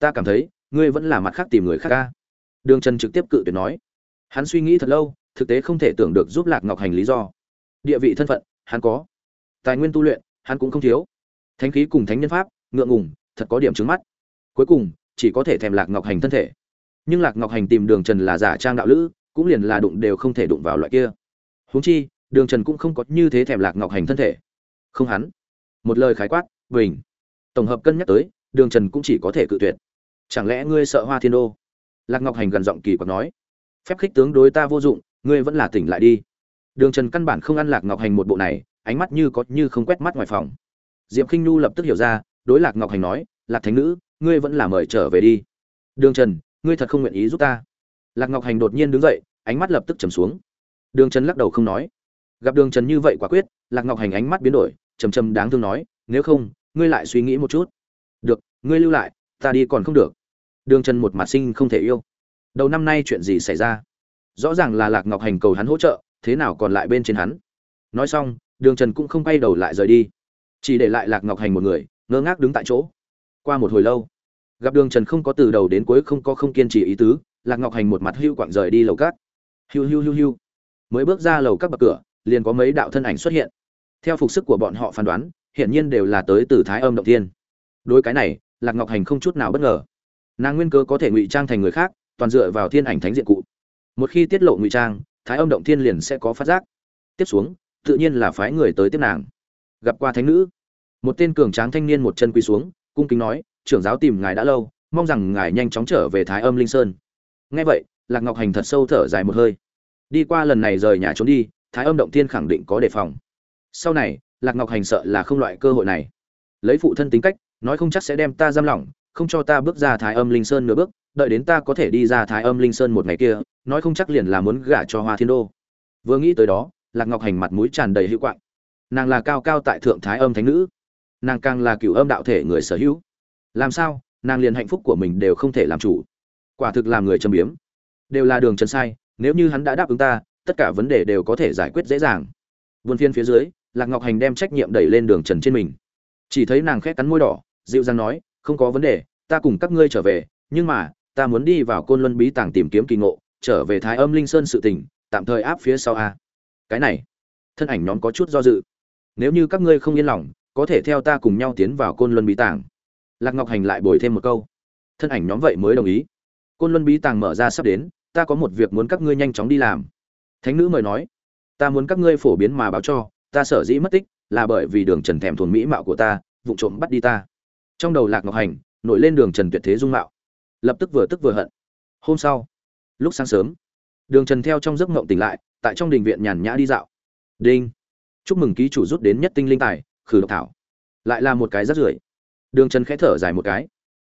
ta cảm thấy, ngươi vẫn là mặt khác tìm người khác ca đường trần trực tiếp cự tuyệt nói. Hắn suy nghĩ thật lâu, thực tế không thể tưởng được giúp lạc ngọc hành lý do. Địa vị thân phận, hắn có. Tài nguyên tu luyện, hắn cũng không thiếu. Thánh khí cùng thánh nhân pháp, ngượng ngùng, thật có điểm trứng mắt. Cuối cùng, chỉ có thể thèm lạc ngọc hành thân thể. Nhưng lạc ngọc hành tìm đường trần là giả trang đạo lữ, cũng liền là đụng đều không thể đụng vào loại kia. Huống chi, đường trần cũng không có như thế thèm lạc ngọc hành thân thể. Không hắn. Một lời khái quát, bình. Tổng hợp cân nhắc tới, đường trần cũng chỉ có thể cự tuyệt chẳng lẽ ngươi sợ hoa thiên đô? Lạc ngọc hành gần giọng kỳ quặc nói. Phép khích tướng đối ta vô dụng, ngươi vẫn là tỉnh lại đi. Đường trần căn bản không ăn lạc ngọc hành một bộ này, ánh mắt như có như không quét mắt ngoài phòng. Diệp k i n h nhu lập tức hiểu ra, đối lạc ngọc hành nói, lạc thánh nữ, ngươi vẫn là mời trở về đi. Đường trần, ngươi thật không nguyện ý giúp ta? Lạc ngọc hành đột nhiên đứng dậy, ánh mắt lập tức trầm xuống. Đường trần lắc đầu không nói. Gặp đường trần như vậy quả quyết, lạc ngọc hành ánh mắt biến đổi, trầm trầm đáng thương nói, nếu không, ngươi lại suy nghĩ một chút. Được, ngươi lưu lại, ta đi còn không được đường trần một mặt sinh không thể yêu. Đầu năm nay chuyện gì xảy ra? Rõ ràng là lạc ngọc hành cầu hắn hỗ trợ, thế nào còn lại bên trên hắn? Nói xong, đường trần cũng không quay đầu lại rời đi. Chỉ để lại lạc ngọc hành một người, ngơ ngác đứng tại chỗ. Qua một hồi lâu, gặp đường trần không có từ đầu đến cuối không có không kiên trì ý tứ, lạc ngọc hành một mặt hưu quặng rời đi lầu cát. Hiu hiu hiu hiu mới bước ra lầu các bậc cửa, liền có mấy đạo thân ảnh xuất hiện. Theo phục sức của bọn họ phán đoán, hiển nhiên đều là tới từ thái âm động thiên. Đối cái này, lạc ngọc hành không chút nào bất ngờ nàng nguyên cơ có thể ngụy trang thành người khác, toàn dựa vào thiên ảnh thánh diện cụ. Một khi tiết lộ ngụy trang, thái âm động thiên liền sẽ có phát giác. Tiếp xuống, tự nhiên là phái người tới tiếp nàng. Gặp qua thánh nữ. Một tên cường tráng thanh niên một chân quỳ xuống, cung kính nói, trưởng giáo tìm ngài đã lâu, mong rằng ngài nhanh chóng trở về thái âm linh sơn. Nghe vậy, lạc ngọc hành thật sâu thở dài một hơi. Đi qua lần này rời nhà trốn đi, thái âm động thiên khẳng định có đề phòng. Sau này, lạc ngọc hành sợ là không loại cơ hội này. Lấy phụ thân tính cách, nói không chắc sẽ đem ta giam lỏng không cho ta bước ra thái âm linh sơn nửa bước, đợi đến ta có thể đi ra thái âm linh sơn một ngày kia, nói không chắc liền là muốn gả cho hoa thiên đô. Vừa nghĩ tới đó, lạc ngọc hành mặt mũi tràn đầy hữu quạng. Nàng là cao cao tại thượng thái âm thánh nữ. Nàng càng là cựu âm đạo thể người sở hữu. Làm sao, nàng liền hạnh phúc của mình đều không thể làm chủ. Quả thực làm người châm biếm. Đều là đường chân sai, nếu như hắn đã đáp ứng ta, tất cả vấn đề đều có thể giải quyết dễ dàng. Vườn phiên phía dưới, lạc ngọc hành đem trách nhiệm đẩy lên đường trần trên mình. Chỉ thấy nàng khét cắn môi đỏ, dịu dàng nói, không có vấn đề ta cùng các ngươi trở về, nhưng mà, ta muốn đi vào côn luân bí tàng tìm kiếm kỳ ngộ, trở về thái âm linh sơn sự tình, tạm thời áp phía sau a. Cái này, thân ảnh nhóm có chút do dự. Nếu như các ngươi không yên lòng, có thể theo ta cùng nhau tiến vào côn luân bí tàng. Lạc ngọc hành lại bồi thêm một câu. Thân ảnh nhóm vậy mới đồng ý. Côn luân bí tàng mở ra sắp đến, ta có một việc muốn các ngươi nhanh chóng đi làm. Thánh nữ mời nói, ta muốn các ngươi phổ biến mà báo cho, ta sở dĩ mất tích, là bởi vì đường trần thèm thuần mỹ mạo của ta, vụ trộm bắt đi ta. Trong đầu lạc ngọc hành nổi lên đường trần tuyệt thế dung mạo. Lập tức vừa tức vừa hận. Hôm sau, lúc sáng sớm, đường trần theo trong giấc mộng tỉnh lại, tại trong đình viện nhàn nhã đi dạo. Đinh. Chúc mừng ký chủ rút đến nhất tinh linh tài, khử độc thảo. Lại là một cái rất rưởi. Đường trần khẽ thở dài một cái.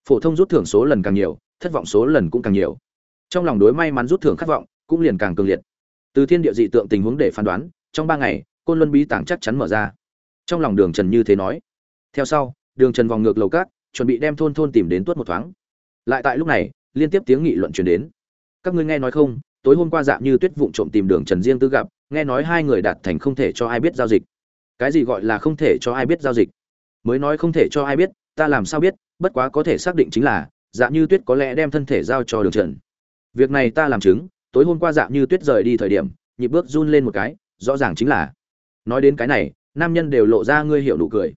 Phổ thông rút thưởng số lần càng nhiều, thất vọng số lần cũng càng nhiều. Trong lòng đối may mắn rút thưởng khát vọng cũng liền càng cường liệt. Từ thiên địa dị tượng tình huống để phán đoán, trong ba ngày, côn luân bí tảng chắc chắn mở ra. Trong lòng đường trần như thế nói. Theo sau, đường trần vòng ngược lầu cát chuẩn bị đem thôn thôn tìm đến tuốt một thoáng. Lại tại lúc này, liên tiếp tiếng nghị luận truyền đến. Các ngươi nghe nói không, tối hôm qua dạng như tuyết vụng trộm tìm đường trần riêng tư gặp, nghe nói hai người đạt thành không thể cho ai biết giao dịch. Cái gì gọi là không thể cho ai biết giao dịch? Mới nói không thể cho ai biết, ta làm sao biết, bất quá có thể xác định chính là, dạng như tuyết có lẽ đem thân thể giao cho đường trần. Việc này ta làm chứng, tối hôm qua dạng như tuyết rời đi thời điểm, nhịp bước run lên một cái, rõ ràng chính là, nói đến cái này, nam nhân đều lộ ra ngươi hiểu nụ cười.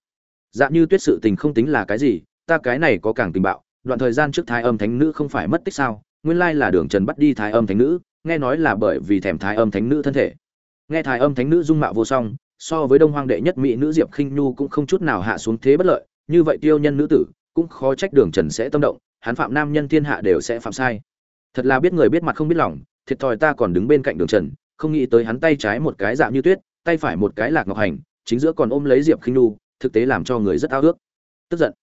Dạng như tuyết sự tình không tính là cái gì ta cái này có càng tình bạo, đoạn thời gian trước thái âm thánh nữ không phải mất tích sao? Nguyên lai là đường trần bắt đi thái âm thánh nữ, nghe nói là bởi vì thèm thái âm thánh nữ thân thể. Nghe thái âm thánh nữ dung mạo vô song, so với đông hoang đệ nhất mỹ nữ diệp khinh nhu cũng không chút nào hạ xuống thế bất lợi, như vậy tiêu nhân nữ tử, cũng khó trách đường trần sẽ tâm động, hắn phạm nam nhân thiên hạ đều sẽ phạm sai. Thật là biết người biết mặt không biết lòng, thiệt thòi ta còn đứng bên cạnh đường trần, không nghĩ tới hắn tay trái một cái dạng như tuyết, tay phải một cái lạc ngọc hành, chính giữa còn ôm lấy diệp khinh nhu, thực tế làm cho người rất ao ước. Tức giận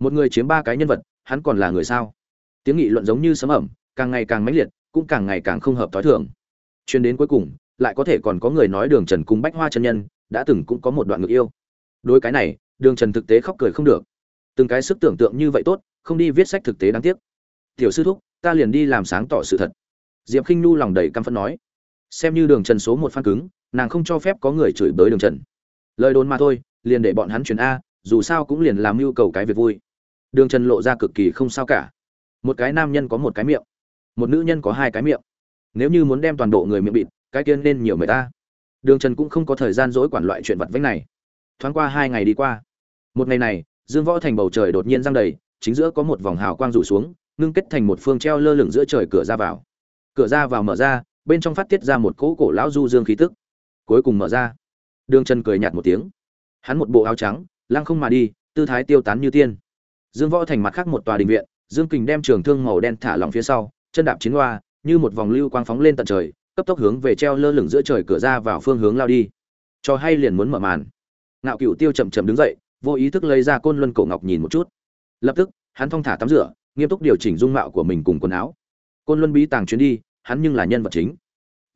một người chiếm ba cái nhân vật, hắn còn là người sao? Tiếng nghị luận giống như sấm ẩm, càng ngày càng mãnh liệt, cũng càng ngày càng không hợp t h o i thường. Chuyên đến cuối cùng, lại có thể còn có người nói đường trần cung bách hoa chân nhân, đã từng cũng có một đoạn ngược yêu. Đối cái này, đường trần thực tế khóc cười không được. Từng cái sức tưởng tượng như vậy tốt, không đi viết sách thực tế đáng tiếc. Tiểu sư thúc, ta liền đi làm sáng tỏ sự thật. Diệp k i n h nhu lòng đầy căm phẫn nói. Xem như đường trần số một phan cứng, nàng không cho phép có người chửi bới đường trần. Lời đồn mà thôi, liền để bọn hắn chuyển a, dù sao cũng liền làm mưu cầu cái việc vui đường trần lộ ra cực kỳ không sao cả. Một cái nam nhân có một cái miệng, một nữ nhân có hai cái miệng. Nếu như muốn đem toàn bộ người miệng bịt, cái kia nên nhiều người ta. Đường trần cũng không có thời gian dỗi quản loại chuyện vặt vách này. Thoáng qua hai ngày đi qua. Một ngày này, dương võ thành bầu trời đột nhiên răng đầy, chính giữa có một vòng hào quang rủ xuống, ngưng kết thành một phương treo lơ lửng giữa trời cửa ra vào. Cửa ra vào mở ra, bên trong phát tiết ra một cỗ cổ lão du dương khí tức. Cuối cùng mở ra. Đường trần cười nhạt một tiếng. Hắn một bộ áo trắng, lăng không mà đi, tư thái tiêu tán như tiên dương võ thành mặt khác một tòa đình viện dương kình đem trường thương màu đen thả lỏng phía sau chân đạp chiến hoa như một vòng lưu quang phóng lên tận trời cấp tốc hướng về treo lơ lửng giữa trời cửa ra vào phương hướng lao đi. Cho hay liền muốn mở màn. Ngạo Cửu tiêu chậm chậm đứng dậy vô ý thức lấy ra côn luân cổ ngọc nhìn một chút. Lập tức hắn thong thả tắm rửa nghiêm túc điều chỉnh dung mạo của mình cùng quần áo. Côn luân bí tàng chuyến đi hắn nhưng là nhân vật chính.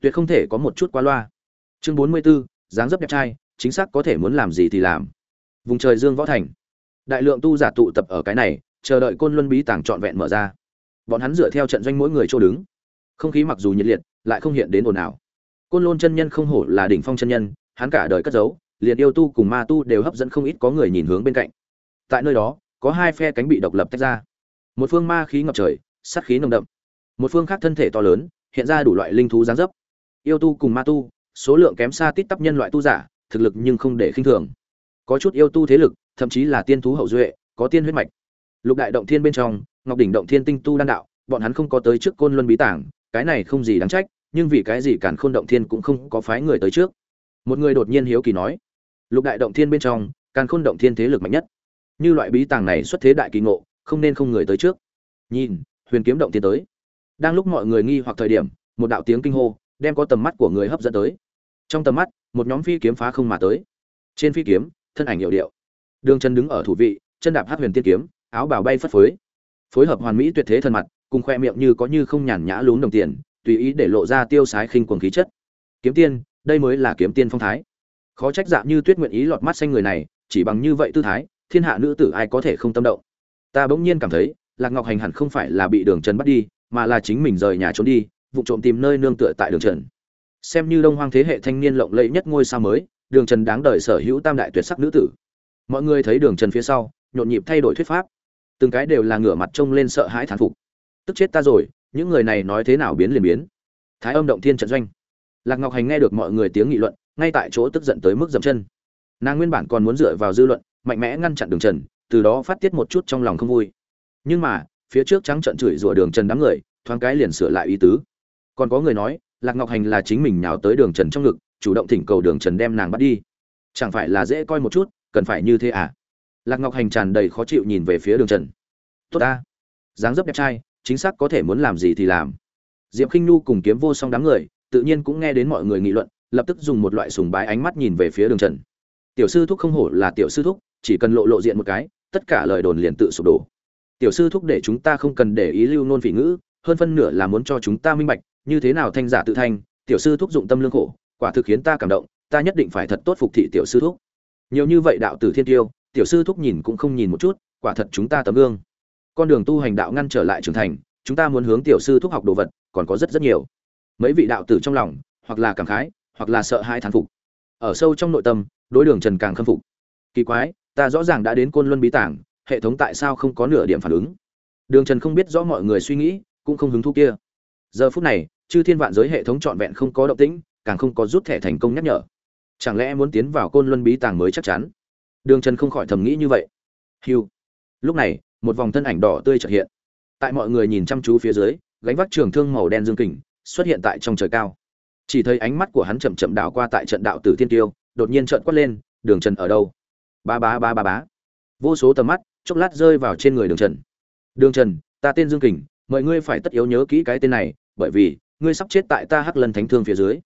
Tuyệt không thể có một chút quá loa. Chương bốn mươi 44, dáng dấp đẹp trai chính xác có thể muốn làm gì thì làm. Vùng trời dương võ thành đại lượng tu giả tụ tập ở cái này, chờ đợi côn luân bí tàng trọn vẹn mở ra. Bọn hắn dựa theo trận doanh mỗi người chỗ đứng. Không khí mặc dù nhiệt liệt, lại không hiện đến ồn ào. Côn lôn chân nhân không hổ là đỉnh phong chân nhân, hắn cả đời cất giấu, liền yêu tu cùng ma tu đều hấp dẫn không ít có người nhìn hướng bên cạnh. Tại nơi đó, có hai phe cánh bị độc lập tách ra. Một phương ma khí ngập trời, sát khí nồng đậm. Một phương khác thân thể to lớn, hiện ra đủ loại linh thú giáng dấp. Yêu tu cùng ma tu, số lượng kém xa tít tắp nhân loại tu giả, thực lực nhưng không để khinh thường. Có chút yêu tu thế lực thậm chí là tiên thú hậu duệ, có tiên huyết mạch. Lục đại động thiên bên trong, ngọc đỉnh động thiên tinh tu đan đạo, bọn hắn không có tới trước côn luân bí tảng, cái này không gì đáng trách, nhưng vì cái gì cản khôn động thiên cũng không có phái người tới trước. Một người đột nhiên hiếu kỳ nói, lục đại động thiên bên trong, càn khôn động thiên thế lực mạnh nhất. Như loại bí tàng này xuất thế đại kỳ ngộ, không nên không người tới trước. Nhìn, huyền kiếm động thiên tới. Đang lúc mọi người nghi hoặc thời điểm, một đạo tiếng kinh hô đem có tầm mắt của người hấp dẫn tới. Trong tầm mắt, một nhóm phi kiếm phá không mà tới. Trên phi kiếm, thân ảnh hiệu điệu đường chân đứng ở thủ vị, chân đạp hát huyền tiên kiếm, áo bào bay phất phới. Phối hợp hoàn mỹ tuyệt thế thân mặt, cùng khoe miệng như có như không nhàn nhã lún đồng tiền, tùy ý để lộ ra tiêu sái khinh quần khí chất. Kiếm tiên, đây mới là kiếm tiên phong thái. Khó trách dạ như tuyết nguyện ý lọt mắt xanh người này, chỉ bằng như vậy tư thái, thiên hạ nữ tử ai có thể không tâm động. Ta bỗng nhiên cảm thấy, lạc ngọc hành hẳn không phải là bị đường trần bắt đi, mà là chính mình rời nhà trốn đi, vụ trộm tìm nơi nương tựa tại đường trần. Xem như đông hoang thế hệ thanh niên lộng lẫy nhất ngôi sao mới, đường trần đáng đời sở hữu tam đại tuyệt sắc nữ tử mọi người thấy đường trần phía sau, nhộn nhịp thay đổi thuyết pháp. Từng cái đều là ngửa mặt trông lên sợ hãi thán phục. Tức chết ta rồi, những người này nói thế nào biến liền biến. Thái âm động thiên trận doanh. Lạc ngọc hành nghe được mọi người tiếng nghị luận, ngay tại chỗ tức giận tới mức dậm chân. Nàng nguyên bản còn muốn dựa vào dư luận, mạnh mẽ ngăn chặn đường trần, từ đó phát tiết một chút trong lòng không vui. Nhưng mà, phía trước trắng trận chửi rủa đường trần đám người, thoáng cái liền sửa lại ý tứ. Còn có người nói, lạc ngọc hành là chính mình nhào tới đường trần trong ngực, chủ động thỉnh cầu đường trần đem nàng bắt đi. Chẳng phải là dễ coi một chút cần phải như thế à? Lạc ngọc hành tràn đầy khó chịu nhìn về phía đường trần. Tốt ta. Dáng dấp đẹp trai, chính xác có thể muốn làm gì thì làm. Diệp khinh nhu cùng kiếm vô song đám người, tự nhiên cũng nghe đến mọi người nghị luận, lập tức dùng một loại sùng bái ánh mắt nhìn về phía đường trần. Tiểu sư thúc không hổ là tiểu sư thúc, chỉ cần lộ lộ diện một cái, tất cả lời đồn liền tự sụp đổ. Tiểu sư thúc để chúng ta không cần để ý lưu nôn phỉ ngữ, hơn phân nửa là muốn cho chúng ta minh bạch, như thế nào thanh giả tự thanh, tiểu sư thúc dụng tâm lương khổ, quả thực khiến ta cảm động, ta nhất định phải thật tốt phục thị tiểu sư thúc nhiều như vậy đạo tử thiên tiêu, tiểu sư thúc nhìn cũng không nhìn một chút, quả thật chúng ta tấm gương. Con đường tu hành đạo ngăn trở lại trưởng thành, chúng ta muốn hướng tiểu sư thúc học đồ vật, còn có rất rất nhiều. Mấy vị đạo tử trong lòng, hoặc là cảm khái, hoặc là sợ hai thán phục. Ở sâu trong nội tâm, đối đường trần càng khâm phục. Kỳ quái, ta rõ ràng đã đến côn luân bí tảng, hệ thống tại sao không có nửa điểm phản ứng? Đường trần không biết rõ mọi người suy nghĩ, cũng không hứng thú kia. Giờ phút này, chư thiên vạn giới hệ thống trọn vẹn không có động tĩnh, càng không có rút thẻ thành công nhắc nhở chẳng lẽ muốn tiến vào côn luân bí tàng mới chắc chắn? Đường trần không khỏi thầm nghĩ như vậy. Hiu lúc này, một vòng thân ảnh đỏ tươi trật hiện. Tại mọi người nhìn chăm chú phía dưới, gánh vác trường thương màu đen dương kình xuất hiện tại trong trời cao. Chỉ thấy ánh mắt của hắn chậm chậm đảo qua tại trận đạo tử thiên tiêu đột nhiên trợn quát lên, đường trần ở đâu? Ba ba ba ba bá vô số tầm mắt, chốc lát rơi vào trên người đường trần. Đường trần, ta tên dương kình, mọi ngươi phải tất yếu nhớ kỹ cái tên này, bởi vì ngươi sắp chết tại ta hắc lần thánh thương phía dưới.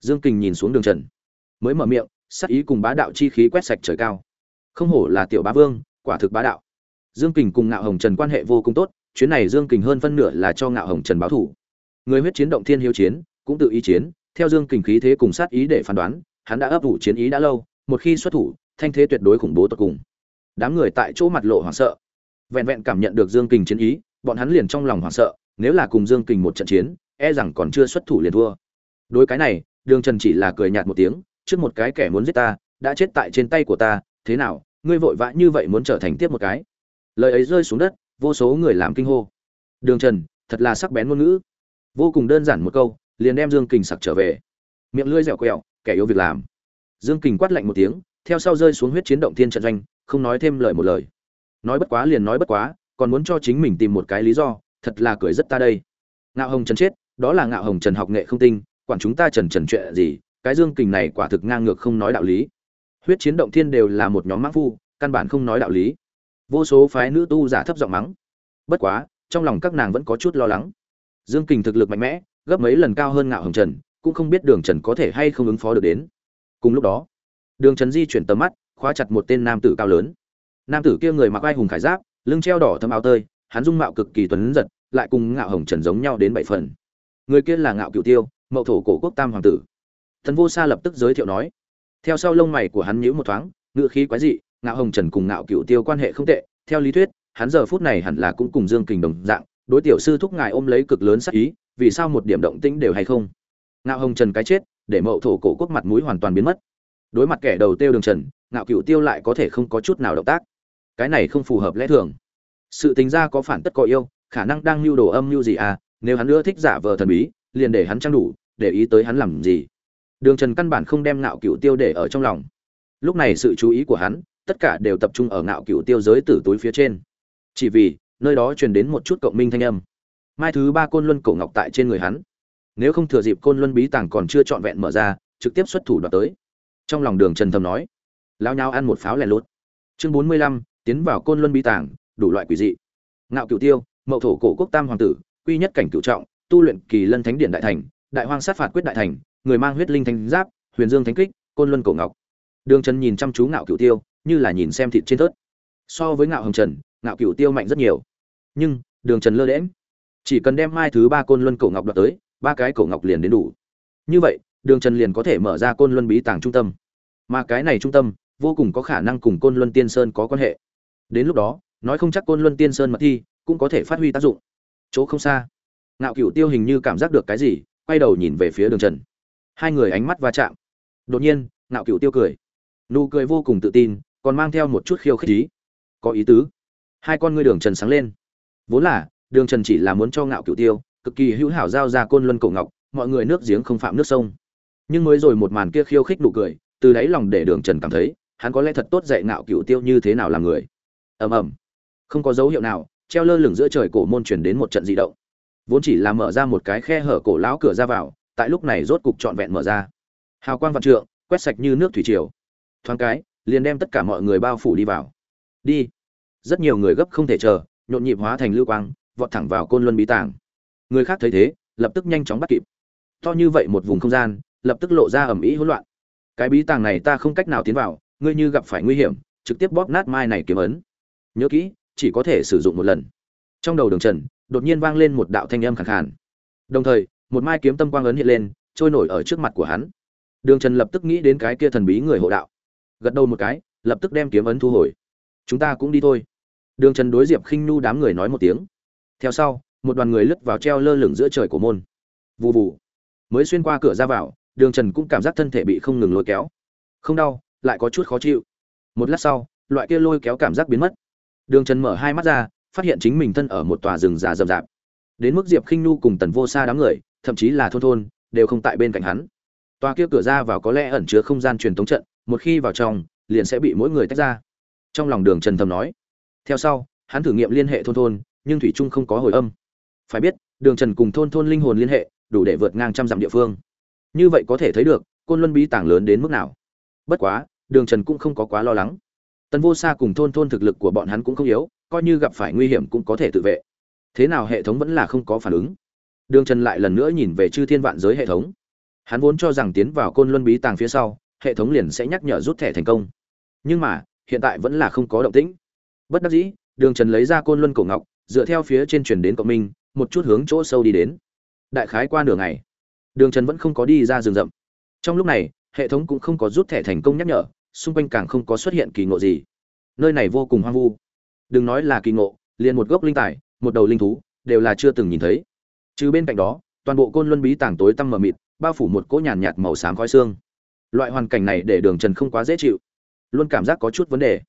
Dương kình nhìn xuống đường trần mới mở miệng sắc ý cùng bá đạo chi khí quét sạch trời cao. Không hổ là tiểu bá vương, quả thực bá đạo. Dương kình cùng ngạo hồng trần quan hệ vô cùng tốt, chuyến này dương kình hơn phân nửa là cho ngạo hồng trần báo thủ người huyết chiến động thiên hiếu chiến, cũng tự ý chiến, theo dương kình khí thế cùng sát ý để phán đoán, hắn đã ấp ủ chiến ý đã lâu, một khi xuất thủ, thanh thế tuyệt đối khủng bố tột cùng. Đám người tại chỗ mặt lộ hoảng sợ. Vẹn vẹn cảm nhận được dương kình chiến ý, bọn hắn liền trong lòng hoảng sợ, nếu là cùng dương kình một trận chiến e rằng còn chưa xuất thủ liền thua. Đối cái này, đường trần chỉ là cười nhạt một tiếng trước một cái kẻ muốn giết ta, đã chết tại trên tay của ta, thế nào, ngươi vội vã như vậy muốn trở thành tiếp một cái? Lời ấy rơi xuống đất, vô số người làm kinh hô. Đường trần, thật là sắc bén ngôn ngữ. Vô cùng đơn giản một câu, liền đem dương kình sặc trở về. Miệng lưỡi dẻo quẹo, kẻ yếu việc làm. Dương kình quát lạnh một tiếng, theo sau rơi xuống huyết chiến động thiên trận doanh, không nói thêm lời một lời. Nói bất quá liền nói bất quá, còn muốn cho chính mình tìm một cái lý do, thật là cười rất ta đây. Ngạo hồng trần chết, đó là ngạo hồng trần học nghệ không tinh, quản chúng ta trần trần chuyện gì cái dương kình này quả thực ngang ngược không nói đạo lý. Huyết chiến động thiên đều là một nhóm mãng phu, căn bản không nói đạo lý. Vô số phái nữ tu giả thấp giọng mắng. Bất quá, trong lòng các nàng vẫn có chút lo lắng. Dương kình thực lực mạnh mẽ, gấp mấy lần cao hơn ngạo hồng trần, cũng không biết đường trần có thể hay không ứng phó được đến. Cùng lúc đó, đường trần di chuyển tầm mắt, khóa chặt một tên nam tử cao lớn. Nam tử kia người mặc ai hùng khải giáp, lưng treo đỏ thâm áo tơi, hắn dung mạo cực kỳ tuấn giật, lại cùng ngạo hồng trần giống nhau đến bảy phần. Người kia là ngạo cựu tiêu, mậu thổ cổ quốc tam hoàng tử thần vô sa lập tức giới thiệu nói. Theo sau lông mày của hắn nhíu một thoáng ngựa khí quái dị, ngạo hồng trần cùng ngạo cửu tiêu quan hệ không tệ, theo lý thuyết, hắn giờ phút này hẳn là cũng cùng dương kình đồng dạng, đối tiểu sư thúc ngài ôm lấy cực lớn sát ý, vì sao một điểm động tĩnh đều hay không? Ngạo hồng trần cái chết, để mậu thổ cổ quốc mặt mũi hoàn toàn biến mất. Đối mặt kẻ đầu tiêu đường trần, ngạo cửu tiêu lại có thể không có chút nào động tác. Cái này không phù hợp lẽ thường. Sự tính ra có phản tất có yêu, khả năng đang lưu đồ âm lưu gì à nếu hắn nữa thích giả vờ thần bí, liền để hắn trang đủ, để ý tới hắn làm gì đường trần căn bản không đem ngạo cựu tiêu để ở trong lòng. Lúc này sự chú ý của hắn, tất cả đều tập trung ở ngạo cựu tiêu giới tử túi phía trên. Chỉ vì, nơi đó truyền đến một chút cộng minh thanh âm. Mai thứ ba côn luân cổ ngọc tại trên người hắn. Nếu không thừa dịp côn luân bí tàng còn chưa trọn vẹn mở ra, trực tiếp xuất thủ đoạt tới. Trong lòng đường trần thầm nói lao nhau ăn một pháo lẻ lốt chương bốn mươi lăm, tiến vào côn luân bí tàng, đủ loại quỷ dị. Ngạo cựu tiêu, mậu thổ cổ quốc tam hoàng tử, quy nhất cảnh cựu trọng, tu luyện kỳ lân thánh điện đại thành, đại hoang sát phạt quyết đại thành người mang huyết linh thánh giáp, huyền dương thánh kích, côn luân cổ ngọc. Đường trần nhìn chăm chú ngạo cựu tiêu, như là nhìn xem thịt trên thớt. So với ngạo hồng trần, ngạo cựu tiêu mạnh rất nhiều. Nhưng, đường trần lơ đễm chỉ cần đem mai thứ ba côn luân cổ ngọc đoạt tới, ba cái cổ ngọc liền đến đủ. Như vậy, đường trần liền có thể mở ra côn luân bí tàng trung tâm. Mà cái này trung tâm, vô cùng có khả năng cùng côn luân tiên sơn có quan hệ. Đến lúc đó, nói không chắc côn luân tiên sơn mật thi, cũng có thể phát huy tác dụng. Chỗ không xa, ngạo cựu tiêu hình như cảm giác được cái gì, quay đầu nhìn về phía đường trần hai người ánh mắt va chạm. Đột nhiên, ngạo cựu tiêu cười. Nụ cười vô cùng tự tin, còn mang theo một chút khiêu khích ý. Có ý tứ. Hai con ngươi đường trần sáng lên. Vốn là, đường trần chỉ là muốn cho ngạo cựu tiêu cực kỳ hữu hảo giao ra côn luân cổ ngọc, mọi người nước giếng không phạm nước sông. Nhưng mới rồi một màn kia khiêu khích nụ cười, từ đáy lòng để đường trần cảm thấy, hắn có lẽ thật tốt dạy ngạo cựu tiêu như thế nào làm người. Ầm ầm. Không có dấu hiệu nào, treo lơ lửng giữa trời cổ môn chuyển đến một trận di động. Vốn chỉ là mở ra một cái khe hở cổ lão cửa ra vào tại lúc này rốt cục trọn vẹn mở ra. Hào quang vạn trượng, quét sạch như nước thủy triều. Thoáng cái, liền đem tất cả mọi người bao phủ đi vào. Đi. Rất nhiều người gấp không thể chờ, nhộn nhịp hóa thành lưu quang, vọt thẳng vào côn luân bí tàng người khác thấy thế, lập tức nhanh chóng bắt kịp. To như vậy một vùng không gian, lập tức lộ ra ẩm ý hỗn loạn. Cái bí tàng này ta không cách nào tiến vào, ngươi như gặp phải nguy hiểm, trực tiếp bóp nát mai này kiếm ấn. Nhớ kỹ, chỉ có thể sử dụng một lần. Trong đầu đường trần, đột nhiên vang lên một đạo thanh âm khẳng khàn. Đồng thời một mai kiếm tâm quang ấn hiện lên trôi nổi ở trước mặt của hắn. Đường trần lập tức nghĩ đến cái kia thần bí người hộ đạo. Gật đầu một cái lập tức đem kiếm ấn thu hồi. Chúng ta cũng đi thôi. Đường trần đối diệp khinh nhu đám người nói một tiếng. Theo sau một đoàn người lướt vào treo lơ lửng giữa trời của môn. Vù vù, mới xuyên qua cửa ra vào đường trần cũng cảm giác thân thể bị không ngừng lôi kéo. Không đau lại có chút khó chịu. Một lát sau loại kia lôi kéo cảm giác biến mất. Đường trần mở hai mắt ra phát hiện chính mình thân ở một tòa rừng già rậm rạp. Đến mức diệp khinh nhu cùng tần vô xa đám người thậm chí là thôn thôn, đều không tại bên cạnh hắn. Tòa kia cửa ra vào có lẽ ẩn chứa không gian truyền thống trận, một khi vào trong, liền sẽ bị mỗi người tách ra. Trong lòng đường trần thầm nói, theo sau, hắn thử nghiệm liên hệ thôn thôn, nhưng thủy trung không có hồi âm. Phải biết, đường trần cùng thôn thôn linh hồn liên hệ, đủ để vượt ngang trăm dặm địa phương. Như vậy có thể thấy được, côn luân bí tàng lớn đến mức nào. Bất quá, đường trần cũng không có quá lo lắng. Tần vô xa cùng thôn thôn thực lực của bọn hắn cũng không yếu, coi như gặp phải nguy hiểm cũng có thể tự vệ. Thế nào hệ thống vẫn là không có phản ứng đường trần lại lần nữa nhìn về chư thiên vạn giới hệ thống. Hắn vốn cho rằng tiến vào côn luân bí tàng phía sau, hệ thống liền sẽ nhắc nhở rút thẻ thành công. Nhưng mà, hiện tại vẫn là không có động tĩnh. Bất đắc dĩ, đường trần lấy ra côn luân cổ ngọc, dựa theo phía trên truyền đến cộng minh, một chút hướng chỗ sâu đi đến. Đại khái qua nửa ngày, đường trần vẫn không có đi ra rừng rậm. Trong lúc này, hệ thống cũng không có rút thẻ thành công nhắc nhở, xung quanh càng không có xuất hiện kỳ ngộ gì. Nơi này vô cùng hoang vu. Đừng nói là kỳ ngộ, liền một gốc linh tài, một đầu linh thú, đều là chưa từng nhìn thấy trừ bên cạnh đó, toàn bộ côn luân bí tàng tối tăm mờ mịt, bao phủ một cỗ nhàn nhạt màu xám khói xương. Loại hoàn cảnh này để đường trần không quá dễ chịu. Luôn cảm giác có chút vấn đề.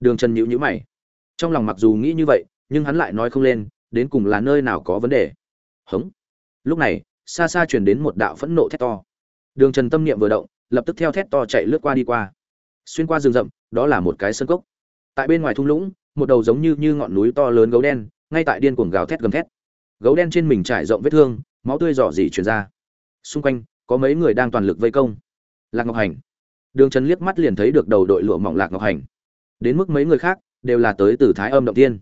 Đường trần nhíu nhíu mày. Trong lòng mặc dù nghĩ như vậy, nhưng hắn lại nói không lên, đến cùng là nơi nào có vấn đề. Hống. Lúc này, xa xa truyền đến một đạo phẫn nộ thét to. Đường trần tâm niệm vừa động, lập tức theo thét to chạy lướt qua đi qua. Xuyên qua rừng rậm, đó là một cái sân cốc. Tại bên ngoài thung lũng, một đầu giống như như ngọn núi to lớn gấu đen, ngay tại điên cuồng gào thét gầm thét gấu đen trên mình trải rộng vết thương, máu tươi dò dỉ truyền ra. Xung quanh, có mấy người đang toàn lực vây công. Lạc ngọc hành. Đường trần liếc mắt liền thấy được đầu đội lụa mỏng lạc ngọc hành. Đến mức mấy người khác, đều là tới từ thái âm động tiên.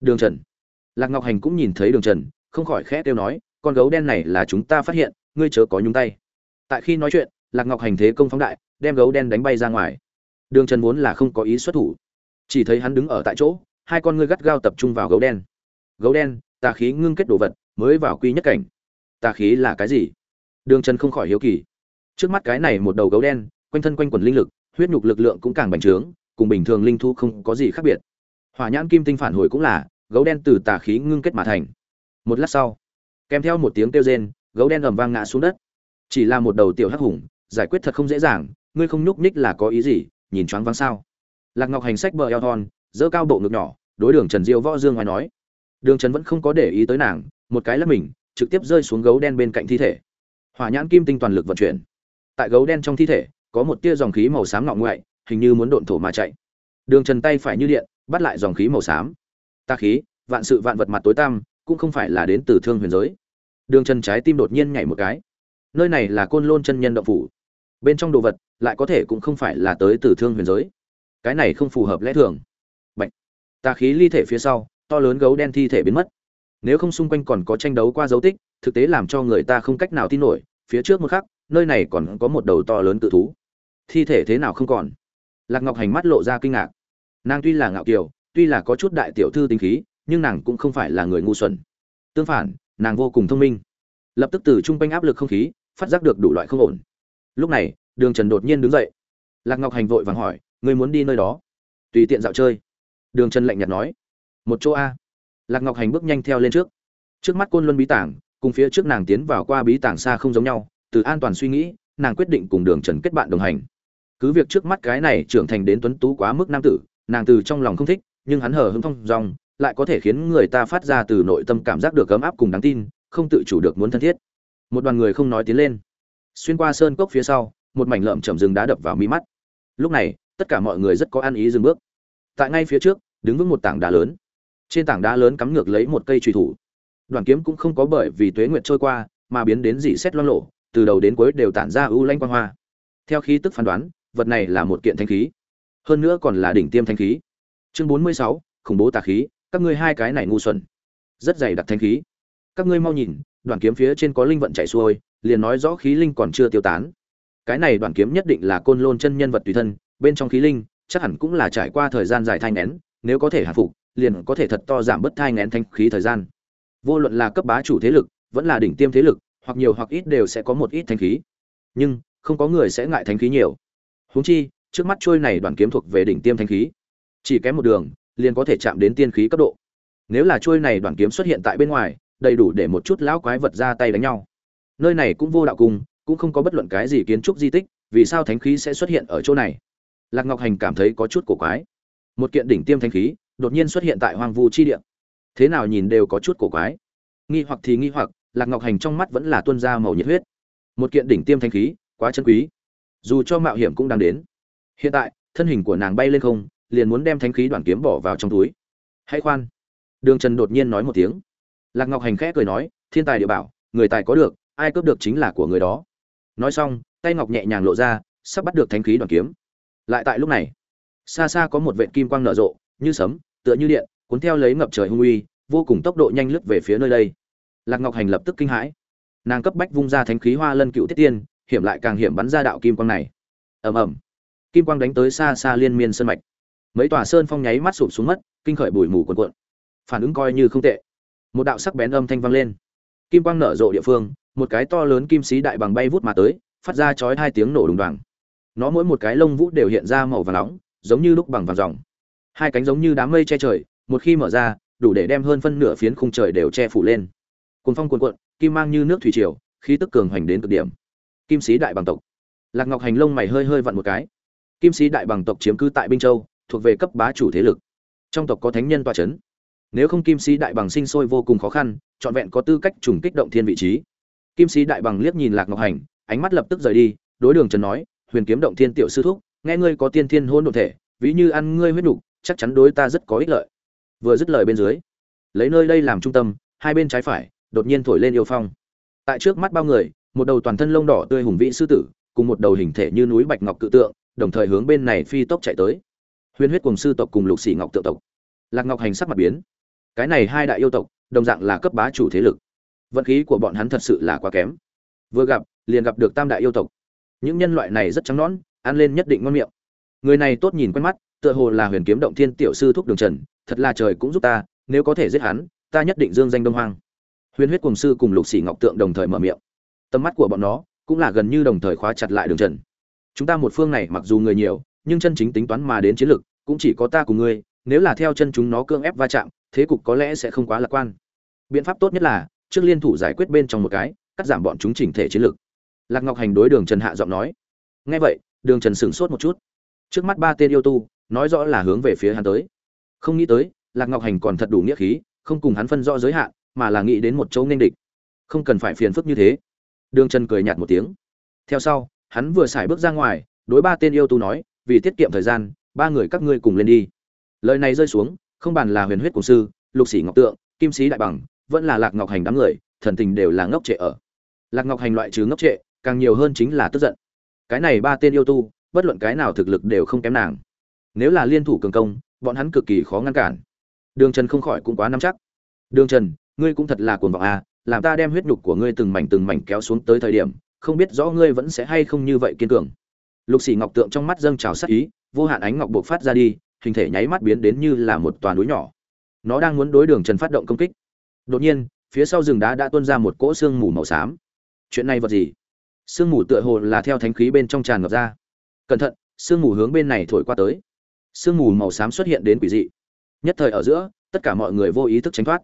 Đường trần. Lạc ngọc hành cũng nhìn thấy đường trần, không khỏi khẽ kêu nói, con gấu đen này là chúng ta phát hiện, ngươi chớ có nhúng tay. Tại khi nói chuyện, lạc ngọc hành thế công phóng đại, đem gấu đen đánh bay ra ngoài. Đường trần vốn là không có ý xuất thủ. Chỉ thấy hắn đứng ở tại chỗ, hai con ngươi gắt gao tập trung vào gấu đen. Gấu đen tà khí ngưng kết đồ vật, mới vào quy nhất cảnh. Tà khí là cái gì? Đường trần không khỏi hiếu kỳ. Trước mắt cái này một đầu gấu đen, quanh thân quanh quần linh lực, huyết nhục lực lượng cũng càng bành trướng, cùng bình thường linh thu không có gì khác biệt. Hỏa nhãn kim tinh phản hồi cũng là, gấu đen từ tà khí ngưng kết mà thành. Một lát sau, kèm theo một tiếng kêu rên, gấu đen ầm vang ngã xuống đất. Chỉ là một đầu tiểu hắc hùng, giải quyết thật không dễ dàng, ngươi không nhúc nhích là có ý gì, nhìn choáng váng sao? Lạc ngọc hành sách bờ eo thon dỡ cao bộ ngực nhỏ, đối đường trần diêu võ dương ngoài nói đường trần vẫn không có để ý tới nàng, một cái là mình, trực tiếp rơi xuống gấu đen bên cạnh thi thể. Hỏa nhãn kim tinh toàn lực vận chuyển. Tại gấu đen trong thi thể, có một tia dòng khí màu xám ngọng ngoại, hình như muốn độn thổ mà chạy. Đường trần tay phải như điện, bắt lại dòng khí màu xám. Ta khí, vạn sự vạn vật mặt tối tăm, cũng không phải là đến từ thương huyền giới. Đường trần trái tim đột nhiên nhảy một cái. Nơi này là côn lôn chân nhân động phủ. Bên trong đồ vật, lại có thể cũng không phải là tới từ thương huyền giới. Cái này không phù hợp lẽ thường. Bệnh tà khí ly thể phía sau to lớn gấu đen thi thể biến mất. Nếu không xung quanh còn có tranh đấu qua dấu tích, thực tế làm cho người ta không cách nào tin nổi, phía trước một khắc, nơi này còn có một đầu to lớn tự thú. Thi thể thế nào không còn? Lạc ngọc hành mắt lộ ra kinh ngạc. Nàng tuy là ngạo kiều, tuy là có chút đại tiểu thư tính khí, nhưng nàng cũng không phải là người ngu xuẩn. Tương phản, nàng vô cùng thông minh. Lập tức từ trung quanh áp lực không khí, phát giác được đủ loại không ổn. Lúc này, đường trần đột nhiên đứng dậy. Lạc ngọc hành vội vàng hỏi người muốn đi nơi đó? Tùy tiện dạo chơi. Đường trần lạnh nhạt nói một chỗ a. Lạc ngọc hành bước nhanh theo lên trước. Trước mắt côn luân bí tảng, cùng phía trước nàng tiến vào qua bí tảng xa không giống nhau, từ an toàn suy nghĩ, nàng quyết định cùng đường trần kết bạn đồng hành. Cứ việc trước mắt cái này trưởng thành đến tuấn tú quá mức nam tử, nàng từ trong lòng không thích, nhưng hắn hờ hững thông dong, lại có thể khiến người ta phát ra từ nội tâm cảm giác được ấm áp cùng đáng tin, không tự chủ được muốn thân thiết. Một đoàn người không nói tiến lên. Xuyên qua sơn cốc phía sau, một mảnh lợm chầm rừng đá đập vào mi mắt. Lúc này, tất cả mọi người rất có ăn ý dừng bước. Tại ngay phía trước, đứng vững một tảng đá lớn trên tảng đá lớn cắm ngược lấy một cây truy thủ. Đoàn kiếm cũng không có bởi vì tuế nguyệt trôi qua, mà biến đến dị xét loang lộ từ đầu đến cuối đều tản ra ưu lanh quang hoa. Theo khí tức phán đoán, vật này là một kiện thanh khí. Hơn nữa còn là đỉnh tiêm thanh khí. Chương bốn mươi sáu, khủng bố tà khí, các ngươi hai cái này ngu xuẩn. Rất dày đặc thanh khí. Các ngươi mau nhìn, đoàn kiếm phía trên có linh vận chạy xuôi, liền nói rõ khí linh còn chưa tiêu tán. Cái này đoàn kiếm nhất định là côn lôn chân nhân vật tùy thân, bên trong khí linh, chắc hẳn cũng là trải qua thời gian dài thanh nén, nếu có thể hạ phục liền có thể thật to giảm bớt thai ngén thanh khí thời gian. Vô luận là cấp bá chủ thế lực, vẫn là đỉnh tiêm thế lực, hoặc nhiều hoặc ít đều sẽ có một ít thanh khí. Nhưng, không có người sẽ ngại thanh khí nhiều. Huống chi, trước mắt trôi này đoàn kiếm thuộc về đỉnh tiêm thanh khí. Chỉ kém một đường, liền có thể chạm đến tiên khí cấp độ. Nếu là trôi này đoàn kiếm xuất hiện tại bên ngoài, đầy đủ để một chút lão quái vật ra tay đánh nhau. Nơi này cũng vô đạo cung cũng không có bất luận cái gì kiến trúc di tích, vì sao thánh khí sẽ xuất hiện ở chỗ này? Lạc ngọc hành cảm thấy có chút cổ quái. Một kiện đỉnh tiêm thánh khí đột nhiên xuất hiện tại hoang vu chi địa. Thế nào nhìn đều có chút cổ quái. Nghi hoặc thì nghi hoặc, lạc ngọc hành trong mắt vẫn là tuân ra màu nhiệt huyết. Một kiện đỉnh tiêm thanh khí, quá chân quý. Dù cho mạo hiểm cũng đang đến. Hiện tại, thân hình của nàng bay lên không, liền muốn đem thanh khí đoàn kiếm bỏ vào trong túi. Hãy khoan. Đường trần đột nhiên nói một tiếng. Lạc ngọc hành khẽ cười nói, thiên tài địa bảo, người tài có được, ai cướp được chính là của người đó. Nói xong, tay ngọc nhẹ nhàng lộ ra, sắp bắt được thanh khí đoàn kiếm. Lại tại lúc này, xa xa có một vệ kim quang nở rộ, như sấm tựa như điện, cuốn theo lấy ngập trời hung uy, vô cùng tốc độ nhanh lướt về phía nơi đây. Lạc ngọc hành lập tức kinh hãi. Nàng cấp bách vung ra thánh khí hoa lân cựu tiết tiên, hiểm lại càng hiểm bắn ra đạo kim quang này. Ầm ầm. Kim quang đánh tới xa xa liên miên sơn mạch. Mấy tòa sơn phong nháy mắt sụp xuống mất, kinh khởi bụi mù cuồn cuộn. Phản ứng coi như không tệ. Một đạo sắc bén âm thanh vang lên. Kim quang nở rộ địa phương, một cái to lớn kim xí đại bằng bay vút mà tới, phát ra chói hai tiếng nổ đùng đoàng. Nó mỗi một cái lông vũ đều hiện ra màu vàng nóng, giống như lúc bằng vàng dòng hai cánh giống như đám mây che trời, một khi mở ra, đủ để đem hơn phân nửa phiến khung trời đều che phủ lên. Cuồng phong cuồn cuộn, kim mang như nước thủy triều, khí tức cường hoành đến cực điểm. Kim sĩ đại bằng tộc. Lạc ngọc hành lông mày hơi hơi vặn một cái. Kim sĩ đại bằng tộc chiếm cứ tại binh châu, thuộc về cấp bá chủ thế lực. Trong tộc có thánh nhân toa c h ấ n nếu không kim sĩ đại bằng sinh sôi vô cùng khó khăn, trọn vẹn có tư cách trùng kích động thiên vị trí. Kim sĩ đại bằng liếc nhìn lạc ngọc hành, ánh mắt lập tức rời đi, đối đường trần nói, huyền kiếm động thiên tiểu sư thúc, nghe ngươi có tiên thiên hôn đ thể, ví như ăn ngươi huyết đục chắc chắn đối ta rất có ích lợi. Vừa dứt lời bên dưới, lấy nơi đây làm trung tâm, hai bên trái phải, đột nhiên thổi lên yêu phong. Tại trước mắt bao người, một đầu toàn thân lông đỏ tươi hùng vĩ sư tử, cùng một đầu hình thể như núi bạch ngọc cự tượng, đồng thời hướng bên này phi tốc chạy tới. Huyền huyết cùng sư tộc cùng lục sĩ ngọc tượng tộc. Lạc ngọc hành sắc mặt biến. Cái này hai đại yêu tộc, đồng dạng là cấp bá chủ thế lực. Vận khí của bọn hắn thật sự là quá kém. Vừa gặp, liền gặp được tam đại yêu tộc. Những nhân loại này rất trắng nõn, ăn lên nhất định ngon miệng. Người này tốt nhìn quen mắt tựa hồ là huyền kiếm động thiên tiểu sư thúc đường trần, thật là trời cũng giúp ta, nếu có thể giết hắn, ta nhất định dương danh đông hoang. Huyền huyết cùng sư cùng lục sĩ ngọc tượng đồng thời mở miệng. Tầm mắt của bọn nó cũng là gần như đồng thời khóa chặt lại đường trần. Chúng ta một phương này mặc dù người nhiều, nhưng chân chính tính toán mà đến chiến lược cũng chỉ có ta cùng ngươi, nếu là theo chân chúng nó cương ép va chạm, thế cục có lẽ sẽ không quá lạc quan. Biện pháp tốt nhất là, trước liên thủ giải quyết bên trong một cái, cắt giảm bọn chúng chỉnh thể chiến lược lạc ngọc hành đối đường trần hạ giọng nói. Nghe vậy, đường trần sửng sốt một chút. Trước mắt ba tên yêu tu nói rõ là hướng về phía hắn tới. Không nghĩ tới, lạc ngọc hành còn thật đủ nghĩa khí, không cùng hắn phân rõ giới hạn, mà là nghĩ đến một chỗ nên địch. Không cần phải phiền phức như thế. Đường trần cười nhạt một tiếng. Theo sau, hắn vừa xài bước ra ngoài, đối ba tên yêu tu nói, vì tiết kiệm thời gian, ba người các ngươi cùng lên đi. Lời này rơi xuống, không bàn là huyền huyết cùng sư, lục sĩ ngọc tượng, kim sĩ đại bằng, vẫn là lạc ngọc hành đám người, thần tình đều là ngốc trệ ở. Lạc ngọc hành loại trừ ngốc trệ, càng nhiều hơn chính là tức giận. Cái này ba tên yêu tu, bất luận cái nào thực lực đều không kém nàng nếu là liên thủ cường công, bọn hắn cực kỳ khó ngăn cản. Đường trần không khỏi cũng quá nắm chắc. Đường trần, ngươi cũng thật là cuồng vọng à làm ta đem huyết nhục của ngươi từng mảnh từng mảnh kéo xuống tới thời điểm, không biết rõ ngươi vẫn sẽ hay không như vậy kiên cường. Lục xỉ ngọc tượng trong mắt dâng trào sắc ý, vô hạn ánh ngọc buộc phát ra đi, hình thể nháy mắt biến đến như là một toàn núi nhỏ. Nó đang muốn đối đường trần phát động công kích. Đột nhiên, phía sau rừng đá đã tuôn ra một cỗ xương mù màu xám. Chuyện này vật gì? Sương mù tựa hồ là theo thánh khí bên trong tràn ngập ra. Cẩn thận, sương mù hướng bên này thổi qua tới sương mù màu xám xuất hiện đến quỷ dị. Nhất thời ở giữa, tất cả mọi người vô ý thức tránh thoát.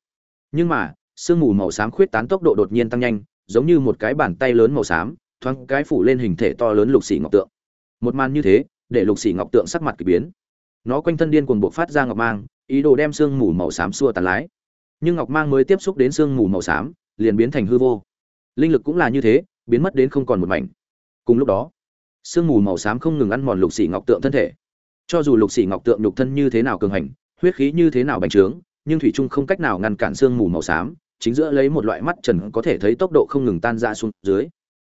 Nhưng mà, sương mù màu xám khuyết tán tốc độ đột nhiên tăng nhanh, giống như một cái bàn tay lớn màu xám, thoáng cái phủ lên hình thể to lớn lục xỉ ngọc tượng. Một màn như thế, để lục xỉ ngọc tượng sắc mặt k ỳ biến. Nó quanh thân điên cuồng buộc phát ra ngọc mang, ý đồ đem sương mù màu xám xua tàn lái. Nhưng ngọc mang mới tiếp xúc đến sương mù màu xám, liền biến thành hư vô. Linh lực cũng là như thế, biến mất đến không còn một mảnh. Cùng lúc đó, sương mù màu xám không ngừng ăn mòn lục xỉ ngọc tượng thân thể cho dù lục xỉ ngọc tượng nhục thân như thế nào cường hành, huyết khí như thế nào bành trướng, nhưng thủy trung không cách nào ngăn cản sương mù màu xám, chính giữa lấy một loại mắt trần có thể thấy tốc độ không ngừng tan ra xuống dưới.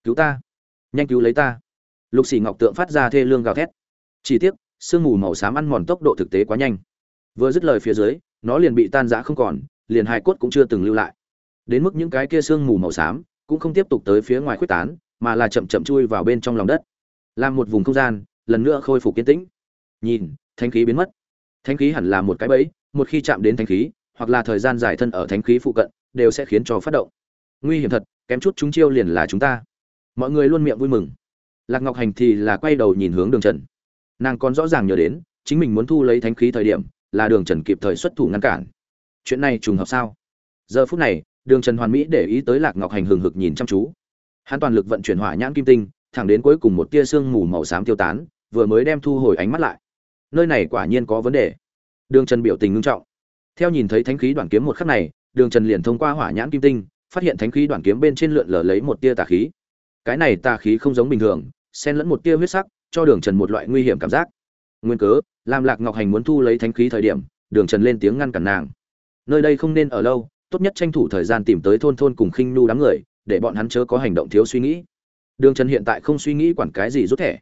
Cứu ta! Nhanh cứu lấy ta! Lục xỉ ngọc tượng phát ra thê lương gào thét. Chỉ tiếc sương mù màu xám ăn mòn tốc độ thực tế quá nhanh. Vừa dứt lời phía dưới, nó liền bị tan rã không còn, liền hài cốt cũng chưa từng lưu lại. Đến mức những cái kia sương mù màu xám cũng không tiếp tục tới phía ngoài khuếch tán, mà là chậm chậm chui vào bên trong lòng đất. Làm một vùng không gian, lần nữa khôi phục kiến tĩnh nhìn thanh khí biến mất. Thanh khí hẳn là một cái bẫy, một khi chạm đến thanh khí, hoặc là thời gian dài thân ở thanh khí phụ cận, đều sẽ khiến cho phát động. Nguy hiểm thật, kém chút chúng chiêu liền là chúng ta. Mọi người luôn miệng vui mừng. Lạc ngọc hành thì là quay đầu nhìn hướng đường trần. Nàng còn rõ ràng nhớ đến, chính mình muốn thu lấy thanh khí thời điểm, là đường trần kịp thời xuất thủ ngăn cản. Chuyện này trùng hợp sao? Giờ phút này, đường trần hoàn mỹ để ý tới lạc ngọc hành hừng hực nhìn chăm chú. Hắn toàn lực vận chuyển hỏa nhãn kim tinh, thẳng đến cuối cùng một tia sương mù màu xám tiêu tán, vừa mới đem thu hồi ánh mắt lại nơi này quả nhiên có vấn đề. Đường trần biểu tình ngưng trọng. Theo nhìn thấy thánh khí đoàn kiếm một khắc này, đường trần liền thông qua hỏa nhãn kim tinh, phát hiện thánh khí đoàn kiếm bên trên lượn lờ lấy một tia tà khí. Cái này tà khí không giống bình thường, xen lẫn một tia huyết sắc, cho đường trần một loại nguy hiểm cảm giác. Nguyên cớ làm lạc ngọc hành muốn thu lấy thánh khí thời điểm, đường trần lên tiếng ngăn cản nàng. Nơi đây không nên ở lâu, tốt nhất tranh thủ thời gian tìm tới thôn thôn cùng khinh nhu đám người, để bọn hắn chớ có hành động thiếu suy nghĩ. Đường trần hiện tại không suy nghĩ quản cái gì rút thẻ.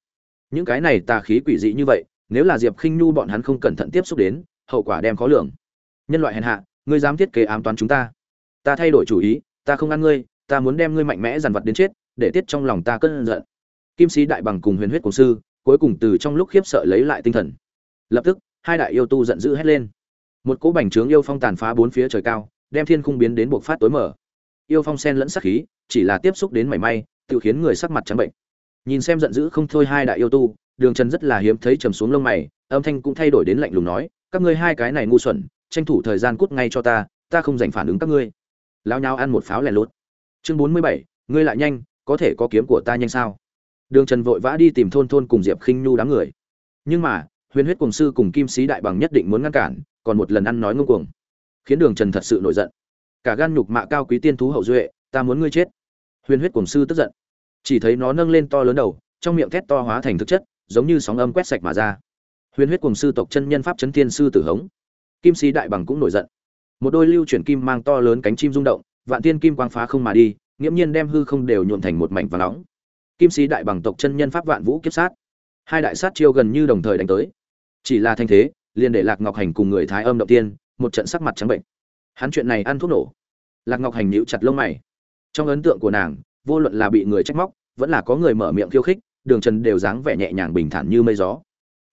Những cái này tà khí quỷ dị như vậy nếu là diệp khinh nhu bọn hắn không cẩn thận tiếp xúc đến, hậu quả đem khó lường. Nhân loại hèn hạ, ngươi dám thiết kế ám toán chúng ta. Ta thay đổi chủ ý, ta không ăn ngươi, ta muốn đem ngươi mạnh mẽ dằn vặt đến chết, để tiết trong lòng ta cơn giận. Kim sĩ đại bằng cùng huyền huyết cổ sư, cuối cùng từ trong lúc khiếp sợ lấy lại tinh thần. Lập tức, hai đại yêu tu giận dữ hét lên. Một cỗ bành trướng yêu phong tàn phá bốn phía trời cao, đem thiên khung biến đến buộc phát tối mở yêu phong sen lẫn sắc khí, chỉ là tiếp xúc đến mảy may, tự khiến người sắc mặt trắng bệnh. Nhìn xem giận dữ không thôi hai đại yêu tu đường trần rất là hiếm thấy trầm xuống lông mày, âm thanh cũng thay đổi đến lạnh lùng nói, các ngươi hai cái này ngu xuẩn, tranh thủ thời gian cút ngay cho ta ta không dành phản ứng các ngươi. Lao nhau ăn một pháo lẻ lốt chương bốn mươi bảy, ngươi lại nhanh, có thể có kiếm của ta nhanh sao? Đường trần vội vã đi tìm thôn thôn cùng diệp khinh nhu đám người. Nhưng mà, huyền huyết cùng sư cùng kim sĩ đại bằng nhất định muốn ngăn cản, còn một lần ăn nói ngông cuồng. Khiến đường trần thật sự nổi giận. Cả gan nhục mạ cao quý tiên thú hậu duệ, ta muốn ngươi chết. Huyền huyết cùng sư tức giận. Chỉ thấy nó nâng lên to lớn đầu, trong miệng thét to hóa thành thực chất giống như sóng âm quét sạch mà ra. Huyền huyết cùng sư tộc chân nhân pháp chấn thiên sư tử hống. Kim sĩ đại bằng cũng nổi giận. Một đôi lưu chuyển kim mang to lớn cánh chim rung động, vạn tiên kim quang phá không mà đi, nghiễm nhiên đem hư không đều nhuộm thành một mảnh vàng nóng. Kim sĩ đại bằng tộc chân nhân pháp vạn vũ kiếp sát. Hai đại sát chiêu gần như đồng thời đánh tới. Chỉ là thanh thế, liền để lạc ngọc hành cùng người thái âm động tiên, một trận sắc mặt trắng bệnh. Hắn chuyện này ăn thuốc nổ. Lạc ngọc hành nhíu chặt lông mày. Trong ấn tượng của nàng, vô luận là bị người trách móc, vẫn là có người mở miệng khiêu khích đường trần đều dáng vẻ nhẹ nhàng bình thản như mây gió.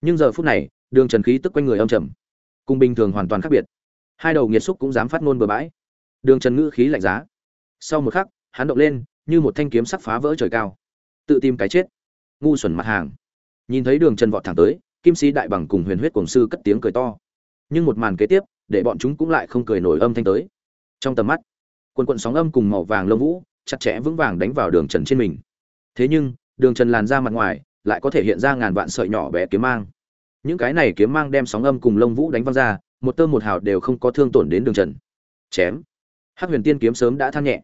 Nhưng giờ phút này, đường trần khí tức quanh người âm trầm, cùng bình thường hoàn toàn khác biệt. Hai đầu nghiệt xúc cũng dám phát ngôn bừa bãi. Đường trần ngữ khí lạnh giá. Sau một khắc, hắn động lên, như một thanh kiếm sắc phá vỡ trời cao. Tự tìm cái chết. Ngu xuẩn mặt hàng. Nhìn thấy đường trần vọt thẳng tới, kim sĩ đại bằng cùng huyền huyết cổng sư cất tiếng cười to. Nhưng một màn kế tiếp, để bọn chúng cũng lại không cười nổi âm thanh tới. Trong tầm mắt, quần quận sóng âm cùng màu vàng lông vũ, chặt chẽ vững vàng đánh vào đường trần trên mình. Thế nhưng đường trần làn ra mặt ngoài, lại có thể hiện ra ngàn vạn sợi nhỏ bé kiếm mang. Những cái này kiếm mang đem sóng âm cùng lông vũ đánh văng ra, một tơ một hào đều không có thương tổn đến đường trần. Chém. Hắc huyền tiên kiếm sớm đã than nhẹ.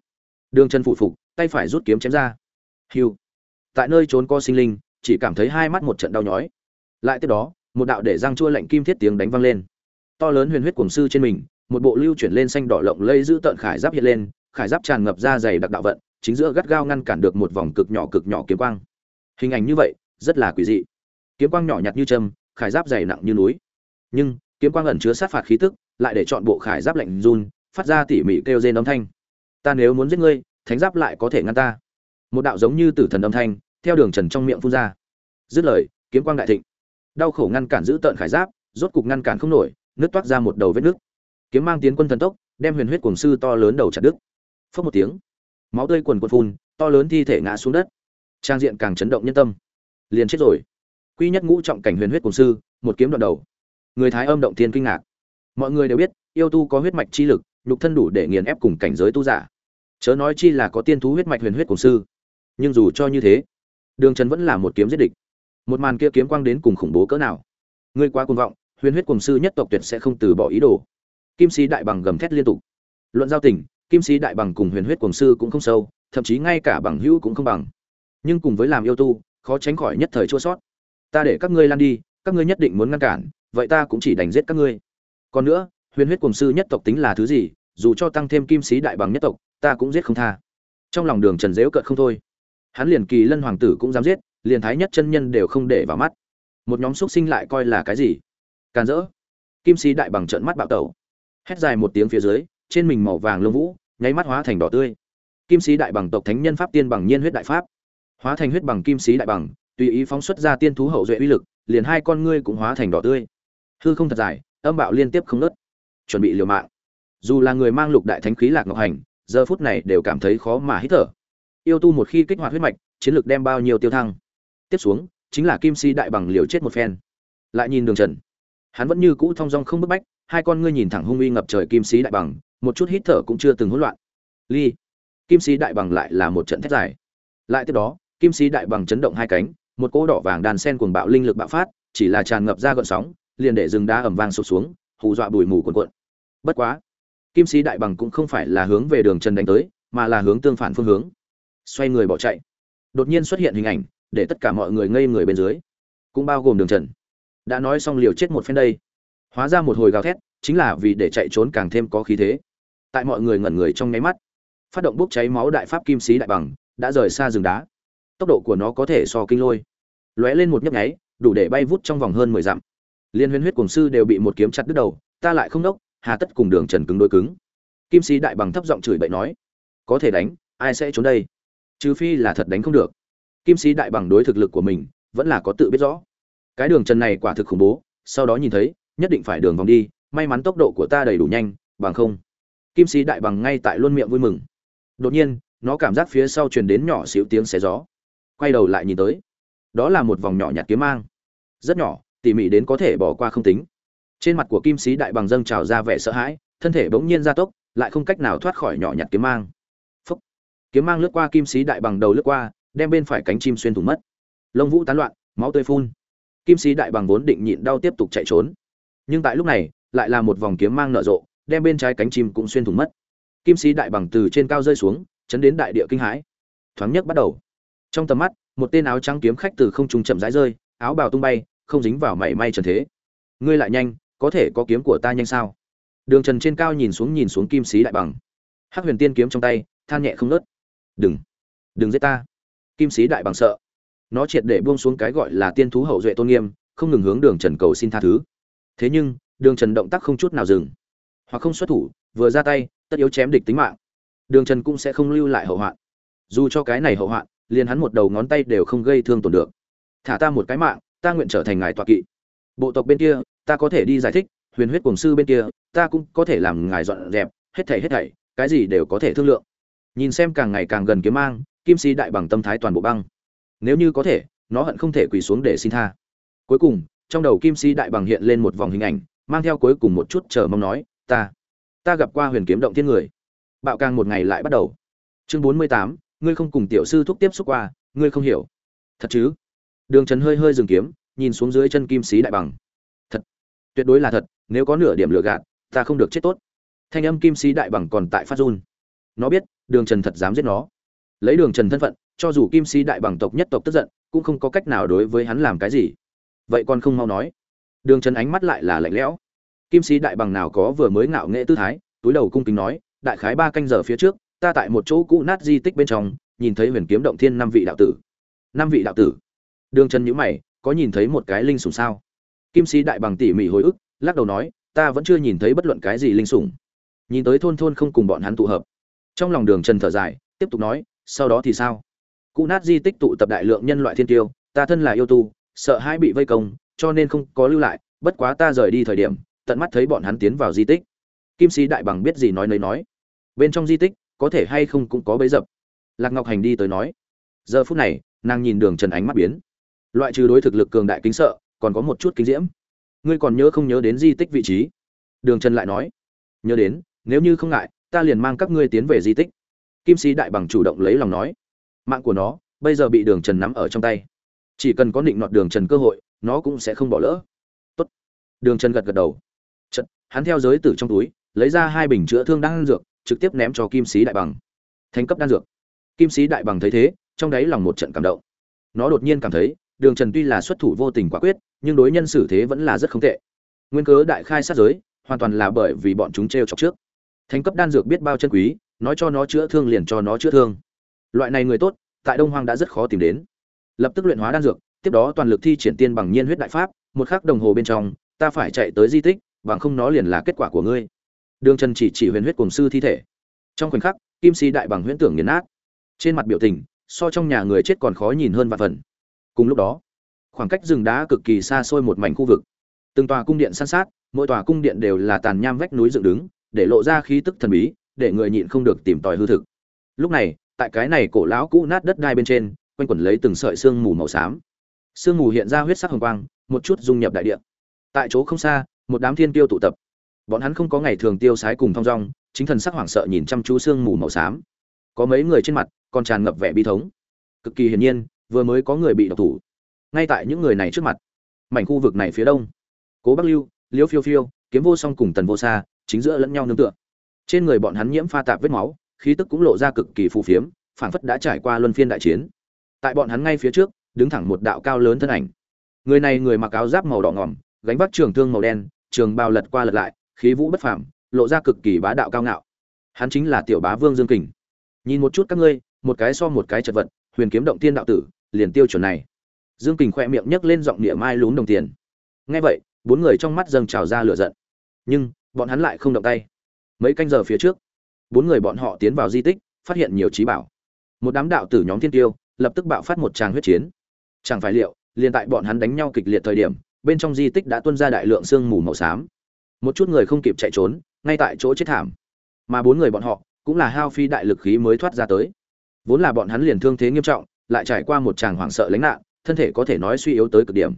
Đường trần phụ phục, tay phải rút kiếm chém ra. Hiu. Tại nơi trốn co sinh linh, chỉ cảm thấy hai mắt một trận đau nhói. Lại tiếp đó, một đạo để răng chua lạnh kim thiết tiếng đánh văng lên. To lớn huyền huyết cuồng sư trên mình, một bộ lưu chuyển lên xanh đỏ lộng lây giữ tợn khải giáp hiện lên, khải giáp tràn ngập ra dày đặc đạo vận, chính giữa gắt gao ngăn cản được một vòng cực nhỏ cực nhỏ kiếm quang hình ảnh như vậy, rất là quỷ dị. Kiếm quang nhỏ nhặt như châm, khải giáp dày nặng như núi. Nhưng, kiếm quang ẩn chứa sát phạt khí tức, lại để chọn bộ khải giáp lạnh run, phát ra tỉ mỉ kêu rên âm thanh. Ta nếu muốn giết ngươi, thánh giáp lại có thể ngăn ta. Một đạo giống như tử thần âm thanh, theo đường trần trong miệng phun ra. Dứt lời, kiếm quang đại thịnh. Đau khổ ngăn cản giữ tợn khải giáp, rốt cục ngăn cản không nổi, nứt toát ra một đầu vết nước kiếm mang tiến quân thần tốc, đem huyền huyết cuồng sư to lớn đầu chặt đứt. Phất một tiếng, máu tươi quần quần phun, to lớn thi thể ngã xuống đất trang diện càng chấn động nhân tâm. Liền chết rồi. Quy nhất ngũ trọng cảnh huyền huyết cùng sư, một kiếm đoạn đầu. Người thái âm động thiên kinh ngạc. Mọi người đều biết, yêu tu có huyết mạch chi lực, nhục thân đủ để nghiền ép cùng cảnh giới tu giả. Chớ nói chi là có tiên thú huyết mạch huyền huyết cùng sư. Nhưng dù cho như thế, đường trần vẫn là một kiếm giết địch. Một màn kia kiếm quang đến cùng khủng bố cỡ nào. Ngươi quá cuồng vọng, huyền huyết cùng sư nhất tộc tuyệt sẽ không từ bỏ ý đồ. Kim sĩ đại bằng gầm thét liên tục. Luận giao tình, kim sĩ đại bằng cùng huyền huyết cùng sư cũng không sâu, thậm chí ngay cả bằng hữu cũng không bằng nhưng cùng với làm yêu tu, khó tránh khỏi nhất thời chua sót. Ta để các ngươi lan đi, các ngươi nhất định muốn ngăn cản, vậy ta cũng chỉ đành giết các ngươi. Còn nữa, huyền huyết cùng sư nhất tộc tính là thứ gì, dù cho tăng thêm kim sĩ đại bằng nhất tộc, ta cũng giết không tha. Trong lòng đường trần dễu cợt không thôi. Hắn liền kỳ lân hoàng tử cũng dám giết, liền thái nhất chân nhân đều không để vào mắt. Một nhóm xúc sinh lại coi là cái gì? Càn rỡ. Kim sĩ đại bằng trận mắt bạo tẩu. Hét dài một tiếng phía dưới, trên mình màu vàng lông vũ, nháy mắt hóa thành đỏ tươi. Kim sĩ đại bằng tộc thánh nhân pháp tiên bằng nhiên huyết đại pháp hóa thành huyết bằng kim sĩ đại bằng, tùy ý phóng xuất ra tiên thú hậu duệ uy lực, liền hai con ngươi cũng hóa thành đỏ tươi. Hư không thật dài, âm bạo liên tiếp không nớt chuẩn bị liều mạng. Dù là người mang lục đại thánh khí lạc ngọc hành, giờ phút này đều cảm thấy khó mà hít thở. Yêu tu một khi kích hoạt huyết mạch, chiến lược đem bao nhiêu tiêu thăng. Tiếp xuống, chính là kim si đại bằng liều chết một phen. Lại nhìn đường trần. Hắn vẫn như cũ thong dong không bức bách, hai con ngươi nhìn thẳng hung uy ngập trời kim sĩ đại bằng, một chút hít thở cũng chưa từng hỗn loạn. Ly. Kim sĩ đại bằng lại là một trận thét dài. Lại tiếp đó kim sĩ đại bằng chấn động hai cánh, một cỗ đỏ vàng đàn sen cuồng bạo linh lực bạo phát, chỉ là tràn ngập ra gợn sóng, liền để rừng đá ẩm vang sụp xuống, hù dọa bụi mù cuồn cuộn. Bất quá, kim sĩ đại bằng cũng không phải là hướng về đường trần đánh tới, mà là hướng tương phản phương hướng. Xoay người bỏ chạy. Đột nhiên xuất hiện hình ảnh, để tất cả mọi người ngây người bên dưới. Cũng bao gồm đường trần. Đã nói xong liều chết một phen đây. Hóa ra một hồi gào thét, chính là vì để chạy trốn càng thêm có khí thế. Tại mọi người ngẩn người trong nháy mắt, phát động bốc cháy máu đại pháp kim sĩ đại bằng, đã rời xa rừng đá tốc độ của nó có thể so kinh lôi. Lóe lên một nhấp nháy, đủ để bay vút trong vòng hơn mười dặm. Liên huyên huyết cổng sư đều bị một kiếm chặt đứt đầu, ta lại không đốc, hà tất cùng đường trần cứng đôi cứng. Kim sĩ đại bằng thấp giọng chửi bậy nói, có thể đánh, ai sẽ trốn đây? Trừ phi là thật đánh không được. Kim sĩ đại bằng đối thực lực của mình vẫn là có tự biết rõ. Cái đường trần này quả thực khủng bố, sau đó nhìn thấy, nhất định phải đường vòng đi, may mắn tốc độ của ta đầy đủ nhanh, bằng không. Kim sĩ đại bằng ngay tại luôn miệng vui mừng. Đột nhiên, nó cảm giác phía sau truyền đến nhỏ xíu tiếng xé gió quay đầu lại nhìn tới. Đó là một vòng nhỏ nhặt kiếm mang. Rất nhỏ, tỉ mỉ đến có thể bỏ qua không tính. Trên mặt của kim sĩ đại bằng dâng trào ra vẻ sợ hãi, thân thể bỗng nhiên gia tốc, lại không cách nào thoát khỏi nhỏ nhặt kiếm mang. Phúc. kiếm mang lướt qua kim sĩ đại bằng đầu lướt qua, đem bên phải cánh chim xuyên thủng mất. Lông vũ tán loạn, máu tươi phun. Kim sĩ đại bằng vốn định nhịn đau tiếp tục chạy trốn. Nhưng tại lúc này, lại là một vòng kiếm mang nở rộ, đem bên trái cánh chim cũng xuyên thủng mất. Kim sĩ đại bằng từ trên cao rơi xuống, chấn đến đại địa kinh hãi. Thoáng nhất bắt đầu trong tầm mắt, một tên áo trắng kiếm khách từ không trung chậm rãi rơi, áo bào tung bay, không dính vào mảy may trần thế. Ngươi lại nhanh, có thể có kiếm của ta nhanh sao? Đường trần trên cao nhìn xuống nhìn xuống kim sĩ đại bằng. Hắc huyền tiên kiếm trong tay, than nhẹ không nớt đừng đừng giết ta. Kim sĩ đại bằng sợ. Nó triệt để buông xuống cái gọi là tiên thú hậu duệ tôn nghiêm, không ngừng hướng đường trần cầu xin tha thứ. Thế nhưng, đường trần động tác không chút nào dừng. Hoặc không xuất thủ, vừa ra tay, tất yếu chém địch tính mạng. Đường trần cũng sẽ không lưu lại hậu hoạn. Dù cho cái này hậu hoạn liền hắn một đầu ngón tay đều không gây thương tổn được. Thả ta một cái mạng, ta nguyện trở thành ngài tọa kỵ. Bộ tộc bên kia, ta có thể đi giải thích, huyền huyết cổng sư bên kia, ta cũng có thể làm ngài dọn dẹp, hết thảy hết thảy, cái gì đều có thể thương lượng. Nhìn xem càng ngày càng gần kiếm mang, kim sĩ đại bằng tâm thái toàn bộ băng. Nếu như có thể, nó hận không thể quỳ xuống để xin tha. Cuối cùng, trong đầu kim sĩ đại bằng hiện lên một vòng hình ảnh, mang theo cuối cùng một chút chờ mong nói, ta ta gặp qua huyền kiếm động thiên người. Bạo càng một ngày lại bắt đầu. Chương bốn mươi tám ngươi không cùng tiểu sư thúc tiếp xúc qua, ngươi không hiểu. Thật chứ? Đường trần hơi hơi dừng kiếm, nhìn xuống dưới chân kim sĩ đại bằng. Thật. Tuyệt đối là thật, nếu có nửa điểm lừa gạt, ta không được chết tốt. Thanh âm kim sĩ đại bằng còn tại phát run. Nó biết, đường trần thật dám giết nó. Lấy đường trần thân phận, cho dù kim sĩ đại bằng tộc nhất tộc tức giận, cũng không có cách nào đối với hắn làm cái gì. Vậy còn không mau nói. Đường trần ánh mắt lại là lạnh lẽo. Kim sĩ đại bằng nào có vừa mới ngạo nghệ tư thái, túi đầu cung kính nói, đại khái ba canh giờ phía trước ta tại một chỗ cũ nát di tích bên trong, nhìn thấy huyền kiếm động thiên năm vị đạo tử. Năm vị đạo tử? Đường trần nhữ mày, có nhìn thấy một cái linh sủng sao? Kim sĩ đại bằng tỉ mỉ hồi ức, lắc đầu nói, ta vẫn chưa nhìn thấy bất luận cái gì linh sủng. Nhìn tới thôn thôn không cùng bọn hắn tụ hợp. Trong lòng đường trần thở dài, tiếp tục nói, sau đó thì sao? Cụ nát di tích tụ tập đại lượng nhân loại thiên tiêu, ta thân là yêu tu, sợ hai bị vây công, cho nên không có lưu lại, bất quá ta rời đi thời điểm, tận mắt thấy bọn hắn tiến vào di tích. Kim sĩ đại bằng biết gì nói nấy nói. Bên trong di tích có thể hay không cũng có bấy dập. Lạc ngọc hành đi tới nói. Giờ phút này nàng nhìn đường trần ánh mắt biến. Loại trừ đối thực lực cường đại kính sợ còn có một chút kính diễm. Ngươi còn nhớ không nhớ đến di tích vị trí? Đường trần lại nói. Nhớ đến nếu như không ngại ta liền mang các ngươi tiến về di tích. Kim sĩ đại bằng chủ động lấy lòng nói. Mạng của nó bây giờ bị đường trần nắm ở trong tay. Chỉ cần có định nọt đường trần cơ hội nó cũng sẽ không bỏ lỡ. Tốt. đường trần gật gật đầu. Chật, hắn theo giới tử trong túi lấy ra hai bình chữa thương đang ăn dược trực tiếp ném cho kim sĩ đại bằng. Thành cấp đan dược. Kim sĩ đại bằng thấy thế, trong đáy lòng một trận cảm động. Nó đột nhiên cảm thấy, đường trần tuy là xuất thủ vô tình quả quyết, nhưng đối nhân xử thế vẫn là rất không tệ. Nguyên cớ đại khai sát giới, hoàn toàn là bởi vì bọn chúng t r e o chọc trước. Thành cấp đan dược biết bao chân quý, nói cho nó chữa thương liền cho nó chữa thương. Loại này người tốt, tại đông hoang đã rất khó tìm đến. Lập tức luyện hóa đan dược, tiếp đó toàn lực thi triển tiên bằng nhiên huyết đại pháp, một khắc đồng hồ bên trong, ta phải chạy tới di tích, bằng không nó liền là kết quả của ngươi đường trần chỉ chỉ huyền huyết cùng sư thi thể. Trong khoảnh khắc, kim si đại bằng huyễn tưởng nghiền nát. Trên mặt biểu tình, so trong nhà người chết còn khó nhìn hơn vạn phần. Cùng lúc đó, khoảng cách rừng đá cực kỳ xa xôi một mảnh khu vực. Từng tòa cung điện san sát, mỗi tòa cung điện đều là tàn nham vách núi dựng đứng, để lộ ra khí tức thần bí, để người nhịn không được tìm tòi hư thực. Lúc này, tại cái này cổ lão cũ nát đất đai bên trên, quanh quẩn lấy từng sợi xương mù màu xám. Sương mù hiện ra huyết sắc hồng quang, một chút dung nhập đại địa. Tại chỗ không xa, một đám thiên tiêu tụ tập bọn hắn không có ngày thường tiêu sái cùng thong dong, chính thần sắc hoảng sợ nhìn chăm chú sương mù màu xám. Có mấy người trên mặt, còn tràn ngập vẻ bi thống. Cực kỳ hiển nhiên, vừa mới có người bị độc thủ. Ngay tại những người này trước mặt, mảnh khu vực này phía đông. Cố bắc lưu, liễu phiêu phiêu, kiếm vô song cùng tần vô xa chính giữa lẫn nhau nương tựa. Trên người bọn hắn nhiễm pha tạp vết máu, khí tức cũng lộ ra cực kỳ phù phiếm, phảng phất đã trải qua luân phiên đại chiến. Tại bọn hắn ngay phía trước, đứng thẳng một đạo cao lớn thân ảnh. Người này người mặc áo giáp màu đỏ ngỏm, gánh vác trường thương màu đen, trường bao lật qua lật lại khí vũ bất phàm, lộ ra cực kỳ bá đạo cao ngạo. Hắn chính là tiểu bá vương dương kình. Nhìn một chút các ngươi, một cái so một cái chật vật, huyền kiếm động tiên đạo tử, liền tiêu chuẩn này. Dương kình khẽ miệng nhấc lên giọng địa mai lún đồng tiền. Nghe vậy, bốn người trong mắt dâng trào ra lửa giận. Nhưng, bọn hắn lại không động tay. Mấy canh giờ phía trước, bốn người bọn họ tiến vào di tích, phát hiện nhiều trí bảo. Một đám đạo tử nhóm thiên tiêu, lập tức bạo phát một tràng huyết chiến. Chẳng phải liệu, liền tại bọn hắn đánh nhau kịch liệt thời điểm, bên trong di tích đã tuôn ra đại lượng sương mù màu xám một chút người không kịp chạy trốn, ngay tại chỗ chết thảm. Mà bốn người bọn họ cũng là hao phi đại lực khí mới thoát ra tới. Vốn là bọn hắn liền thương thế nghiêm trọng, lại trải qua một tràng hoảng sợ lánh nạn, thân thể có thể nói suy yếu tới cực điểm.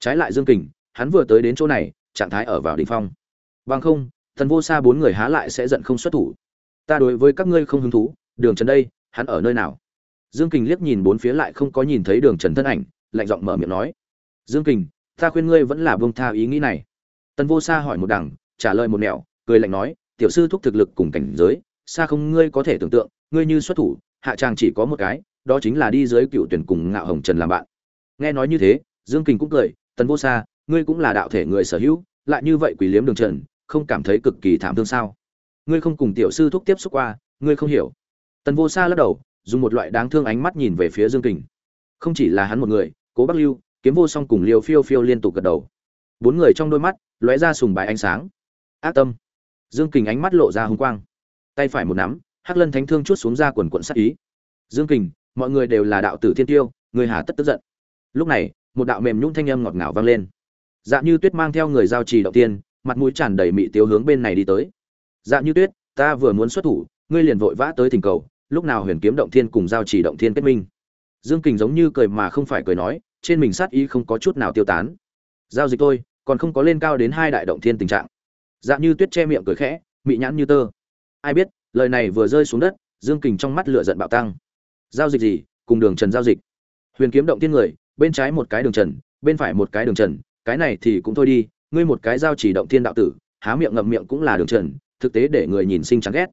Trái lại dương kình, hắn vừa tới đến chỗ này, trạng thái ở vào đỉnh phong. Bằng không, thần vô xa bốn người há lại sẽ giận không xuất thủ. Ta đối với các ngươi không hứng thú, đường trần đây, hắn ở nơi nào? Dương kình liếc nhìn bốn phía lại không có nhìn thấy đường trần thân ảnh, lạnh giọng mở miệng nói. Dương kình, ta khuyên ngươi vẫn là bông tha ý nghĩ này tần vô xa hỏi một đằng, trả lời một nẻo, cười lạnh nói, tiểu sư thúc thực lực cùng cảnh giới, xa không ngươi có thể tưởng tượng, ngươi như xuất thủ, hạ tràng chỉ có một cái, đó chính là đi dưới cựu tuyển cùng ngạo hồng trần làm bạn. Nghe nói như thế, dương kình cũng cười, tần vô xa ngươi cũng là đạo thể người sở hữu, lại như vậy quỷ liếm đường trần, không cảm thấy cực kỳ thảm thương sao? Ngươi không cùng tiểu sư thúc tiếp xúc qua, ngươi không hiểu. Tần vô xa lắc đầu, dùng một loại đáng thương ánh mắt nhìn về phía dương kình. Không chỉ là hắn một người, cố bắc lưu, kiếm vô song cùng liều phiêu phiêu liên tục gật đầu. Bốn người trong đôi mắt lóe ra sùng bài ánh sáng. Ác tâm. Dương kình ánh mắt lộ ra hung quang. Tay phải một nắm, hắc lân thánh thương chút xuống ra quần quận sắc ý. Dương kình, mọi người đều là đạo tử thiên tiêu, người hà tất tức giận. Lúc này, một đạo mềm nhũng thanh âm ngọt ngào vang lên. Dạ như tuyết mang theo người giao trì đầu tiên, mặt mũi tràn đầy mị tiêu hướng bên này đi tới. Dạ như tuyết, ta vừa muốn xuất thủ, ngươi liền vội vã tới thỉnh cầu, lúc nào huyền kiếm động thiên cùng giao trì động thiên kết minh. Dương kình giống như cười mà không phải cười nói, trên mình sát ý không có chút nào tiêu tán. Giao dịch tôi còn không có lên cao đến hai đại động thiên tình trạng. Dạng như tuyết che miệng cười khẽ, mị nhãn như tơ. Ai biết, lời này vừa rơi xuống đất, dương kình trong mắt lửa giận bạo tăng. Giao dịch gì, cùng đường trần giao dịch. Huyền kiếm động thiên người, bên trái một cái đường trần, bên phải một cái đường trần, cái này thì cũng thôi đi, ngươi một cái giao chỉ động thiên đạo tử, há miệng ngậm miệng cũng là đường trần, thực tế để người nhìn sinh chán ghét.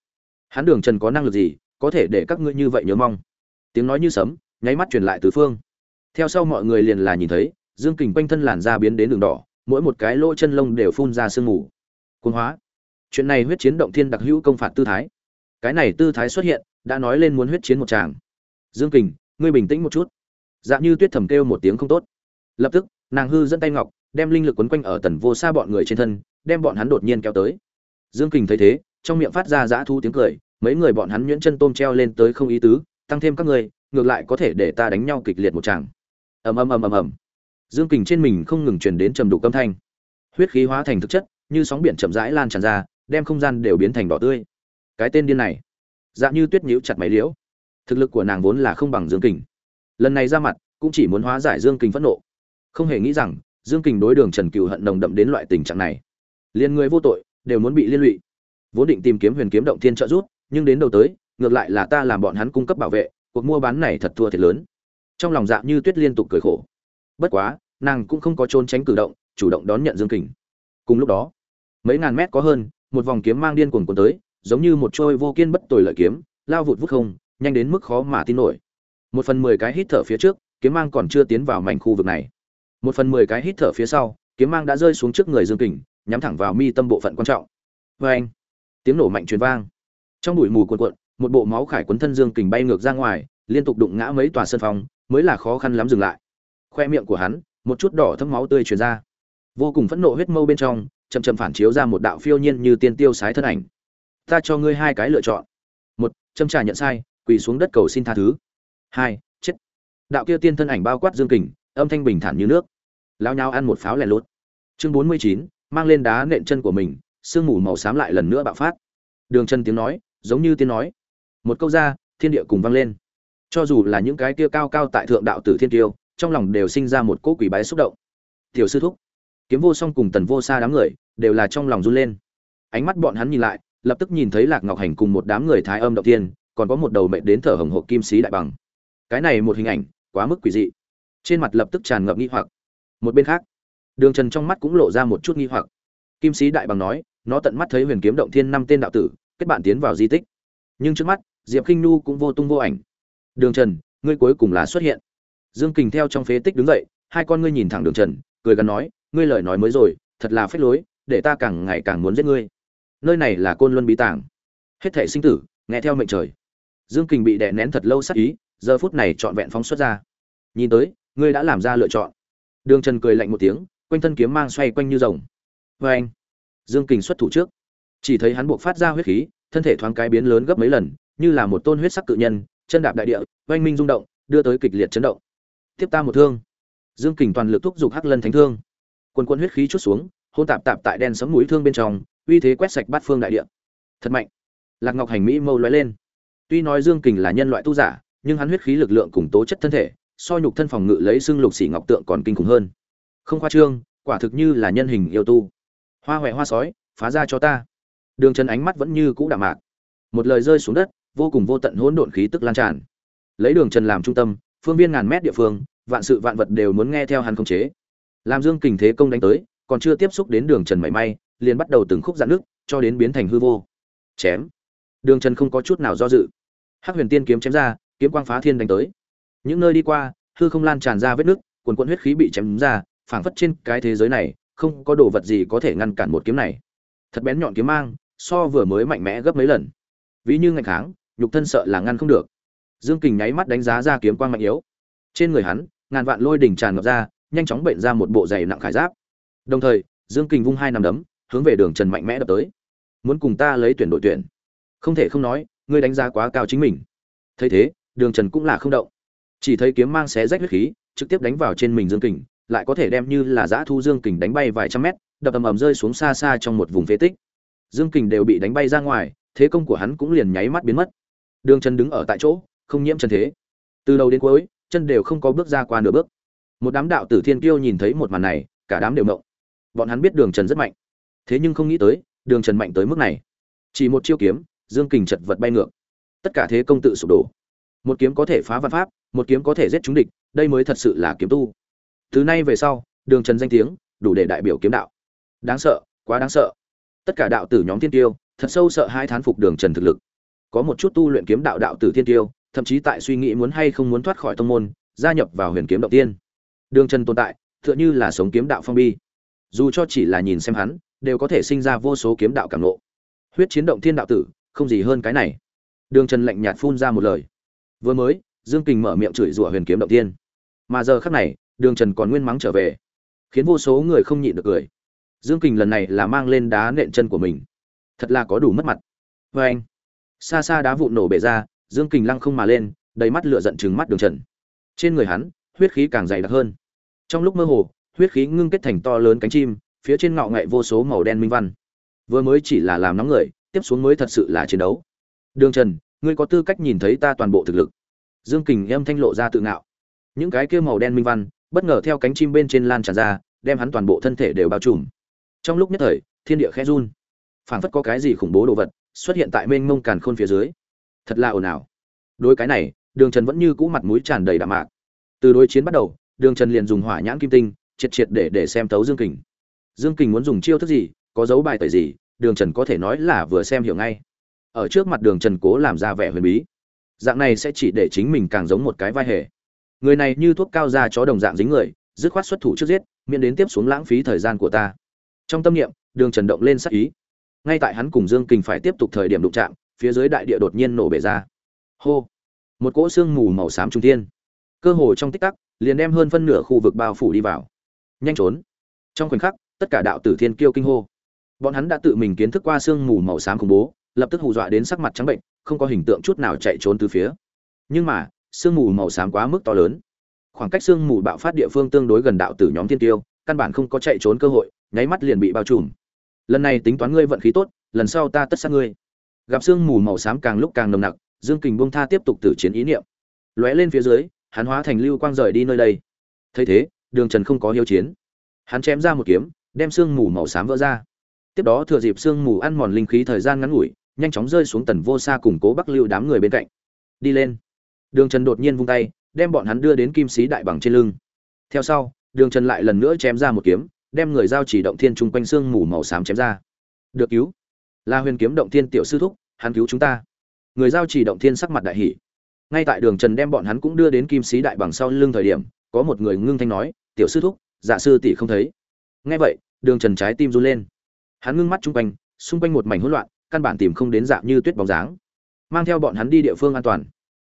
Hắn đường trần có năng lực gì, có thể để các ngươi như vậy nhớ mong? Tiếng nói như sấm, nháy mắt truyền lại tứ phương. Theo sau mọi người liền là nhìn thấy, dương kình quanh thân làn da biến đến đường đỏ mỗi một cái lỗ chân lông đều phun ra sương mù. Cuồng hóa. Chuyện này huyết chiến động thiên đặc hữu công phạt tư thái. Cái này tư thái xuất hiện, đã nói lên muốn huyết chiến một tràng. Dương kình, ngươi bình tĩnh một chút. Dạ như tuyết thầm kêu một tiếng không tốt. Lập tức, nàng hư dẫn tay ngọc, đem linh lực quấn quanh ở tần vô xa bọn người trên thân, đem bọn hắn đột nhiên kéo tới. Dương kình thấy thế, trong miệng phát ra dã thu tiếng cười, mấy người bọn hắn nhuyễn chân tôm treo lên tới không ý tứ, tăng thêm các người, ngược lại có thể để ta đánh nhau kịch liệt một tràng. Ầm ầm ầm ầm ầm dương kình trên mình không ngừng truyền đến trầm đủ âm thanh. Huyết khí hóa thành thực chất, như sóng biển chậm rãi lan tràn ra, đem không gian đều biến thành đỏ tươi. Cái tên điên này dạ như tuyết nhíu chặt máy liễu. Thực lực của nàng vốn là không bằng dương kình. Lần này ra mặt, cũng chỉ muốn hóa giải dương kình phẫn nộ. Không hề nghĩ rằng, dương kình đối đường trần cựu hận nồng đậm đến loại tình trạng này. Liền người vô tội, đều muốn bị liên lụy. Vốn định tìm kiếm huyền kiếm động thiên trợ giúp, nhưng đến đầu tới, ngược lại là ta làm bọn hắn cung cấp bảo vệ, cuộc mua bán này thật thua thiệt lớn. Trong lòng dạ như tuyết liên tục cười khổ bất quá, nàng cũng không có trốn tránh cử động, chủ động đón nhận dương kình. Cùng lúc đó, mấy ngàn mét có hơn, một vòng kiếm mang điên cuồng cuốn tới, giống như một trôi vô kiên bất tồi lợi kiếm, lao vụt vút không, nhanh đến mức khó mà tin nổi. Một phần mười cái hít thở phía trước, kiếm mang còn chưa tiến vào mảnh khu vực này. Một phần mười cái hít thở phía sau, kiếm mang đã rơi xuống trước người dương kình, nhắm thẳng vào mi tâm bộ phận quan trọng. Vê anh tiếng nổ mạnh truyền vang. Trong bụi mù cuộn cuộn, một bộ máu khải quấn thân dương kình bay ngược ra ngoài, liên tục đụng ngã mấy tòa sân phòng, mới là khó khăn lắm dừng lại khoe miệng của hắn, một chút đỏ thấm máu tươi truyền ra. Vô cùng phẫn nộ huyết mâu bên trong, chậm chậm phản chiếu ra một đạo phiêu nhiên như tiên tiêu sái thân ảnh. Ta cho ngươi hai cái lựa chọn. Một, châm trà nhận sai, quỳ xuống đất cầu xin tha thứ. Hai, chết. Đạo kia tiên thân ảnh bao quát dương kình, âm thanh bình thản như nước. Lao nhau ăn một pháo lẻ lốt. Chương bốn mươi chín, mang lên đá nện chân của mình, sương mù màu xám lại lần nữa bạo phát. Đường chân tiếng nói, giống như tiếng nói. Một câu ra, thiên địa cùng vang lên. Cho dù là những cái kia cao cao tại thượng đạo tử thiên tiêu trong lòng đều sinh ra một cỗ quỷ bái xúc động. Tiểu sư thúc, kiếm vô song cùng tần vô xa đám người đều là trong lòng run lên. Ánh mắt bọn hắn nhìn lại, lập tức nhìn thấy lạc ngọc hành cùng một đám người thái âm động tiên còn có một đầu mệnh đến thở hồng hộc kim sĩ đại bằng. Cái này một hình ảnh quá mức quỷ dị. Trên mặt lập tức tràn ngập nghi hoặc. Một bên khác, đường trần trong mắt cũng lộ ra một chút nghi hoặc. Kim sĩ đại bằng nói, nó tận mắt thấy huyền kiếm động thiên năm tên đạo tử, kết bạn tiến vào di tích. Nhưng trước mắt, diệp k i n h nu cũng vô tung vô ảnh. Đường trần, ngươi cuối cùng là xuất hiện dương kình theo trong phế tích đứng dậy, hai con ngươi nhìn thẳng đường trần, cười gần nói, ngươi lời nói mới rồi, thật là phế lối, để ta càng ngày càng muốn giết ngươi. Nơi này là côn luân bí tàng. Hết thảy sinh tử, nghe theo mệnh trời. Dương kình bị đè nén thật lâu sát ý, giờ phút này trọn vẹn phóng xuất ra. Nhìn tới, ngươi đã làm ra lựa chọn. Đường trần cười lạnh một tiếng, quanh thân kiếm mang xoay quanh như rồng. Vê anh. Dương kình xuất thủ trước. Chỉ thấy hắn buộc phát ra huyết khí, thân thể thoáng cái biến lớn gấp mấy lần, như là một tôn huyết sắc cự nhân, chân đạp đại địa, oanh minh rung động, đưa tới kịch liệt chấn động tiếp ta một thương. Dương kình toàn lực thúc giục hắc lân thánh thương. Quân quân huyết khí chút xuống, hôn tạp tạp tại đen sấm mũi thương bên trong, uy thế quét sạch bát phương đại địa. Thật mạnh. Lạc ngọc hành mỹ mâu lóe lên. Tuy nói dương kình là nhân loại tu giả, nhưng hắn huyết khí lực lượng cùng tố chất thân thể, so nhục thân phòng ngự lấy xương lục xỉ ngọc tượng còn kinh khủng hơn. Không khoa trương, quả thực như là nhân hình yêu tu. Hoa huệ hoa sói, phá ra cho ta. Đường trần ánh mắt vẫn như cũ đạm mạc. Một lời rơi xuống đất, vô cùng vô tận hỗn độn khí tức lan tràn. Lấy đường trần làm trung tâm, phương viên ngàn mét địa phương vạn sự vạn vật đều muốn nghe theo hắn khống chế. Làm dương kình thế công đánh tới, còn chưa tiếp xúc đến đường trần mảy may, liền bắt đầu từng khúc giạn nước, cho đến biến thành hư vô. Chém. Đường trần không có chút nào do dự. Hắc huyền tiên kiếm chém ra, kiếm quang phá thiên đánh tới. Những nơi đi qua, hư không lan tràn ra vết nước cuồn cuộn huyết khí bị chém ra, phảng phất trên cái thế giới này, không có đồ vật gì có thể ngăn cản một kiếm này. Thật bén nhọn kiếm mang, so vừa mới mạnh mẽ gấp mấy lần. Ví như ngành kháng, nhục thân sợ là ngăn không được. Dương kình nháy mắt đánh giá ra kiếm quang mạnh yếu trên người hắn, ngàn vạn lôi đỉnh tràn ngập ra, nhanh chóng bệnh ra một bộ giày nặng khải giáp. Đồng thời, dương kình vung hai nằm đấm, hướng về đường trần mạnh mẽ đập tới. Muốn cùng ta lấy tuyển đội tuyển. Không thể không nói, ngươi đánh giá quá cao chính mình. Thấy thế, đường trần cũng là không động. Chỉ thấy kiếm mang xé rách huyết khí, trực tiếp đánh vào trên mình dương kình, lại có thể đem như là giã thu dương kình đánh bay vài trăm mét, đập ầm ầm rơi xuống xa xa trong một vùng phế tích. Dương kình đều bị đánh bay ra ngoài, thế công của hắn cũng liền nháy mắt biến mất. Đường trần đứng ở tại chỗ, không nhiễm chân thế. Từ đầu đến cuối chân đều không có bước ra qua nửa bước. Một đám đạo tử thiên kiêu nhìn thấy một màn này, cả đám đều mộng bọn hắn biết đường trần rất mạnh. Thế nhưng không nghĩ tới, đường trần mạnh tới mức này. Chỉ một chiêu kiếm, dương kình chật vật bay ngược. Tất cả thế công tự sụp đổ. Một kiếm có thể phá văn pháp, một kiếm có thể giết chúng địch, đây mới thật sự là kiếm tu. Từ nay về sau, đường trần danh tiếng, đủ để đại biểu kiếm đạo. Đáng sợ, quá đáng sợ. Tất cả đạo tử nhóm thiên tiêu thật sâu sợ hai thán phục đường trần thực lực. Có một chút tu luyện kiếm đạo đạo tử thiên tiêu thậm chí tại suy nghĩ muốn hay không muốn thoát khỏi tông môn, gia nhập vào huyền kiếm động tiên. Đường trần tồn tại, tựa như là sống kiếm đạo phong bi. Dù cho chỉ là nhìn xem hắn, đều có thể sinh ra vô số kiếm đạo cảm ngộ. huyết chiến động thiên đạo tử, không gì hơn cái này. Đường trần lạnh nhạt phun ra một lời. Vừa mới, dương kình mở miệng chửi rủa huyền kiếm động tiên. Mà giờ khắc này, đường trần còn nguyên mắng trở về. Khiến vô số người không nhịn được cười. Dương kình lần này là mang lên đá nện chân của mình. Thật là có đủ mất mặt. Oeng! anh xa xa đá vụn nổ bể ra dương kình lăng không mà lên, đầy mắt lửa giận trừng mắt đường trần. Trên người hắn, huyết khí càng dày đặc hơn. Trong lúc mơ hồ, huyết khí ngưng kết thành to lớn cánh chim, phía trên ngọ ngậy vô số màu đen minh văn. Vừa mới chỉ là làm nóng người, tiếp xuống mới thật sự là chiến đấu. Đường trần, ngươi có tư cách nhìn thấy ta toàn bộ thực lực. Dương kình em thanh lộ ra tự ngạo. Những cái kia màu đen minh văn, bất ngờ theo cánh chim bên trên lan tràn ra, đem hắn toàn bộ thân thể đều bao trùm. Trong lúc nhất thời, thiên địa khẽ run. Phảng phất có cái gì khủng bố đồ vật, xuất hiện tại mênh mông càn khôn phía dưới thật là ồn ào. Đối cái này, đường trần vẫn như cũ mặt mũi tràn đầy đạm mạc. Từ đối chiến bắt đầu, đường trần liền dùng hỏa nhãn kim tinh, triệt triệt để để xem tấu dương kình. Dương kình muốn dùng chiêu thức gì, có dấu bài tẩy gì, đường trần có thể nói là vừa xem hiểu ngay. Ở trước mặt đường trần cố làm ra vẻ huyền bí. Dạng này sẽ chỉ để chính mình càng giống một cái vai hề. Người này như thuốc cao ra chó đồng dạng dính người, dứt khoát xuất thủ trước giết, miễn đến tiếp xuống lãng phí thời gian của ta. Trong tâm niệm, đường trần động lên sắc ý. Ngay tại hắn cùng dương kình phải tiếp tục thời điểm đụng chạm phía dưới đại địa đột nhiên nổ bể ra. Hô! Một cỗ sương mù màu xám trung thiên, cơ hồ trong tích tắc liền đem hơn phân nửa khu vực bao phủ đi vào. Nhanh trốn. Trong khoảnh khắc tất cả đạo tử thiên kiêu kinh hô. Bọn hắn đã tự mình kiến thức qua sương mù màu xám khủng bố lập tức hù dọa đến sắc mặt trắng bệnh không có hình tượng chút nào chạy trốn từ phía. Nhưng mà sương mù màu xám quá mức to lớn. Khoảng cách sương mù bạo phát địa phương tương đối gần đạo tử nhóm thiên tiêu căn bản không có chạy trốn cơ hội nháy mắt liền bị bao trùm. Lần này tính toán ngươi vận khí tốt lần sau ta tất sát ngươi gặp sương mù màu xám càng lúc càng nồng nặc, dương kình bông tha tiếp tục tử chiến ý niệm. Lóe lên phía dưới, hắn hóa thành lưu quang rời đi nơi đây. Thấy thế, đường trần không có hiếu chiến. Hắn chém ra một kiếm, đem sương mù màu xám vỡ ra. Tiếp đó thừa dịp sương mù ăn mòn linh khí thời gian ngắn ngủi, nhanh chóng rơi xuống tần vô xa củng cố bắc lưu đám người bên cạnh. Đi lên. Đường trần đột nhiên vung tay, đem bọn hắn đưa đến kim sĩ đại bằng trên lưng. Theo sau, đường trần lại lần nữa chém ra một kiếm, đem người giao chỉ động thiên chung quanh sương mù màu xám chém ra. Được cứu. Là huyền kiếm động thiên tiểu sư thúc hắn cứu chúng ta. Người giao chỉ động thiên sắc mặt đại hỷ ngay tại đường trần đem bọn hắn cũng đưa đến kim sĩ đại bằng sau lưng thời điểm, có một người ngưng thanh nói, tiểu sư thúc dạ sư tỷ không thấy. Nghe vậy, đường trần trái tim run lên. Hắn ngưng mắt chung quanh, xung quanh một mảnh hỗn loạn, căn bản tìm không đến dạng như tuyết bóng dáng. Mang theo bọn hắn đi địa phương an toàn.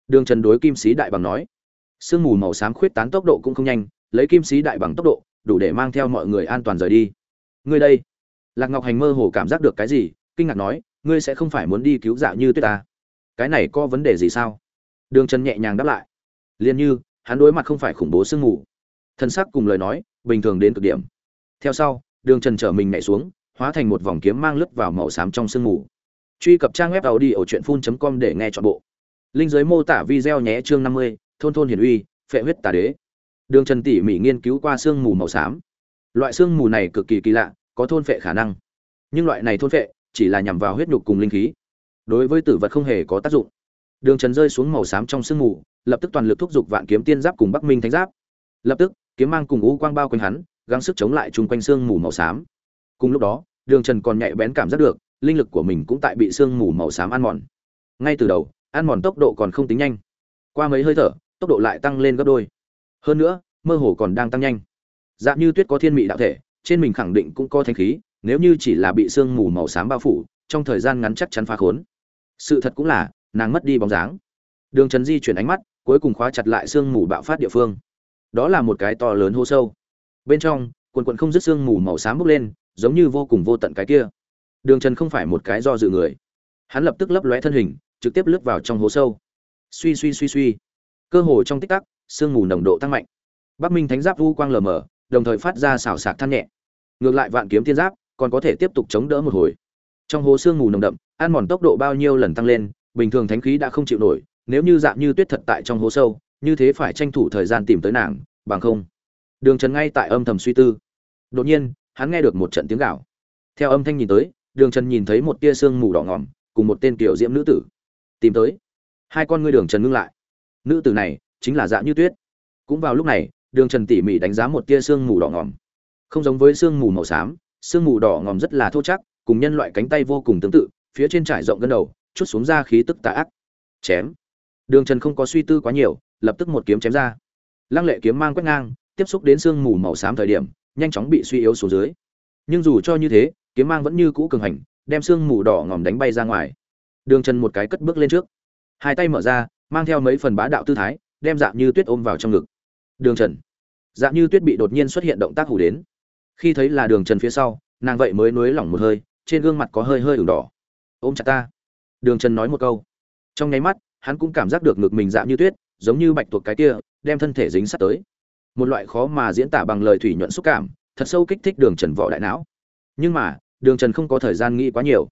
Đường trần đối kim sĩ đại bằng nói, sương mù màu xám khuyết tán tốc độ cũng không nhanh, lấy kim sĩ đại bằng tốc độ, đủ để mang theo mọi người an toàn rời đi. Ngươi đây. Lạc ngọc hành mơ hồ cảm giác được cái gì, kinh ngạc nói ngươi sẽ không phải muốn đi cứu dạ như tuyết ta. Cái này có vấn đề gì sao? Đường trần nhẹ nhàng đáp lại. Liền như, hắn đối mặt không phải khủng bố sương mù. Thân xác cùng lời nói, bình thường đến cực điểm. Theo sau, đường trần trở mình nhảy xuống, hóa thành một vòng kiếm mang lướt vào màu xám trong sương mù. Truy cập trang web tàu đi ở truyện phun com để nghe chọn bộ. Linh giới mô tả video nhé chương năm mươi, thôn thôn hiển uy, phệ huyết tà đế. Đường trần tỉ mỉ nghiên cứu qua sương mù màu xám. Loại sương mù này cực kỳ kỳ lạ, có thôn phệ khả năng. Nhưng loại này thôn phệ chỉ là nhằm vào huyết nhục cùng linh khí. Đối với tử vật không hề có tác dụng. Đường trần rơi xuống màu xám trong sương mù, lập tức toàn lực thúc giục vạn kiếm tiên giáp cùng bắc minh thánh giáp. Lập tức, kiếm mang cùng u quang bao quanh hắn, gắng sức chống lại chung quanh sương mù màu xám. Cùng lúc đó, đường trần còn nhạy bén cảm giác được, linh lực của mình cũng tại bị sương mù màu xám ăn mòn. Ngay từ đầu, ăn mòn tốc độ còn không tính nhanh. Qua mấy hơi thở, tốc độ lại tăng lên gấp đôi. Hơn nữa, mơ hồ còn đang tăng nhanh. Dạng như tuyết có thiên mị đạo thể, trên mình khẳng định cũng có thanh khí nếu như chỉ là bị sương mù màu xám bao phủ, trong thời gian ngắn chắc chắn phá khốn. Sự thật cũng là, nàng mất đi bóng dáng. Đường trần di chuyển ánh mắt, cuối cùng khóa chặt lại sương mù bạo phát địa phương. Đó là một cái to lớn hô sâu. Bên trong, quần quần không dứt sương mù màu xám bốc lên, giống như vô cùng vô tận cái kia. Đường trần không phải một cái do dự người. Hắn lập tức lấp lóe thân hình, trực tiếp lướt vào trong hố sâu. Suy suy suy suy. Cơ hồ trong tích tắc, sương mù nồng độ tăng mạnh. Bắc minh thánh giáp vu quang lờ mờ, đồng thời phát ra xào sạc than nhẹ. Ngược lại vạn kiếm thiên giáp còn có thể tiếp tục chống đỡ một hồi. Trong hố sương mù nồng đậm, ăn mòn tốc độ bao nhiêu lần tăng lên, bình thường thánh khí đã không chịu nổi, nếu như dạng như tuyết thật tại trong hố sâu, như thế phải tranh thủ thời gian tìm tới nàng, bằng không. Đường trần ngay tại âm thầm suy tư. Đột nhiên, hắn nghe được một trận tiếng gạo theo âm thanh nhìn tới, đường trần nhìn thấy một tia sương mù đỏ ngỏm cùng một tên kiểu diễm nữ tử. Tìm tới. Hai con ngươi đường trần ngưng lại. Nữ tử này, chính là dạ như tuyết. Cũng vào lúc này, đường trần tỉ mỉ đánh giá một tia sương mù đỏ ngỏm không giống với sương mù màu xám sương mù đỏ ngòm rất là thô chắc, cùng nhân loại cánh tay vô cùng tương tự, phía trên trải rộng gân đầu, chút xuống ra khí tức tà ác. Chém. Đường trần không có suy tư quá nhiều, lập tức một kiếm chém ra. Lăng lệ kiếm mang quét ngang, tiếp xúc đến sương mù màu xám thời điểm, nhanh chóng bị suy yếu xuống dưới. Nhưng dù cho như thế, kiếm mang vẫn như cũ cường hành, đem sương mù đỏ ngòm đánh bay ra ngoài. Đường trần một cái cất bước lên trước. Hai tay mở ra, mang theo mấy phần bá đạo tư thái, đem dạng như tuyết ôm vào trong ngực. Đường trần. Dạng như tuyết bị đột nhiên xuất hiện động tác hủ đến khi thấy là đường trần phía sau, nàng vậy mới nối lỏng một hơi, trên gương mặt có hơi hơi ửng đỏ. Ôm chặt ta. Đường trần nói một câu. Trong nháy mắt, hắn cũng cảm giác được ngực mình dạng như tuyết, giống như bạch tuộc cái kia, đem thân thể dính sát tới. Một loại khó mà diễn tả bằng lời thủy nhuận xúc cảm, thật sâu kích thích đường trần vỏ đại não. Nhưng mà, đường trần không có thời gian nghĩ quá nhiều.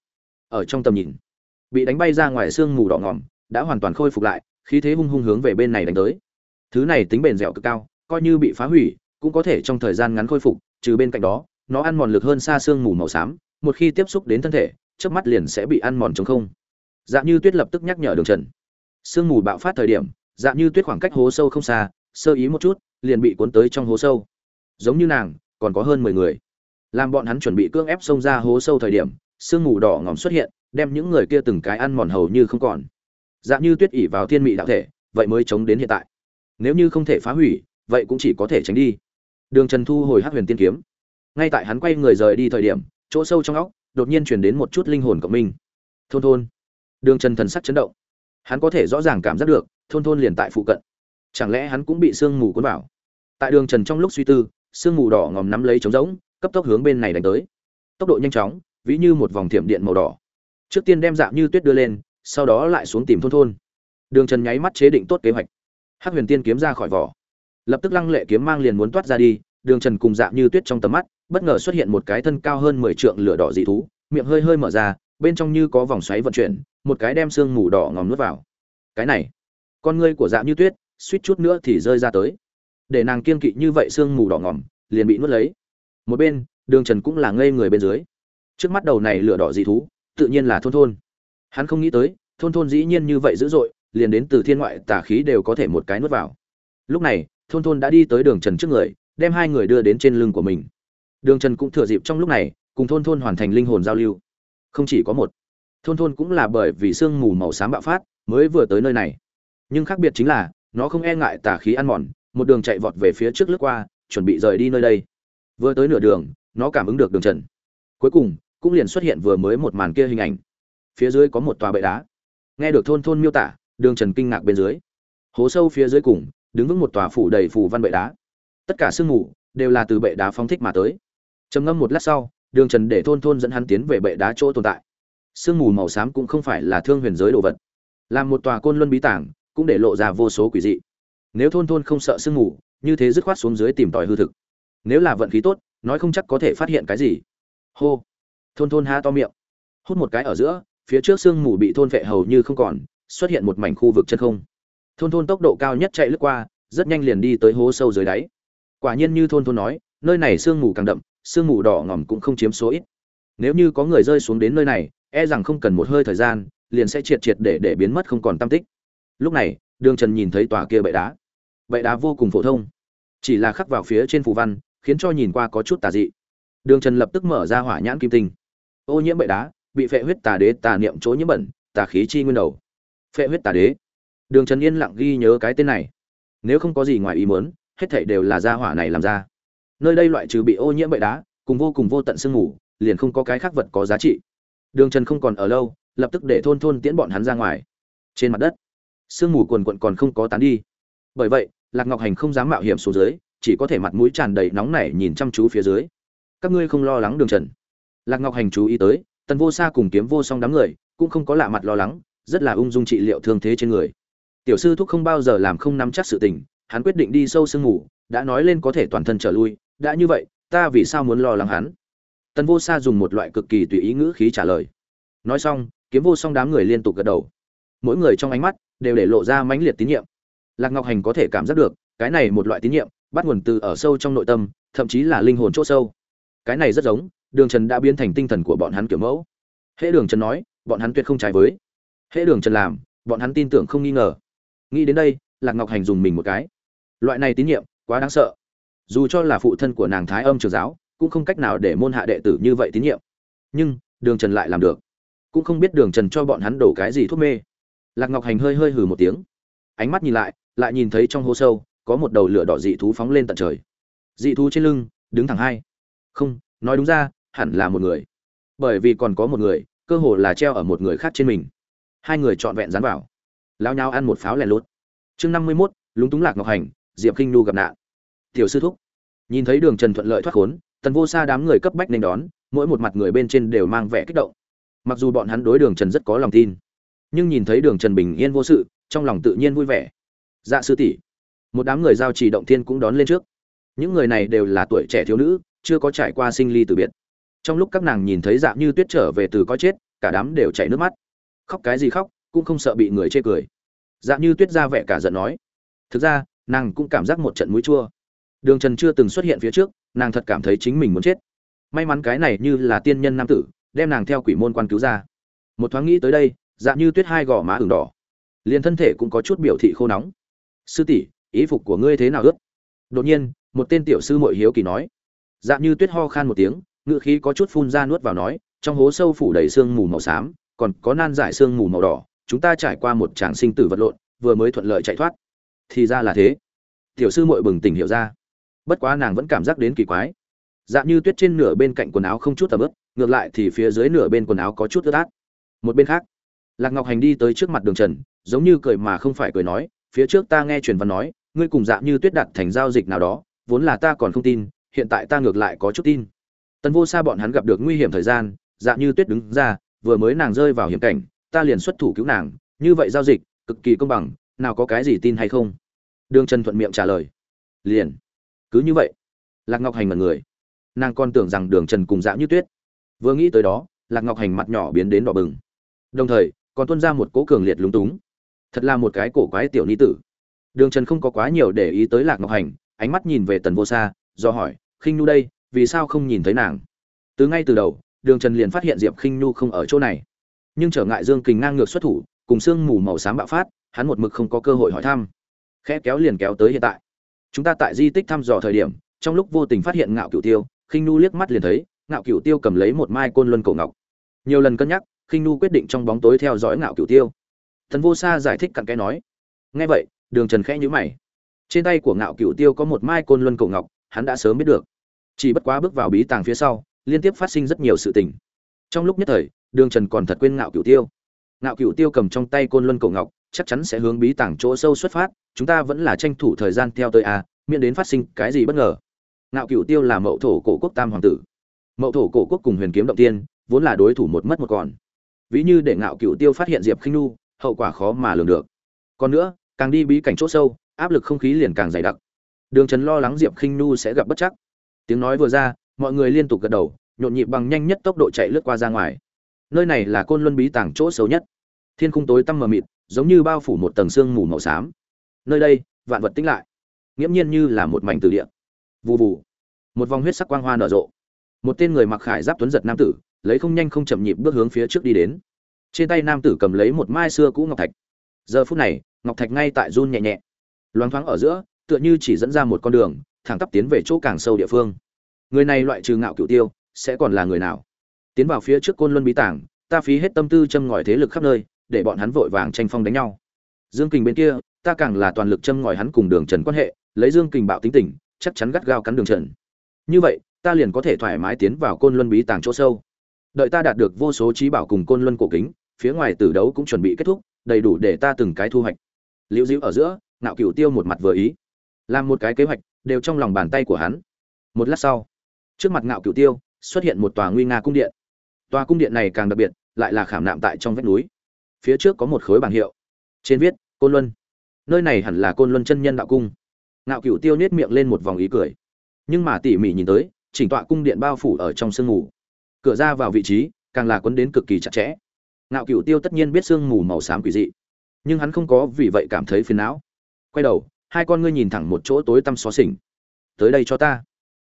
Ở trong tầm nhìn, bị đánh bay ra ngoài sương mù đỏ ngỏm, đã hoàn toàn khôi phục lại, khí thế hung hung hướng về bên này đánh tới. Thứ này tính bền dẻo cực cao, coi như bị phá hủy, cũng có thể trong thời gian ngắn khôi phục trừ bên cạnh đó, nó ăn mòn lực hơn xa xương mù màu xám, một khi tiếp xúc đến thân thể trước mắt liền sẽ bị ăn mòn chống không. Dạ như tuyết lập tức nhắc nhở đường trần. Sương mù bạo phát thời điểm dạ như tuyết khoảng cách hố sâu không xa, sơ ý một chút, liền bị cuốn tới trong hố sâu. Giống như nàng, còn có hơn mười người. Làm bọn hắn chuẩn bị cưỡng ép xông ra hố sâu thời điểm, sương mù đỏ ngòm xuất hiện, đem những người kia từng cái ăn mòn hầu như không còn. Dạ như tuyết ỉ vào thiên mị đạo thể, vậy mới chống đến hiện tại. Nếu như không thể phá hủy, vậy cũng chỉ có thể tránh đi đường trần thu hồi Hắc huyền tiên kiếm. Ngay tại hắn quay người rời đi thời điểm, chỗ sâu trong óc, đột nhiên truyền đến một chút linh hồn của mình. thôn thôn. Đường trần thần sắc chấn động. Hắn có thể rõ ràng cảm giác được, thôn thôn liền tại phụ cận. Chẳng lẽ hắn cũng bị sương mù cuốn vào? Tại đường trần trong lúc suy tư, sương mù đỏ ngòm nắm lấy trống rỗng, cấp tốc hướng bên này đánh tới. Tốc độ nhanh chóng, ví như một vòng thiểm điện màu đỏ. Trước tiên đem dạng như tuyết đưa lên, sau đó lại xuống tìm thôn thôn. Đường trần nháy mắt chế định tốt kế hoạch. Hắc huyền tiên kiếm ra khỏi vỏ lập tức lăng lệ kiếm mang liền muốn toát ra đi, đường trần cùng dạng như tuyết trong tầm mắt, bất ngờ xuất hiện một cái thân cao hơn mười trượng lửa đỏ dị thú, miệng hơi hơi mở ra, bên trong như có vòng xoáy vận chuyển, một cái đem xương mù đỏ ngòm nuốt vào. Cái này, con ngươi của dạng như tuyết, suýt chút nữa thì rơi ra tới. Để nàng kiên kỵ như vậy xương mù đỏ ngòm, liền bị nuốt lấy. Một bên, đường trần cũng là ngây người bên dưới. Trước mắt đầu này lửa đỏ dị thú, tự nhiên là thôn thôn. Hắn không nghĩ tới, thôn thôn dĩ nhiên như vậy dữ dội, liền đến từ thiên ngoại tà khí đều có thể một cái nuốt vào. Lúc này thôn thôn đã đi tới đường trần trước người, đem hai người đưa đến trên lưng của mình. Đường trần cũng thừa dịp trong lúc này, cùng thôn thôn hoàn thành linh hồn giao lưu. Không chỉ có một, thôn thôn cũng là bởi vì sương mù màu xám bạo phát mới vừa tới nơi này. Nhưng khác biệt chính là, nó không e ngại tà khí ăn mòn, một đường chạy vọt về phía trước lướt qua, chuẩn bị rời đi nơi đây. Vừa tới nửa đường, nó cảm ứng được đường trần. Cuối cùng, cũng liền xuất hiện vừa mới một màn kia hình ảnh. Phía dưới có một tòa bệ đá. Nghe được thôn thôn miêu tả, đường trần kinh ngạc bên dưới. Hố sâu phía dưới cùng đứng vững một tòa phủ đầy phủ văn bệ đá. Tất cả sương mù đều là từ bệ đá phóng thích mà tới. Trầm ngâm một lát sau, đường trần để thôn thôn dẫn hắn tiến về bệ đá chỗ tồn tại. Sương mù màu xám cũng không phải là thương huyền giới đồ vật. Làm một tòa côn luân bí tảng cũng để lộ ra vô số quỷ dị. Nếu thôn thôn không sợ sương mù, như thế dứt khoát xuống dưới tìm tòi hư thực. Nếu là vận khí tốt, nói không chắc có thể phát hiện cái gì. Hô! Thôn thôn ha to miệng. Hút một cái ở giữa, phía trước sương mù bị thôn vệ hầu như không còn, xuất hiện một mảnh khu vực chân không thôn thôn tốc độ cao nhất chạy lướt qua, rất nhanh liền đi tới hố sâu dưới đáy. Quả nhiên như thôn thôn nói, nơi này sương mù càng đậm, sương mù đỏ ngỏm cũng không chiếm số ít. Nếu như có người rơi xuống đến nơi này e rằng không cần một hơi thời gian, liền sẽ triệt triệt để để biến mất không còn tam tích. Lúc này, đường trần nhìn thấy tòa kia bệ đá. Bệ đá vô cùng phổ thông. Chỉ là khắc vào phía trên phù văn, khiến cho nhìn qua có chút tà dị. Đường trần lập tức mở ra hỏa nhãn kim tinh. Ô nhiễm bệ đá, bị phệ huyết tà đế tà niệm chỗ nhiễm bẩn, tà khí chi nguyên đầu. Phệ huyết tà đế đường trần yên lặng ghi nhớ cái tên này. Nếu không có gì ngoài ý muốn, hết thảy đều là gia hỏa này làm ra. Nơi đây loại trừ bị ô nhiễm bậy đá, cùng vô cùng vô tận sương mù, liền không có cái khác vật có giá trị. Đường trần không còn ở lâu, lập tức để thôn thôn tiễn bọn hắn ra ngoài. Trên mặt đất, sương mù quần quận còn không có tán đi. Bởi vậy, lạc ngọc hành không dám mạo hiểm xuống dưới, chỉ có thể mặt mũi tràn đầy nóng nảy nhìn chăm chú phía dưới. Các ngươi không lo lắng đường trần. Lạc ngọc hành chú ý tới, tần vô xa cùng kiếm vô song đám người, cũng không có lạ mặt lo lắng, rất là ung dung trị liệu thương thế trên người tiểu sư thúc không bao giờ làm không nắm chắc sự tình hắn quyết định đi sâu sương ngủ, đã nói lên có thể toàn thân trở lui đã như vậy ta vì sao muốn lo lắng hắn? Tần vô xa dùng một loại cực kỳ tùy ý ngữ khí trả lời. Nói xong kiếm vô song đám người liên tục gật đầu. Mỗi người trong ánh mắt đều để lộ ra mãnh liệt tín nhiệm. Lạc ngọc hành có thể cảm giác được cái này một loại tín nhiệm bắt nguồn từ ở sâu trong nội tâm thậm chí là linh hồn chỗ sâu. Cái này rất giống đường trần đã biến thành tinh thần của bọn hắn kiểu mẫu. Hễ đường trần nói bọn hắn tuyệt không trái với. Hễ đường trần làm bọn hắn tin tưởng không nghi ngờ nghĩ đến đây, lạc ngọc hành dùng mình một cái. Loại này tín nhiệm, quá đáng sợ. Dù cho là phụ thân của nàng thái âm trường giáo, cũng không cách nào để môn hạ đệ tử như vậy tín nhiệm. Nhưng, đường trần lại làm được. Cũng không biết đường trần cho bọn hắn đổ cái gì thuốc mê. Lạc ngọc hành hơi hơi hừ một tiếng. Ánh mắt nhìn lại lại nhìn thấy trong hố sâu, có một đầu lửa đỏ dị thú phóng lên tận trời. Dị thú trên lưng, đứng thẳng hai. Không, nói đúng ra, hẳn là một người. Bởi vì còn có một người, cơ hồ là treo ở một người khác trên mình. Hai người trọn vẹn dán vào lao nhau ăn một pháo lẻ lút. Chương năm mươi mốt, lúng túng lạc ngọc hành, diệp kinh nu gặp nạn. Tiểu sư thúc. Nhìn thấy đường trần thuận lợi thoát khốn, tần vô xa đám người cấp bách nên đón, mỗi một mặt người bên trên đều mang vẻ kích động. Mặc dù bọn hắn đối đường trần rất có lòng tin, nhưng nhìn thấy đường trần bình yên vô sự, trong lòng tự nhiên vui vẻ. Dạ sư tỷ. Một đám người giao trì động thiên cũng đón lên trước. Những người này đều là tuổi trẻ thiếu nữ, chưa có trải qua sinh ly từ biệt. Trong lúc các nàng nhìn thấy dạ như tuyết trở về từ có chết, cả đám đều chảy nước mắt. Khóc cái gì khóc? Cũng không sợ bị người chê cười. Dạ như tuyết ra vẻ cả giận nói, thực ra, nàng cũng cảm giác một trận mũi chua. Đường trần chưa từng xuất hiện phía trước, nàng thật cảm thấy chính mình muốn chết. May mắn cái này như là tiên nhân nam tử, đem nàng theo quỷ môn quan cứu ra. Một thoáng nghĩ tới đây dạ như tuyết hai gò má ửng đỏ. Liền thân thể cũng có chút biểu thị khô nóng. Sư tỷ, ý phục của ngươi thế nào ướt đột nhiên, một tên tiểu sư mội hiếu kỳ nói. Dạ như tuyết ho khan một tiếng ngựa khí có chút phun ra nuốt vào nói, trong hố sâu phủ đầy sương mù màu xám, còn có nan giải sương mù màu đỏ chúng ta trải qua một tràng sinh tử vật lộn, vừa mới thuận lợi chạy thoát. Thì ra là thế. Tiểu sư mội bừng tỉnh hiểu ra. Bất quá nàng vẫn cảm giác đến kỳ quái. Dạ như tuyết trên nửa bên cạnh quần áo không chút tầm ướp ngược lại thì phía dưới nửa bên quần áo có chút ướt át. Một bên khác, lạc ngọc hành đi tới trước mặt đường trần, giống như cười mà không phải cười nói, phía trước ta nghe truyền văn nói, ngươi cùng dạ như tuyết đặt thành giao dịch nào đó, vốn là ta còn không tin, hiện tại ta ngược lại có chút tin. Tần vô xa bọn hắn gặp được nguy hiểm thời gian dạ như tuyết đứng ra, vừa mới nàng rơi vào hiểm cảnh ta liền xuất thủ cứu nàng, như vậy giao dịch, cực kỳ công bằng, nào có cái gì tin hay không? Đường trần thuận miệng trả lời. Liền. Cứ như vậy. Lạc ngọc hành mật người. Nàng còn tưởng rằng đường trần cùng dạ như tuyết. Vừa nghĩ tới đó, lạc ngọc hành mặt nhỏ biến đến đỏ bừng. Đồng thời, còn tuân ra một cố cường liệt lúng túng. Thật là một cái cổ quái tiểu ni tử. Đường trần không có quá nhiều để ý tới lạc ngọc hành, ánh mắt nhìn về tần vô xa do hỏi, khinh nu đây, vì sao không nhìn thấy nàng? Từ ngay từ đầu, đường trần liền phát hiện diệp khinh nu không ở chỗ này nhưng trở ngại dương kình ngang ngược xuất thủ, cùng sương mù màu xám bạo phát, hắn một mực không có cơ hội hỏi thăm. Khẽ kéo liền kéo tới hiện tại. Chúng ta tại di tích thăm dò thời điểm, trong lúc vô tình phát hiện ngạo cựu tiêu, khinh nu liếc mắt liền thấy, ngạo cựu tiêu cầm lấy một mai côn luân cổ ngọc. Nhiều lần cân nhắc, khinh nu quyết định trong bóng tối theo dõi ngạo cựu tiêu. Thần vô sa giải thích cặn cái nói, nghe vậy, đường trần khẽ nhữ mày. Trên tay của ngạo cựu tiêu có một mai côn luân cổ ngọc, hắn đã sớm biết được. Chỉ bất quá bước vào bí tàng phía sau, liên tiếp phát sinh rất nhiều sự tình. Trong lúc nhất thời đường trần còn thật quên ngạo cựu tiêu. Ngạo cựu tiêu cầm trong tay côn luân cổ ngọc, chắc chắn sẽ hướng bí tàng chỗ sâu xuất phát, chúng ta vẫn là tranh thủ thời gian theo tới a, miễn đến phát sinh cái gì bất ngờ. Ngạo cựu tiêu là mậu thổ cổ quốc tam hoàng tử. Mậu thổ cổ quốc cùng huyền kiếm động tiên, vốn là đối thủ một mất một còn. Ví như để ngạo cựu tiêu phát hiện diệp khinh nu hậu quả khó mà lường được. Còn nữa, càng đi bí cảnh chỗ sâu, áp lực không khí liền càng dày đặc. Đường trần lo lắng diệp khinh nu sẽ gặp bất chắc. Tiếng nói vừa ra, mọi người liên tục gật đầu, nhộn nhịp bằng nhanh nhất tốc độ chạy lướt qua ra ngoài nơi này là côn luân bí tàng chỗ xấu nhất. Thiên khung tối tăm mờ mịt giống như bao phủ một tầng sương mù màu xám. Nơi đây vạn vật tĩnh lại. Nghiễm nhiên như là một mảnh từ địa. Vù vù, một vòng huyết sắc quang hoa nở rộ. Một tên người mặc khải giáp tuấn giật nam tử lấy không nhanh không chậm nhịp bước hướng phía trước đi đến. Trên tay nam tử cầm lấy một mai xưa cũ ngọc thạch. Giờ phút này ngọc thạch ngay tại run nhẹ nhẹ. Loáng thoáng ở giữa tựa như chỉ dẫn ra một con đường thẳng tắp tiến về chỗ càng sâu địa phương. Người này loại trừ ngạo cửu tiêu sẽ còn là người nào? Tiến vào phía trước côn luân bí tảng, ta phí hết tâm tư châm ngòi thế lực khắp nơi, để bọn hắn vội vàng tranh phong đánh nhau. Dương kình bên kia, ta càng là toàn lực châm ngòi hắn cùng đường trần quan hệ, lấy dương kình bạo tính tình, chắc chắn gắt gao cắn đường trần. Như vậy, ta liền có thể thoải mái tiến vào côn luân bí tàng chỗ sâu. Đợi ta đạt được vô số trí bảo cùng côn luân cổ kính, phía ngoài tử đấu cũng chuẩn bị kết thúc, đầy đủ để ta từng cái thu hoạch. Liễu dĩu ở giữa, ngạo cựu tiêu một mặt vừa ý. Làm một cái kế hoạch, đều trong lòng bàn tay của hắn. Một lát sau, trước mặt ngạo cựu tiêu, xuất hiện một tòa nguy nga cung điện tòa cung điện này càng đặc biệt, lại là khảm nạm tại trong vách núi. Phía trước có một khối bảng hiệu, trên viết, côn luân. Nơi này hẳn là côn luân chân nhân đạo cung. Ngạo Cựu tiêu nết miệng lên một vòng ý cười. Nhưng mà tỉ mỉ nhìn tới, chỉnh tọa cung điện bao phủ ở trong sương mù. Cửa ra vào vị trí, càng là quấn đến cực kỳ chặt chẽ. Ngạo Cựu tiêu tất nhiên biết sương mù màu xám quỷ dị, nhưng hắn không có vì vậy cảm thấy phiền não. Quay đầu, hai con ngươi nhìn thẳng một chỗ tối tăm xó xỉnh. Tới đây cho ta.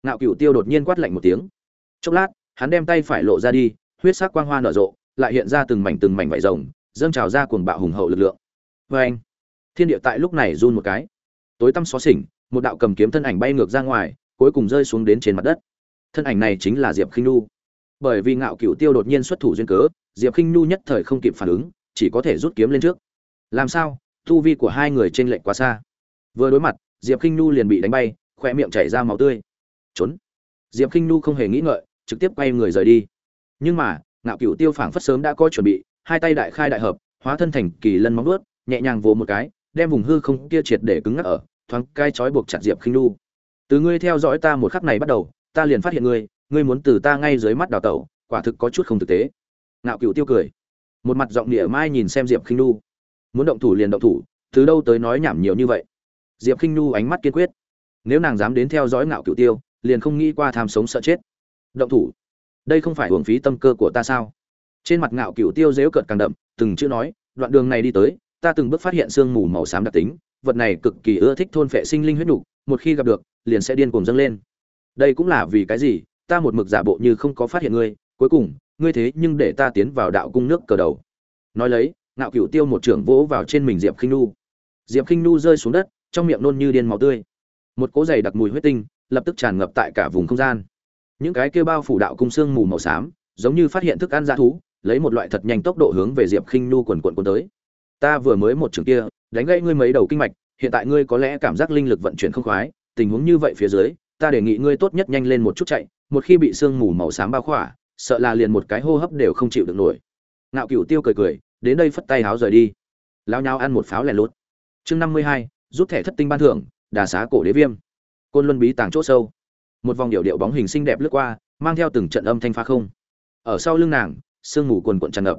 Ngạo Cựu tiêu đột nhiên quát lạnh một tiếng. Chốc lát, hắn đem tay phải lộ ra đi huyết sắc quang hoa nở rộ, lại hiện ra từng mảnh từng mảnh vảy rồng, dâng trào ra cuồng bạo hùng hậu lực lượng. Oeng! thiên địa tại lúc này run một cái. Tối tăm xó xỉnh, một đạo cầm kiếm thân ảnh bay ngược ra ngoài, cuối cùng rơi xuống đến trên mặt đất. Thân ảnh này chính là diệp khinh nu bởi vì ngạo cửu tiêu đột nhiên xuất thủ duyên cớ, diệp khinh nu nhất thời không kịp phản ứng, chỉ có thể rút kiếm lên trước. Làm sao? Tu vi của hai người trên lệch quá xa. Vừa đối mặt, diệp khinh nu liền bị đánh bay, khóe miệng chảy ra máu tươi. Trốn. Diệp khinh nu không hề nghĩ ngợi, trực tiếp quay người rời đi nhưng mà, ngạo cửu tiêu phảng phất sớm đã có chuẩn bị, hai tay đại khai đại hợp, hóa thân thành kỳ lân móng ướt nhẹ nhàng vồ một cái, đem vùng hư không kia triệt để cứng ngắc ở, thoáng cai trói buộc chặt diệp khinh nu từ ngươi theo dõi ta một khắc này bắt đầu, ta liền phát hiện ngươi ngươi muốn từ ta ngay dưới mắt đào tẩu, quả thực có chút không thực tế. Ngạo cửu tiêu cười. Một mặt giọng địa mai nhìn xem diệp khinh nu muốn động thủ liền động thủ, từ đâu tới nói nhảm nhiều như vậy? Diệp khinh nu ánh mắt kiên quyết. Nếu nàng dám đến theo dõi ngạo cửu tiêu, liền không nghĩ qua tham sống sợ chết. Động thủ đây không phải hưởng phí tâm cơ của ta sao? Trên mặt ngạo cựu tiêu dếu cợt càng đậm từng chữ nói đoạn đường này đi tới ta từng bước phát hiện sương mù màu xám đặc tính vật này cực kỳ ưa thích thôn phệ sinh linh huyết đủ, một khi gặp được liền sẽ điên cuồng dâng lên. Đây cũng là vì cái gì? Ta một mực giả bộ như không có phát hiện ngươi cuối cùng ngươi thế nhưng để ta tiến vào đạo cung nước cờ đầu. Nói lấy ngạo cựu tiêu một trưởng vỗ vào trên mình diệp khinh nu diệp khinh nu rơi xuống đất trong miệng nôn như điên máu tươi. Một cỗ dày đặc mùi huyết tinh lập tức tràn ngập tại cả vùng không gian những cái kêu bao phủ đạo cung xương mù màu xám, giống như phát hiện thức ăn dã thú, lấy một loại thật nhanh tốc độ hướng về diệp khinh nu quần quần cuốn tới. Ta vừa mới một trường kia, đánh gãy ngươi mấy đầu kinh mạch, hiện tại ngươi có lẽ cảm giác linh lực vận chuyển không khoái, tình huống như vậy phía dưới, ta đề nghị ngươi tốt nhất nhanh lên một chút chạy, một khi bị sương mù màu xám bao khỏa, sợ là liền một cái hô hấp đều không chịu được nổi. Ngạo cựu tiêu cười cười, đến đây phất tay háo rời đi. Lao nhau ăn một pháo lẻ lốt chương năm mươi hai, rút thẻ thất tinh ban thưởng, đà xá cổ đế viêm. Côn luân bí tàng chỗ sâu một vòng điệu điệu bóng hình xinh đẹp lướt qua, mang theo từng trận âm thanh phá không. Ở sau lưng nàng, sương mù quần quận tràn ngập.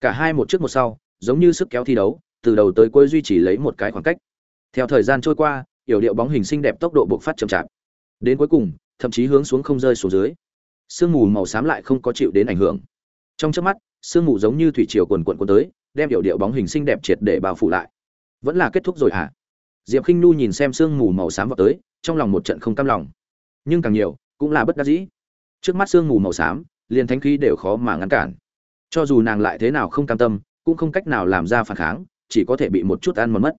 Cả hai một trước một sau, giống như sức kéo thi đấu, từ đầu tới cuối duy trì lấy một cái khoảng cách. Theo thời gian trôi qua yểu điệu bóng hình xinh đẹp tốc độ bộc phát chậm chạp. Đến cuối cùng, thậm chí hướng xuống không rơi xuống dưới. Sương mù màu xám lại không có chịu đến ảnh hưởng. Trong chớp mắt, sương mù giống như thủy triều quần quần tới, đem yểu điệu bóng hình xinh đẹp triệt để bao phủ lại. Vẫn là kết thúc rồi hả? Diệp khinh nu nhìn xem sương mù màu xám vào tới, trong lòng một trận không cam lòng nhưng càng nhiều, cũng là bất đắc dĩ. Trước mắt sương mù màu xám, liền thánh khí đều khó mà ngăn cản. Cho dù nàng lại thế nào không cam tâm, cũng không cách nào làm ra phản kháng, chỉ có thể bị một chút ăn mòn mất.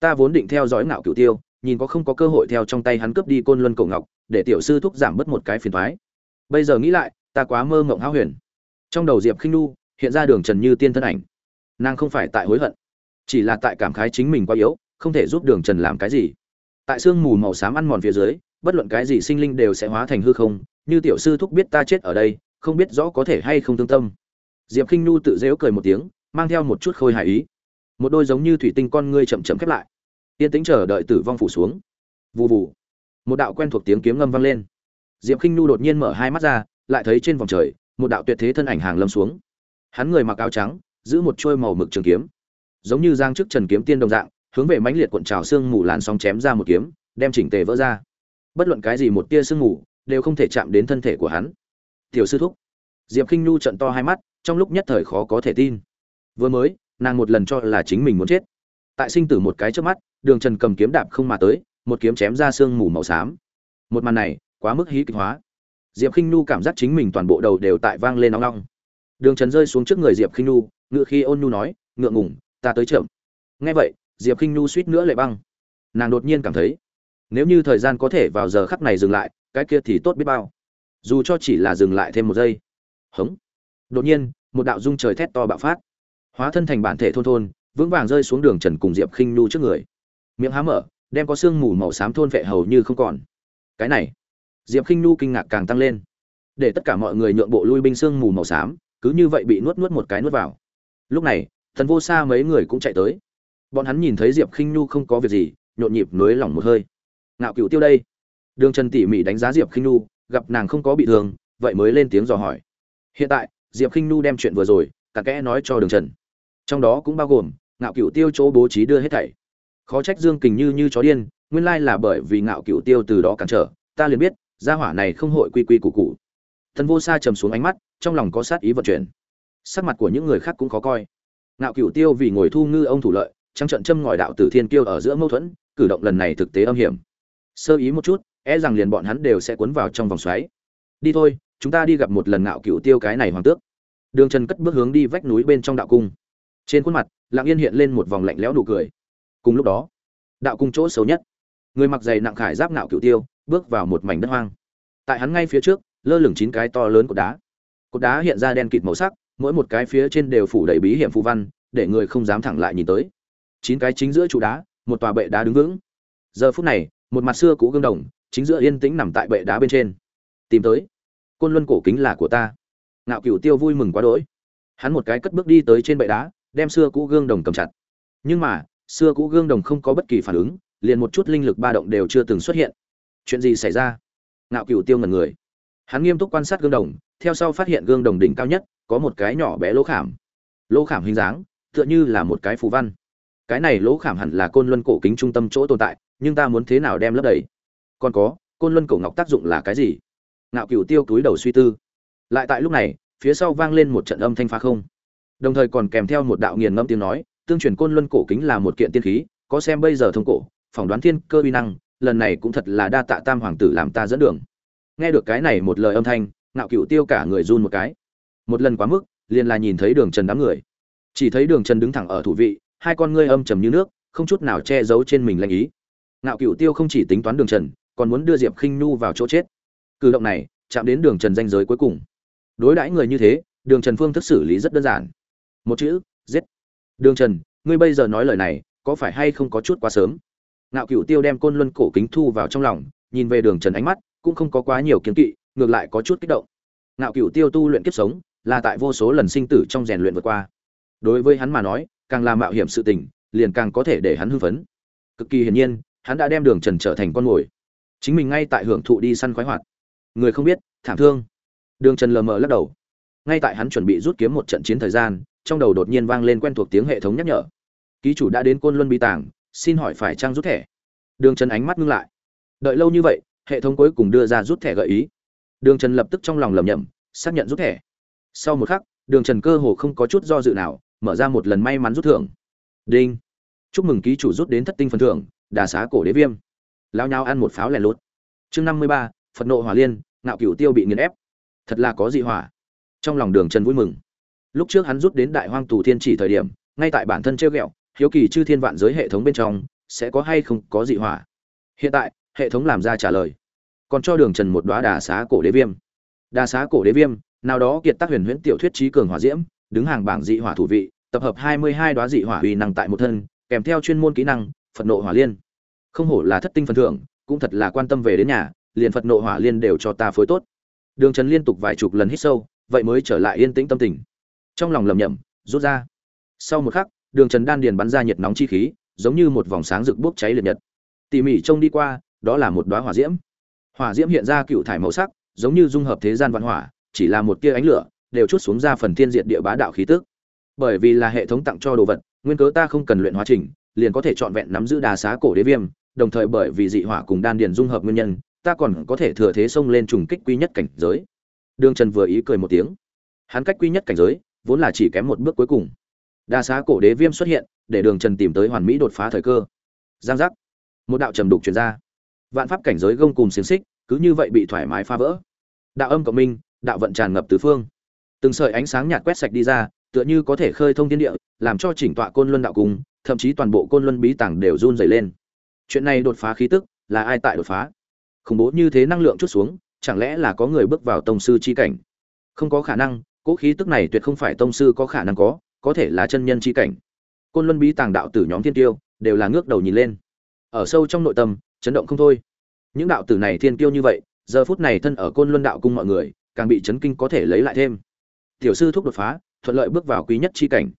Ta vốn định theo dõi ngạo cửu tiêu, nhìn có không có cơ hội theo trong tay hắn cướp đi côn luân cổ ngọc, để tiểu sư thúc giảm bớt một cái phiền thoái bây giờ nghĩ lại, ta quá mơ mộng háo huyền. Trong đầu diệp khinh nu hiện ra đường trần như tiên thân ảnh. Nàng không phải tại hối hận, chỉ là tại cảm khái chính mình quá yếu, không thể giúp đường trần làm cái gì. Tại sương mù màu xám ăn mòn phía dưới bất luận cái gì sinh linh đều sẽ hóa thành hư không, như tiểu sư thúc biết ta chết ở đây, không biết rõ có thể hay không tương tâm. Diệp khinh nu tự dễu cười một tiếng, mang theo một chút khôi hài ý. Một đôi giống như thủy tinh con ngươi chậm chậm khép lại. Yên tĩnh chờ đợi tử vong phủ xuống. Vù vù. Một đạo quen thuộc tiếng kiếm ngâm vang lên. Diệp khinh nu đột nhiên mở hai mắt ra, lại thấy trên vòng trời, một đạo tuyệt thế thân ảnh hàng lâm xuống. Hắn người mặc áo trắng, giữ một chuôi màu mực trường kiếm. Giống như giang trước trần kiếm tiên đồng dạng, hướng về mãnh liệt cuộn trào xương mù làn sóng chém ra một kiếm, đem chỉnh tề vỡ ra bất luận cái gì một tia sương mù, đều không thể chạm đến thân thể của hắn. Tiểu sư thúc. Diệp khinh nhu trận to hai mắt, trong lúc nhất thời khó có thể tin. Vừa mới, nàng một lần cho là chính mình muốn chết. Tại sinh tử một cái trước mắt, đường trần cầm kiếm đạp không mà tới, một kiếm chém ra sương mù màu xám. Một màn này, quá mức hí kịch hóa. Diệp khinh nhu cảm giác chính mình toàn bộ đầu đều tại vang lên nóng nóng. Đường trần rơi xuống trước người diệp khinh nhu, ngựa khi ôn nhu nói, ngượng ngủng ta tới chậm. Nghe vậy, diệp khinh nhu suýt nữa lệ băng. Nàng đột nhiên cảm thấy nếu như thời gian có thể vào giờ khắc này dừng lại, cái kia thì tốt biết bao. Dù cho chỉ là dừng lại thêm một giây. Hống. Đột nhiên, một đạo dung trời thét to bạo phát. Hóa thân thành bản thể thôn thôn, vững vàng rơi xuống đường trần cùng diệp khinh nhu trước người. Miệng há mở, đem có sương mù màu xám thôn vệ hầu như không còn. Cái này, diệp khinh nhu kinh ngạc càng tăng lên. Để tất cả mọi người nhượng bộ lui binh sương mù màu xám, cứ như vậy bị nuốt nuốt một cái nuốt vào. Lúc này, thần vô xa mấy người cũng chạy tới. Bọn hắn nhìn thấy diệp khinh nhu không có việc gì, nhộn nhịp nối lỏng một hơi ngạo cựu tiêu đây. Đường trần tỉ mỉ đánh giá diệp khinh Nu, gặp nàng không có bị thương vậy mới lên tiếng dò hỏi. Hiện tại diệp khinh Nu đem chuyện vừa rồi cả kẽ nói cho đường trần. Trong đó cũng bao gồm ngạo cựu tiêu chỗ bố trí đưa hết thảy. Khó trách dương kình như như chó điên nguyên lai là bởi vì ngạo cựu tiêu từ đó cản trở ta liền biết gia hỏa này không hội quy quy củ cụ thần vô sa trầm xuống ánh mắt trong lòng có sát ý vận chuyển. Sắc mặt của những người khác cũng khó coi. Ngạo cựu tiêu vì ngồi thu ngư ông thủ lợi trăng trận châm ngòi đạo tử thiên kiêu ở giữa mâu thuẫn cử động lần này thực tế âm hiểm sơ ý một chút e rằng liền bọn hắn đều sẽ cuốn vào trong vòng xoáy. Đi thôi, chúng ta đi gặp một lần ngạo cựu tiêu cái này hoàng tước. Đường trần cất bước hướng đi vách núi bên trong đạo cung. Trên khuôn mặt lạng yên hiện lên một vòng lạnh lẽo nụ cười. Cùng lúc đó, đạo cung chỗ xấu nhất. Người mặc giày nặng khải giáp ngạo cựu tiêu, bước vào một mảnh đất hoang. Tại hắn ngay phía trước, lơ lửng chín cái to lớn của đá. Cột đá hiện ra đen kịt màu sắc, mỗi một cái phía trên đều phủ đầy bí hiểm phù văn, để người không dám thẳng lại nhìn tới. Chín cái chính giữa trụ đá, một tòa bệ đá đứng vững. Giờ phút này một mặt xưa cũ gương đồng, chính giữa yên tĩnh nằm tại bệ đá bên trên. Tìm tới. Côn luân cổ kính là của ta. Ngạo cửu tiêu vui mừng quá đỗi. Hắn một cái cất bước đi tới trên bệ đá, đem xưa cũ gương đồng cầm chặt. Nhưng mà, xưa cũ gương đồng không có bất kỳ phản ứng, liền một chút linh lực ba động đều chưa từng xuất hiện. Chuyện gì xảy ra? Ngạo cửu tiêu ngẩn người. Hắn nghiêm túc quan sát gương đồng, theo sau phát hiện gương đồng đỉnh cao nhất, có một cái nhỏ bé lỗ khảm. Lỗ khảm hình dáng, tựa như là một cái phù văn. Cái này lỗ khảm hẳn là côn luân cổ kính trung tâm chỗ tồn tại nhưng ta muốn thế nào đem lấp đầy? Còn có, côn luân cổ ngọc tác dụng là cái gì? Ngạo cựu tiêu túi đầu suy tư. Lại tại lúc này, phía sau vang lên một trận âm thanh phá không. Đồng thời còn kèm theo một đạo nghiền ngẫm tiếng nói, tương truyền côn luân cổ kính là một kiện tiên khí, có xem bây giờ thông cổ, phỏng đoán thiên cơ uy năng, lần này cũng thật là đa tạ tam hoàng tử làm ta dẫn đường. Nghe được cái này một lời âm thanh, ngạo cựu tiêu cả người run một cái. Một lần quá mức, liền là nhìn thấy đường trần đám người. Chỉ thấy đường trần đứng thẳng ở thủ vị, hai con ngươi âm trầm như nước, không chút nào che giấu trên mình lanh ý ngạo cửu tiêu không chỉ tính toán đường trần, còn muốn đưa diệp khinh nhu vào chỗ chết. Cử động này chạm đến đường trần danh giới cuối cùng. Đối đãi người như thế, đường trần phương thức xử lý rất đơn giản. Một chữ, giết. Đường trần, ngươi bây giờ nói lời này, có phải hay không có chút quá sớm? Ngạo cửu tiêu đem côn luân cổ kính thu vào trong lòng, nhìn về đường trần ánh mắt, cũng không có quá nhiều kiến kỵ, ngược lại có chút kích động. Ngạo cửu tiêu tu luyện kiếp sống, là tại vô số lần sinh tử trong rèn luyện vượt qua. Đối với hắn mà nói, càng làm mạo hiểm sự tình, liền càng có thể để hắn hưng phấn. Cực kỳ hiển nhiên hắn đã đem đường trần trở thành con mồi. Chính mình ngay tại hưởng thụ đi săn khoái hoạt. Người không biết, thảm thương. Đường trần lờ mờ lắc đầu. Ngay tại hắn chuẩn bị rút kiếm một trận chiến thời gian, trong đầu đột nhiên vang lên quen thuộc tiếng hệ thống nhắc nhở. Ký chủ đã đến côn luân bi tàng, xin hỏi phải trang rút thẻ. Đường trần ánh mắt ngưng lại. Đợi lâu như vậy, hệ thống cuối cùng đưa ra rút thẻ gợi ý. Đường trần lập tức trong lòng lầm nhầm xác nhận rút thẻ. Sau một khắc, đường trần cơ hồ không có chút do dự nào, mở ra một lần may mắn rút thưởng. Đinh. Chúc mừng ký chủ rút đến thất tinh phần thưởng đà xá cổ đế viêm. Lao nhau ăn một pháo lẻ lốt chương năm mươi ba, phật nộ hỏa liên, ngạo cửu tiêu bị nghiền ép. Thật là có dị hỏa. Trong lòng đường trần vui mừng. Lúc trước hắn rút đến đại hoang tù thiên chỉ thời điểm, ngay tại bản thân treo ghẹo, hiếu kỳ chư thiên vạn giới hệ thống bên trong, sẽ có hay không có dị hỏa. Hiện tại, hệ thống làm ra trả lời. Còn cho đường trần một đoá đà xá cổ đế viêm. Đà xá cổ đế viêm, nào đó kiệt tác huyền huyễn tiểu thuyết trí cường hỏa diễm, đứng hàng bảng dị hỏa thủ vị, tập hợp hai mươi hai đoá dị hỏa uy năng tại một thân, kèm theo chuyên môn kỹ năng, phật nộ hỏa liên không hổ là thất tinh phần thưởng, cũng thật là quan tâm về đến nhà, liền phật nộ hỏa liên đều cho ta phối tốt. Đường trần liên tục vài chục lần hít sâu, vậy mới trở lại yên tĩnh tâm tình. Trong lòng lầm nhầm rút ra. Sau một khắc, đường trần đan điền bắn ra nhiệt nóng chi khí, giống như một vòng sáng rực bốc cháy liệt nhật. Tỉ mỉ trông đi qua, đó là một đoá hỏa diễm. Hỏa diễm hiện ra cựu thải màu sắc, giống như dung hợp thế gian văn hỏa, chỉ là một tia ánh lửa, đều chút xuống ra phần thiên diện địa bá đạo khí tức. Bởi vì là hệ thống tặng cho đồ vật, nguyên cớ ta không cần luyện hóa trình liền có thể trọn vẹn nắm giữ đà xá cổ đế viêm đồng thời bởi vì dị hỏa cùng đan điền dung hợp nguyên nhân, ta còn có thể thừa thế xông lên trùng kích quy nhất cảnh giới. Đường trần vừa ý cười một tiếng. Hắn cách quy nhất cảnh giới, vốn là chỉ kém một bước cuối cùng. Đa xá cổ đế viêm xuất hiện, để đường trần tìm tới hoàn mỹ đột phá thời cơ. Giang giác. Một đạo trầm đục truyền ra. Vạn pháp cảnh giới gông cùng xiển xích, cứ như vậy bị thoải mái phá vỡ. Đạo âm cộng minh, đạo vận tràn ngập tứ phương. Từng sợi ánh sáng nhạt quét sạch đi ra, tựa như có thể khơi thông thiên địa, làm cho chỉnh tọa côn luân đạo cùng, thậm chí toàn bộ côn luân bí tàng đều run rẩy lên chuyện này đột phá khí tức, là ai tại đột phá? Khủng bố như thế năng lượng chút xuống, chẳng lẽ là có người bước vào tông sư chi cảnh? Không có khả năng, cỗ khí tức này tuyệt không phải tông sư có khả năng có có thể là chân nhân chi cảnh. Côn luân bí tàng đạo tử nhóm thiên tiêu đều là ngước đầu nhìn lên. Ở sâu trong nội tâm, chấn động không thôi. Những đạo tử này thiên tiêu như vậy, giờ phút này thân ở côn luân đạo cung mọi người, càng bị chấn kinh có thể lấy lại thêm. Tiểu sư thúc đột phá, thuận lợi bước vào quý nhất chi cảnh.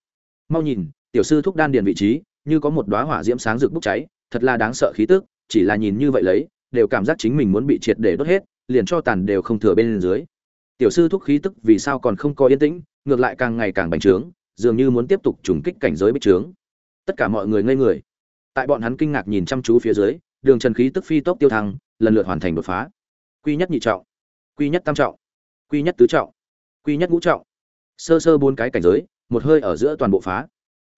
Mau nhìn, tiểu sư thúc đan điền vị trí, như có một đóa hỏa diễm sáng rực bốc cháy thật là đáng sợ khí tức, chỉ là nhìn như vậy lấy, đều cảm giác chính mình muốn bị triệt để đốt hết, liền cho tàn đều không thừa bên dưới. Tiểu sư thúc khí tức vì sao còn không có yên tĩnh, ngược lại càng ngày càng bành trướng, dường như muốn tiếp tục trùng kích cảnh giới bích trướng. Tất cả mọi người ngây người. Tại bọn hắn kinh ngạc nhìn chăm chú phía dưới, đường trần khí tức phi tốc tiêu thăng, lần lượt hoàn thành đột phá. Quy nhất nhị trọng, quy nhất tam trọng, quy nhất tứ trọng, quy nhất ngũ trọng. Sơ sơ bốn cái cảnh giới, một hơi ở giữa toàn bộ phá.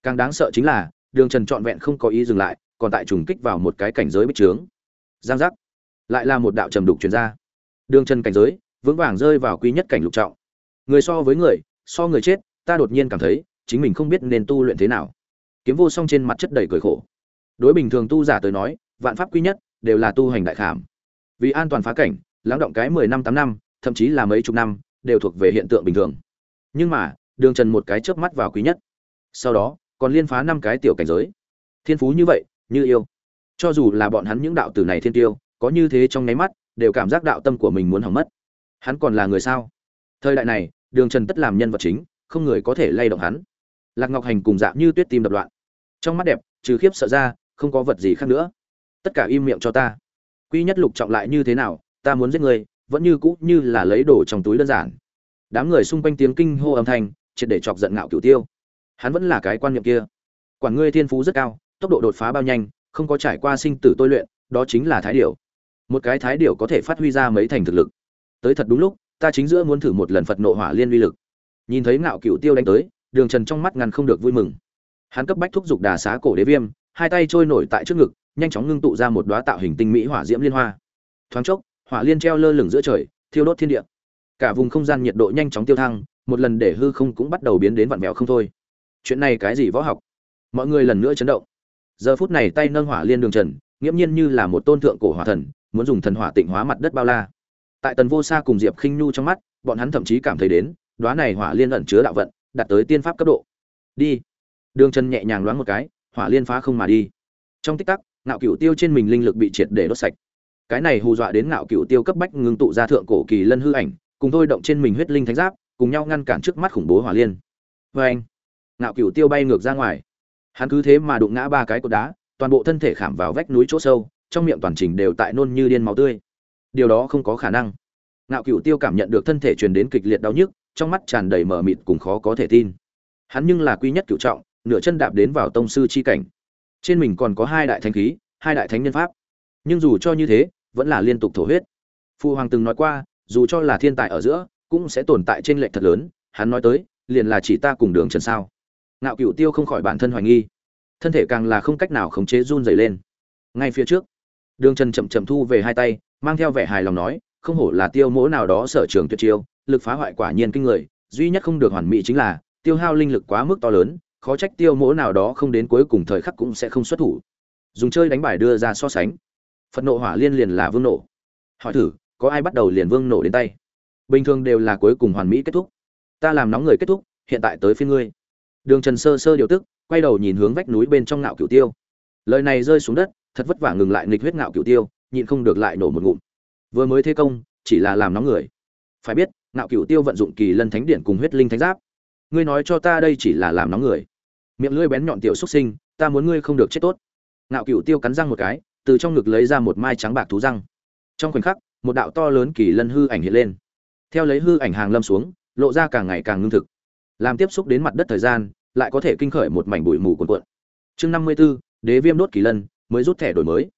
Càng đáng sợ chính là, đường trần trọn vẹn không có ý dừng lại còn tại trùng kích vào một cái cảnh giới bích trướng. Giang giác. Lại là một đạo trầm đục truyền ra. Đường trần cảnh giới, vững vàng rơi vào quy nhất cảnh lục trọng. Người so với người, so người chết, ta đột nhiên cảm thấy, chính mình không biết nên tu luyện thế nào. Kiếm vô song trên mặt chất đầy cười khổ. Đối bình thường tu giả tới nói, vạn pháp quy nhất, đều là tu hành đại khảm. Vì an toàn phá cảnh, lắng động cái mười năm tám năm, thậm chí là mấy chục năm, đều thuộc về hiện tượng bình thường. Nhưng mà, đường trần một cái chớp mắt vào quý nhất. Sau đó, còn liên phá năm cái tiểu cảnh giới. Thiên phú như vậy như yêu. Cho dù là bọn hắn những đạo tử này thiên tiêu, có như thế trong nháy mắt, đều cảm giác đạo tâm của mình muốn hỏng mất. Hắn còn là người sao? Thời đại này, đường trần tất làm nhân vật chính, không người có thể lay động hắn. Lạc ngọc hành cùng dạ như tuyết tim đập loạn. Trong mắt đẹp, trừ khiếp sợ ra, không có vật gì khác nữa. Tất cả im miệng cho ta. Quy nhất lục trọng lại như thế nào, ta muốn giết người, vẫn như cũ như là lấy đồ trong túi đơn giản. Đám người xung quanh tiếng kinh hô âm thanh, triệt để chọc giận ngạo cửu tiêu. Hắn vẫn là cái quan niệm kia. Quản ngươi thiên phú rất cao tốc độ đột phá bao nhanh, không có trải qua sinh tử tôi luyện, đó chính là thái điểu. Một cái thái điểu có thể phát huy ra mấy thành thực lực. Tới thật đúng lúc, ta chính giữa muốn thử một lần phật nộ hỏa liên uy lực. Nhìn thấy ngạo cửu tiêu đánh tới, đường trần trong mắt ngăn không được vui mừng. Hắn cấp bách thúc giục đà xá cổ đế viêm, hai tay trôi nổi tại trước ngực, nhanh chóng ngưng tụ ra một đóa tạo hình tinh mỹ hỏa diễm liên hoa. Thoáng chốc, hỏa liên treo lơ lửng giữa trời, thiêu đốt thiên địa. Cả vùng không gian nhiệt độ nhanh chóng tiêu thăng, một lần để hư không cũng bắt đầu biến đến vặn vẹo không thôi. Chuyện này cái gì võ học? Mọi người lần nữa chấn động giờ phút này tay nâng hỏa liên đường trần, nghiễm nhiên như là một tôn thượng cổ hỏa thần, muốn dùng thần hỏa tịnh hóa mặt đất bao la. Tại tần vô sa cùng diệp khinh nhu trong mắt, bọn hắn thậm chí cảm thấy đến đoá này hỏa liên ẩn chứa đạo vận, đạt tới tiên pháp cấp độ. Đi. Đường trần nhẹ nhàng loáng một cái, hỏa liên phá không mà đi. Trong tích tắc, ngạo cựu tiêu trên mình linh lực bị triệt để đốt sạch. Cái này hù dọa đến ngạo cựu tiêu cấp bách ngưng tụ ra thượng cổ kỳ lân hư ảnh, cùng thôi động trên mình huyết linh thánh giáp, cùng nhau ngăn cản trước mắt khủng bố hỏa liên. Vê anh ngạo cựu tiêu bay ngược ra ngoài hắn cứ thế mà đụng ngã ba cái cột đá, toàn bộ thân thể khảm vào vách núi chỗ sâu, trong miệng toàn trình đều tại nôn như điên máu tươi. Điều đó không có khả năng. Ngạo cựu tiêu cảm nhận được thân thể truyền đến kịch liệt đau nhức, trong mắt tràn đầy mờ mịt cùng khó có thể tin. Hắn nhưng là quy nhất cựu trọng, nửa chân đạp đến vào tông sư chi cảnh. Trên mình còn có hai đại thánh khí, hai đại thánh nhân pháp. Nhưng dù cho như thế, vẫn là liên tục thổ huyết. Phu hoàng từng nói qua, dù cho là thiên tài ở giữa, cũng sẽ tồn tại trên lệch thật lớn. Hắn nói tới, liền là chỉ ta cùng đường trần sao ngạo cựu tiêu không khỏi bản thân hoài nghi. Thân thể càng là không cách nào khống chế run dày lên. Ngay phía trước, đường trần chậm chậm thu về hai tay, mang theo vẻ hài lòng nói, không hổ là tiêu mỗ nào đó sở trường tuyệt chiêu, lực phá hoại quả nhiên kinh người, duy nhất không được hoàn mỹ chính là, tiêu hao linh lực quá mức to lớn, khó trách tiêu mỗ nào đó không đến cuối cùng thời khắc cũng sẽ không xuất thủ. Dùng chơi đánh bài đưa ra so sánh. Phật nộ hỏa liên liền là vương nổ hỏi thử, có ai bắt đầu liền vương nổ đến tay? Bình thường đều là cuối cùng hoàn mỹ kết thúc. Ta làm nóng người kết thúc, hiện tại tới phía ngươi đường trần sơ sơ điều tức, quay đầu nhìn hướng vách núi bên trong ngạo cửu tiêu. Lời này rơi xuống đất, thật vất vả ngừng lại nghịch huyết ngạo cửu tiêu, nhịn không được lại nổ một ngụm. Vừa mới thế công, chỉ là làm nóng người. Phải biết, ngạo cửu tiêu vận dụng kỳ lân thánh điện cùng huyết linh thánh giáp. Ngươi nói cho ta đây chỉ là làm nóng người. Miệng lưỡi bén nhọn tiểu xúc sinh, ta muốn ngươi không được chết tốt. Ngạo cửu tiêu cắn răng một cái, từ trong ngực lấy ra một mai trắng bạc thú răng. Trong khoảnh khắc, một đạo to lớn kỳ lân hư ảnh hiện lên. Theo lấy hư ảnh hàng lâm xuống, lộ ra càng ngày càng ngưng thực. Làm tiếp xúc đến mặt đất thời gian lại có thể kinh khởi một mảnh bụi mù cuồn cuộn. Chương năm mươi 54, đế viêm đốt kỳ lân mới rút thẻ đổi mới.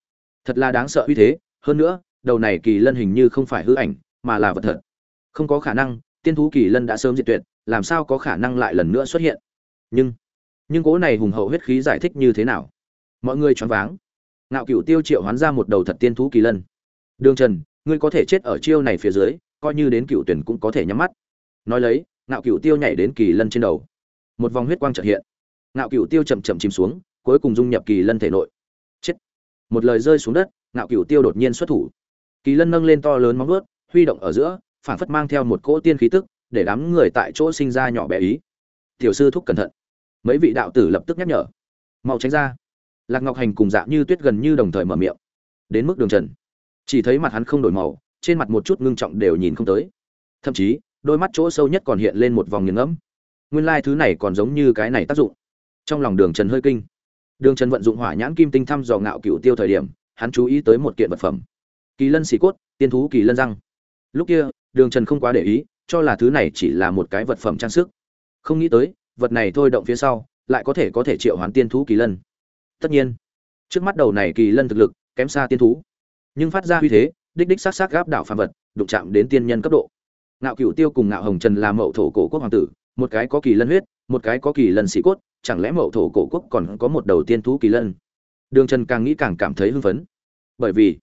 Thật là đáng sợ uy thế hơn nữa đầu này kỳ lân hình như không phải hư ảnh mà là vật thật. Không có khả năng tiên thú kỳ lân đã sớm diệt tuyệt làm sao có khả năng lại lần nữa xuất hiện? Nhưng nhưng cố này hùng hậu huyết khí giải thích như thế nào? Mọi người choáng váng. Ngạo cửu tiêu triệu hoán ra một đầu thật tiên thú kỳ lân. Đường trần ngươi có thể chết ở chiêu này phía dưới coi như đến cựu tuyển cũng có thể nhắm mắt. Nói lấy ngạo Cửu tiêu nhảy đến kỳ lân trên đầu một vòng huyết quang chợt hiện. Ngạo cựu tiêu chậm chậm chìm xuống, cuối cùng dung nhập kỳ lân thể nội. Chết. Một lời rơi xuống đất, ngạo cựu tiêu đột nhiên xuất thủ. Kỳ lân nâng lên to lớn móng vuốt, huy động ở giữa phản phất mang theo một cỗ tiên khí tức, để đám người tại chỗ sinh ra nhỏ bé ý. Tiểu sư thúc cẩn thận. Mấy vị đạo tử lập tức nhắc nhở. Mau tránh ra. Lạc ngọc hành cùng dạ như tuyết gần như đồng thời mở miệng. Đến mức đường trần. Chỉ thấy mặt hắn không đổi màu, trên mặt một chút ngưng trọng đều nhìn không tới. Thậm chí, đôi mắt chỗ sâu nhất còn hiện lên một vòng nghiền ngẫm nguyên lai thứ này còn giống như cái này tác dụng. Trong lòng đường trần hơi kinh. Đường trần vận dụng hỏa nhãn kim tinh thăm dò ngạo cựu tiêu thời điểm, hắn chú ý tới một kiện vật phẩm. Kỳ lân xì cốt, tiên thú kỳ lân răng. Lúc kia, đường trần không quá để ý, cho là thứ này chỉ là một cái vật phẩm trang sức. Không nghĩ tới, vật này thôi động phía sau, lại có thể có thể triệu hoán tiên thú kỳ lân. Tất nhiên, trước mắt đầu này kỳ lân thực lực, kém xa tiên thú. Nhưng phát ra uy thế, đích đích s á gáp đảo phàm vật, đụng chạm đến tiên nhân cấp độ. Ngạo cựu tiêu cùng ngạo hồng trần là mậu thổ cổ quốc hoàng tử một cái có kỳ lân huyết, một cái có kỳ lân sĩ cốt, chẳng lẽ mậu thổ cổ quốc còn có một đầu tiên thú kỳ lân? Đường trần càng nghĩ càng cảm thấy hưng phấn. Bởi vì,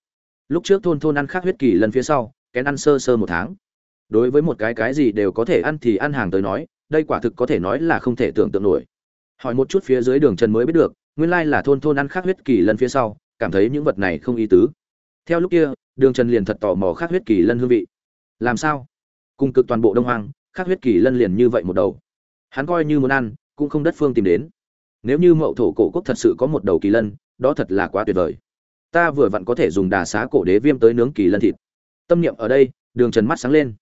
lúc trước thôn thôn ăn khác huyết kỳ lân phía sau, kén ăn sơ sơ một tháng. Đối với một cái cái gì đều có thể ăn thì ăn hàng tới nói, đây quả thực có thể nói là không thể tưởng tượng nổi. Hỏi một chút phía dưới đường trần mới biết được, nguyên lai là thôn thôn ăn khác huyết kỳ lân phía sau, cảm thấy những vật này không ý tứ. Theo lúc kia, đường trần liền thật tò mò khác huyết kỳ lân hương vị. Làm sao? Cùng cực toàn bộ đông hoang khác huyết kỳ lân liền như vậy một đầu. Hắn coi như muốn ăn, cũng không đất phương tìm đến. Nếu như mậu thổ cổ quốc thật sự có một đầu kỳ lân, đó thật là quá tuyệt vời. Ta vừa vặn có thể dùng đà xá cổ đế viêm tới nướng kỳ lân thịt. Tâm niệm ở đây, đường trần mắt sáng lên.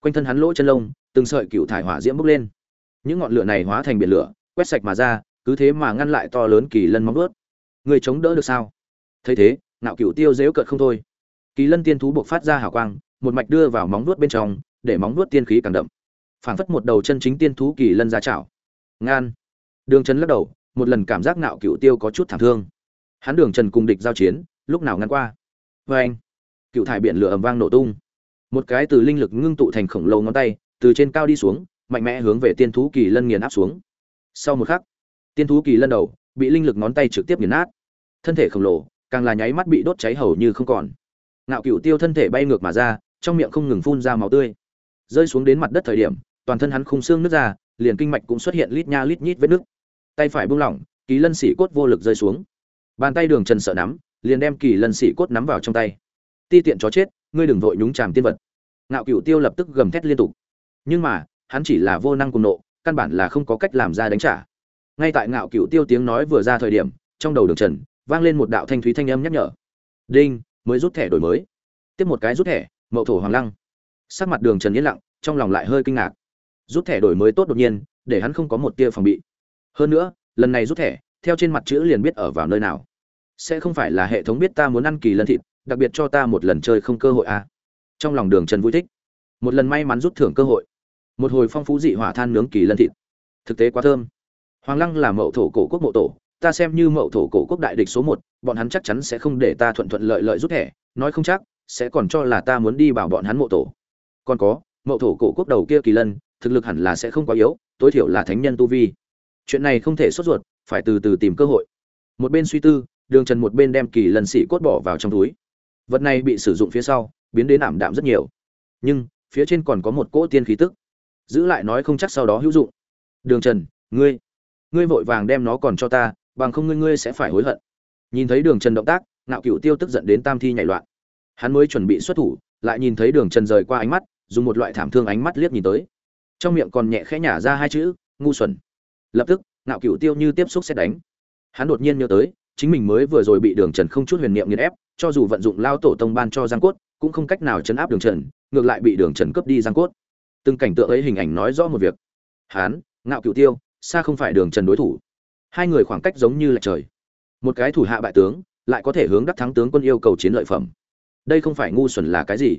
Quanh thân hắn lỗ chân lông, từng sợi cựu thải hỏa diễm bốc lên. Những ngọn lửa này hóa thành biển lửa, quét sạch mà ra, cứ thế mà ngăn lại to lớn kỳ lân móng vớt người chống đỡ được sao? Thấy thế, ngạo cựu tiêu dễu cợt không thôi. Kỳ lân tiên thú buộc phát ra hào quang, một mạch đưa vào móng vuốt bên trong, để móng vuốt tiên khí càng đậm phảng phất một đầu chân chính tiên thú kỳ lân ra chảo. Ngan. Đường trần lắc đầu, một lần cảm giác nạo cựu tiêu có chút thảm thương. Hắn đường trần cùng địch giao chiến, lúc nào ngăn qua? Vê anh. Cựu thải biển lửa ầm vang nổ tung. Một cái từ linh lực ngưng tụ thành khổng lồ ngón tay, từ trên cao đi xuống, mạnh mẽ hướng về tiên thú kỳ lân nghiền áp xuống. Sau một khắc, tiên thú kỳ lân đầu bị linh lực ngón tay trực tiếp nghiền nát. Thân thể khổng lồ, càng là nháy mắt bị đốt cháy hầu như không còn. Ngạo cựu tiêu thân thể bay ngược mà ra, trong miệng không ngừng phun ra máu tươi. Rơi xuống đến mặt đất thời điểm toàn thân hắn khung xương nứt ra, liền kinh mạch cũng xuất hiện lít nha lít nhít vết nứt. Tay phải buông lỏng, kỳ lân sĩ cốt vô lực rơi xuống. Bàn tay đường trần sợ nắm, liền đem kỳ lân sĩ cốt nắm vào trong tay. Ti tiện chó chết, ngươi đừng vội nhúng chàm tiên vật. Ngạo cửu tiêu lập tức gầm thét liên tục. Nhưng mà, hắn chỉ là vô năng cùng nộ, căn bản là không có cách làm ra đánh trả. Ngay tại ngạo cửu tiêu tiếng nói vừa ra thời điểm, trong đầu đường trần, vang lên một đạo thanh thúy thanh âm nhắc nhở. Đinh, mới rút thẻ đổi mới. Tiếp một cái rút thẻ, mậu thổ hoàng lăng. Sắc mặt đường trần yên lặng, trong lòng lại hơi kinh ngạc rút thẻ đổi mới tốt đột nhiên, để hắn không có một tia phòng bị. Hơn nữa, lần này rút thẻ, theo trên mặt chữ liền biết ở vào nơi nào. Sẽ không phải là hệ thống biết ta muốn ăn kỳ lân thịt, đặc biệt cho ta một lần chơi không cơ hội à. trong lòng đường trần vui thích. Một lần may mắn rút thưởng cơ hội. Một hồi phong phú dị hỏa than nướng kỳ lân thịt. Thực tế quá thơm. Hoàng lăng là mậu thổ cổ quốc mộ tổ, ta xem như mậu thổ cổ quốc đại địch số một, bọn hắn chắc chắn sẽ không để ta thuận thuận lợi lợi rút thẻ, nói không chắc, sẽ còn cho là ta muốn đi bảo bọn hắn mộ tổ. Còn có, mậu thổ cổ quốc đầu kia kỳ lân thực lực hẳn là sẽ không quá yếu, tối thiểu là thánh nhân tu vi. Chuyện này không thể sốt ruột, phải từ từ tìm cơ hội. Một bên suy tư, đường trần một bên đem kỳ lần xỉ cốt bỏ vào trong túi. Vật này bị sử dụng phía sau, biến đến ảm đạm rất nhiều. Nhưng, phía trên còn có một cỗ tiên khí tức. Giữ lại nói không chắc sau đó hữu dụng. Đường trần, ngươi ngươi vội vàng đem nó còn cho ta, bằng không ngươi ngươi sẽ phải hối hận. Nhìn thấy đường trần động tác, ngạo cựu tiêu tức giận đến tam thi nhảy loạn. Hắn mới chuẩn bị xuất thủ, lại nhìn thấy đường trần rời qua ánh mắt, dùng một loại thảm thương ánh mắt liếc nhìn tới trong miệng còn nhẹ khẽ nhả ra hai chữ, ngu xuẩn. Lập tức, ngạo cựu tiêu như tiếp xúc xét đánh. Hắn đột nhiên nhớ tới, chính mình mới vừa rồi bị đường trần không chút huyền niệm nghiền ép, cho dù vận dụng lao tổ tông ban cho giang cốt, cũng không cách nào chấn áp đường trần, ngược lại bị đường trần cướp đi giang cốt. Từng cảnh tượng ấy hình ảnh nói rõ một việc. Hắn, ngạo cựu tiêu, xa không phải đường trần đối thủ. Hai người khoảng cách giống như là trời. Một cái thủ hạ bại tướng, lại có thể hướng đắc thắng tướng quân yêu cầu chiến lợi phẩm. Đây không phải ngu xuẩn là cái gì?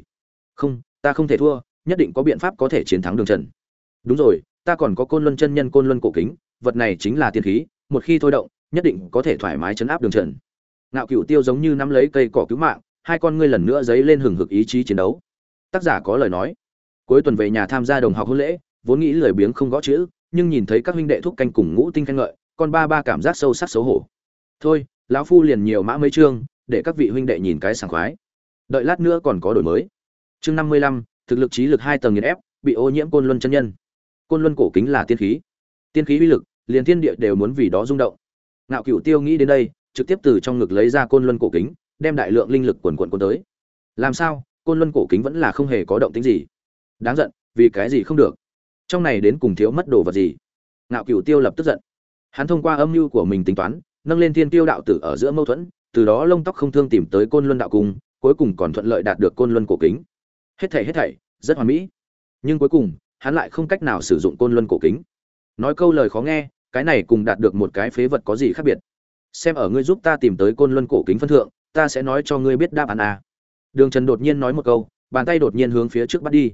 Không, ta không thể thua, nhất định có biện pháp có thể chiến thắng đường trần đúng rồi, ta còn có côn luân chân nhân côn luân cổ kính, vật này chính là tiên khí, một khi thôi động, nhất định có thể thoải mái chấn áp đường trần. Ngạo cựu tiêu giống như nắm lấy cây cỏ cứu mạng, hai con ngươi lần nữa dấy lên hừng hực ý chí chiến đấu. Tác giả có lời nói. Cuối tuần về nhà tham gia đồng học hôn lễ, vốn nghĩ lười biếng không gõ chữ, nhưng nhìn thấy các huynh đệ thúc canh cùng ngũ tinh khen ngợi, con ba ba cảm giác sâu sắc xấu hổ. Thôi, lão phu liền nhiều mã mấy chương, để các vị huynh đệ nhìn cái sảng khoái. Đợi lát nữa còn có đổi mới. Chương năm mươi lăm, thực lực trí lực hai tầng nghiền ép, bị ô nhiễm côn luân chân nhân côn luân cổ kính là tiên khí. Tiên khí uy lực, liền thiên địa đều muốn vì đó rung động. Ngạo cựu tiêu nghĩ đến đây, trực tiếp từ trong ngực lấy ra côn luân cổ kính, đem đại lượng linh lực quần quận cuốn tới. Làm sao, côn luân cổ kính vẫn là không hề có động tính gì? Đáng giận, vì cái gì không được? Trong này đến cùng thiếu mất đồ vật gì? Ngạo Cựu tiêu lập tức giận. Hắn thông qua âm mưu của mình tính toán, nâng lên thiên tiêu đạo tử ở giữa mâu thuẫn, từ đó lông tóc không thương tìm tới côn luân đạo cung, cuối cùng còn thuận lợi đạt được côn luân cổ kính. Hết thảy hết thảy, rất hoàn mỹ. Nhưng cuối cùng hắn lại không cách nào sử dụng côn luân cổ kính. Nói câu lời khó nghe, cái này cùng đạt được một cái phế vật có gì khác biệt? Xem ở ngươi giúp ta tìm tới côn luân cổ kính phân thượng, ta sẽ nói cho ngươi biết đáp án à? đường trần đột nhiên nói một câu, bàn tay đột nhiên hướng phía trước bắt đi.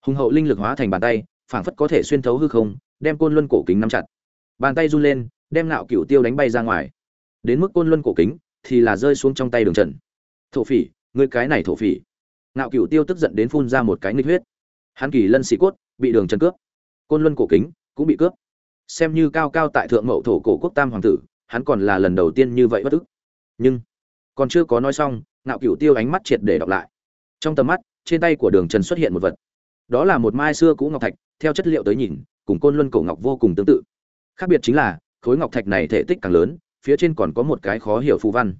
Hùng hậu linh lực hóa thành bàn tay, phảng phất có thể xuyên thấu hư không, đem côn luân cổ kính nắm chặt. Bàn tay run lên, đem nạo cựu tiêu đánh bay ra ngoài. Đến mức côn luân cổ kính thì là rơi xuống trong tay đường trần. Thổ phỉ, ngươi cái này thổ phỉ. Nạo cựu tiêu tức giận đến phun ra một cái nghịch huyết. Hắn kỳ lân sĩ cốt bị đường trần cướp. Côn luân cổ kính cũng bị cướp. Xem như cao cao tại thượng mậu thổ cổ quốc tam hoàng tử, hắn còn là lần đầu tiên như vậy bất ức. Nhưng, còn chưa có nói xong, ngạo cựu tiêu ánh mắt triệt để đọc lại. Trong tầm mắt, trên tay của đường trần xuất hiện một vật. Đó là một mai xưa cũ ngọc thạch, theo chất liệu tới nhìn, cùng côn luân cổ ngọc vô cùng tương tự. Khác biệt chính là, khối ngọc thạch này thể tích càng lớn, phía trên còn có một cái khó hiểu phù văn.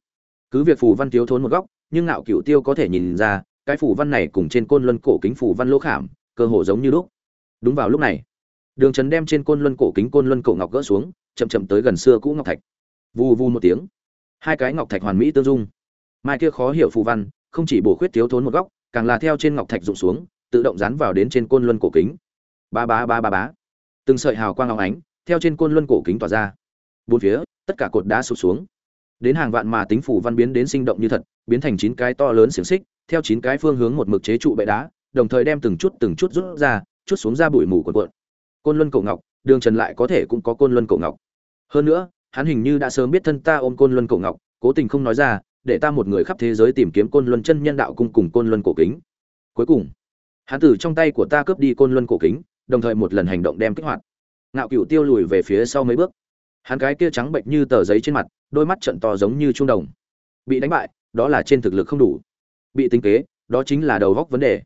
Cứ việc phù văn thiếu thốn một góc, nhưng ngạo cựu tiêu có thể nhìn ra, cái phù văn này cùng trên côn luân cổ kính phù văn lỗ khảm, cơ hồ giống như lúc đúng vào lúc này, đường trần đem trên côn luân cổ kính côn luân cổ ngọc gỡ xuống, chậm chậm tới gần xưa cũ ngọc thạch. Vù vù một tiếng, hai cái ngọc thạch hoàn mỹ tương dung. Mai kia khó hiểu phù văn, không chỉ bổ khuyết thiếu thốn một góc, càng là theo trên ngọc thạch rụng xuống, tự động dán vào đến trên côn luân cổ kính. Ba ba ba ba bá từng sợi hào quang óng ánh, theo trên côn luân cổ kính tỏa ra. Bốn phía, tất cả cột đá sụp xuống. Đến hàng vạn mà tính phủ văn biến đến sinh động như thật, biến thành chín cái to lớn xiềng xích, theo chín cái phương hướng một mực chế trụ bệ đá, đồng thời đem từng chút từng chút rút ra chút xuống ra bụi mù cuộn cuộn. Côn luân cổ ngọc, đường trần lại có thể cũng có côn luân cổ ngọc. Hơn nữa, hắn hình như đã sớm biết thân ta ôm côn luân cổ ngọc, cố tình không nói ra, để ta một người khắp thế giới tìm kiếm côn luân chân nhân đạo cung cùng côn luân cổ kính. Cuối cùng, hắn từ trong tay của ta cướp đi côn luân cổ kính, đồng thời một lần hành động đem kích hoạt. Ngạo Cửu tiêu lùi về phía sau mấy bước. Hắn cái kia trắng bệnh như tờ giấy trên mặt, đôi mắt trợn to giống như trung đồng. Bị đánh bại, đó là trên thực lực không đủ. Bị tính kế, đó chính là đầu góc vấn đề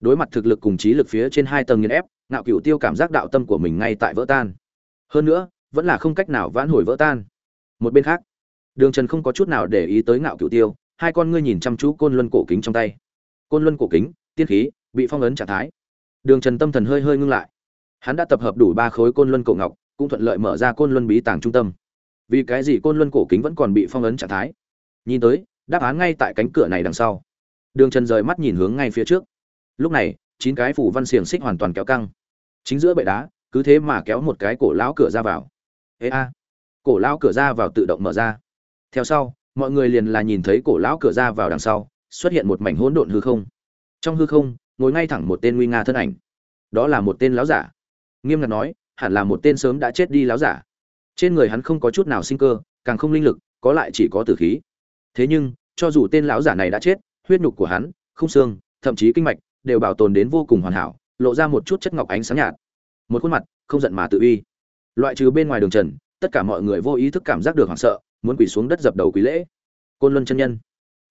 đối mặt thực lực cùng trí lực phía trên hai tầng nghiền ép, ngạo cựu tiêu cảm giác đạo tâm của mình ngay tại vỡ tan. Hơn nữa, vẫn là không cách nào vãn hồi vỡ tan. Một bên khác, đường trần không có chút nào để ý tới ngạo cựu tiêu, hai con ngươi nhìn chăm chú côn luân cổ kính trong tay. Côn luân cổ kính, tiên khí, bị phong ấn trạng thái. Đường trần tâm thần hơi hơi ngưng lại. Hắn đã tập hợp đủ ba khối côn luân cổ ngọc, cũng thuận lợi mở ra côn luân bí tàng trung tâm. Vì cái gì côn luân cổ kính vẫn còn bị phong ấn trạng thái? Nhìn tới, đáp án ngay tại cánh cửa này đằng sau. Đường trần rời mắt nhìn hướng ngay phía trước lúc này, chín cái phủ văn xiềng xích hoàn toàn kéo căng. Chính giữa bệ đá, cứ thế mà kéo một cái cổ lão cửa ra vào. Ê a. Cổ lão cửa ra vào tự động mở ra. Theo sau, mọi người liền là nhìn thấy cổ lão cửa ra vào đằng sau, xuất hiện một mảnh hỗn độn hư không. Trong hư không, ngồi ngay thẳng một tên nguy nga thân ảnh. Đó là một tên lão giả. Nghiêm ngặt nói, hẳn là một tên sớm đã chết đi lão giả. Trên người hắn không có chút nào sinh cơ, càng không linh lực, có lại chỉ có tử khí. Thế nhưng, cho dù tên lão giả này đã chết, huyết nhục của hắn không xương, thậm chí kinh mạch đều bảo tồn đến vô cùng hoàn hảo, lộ ra một chút chất ngọc ánh sáng nhạt. Một khuôn mặt không giận mà tự uy. Loại trừ bên ngoài đường trần, tất cả mọi người vô ý thức cảm giác được hoảng sợ, muốn quỳ xuống đất dập đầu quý lễ. Côn luân chân nhân.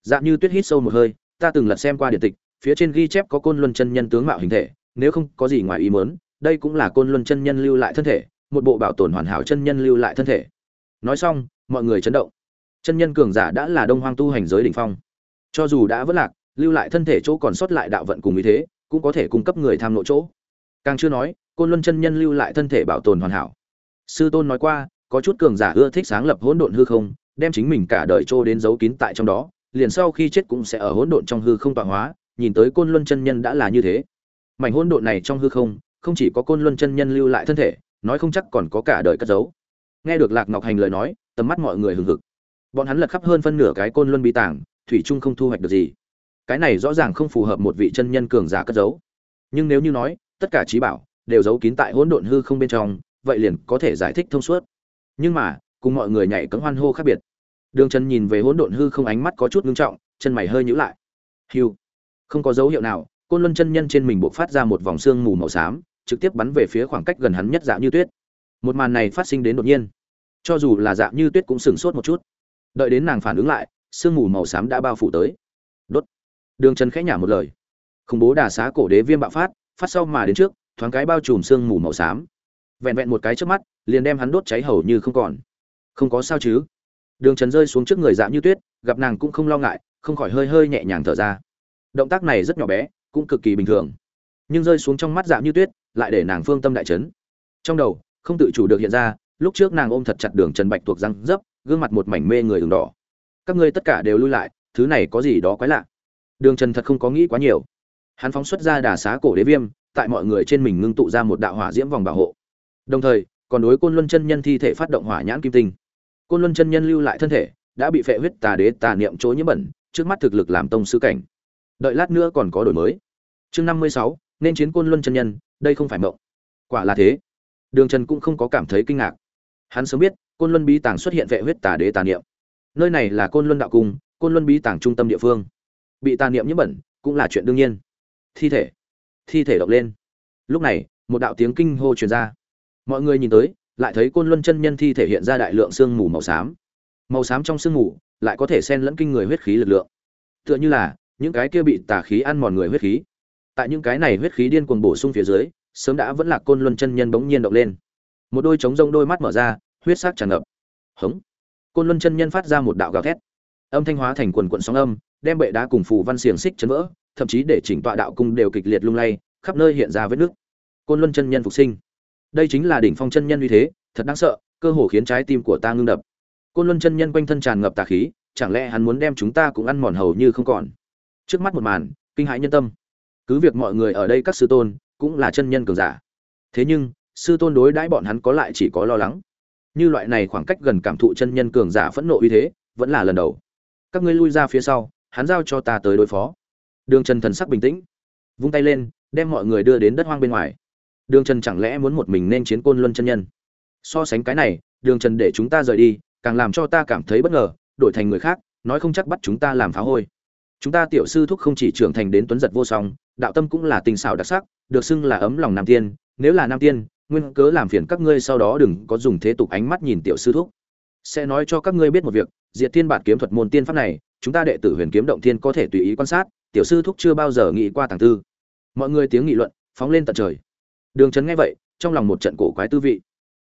Dạng như tuyết hít sâu một hơi, ta từng lật xem qua điện tịch, phía trên ghi chép có côn luân chân nhân tướng mạo hình thể, nếu không có gì ngoài ý muốn, đây cũng là côn luân chân nhân lưu lại thân thể, một bộ bảo tồn hoàn hảo chân nhân lưu lại thân thể. Nói xong, mọi người chấn động. Chân nhân cường giả đã là đông hoang tu hành giới đỉnh phong. Cho dù đã vất lạc lưu lại thân thể chỗ còn sót lại đạo vận cùng ý thế, cũng có thể cung cấp người tham nội chỗ. Càng chưa nói, côn luân chân nhân lưu lại thân thể bảo tồn hoàn hảo. Sư tôn nói qua, có chút cường giả ưa thích sáng lập hỗn độn hư không, đem chính mình cả đời trô đến giấu kín tại trong đó, liền sau khi chết cũng sẽ ở hỗn độn trong hư không tọa hóa, nhìn tới côn luân chân nhân đã là như thế. Mảnh hỗn độn này trong hư không không chỉ có côn luân chân nhân lưu lại thân thể, nói không chắc còn có cả đời cất giấu. Nghe được lạc ngọc hành lời nói, tầm mắt mọi người hừng hực. Bọn hắn lật khắp hơn phân nửa cái côn luân bi tàng thủy trung không thu hoạch được gì cái này rõ ràng không phù hợp một vị chân nhân cường giả cất giấu. Nhưng nếu như nói, tất cả trí bảo đều giấu kín tại hỗn độn hư không bên trong, vậy liền có thể giải thích thông suốt. Nhưng mà, cùng mọi người nhảy cấm hoan hô khác biệt. Đường trần nhìn về hỗn độn hư không ánh mắt có chút ngưng trọng, chân mày hơi nhíu lại. Hiu không có dấu hiệu nào, côn luân chân nhân trên mình buộc phát ra một vòng xương mù màu xám, trực tiếp bắn về phía khoảng cách gần hắn nhất dạ như tuyết. Một màn này phát sinh đến đột nhiên. Cho dù là dạ như tuyết cũng sửng sốt một chút. Đợi đến nàng phản ứng lại, sương mù màu xám đã bao phủ tới. Đốt đường trần khẽ nhả một lời. Khủng bố đà xá cổ đế viêm bạo phát phát sau mà đến trước, thoáng cái bao trùm sương mù màu xám. Vẹn vẹn một cái trước mắt, liền đem hắn đốt cháy hầu như không còn. Không có sao chứ? Đường trần rơi xuống trước người dạ như tuyết, gặp nàng cũng không lo ngại, không khỏi hơi hơi nhẹ nhàng thở ra. Động tác này rất nhỏ bé, cũng cực kỳ bình thường. Nhưng rơi xuống trong mắt dạ như tuyết, lại để nàng phương tâm đại chấn. Trong đầu, không tự chủ được hiện ra, lúc trước nàng ôm thật chặt đường trần bạch tuộc răng dấp, gương mặt một mảnh mê người đường đỏ. Các ngươi tất cả đều lui lại, thứ này có gì đó quái lạ đường trần thật không có nghĩ quá nhiều. Hắn phóng xuất ra đà xá cổ đế viêm, tại mọi người trên mình ngưng tụ ra một đạo hỏa diễm vòng bảo hộ. Đồng thời, còn đối côn luân chân nhân thi thể phát động hỏa nhãn kim tinh. Côn luân chân nhân lưu lại thân thể, đã bị phệ huyết tà đế tà niệm chỗ nhiễm bẩn, trước mắt thực lực làm tông sư cảnh. Đợi lát nữa còn có đổi mới. Chương năm mươi sáu, nên chiến côn luân chân nhân, đây không phải mộng. Quả là thế. Đường trần cũng không có cảm thấy kinh ngạc. Hắn sớm biết, côn luân bí tàng xuất hiện vệ huyết tà đế tà niệm. Nơi này là côn luân đạo cung, côn luân bí tàng trung tâm địa phương bị tà niệm nhiễm bẩn, cũng là chuyện đương nhiên. Thi thể thi thể động lên. Lúc này, một đạo tiếng kinh hô truyền ra. Mọi người nhìn tới, lại thấy côn luân chân nhân thi thể hiện ra đại lượng sương mù màu xám. Màu xám trong sương mù lại có thể xen lẫn kinh người huyết khí lực lượng. Tựa như là, những cái kia bị tà khí ăn mòn người huyết khí. Tại những cái này huyết khí điên cuồng bổ sung phía dưới, sớm đã vẫn là côn luân chân nhân bỗng nhiên động lên. Một đôi trống rông đôi mắt mở ra, huyết sắc tràn ngập. Hống! Côn luân chân nhân phát ra một đạo gào thét. Âm thanh hóa thành quần quận sóng âm đem bệ đá cùng phù văn xiềng xích chấn vỡ, thậm chí để chỉnh tọa đạo cung đều kịch liệt lung lay, khắp nơi hiện ra vết nước côn luân chân nhân phục sinh. Đây chính là đỉnh phong chân nhân uy thế, thật đáng sợ, cơ hồ khiến trái tim của ta ngưng đập. Côn luân chân nhân quanh thân tràn ngập tà khí, chẳng lẽ hắn muốn đem chúng ta cũng ăn mòn hầu như không còn? Trước mắt một màn, kinh hãi nhân tâm. Cứ việc mọi người ở đây các sư tôn cũng là chân nhân cường giả. Thế nhưng, sư tôn đối đãi bọn hắn có lại chỉ có lo lắng. Như loại này khoảng cách gần cảm thụ chân nhân cường giả phẫn nộ uy thế, vẫn là lần đầu. Các ngươi lui ra phía sau hắn giao cho ta tới đối phó. Đường trần thần sắc bình tĩnh, vung tay lên, đem mọi người đưa đến đất hoang bên ngoài. Đường trần chẳng lẽ muốn một mình nên chiến côn luân chân nhân? So sánh cái này, đường trần để chúng ta rời đi, càng làm cho ta cảm thấy bất ngờ, đổi thành người khác, nói không chắc bắt chúng ta làm phá hôi. Chúng ta tiểu sư thúc không chỉ trưởng thành đến tuấn giật vô song, đạo tâm cũng là tình xảo đặc sắc, được xưng là ấm lòng nam tiên. Nếu là nam tiên, nguyên cớ làm phiền các ngươi sau đó đừng có dùng thế tục ánh mắt nhìn tiểu sư thúc. Sẽ nói cho các ngươi biết một việc, diệt thiên bản kiếm thuật môn tiên pháp này chúng ta đệ tử huyền kiếm động thiên có thể tùy ý quan sát, tiểu sư thúc chưa bao giờ nghĩ qua tàng tư mọi người tiếng nghị luận phóng lên tận trời. Đường trấn nghe vậy, trong lòng một trận cổ quái tư vị.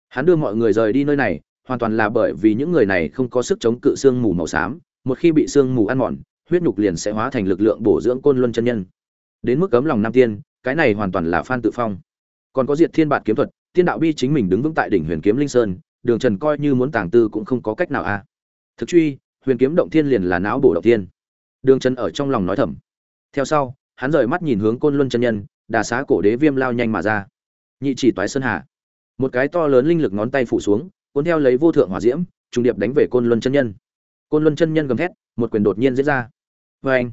Hắn đưa mọi người rời đi nơi này, hoàn toàn là bởi vì những người này không có sức chống cự xương mù màu xám, một khi bị xương mù ăn mòn, huyết nhục liền sẽ hóa thành lực lượng bổ dưỡng côn luân chân nhân. Đến mức cấm lòng nam tiên, cái này hoàn toàn là phan tự phong. Còn có diệt thiên bạt kiếm thuật tiên đạo bi chính mình đứng vững tại đỉnh huyền kiếm linh sơn, đường trần coi như muốn tàng tư cũng không có cách nào a. Thực truy huyền kiếm động thiên liền là não bổ động thiên. Đường trần ở trong lòng nói thầm. Theo sau, hắn rời mắt nhìn hướng côn luân chân nhân, đà xá cổ đế viêm lao nhanh mà ra. Nhị chỉ toái sơn hà. Một cái to lớn linh lực ngón tay phủ xuống, cuốn theo lấy vô thượng hỏa diễm, trùng điệp đánh về côn luân chân nhân. Côn luân chân nhân gầm thét, một quyền đột nhiên diễn ra. Vê anh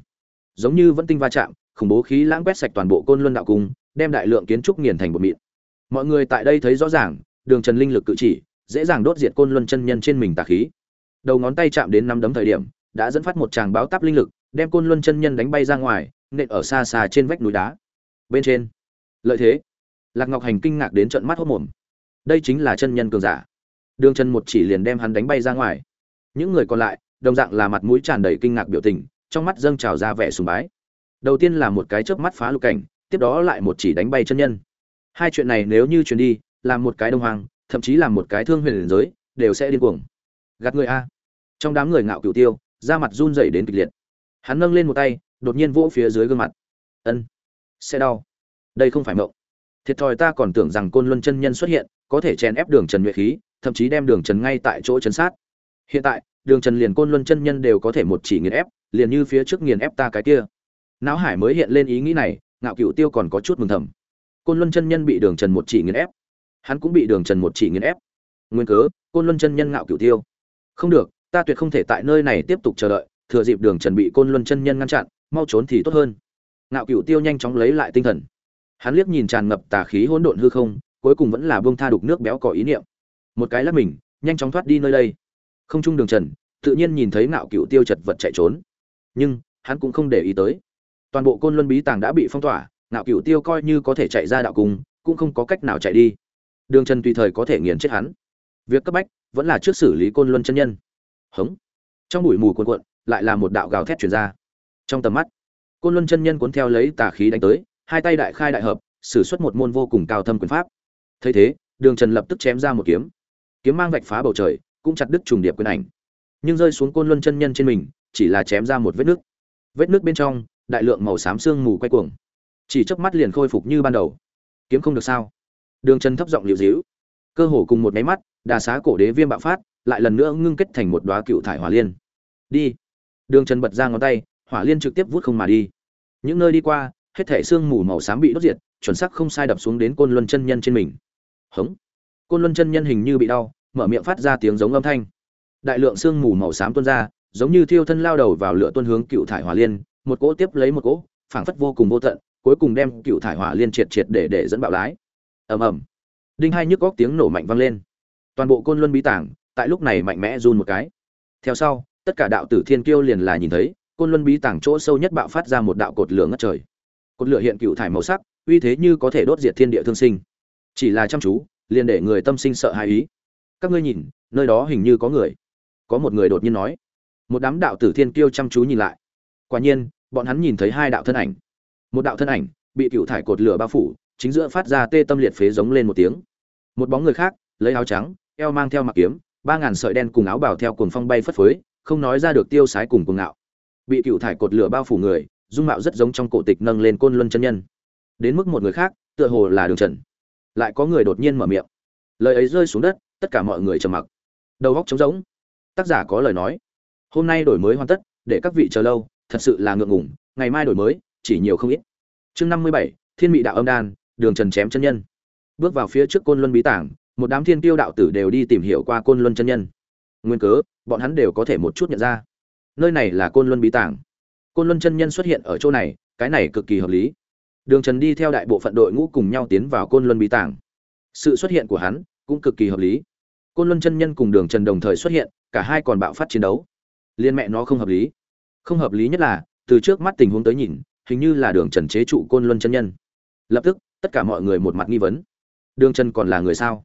giống như vẫn tinh va chạm, khủng bố khí lãng quét sạch toàn bộ côn luân đạo cung, đem đại lượng kiến trúc nghiền thành bột mịn. Mọi người tại đây thấy rõ ràng, đường trần linh lực cự chỉ, dễ dàng đốt diệt côn luân chân nhân trên mình tà khí đầu ngón tay chạm đến năm đấm thời điểm, đã dẫn phát một tràng báo táp linh lực, đem côn luân chân nhân đánh bay ra ngoài, nện ở xa xa trên vách núi đá. Bên trên, lợi thế. Lạc ngọc hành kinh ngạc đến trận mắt hốt mồm. Đây chính là chân nhân cường giả. Đường chân một chỉ liền đem hắn đánh bay ra ngoài. Những người còn lại, đồng dạng là mặt mũi tràn đầy kinh ngạc biểu tình, trong mắt dâng trào ra vẻ sùng bái. Đầu tiên là một cái chớp mắt phá lục cảnh, tiếp đó lại một chỉ đánh bay chân nhân. Hai chuyện này nếu như truyền đi làm một cái đông hoàng thậm chí làm một cái thương huyền giới, đều sẽ điên cuồng gạt người a. Trong đám người ngạo cửu tiêu, da mặt run rẩy đến kịch liệt. Hắn nâng lên một tay, đột nhiên vỗ phía dưới gương mặt. Ân, sẽ đau. Đây không phải mộng. Thiệt thòi ta còn tưởng rằng côn luân chân nhân xuất hiện, có thể chèn ép đường trần nhuệ khí, thậm chí đem đường trần ngay tại chỗ chấn sát. Hiện tại, đường trần liền côn luân chân nhân đều có thể một chỉ nghiền ép, liền như phía trước nghiền ép ta cái kia. Não hải mới hiện lên ý nghĩ này, ngạo cựu tiêu còn có chút mừng thầm. Côn luân chân nhân bị đường trần một chỉ nghiền ép. Hắn cũng bị đường trần một chỉ nghiền ép. Nguyên cớ, côn luân chân nhân ngạo cựu tiêu không được, ta tuyệt không thể tại nơi này tiếp tục chờ đợi, thừa dịp đường trần bị côn luân chân nhân ngăn chặn, mau trốn thì tốt hơn. Ngạo cựu tiêu nhanh chóng lấy lại tinh thần. Hắn liếc nhìn tràn ngập tà khí hỗn độn hư không, cuối cùng vẫn là bông tha đục nước béo cỏ ý niệm. Một cái lắp mình, nhanh chóng thoát đi nơi đây. Không chung đường trần, tự nhiên nhìn thấy ngạo cựu tiêu chật vật chạy trốn. Nhưng, hắn cũng không để ý tới. Toàn bộ côn luân bí tàng đã bị phong tỏa, ngạo cựu tiêu coi như có thể chạy ra đạo cung, cũng không có cách nào chạy đi. Đường trần tùy thời có thể nghiền chết hắn. Việc cấp bách vẫn là trước xử lý côn luân chân nhân. Hống. Trong bụi mù cuồn cuộn, lại là một đạo gào thét chuyển ra. Trong tầm mắt, côn luân chân nhân cuốn theo lấy tà khí đánh tới, hai tay đại khai đại hợp, sử xuất một môn vô cùng cao thâm quyền pháp. Thấy thế, đường trần lập tức chém ra một kiếm. Kiếm mang vạch phá bầu trời, cũng chặt đứt trùng điệp quyền ảnh. Nhưng rơi xuống côn luân chân nhân trên mình, chỉ là chém ra một vết nước vết nước bên trong, đại lượng màu xám sương mù quay cuồng. Chỉ chớp mắt liền khôi phục như ban đầu. Kiếm không được sao? Đường trần thấp giọng liều dĩu. Cơ hồ cùng một máy mắt đà xá cổ đế viêm bạo phát, lại lần nữa ngưng kết thành một đoá cựu thải hỏa liên. Đi. Đường trần bật ra ngón tay, hỏa liên trực tiếp vút không mà đi. Những nơi đi qua, hết thể xương mù màu xám bị đốt diệt, chuẩn sắc không sai đập xuống đến côn luân chân nhân trên mình. Hống. Côn luân chân nhân hình như bị đau, mở miệng phát ra tiếng giống âm thanh. Đại lượng xương mù màu xám tuôn ra, giống như thiêu thân lao đầu vào lửa tuôn hướng cựu thải hỏa liên, một cỗ tiếp lấy một cỗ, phảng phất vô cùng vô tận, cuối cùng đem cựu thải hỏa liên triệt triệt để để dẫn bạo lái. Ầm ầm. Đinh hai nhức góc tiếng nổ mạnh vang lên toàn bộ côn luân bí tảng tại lúc này mạnh mẽ run một cái. Theo sau, tất cả đạo tử thiên kiêu liền là nhìn thấy, côn luân bí tảng chỗ sâu nhất bạo phát ra một đạo cột lửa ngất trời. Cột lửa hiện cựu thải màu sắc, uy thế như có thể đốt diệt thiên địa thương sinh. Chỉ là chăm chú, liền để người tâm sinh sợ hãi ý. Các ngươi nhìn, nơi đó hình như có người. Có một người đột nhiên nói. Một đám đạo tử thiên kiêu chăm chú nhìn lại. Quả nhiên, bọn hắn nhìn thấy hai đạo thân ảnh. Một đạo thân ảnh bị cựu thải cột lửa bao phủ, chính giữa phát ra tê tâm liệt phế giống lên một tiếng. Một bóng người khác, lấy áo trắng eo mang theo mặc kiếm, ba ngàn sợi đen cùng áo bào theo cuồng phong bay phất phới, không nói ra được tiêu sái cùng cuồng ngạo. Bị cựu thải cột lửa bao phủ người, dung mạo rất giống trong cổ tịch nâng lên côn luân chân nhân. Đến mức một người khác, tựa hồ là đường trần. Lại có người đột nhiên mở miệng. Lời ấy rơi xuống đất, tất cả mọi người trầm mặc. Đầu góc trống rỗng. Tác giả có lời nói. Hôm nay đổi mới hoàn tất, để các vị chờ lâu, thật sự là ngượng ngủng ngày mai đổi mới, chỉ nhiều không ít. Chương năm mươi bảy, thiên mị đạo âm đan, đường trần chém chân nhân. Bước vào phía trước côn luân bí tảng một đám thiên tiêu đạo tử đều đi tìm hiểu qua côn luân chân nhân. Nguyên cớ, bọn hắn đều có thể một chút nhận ra. Nơi này là côn luân bí tàng. Côn luân chân nhân xuất hiện ở chỗ này, cái này cực kỳ hợp lý. Đường trần đi theo đại bộ phận đội ngũ cùng nhau tiến vào côn luân bí tàng. Sự xuất hiện của hắn cũng cực kỳ hợp lý. Côn luân chân nhân cùng đường trần đồng thời xuất hiện, cả hai còn bạo phát chiến đấu. Liên mẹ nó không hợp lý. Không hợp lý nhất là, từ trước mắt tình huống tới nhìn, hình như là đường trần chế trụ côn luân chân nhân. Lập tức, tất cả mọi người một mặt nghi vấn. Đường trần còn là người sao?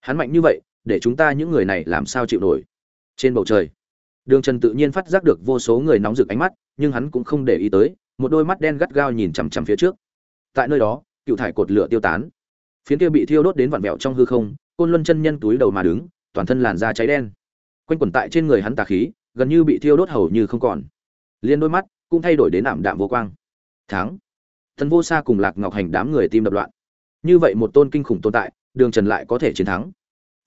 Hắn mạnh như vậy để chúng ta những người này làm sao chịu nổi? Trên bầu trời đường trần tự nhiên phát giác được vô số người nóng rực ánh mắt nhưng hắn cũng không để ý tới một đôi mắt đen gắt gao nhìn chằm chằm phía trước. Tại nơi đó cựu thải cột lửa tiêu tán. Phiến kia bị thiêu đốt đến vặn vẹo trong hư không côn luân chân nhân túi đầu mà đứng toàn thân làn da cháy đen. Quanh quẩn tại trên người hắn tà khí gần như bị thiêu đốt hầu như không còn. Liên đôi mắt cũng thay đổi đến ảm đạm vô quang. Tháng, thần vô xa cùng lạc ngọc hành đám người tim đập loạn. Như vậy một tôn kinh khủng tồn tại đường trần lại có thể chiến thắng.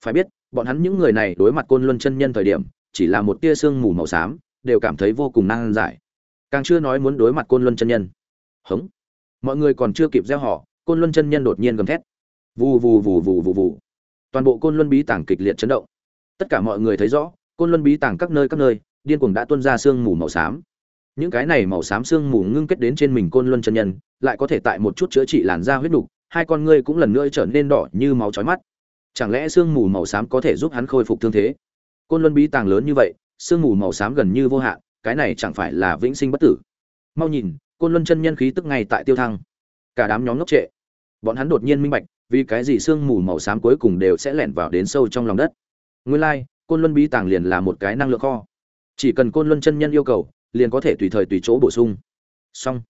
Phải biết, bọn hắn những người này đối mặt côn luân chân nhân thời điểm, chỉ là một tia sương mù màu xám, đều cảm thấy vô cùng năng giải. Càng chưa nói muốn đối mặt côn luân chân nhân. Hống. Mọi người còn chưa kịp gieo họ, côn luân chân nhân đột nhiên gầm thét. Vù vù vù vù vù vù. Toàn bộ côn luân bí tảng kịch liệt chấn động. Tất cả mọi người thấy rõ, côn luân bí tảng các nơi các nơi, điên cuồng đã tuôn ra sương mù màu xám. Những cái này màu xám sương mù ngưng kết đến trên mình côn luân chân nhân, lại có thể tại một chút chữa trị làn da huyết đục hai con ngươi cũng lần nữa trở nên đỏ như máu chói mắt. Chẳng lẽ sương mù màu xám có thể giúp hắn khôi phục thương thế? Côn luân bí tàng lớn như vậy sương mù màu xám gần như vô hạn cái này chẳng phải là vĩnh sinh bất tử. Mau nhìn côn luân chân nhân khí tức ngay tại tiêu thăng. Cả đám nhóm ngốc trệ. Bọn hắn đột nhiên minh bạch vì cái gì sương mù màu xám cuối cùng đều sẽ lẻn vào đến sâu trong lòng đất. Nguyên lai、like, côn luân bí tàng liền là một cái năng lượng kho. Chỉ cần côn luân chân nhân yêu cầu liền có thể tùy thời tùy chỗ bổ sung. Xong.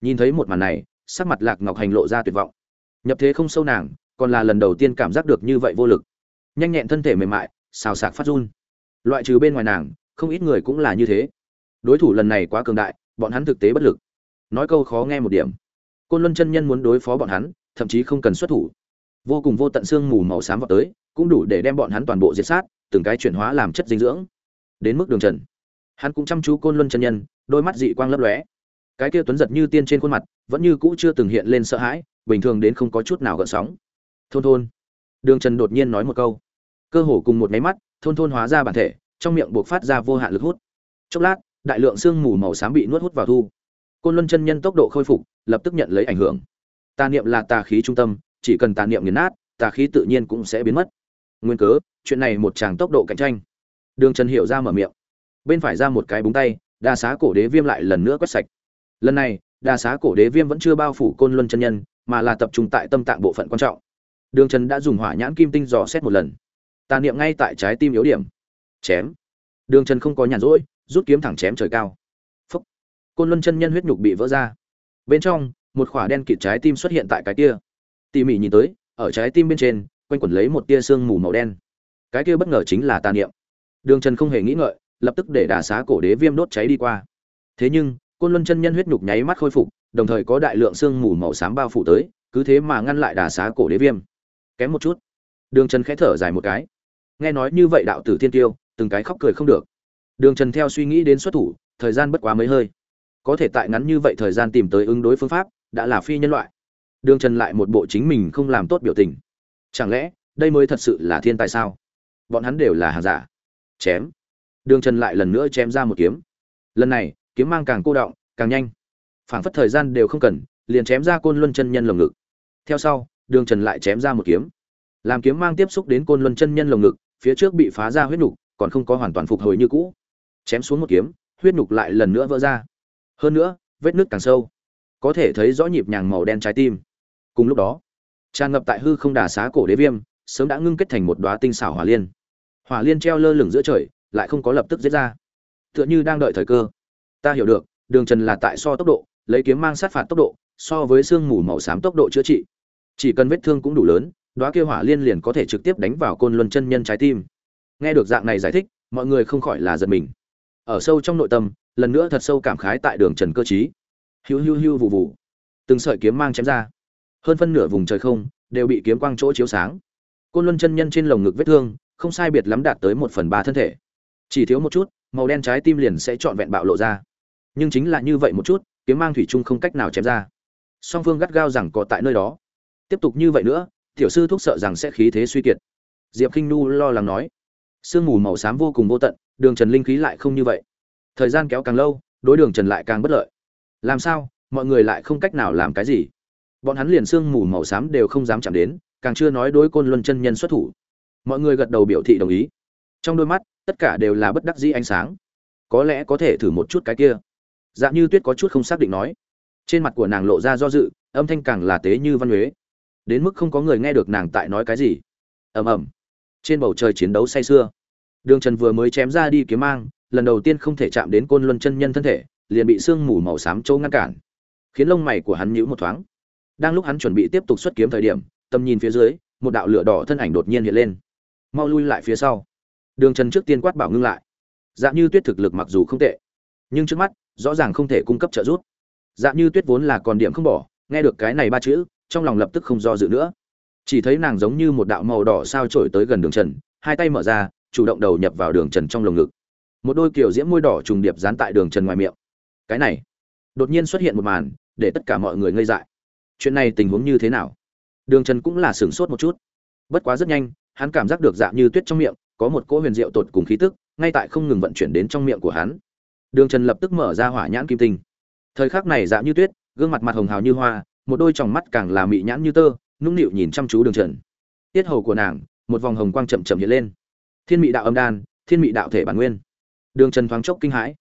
Nhìn thấy một màn này sắc mặt lạc ngọc hành lộ ra tuyệt vọng nhập thế không sâu nàng, còn là lần đầu tiên cảm giác được như vậy vô lực. Nhanh nhẹn thân thể mềm mại, xào sạc phát run. Loại trừ bên ngoài nàng, không ít người cũng là như thế. Đối thủ lần này quá cường đại, bọn hắn thực tế bất lực. Nói câu khó nghe một điểm. Côn luân chân nhân muốn đối phó bọn hắn, thậm chí không cần xuất thủ. Vô cùng vô tận xương mù màu xám vào tới, cũng đủ để đem bọn hắn toàn bộ diệt sát, từng cái chuyển hóa làm chất dinh dưỡng. Đến mức đường trần. Hắn cũng chăm chú côn luân chân nhân, đôi mắt dị quang lấp lóe. Cái kia tuấn giật như tiên trên khuôn mặt, vẫn như cũ chưa từng hiện lên sợ hãi bình thường đến không có chút nào gợn sóng. Thôn thôn. Đường trần đột nhiên nói một câu. Cơ hồ cùng một máy mắt, thôn thôn hóa ra bản thể, trong miệng buộc phát ra vô hạn lực hút. Chốc lát, đại lượng sương mù màu xám bị nuốt hút vào thu. Côn luân chân nhân tốc độ khôi phục, lập tức nhận lấy ảnh hưởng. Tà niệm là tà khí trung tâm, chỉ cần tà niệm nghiền nát, tà khí tự nhiên cũng sẽ biến mất. Nguyên cớ, chuyện này một chàng tốc độ cạnh tranh. Đường trần hiểu ra mở miệng. Bên phải ra một cái búng tay, đa xá cổ đế viêm lại lần nữa quét sạch. Lần này, đa xá cổ đế viêm vẫn chưa bao phủ côn luân chân nhân mà là tập trung tại tâm tạng bộ phận quan trọng. Đường trần đã dùng hỏa nhãn kim tinh dò xét một lần. Tà niệm ngay tại trái tim yếu điểm. Chém. Đường trần không có nhàn rỗi, rút kiếm thẳng chém trời cao. Phúc. Côn luân chân nhân huyết nhục bị vỡ ra. Bên trong, một khỏa đen kịt trái tim xuất hiện tại cái kia. Tỉ mỉ nhìn tới, ở trái tim bên trên, quanh quẩn lấy một tia sương mù màu đen. Cái kia bất ngờ chính là tà niệm. Đường trần không hề nghĩ ngợi, lập tức để đả xá cổ đế viêm đốt cháy đi qua. Thế nhưng, côn luân chân nhân huyết nhục nháy mắt khôi phục đồng thời có đại lượng sương mù màu xám bao phủ tới, cứ thế mà ngăn lại đà xá cổ đế viêm. Kém một chút. Đường trần khẽ thở dài một cái. Nghe nói như vậy đạo tử thiên tiêu, từng cái khóc cười không được. Đường trần theo suy nghĩ đến xuất thủ, thời gian bất quá mấy hơi. Có thể tại ngắn như vậy thời gian tìm tới ứng đối phương pháp, đã là phi nhân loại. Đường trần lại một bộ chính mình không làm tốt biểu tình. Chẳng lẽ, đây mới thật sự là thiên tài sao? Bọn hắn đều là hàng giả. Chém. Đường trần lại lần nữa chém ra một kiếm. Lần này, kiếm mang càng cô động, càng nhanh phảng phất thời gian đều không cần, liền chém ra côn luân chân nhân lồng ngực. Theo sau, đường trần lại chém ra một kiếm. Làm kiếm mang tiếp xúc đến côn luân chân nhân lồng ngực, phía trước bị phá ra huyết nhục còn không có hoàn toàn phục hồi như cũ. Chém xuống một kiếm, huyết nhục lại lần nữa vỡ ra. Hơn nữa, vết nước càng sâu. Có thể thấy rõ nhịp nhàng màu đen trái tim. Cùng lúc đó, tràn ngập tại hư không đà xá cổ đế viêm, sớm đã ngưng kết thành một đoá tinh xảo hỏa liên. Hỏa liên treo lơ lửng giữa trời, lại không có lập tức giết ra. Tựa như đang đợi thời cơ. Ta hiểu được, đường trần là tại so tốc độ lấy kiếm mang sát phạt tốc độ, so với sương mù màu xám tốc độ chữa trị. Chỉ cần vết thương cũng đủ lớn đoá kia hỏa liên liền có thể trực tiếp đánh vào côn luân chân nhân trái tim. Nghe được dạng này giải thích, mọi người không khỏi là giật mình. Ở sâu trong nội tâm, lần nữa thật sâu cảm khái tại đường trần cơ chí hiu hiu hiu vụ vụ từng sợi kiếm mang chém ra. Hơn phân nửa vùng trời không, đều bị kiếm quang chỗ chiếu sáng. Côn luân chân nhân trên lồng ngực vết thương, không sai biệt lắm đạt tới một phần ba thân thể. Chỉ thiếu một chút, màu đen trái tim liền sẽ trọn vẹn bạo lộ ra. Nhưng chính là như vậy một chút kiếm mang thủy chung không cách nào chém ra. Song phương gắt gao rằng có tại nơi đó. Tiếp tục như vậy nữa, tiểu sư thúc sợ rằng sẽ khí thế suy kiệt. Diệp k i n h nu lo lắng nói. Sương mù màu xám vô cùng vô tận, đường trần linh khí lại không như vậy. Thời gian kéo càng lâu, đối đường trần lại càng bất lợi. Làm sao, mọi người lại không cách nào làm cái gì? Bọn hắn liền sương mù màu xám đều không dám chạm đến, càng chưa nói đối côn luân chân nhân xuất thủ. Mọi người gật đầu biểu thị đồng ý. Trong đôi mắt, tất cả đều là bất đắc dĩ ánh sáng. Có lẽ có thể thử một chút cái kia dạ như tuyết có chút không xác định nói. Trên mặt của nàng lộ ra do dự, âm thanh càng là tế như văn huế. Đến mức không có người nghe được nàng tại nói cái gì. Ầm ầm. Trên bầu trời chiến đấu say sưa. Đường trần vừa mới chém ra đi kiếm mang, lần đầu tiên không thể chạm đến côn luân chân nhân thân thể, liền bị sương mù màu xám trâu ngăn cản. Khiến lông mày của hắn nhíu một thoáng. Đang lúc hắn chuẩn bị tiếp tục xuất kiếm thời điểm, tầm nhìn phía dưới, một đạo lửa đỏ thân ảnh đột nhiên hiện lên. Mau lui lại phía sau. Đường trần trước tiên quát bảo ngưng lại. Dạ như tuyết thực lực mặc dù không tệ nhưng trước mắt, rõ ràng không thể cung cấp trợ giúp. Dạ như tuyết vốn là còn điểm không bỏ, nghe được cái này ba chữ, trong lòng lập tức không do dự nữa. Chỉ thấy nàng giống như một đạo màu đỏ sao trổi tới gần đường trần, hai tay mở ra, chủ động đầu nhập vào đường trần trong lồng ngực. Một đôi kiểu diễm môi đỏ trùng điệp dán tại đường trần ngoài miệng. Cái này, đột nhiên xuất hiện một màn, để tất cả mọi người ngây dại. Chuyện này tình huống như thế nào? Đường trần cũng là sửng sốt một chút. Bất quá rất nhanh, hắn cảm giác được dạ như tuyết trong miệng có một cỗ huyền diệu tột cùng khí tức, ngay tại không ngừng vận chuyển đến trong miệng của hắn đường trần lập tức mở ra hỏa nhãn kim tinh. Thời khắc này dạ như tuyết, gương mặt mặt hồng hào như hoa, một đôi tròng mắt càng là mị nhãn như tơ, nũng nịu nhìn chăm chú đường trần. Tiết hầu của nàng, một vòng hồng quang chậm chậm hiện lên. Thiên mị đạo âm đan, thiên mị đạo thể bản nguyên. Đường trần thoáng chốc kinh hãi.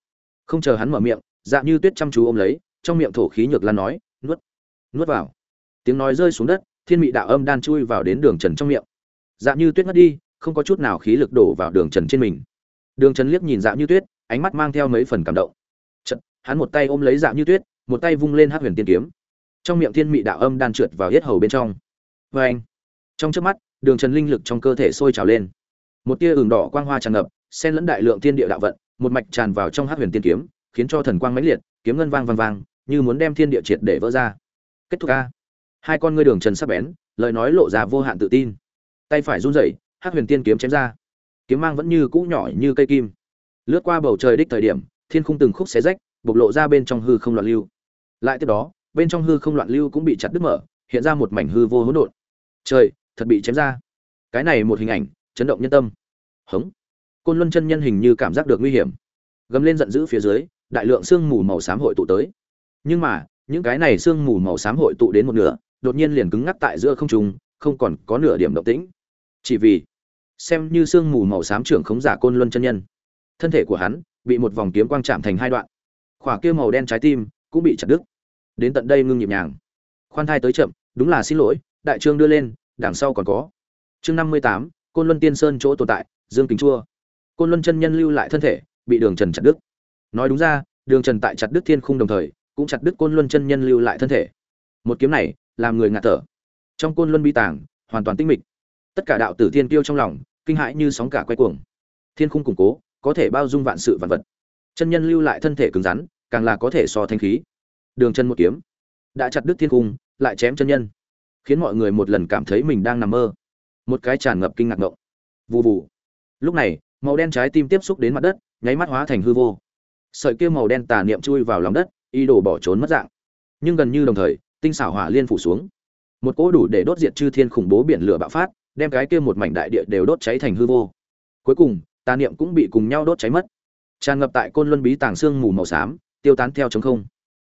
Không chờ hắn mở miệng dạ như tuyết chăm chú ôm lấy, trong miệng thổ khí nhược lan nói, nuốt nuốt vào. Tiếng nói rơi xuống đất, thiên mị đạo âm đan chui vào đến đường trần trong miệng. Dạ như tuyết ngất đi, không có chút nào khí lực đổ vào đường trần trên mình. Đường trần liếc nhìn dạ như tuyết ánh mắt mang theo mấy phần cảm động. Chật, hắn một tay ôm lấy dạ như tuyết một tay vung lên hát huyền tiên kiếm. Trong miệng thiên mị đạo âm đan trượt vào hết hầu bên trong. Vê anh trong trước mắt đường trần linh lực trong cơ thể sôi trào lên. Một tia ửng đỏ quang hoa tràn ngập xen lẫn đại lượng thiên địa đạo vận một mạch tràn vào trong hát huyền tiên kiếm khiến cho thần quang mãnh liệt kiếm ngân vang vang vang như muốn đem thiên địa triệt để vỡ ra. Kết thúc a hai con ngươi đường trần sắp bén lời nói lộ ra vô hạn tự tin. Tay phải run rẩy hắc huyền tiên kiếm chém ra. Kiếm mang vẫn như cũ nhỏ như cây kim lướt qua bầu trời đích thời điểm, thiên khung từng khúc xé rách, bộc lộ ra bên trong hư không loạn lưu. Lại tiếp đó, bên trong hư không loạn lưu cũng bị chặt đứt mở, hiện ra một mảnh hư vô hỗn độn. Trời, thật bị chém ra. Cái này một hình ảnh, chấn động nhân tâm. Hống. Côn luân chân nhân hình như cảm giác được nguy hiểm. Gầm lên giận dữ phía dưới, đại lượng sương mù màu xám hội tụ tới. Nhưng mà, những cái này sương mù màu xám hội tụ đến một nửa, đột nhiên liền cứng ngắc tại giữa không trung, không còn có nửa điểm động tĩnh. Chỉ vì, xem như sương mù màu xám trưởng khống giả côn luân chân nhân thân thể của hắn bị một vòng kiếm quang chạm thành hai đoạn. Khỏa kia màu đen trái tim cũng bị chặt đứt. Đến tận đây ngưng nhịp nhàng. Khoan thai tới chậm, đúng là xin lỗi, đại trương đưa lên, đằng sau còn có. Chương năm mươi tám, côn luân tiên sơn chỗ tồn tại, dương kính chua. Côn luân chân nhân lưu lại thân thể, bị đường trần chặt đứt. Nói đúng ra, đường trần tại chặt đứt thiên khung đồng thời, cũng chặt đứt côn luân chân nhân lưu lại thân thể. Một kiếm này, làm người ngạt thở. Trong côn luân bi tàng, hoàn toàn tinh mịch. Tất cả đạo tử thiên tiêu trong lòng, kinh hãi như sóng cả quay cuồng. Thiên khung củng cố có thể bao dung vạn sự vạn vật. Chân nhân lưu lại thân thể cứng rắn, càng là có thể so thanh khí. Đường chân một kiếm. Đã chặt đứt thiên cung, lại chém chân nhân. Khiến mọi người một lần cảm thấy mình đang nằm mơ. Một cái tràn ngập kinh ngạc ngộng. Vù vù. Lúc này, màu đen trái tim tiếp xúc đến mặt đất, nháy mắt hóa thành hư vô. Sợi kia màu đen tà niệm chui vào lòng đất y đổ bỏ trốn mất dạng. Nhưng gần như đồng thời, tinh xảo hỏa liên phủ xuống. Một cỗ đủ để đốt diệt chư thiên khủng bố biển lửa bạo phát, đem cái kia một mảnh đại địa đều đốt cháy thành hư vô. Cuối cùng tà niệm cũng bị cùng nhau đốt cháy mất. Tràn ngập tại côn luân bí tàng xương mù màu xám, tiêu tán theo trống không.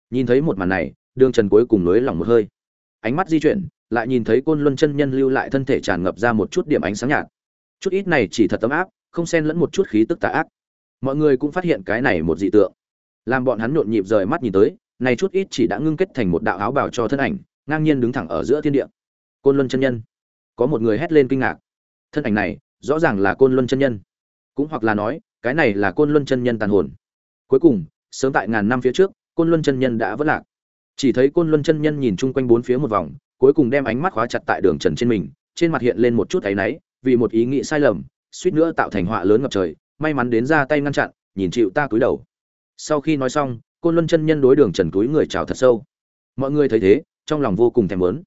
Nhìn thấy một màn này, đường trần cuối cùng nới lỏng một hơi. Ánh mắt di chuyển, lại nhìn thấy côn luân chân nhân lưu lại thân thể tràn ngập ra một chút điểm ánh sáng nhạt. Chút ít này chỉ thật tấm áp, không xen lẫn một chút khí tức tà ác. Mọi người cũng phát hiện cái này một dị tượng. Làm bọn hắn nhộn nhịp rời mắt nhìn tới, này chút ít chỉ đã ngưng kết thành một đạo áo bào cho thân ảnh, ngang nhiên đứng thẳng ở giữa thiên địa. Côn luân chân nhân. Có một người hét lên kinh ngạc. Thân ảnh này, rõ ràng là côn luân chân nhân cũng hoặc là nói, cái này là côn luân chân nhân tàn hồn. Cuối cùng, sớm tại ngàn năm phía trước, côn luân chân nhân đã vất lạc. Chỉ thấy côn luân chân nhân nhìn chung quanh bốn phía một vòng, cuối cùng đem ánh mắt khóa chặt tại đường trần trên mình, trên mặt hiện lên một chút áy náy, vì một ý nghĩ sai lầm, suýt nữa tạo thành họa lớn ngập trời, may mắn đến ra tay ngăn chặn, nhìn chịu ta cúi đầu. Sau khi nói xong, côn luân chân nhân đối đường trần túi người chào thật sâu. Mọi người thấy thế, trong lòng vô cùng thèm lớn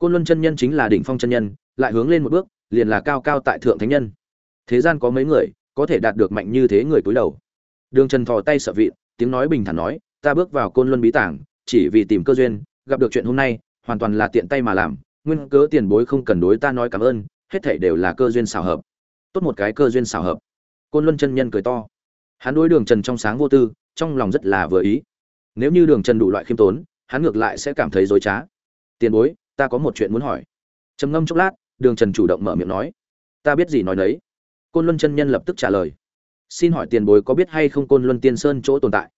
côn luân chân nhân chính là đỉnh phong chân nhân, lại hướng lên một bước, liền là cao cao tại thượng thánh nhân. Thế gian có mấy người có thể đạt được mạnh như thế người cúi đầu. Đường trần thò tay sợ vị tiếng nói bình thản nói, ta bước vào côn luân bí tảng, chỉ vì tìm cơ duyên, gặp được chuyện hôm nay, hoàn toàn là tiện tay mà làm, nguyên cớ tiền bối không cần đối ta nói cảm ơn, hết thảy đều là cơ duyên xảo hợp. Tốt một cái cơ duyên xảo hợp. Côn luân chân nhân cười to. Hắn đối đường trần trong sáng vô tư, trong lòng rất là vừa ý. Nếu như đường trần đủ loại khiêm tốn, hắn ngược lại sẽ cảm thấy dối trá. Tiền bối, ta có một chuyện muốn hỏi. Trầm ngâm chốc lát, đường trần chủ động mở miệng nói. Ta biết gì nói nấy côn luân chân nhân lập tức trả lời. Xin hỏi tiền bối có biết hay không côn luân tiên sơn chỗ tồn tại?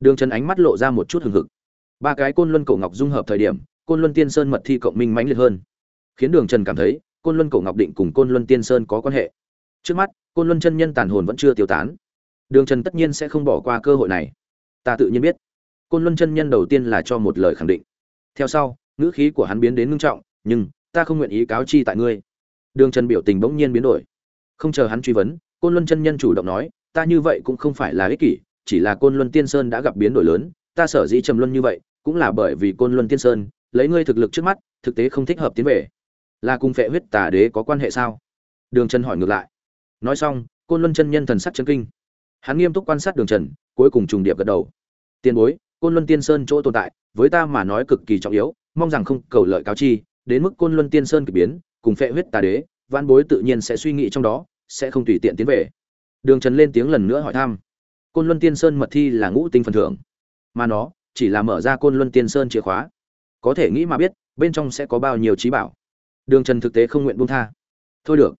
Đường trần ánh mắt lộ ra một chút hừng hực. Ba cái côn luân cổ ngọc dung hợp thời điểm, côn luân tiên sơn mật thi cộng minh mãnh liệt hơn. Khiến đường trần cảm thấy, côn luân cổ ngọc định cùng côn luân tiên sơn có quan hệ. Trước mắt, côn luân chân nhân tàn hồn vẫn chưa tiêu tán. Đường trần tất nhiên sẽ không bỏ qua cơ hội này. Ta tự nhiên biết. Côn luân chân nhân đầu tiên là cho một lời khẳng định. Theo sau, ngữ khí của hắn biến đến ngưng trọng, nhưng, ta không nguyện ý cáo chi tại ngươi. Đường trần biểu tình bỗng nhiên biến đổi không chờ hắn truy vấn, côn luân chân nhân chủ động nói, ta như vậy cũng không phải là ích kỷ, chỉ là côn luân tiên sơn đã gặp biến đổi lớn, ta sở dĩ trầm luân như vậy, cũng là bởi vì côn luân tiên sơn, lấy ngươi thực lực trước mắt, thực tế không thích hợp tiến về. Là cùng phệ huyết tà đế có quan hệ sao? Đường trần hỏi ngược lại. Nói xong, côn luân chân nhân thần sắc chân kinh. Hắn nghiêm túc quan sát đường trần, cuối cùng trùng điệp gật đầu. Tiền bối, côn luân tiên sơn chỗ tồn tại, với ta mà nói cực kỳ trọng yếu, mong rằng không cầu lợi cáo chi, đến mức côn luân tiên sơn k ỳ biến, cùng phệ huyết tà đế văn bối tự nhiên sẽ suy nghĩ trong đó, sẽ không tùy tiện tiến về. Đường trần lên tiếng lần nữa hỏi thăm. Côn luân tiên sơn mật thi là ngũ tinh phần thưởng. Mà nó chỉ là mở ra côn luân tiên sơn chìa khóa. Có thể nghĩ mà biết, bên trong sẽ có bao nhiêu trí bảo. Đường trần thực tế không nguyện buông tha. Thôi được.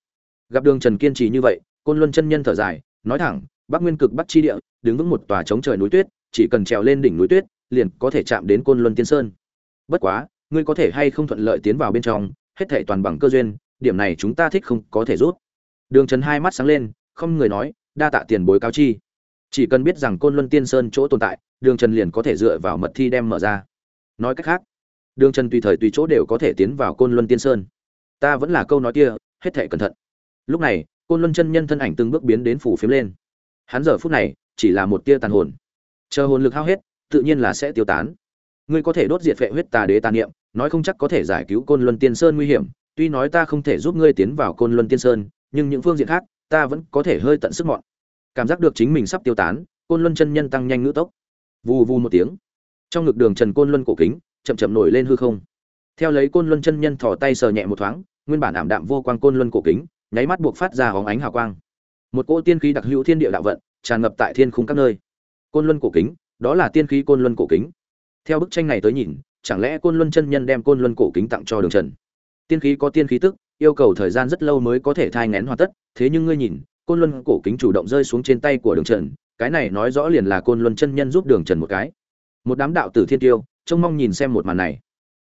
Gặp đường trần kiên trì như vậy, côn luân chân nhân thở dài, nói thẳng, bắc nguyên cực bắc chi địa, đứng vững một tòa chống trời núi tuyết, chỉ cần trèo lên đỉnh núi tuyết, liền có thể chạm đến côn luân tiên sơn. Bất quá, ngươi có thể hay không thuận lợi tiến vào bên trong, hết thể toàn bằng cơ duyên điểm này chúng ta thích không có thể rút. Đường trần hai mắt sáng lên, không người nói, đa tạ tiền bối cao chi. Chỉ cần biết rằng côn luân tiên sơn chỗ tồn tại, đường trần liền có thể dựa vào mật thi đem mở ra. Nói cách khác, đường trần tùy thời tùy chỗ đều có thể tiến vào côn luân tiên sơn. Ta vẫn là câu nói kia, hết thể cẩn thận. Lúc này, côn luân chân nhân thân ảnh từng bước biến đến phủ phiếm lên. Hắn giờ phút này, chỉ là một tia tàn hồn. Chờ hồn lực hao hết, tự nhiên là sẽ tiêu tán. Ngươi có thể đốt diệt vệ huyết tà đế tà niệm, nói không chắc có thể giải cứu côn luân tiên sơn nguy hiểm tuy nói ta không thể giúp ngươi tiến vào côn luân tiên sơn, nhưng những phương diện khác, ta vẫn có thể hơi tận sức mọn. Cảm giác được chính mình sắp tiêu tán, côn luân chân nhân tăng nhanh ngữ tốc. Vù vù một tiếng. Trong ngực đường trần côn luân cổ kính, chậm chậm nổi lên hư không. Theo lấy côn luân chân nhân thò tay sờ nhẹ một thoáng, nguyên bản ảm đạm vô quang côn luân cổ kính, nháy mắt buộc phát ra hóng ánh hào quang. Một cỗ tiên khí đặc hữu thiên địa đạo vận, tràn ngập tại thiên khung các nơi. Côn luân cổ kính, đó là tiên khí côn luân cổ kính. Theo bức tranh này tới nhìn, chẳng lẽ côn luân chân nhân đem côn luân cổ kính tặng cho đường trần? Tiên khí có tiên khí tức, yêu cầu thời gian rất lâu mới có thể thai ngén hoàn tất, thế nhưng ngươi nhìn, côn luân cổ kính chủ động rơi xuống trên tay của đường trần, cái này nói rõ liền là côn luân chân nhân giúp đường trần một cái. Một đám đạo tử thiên tiêu, trông mong nhìn xem một màn này.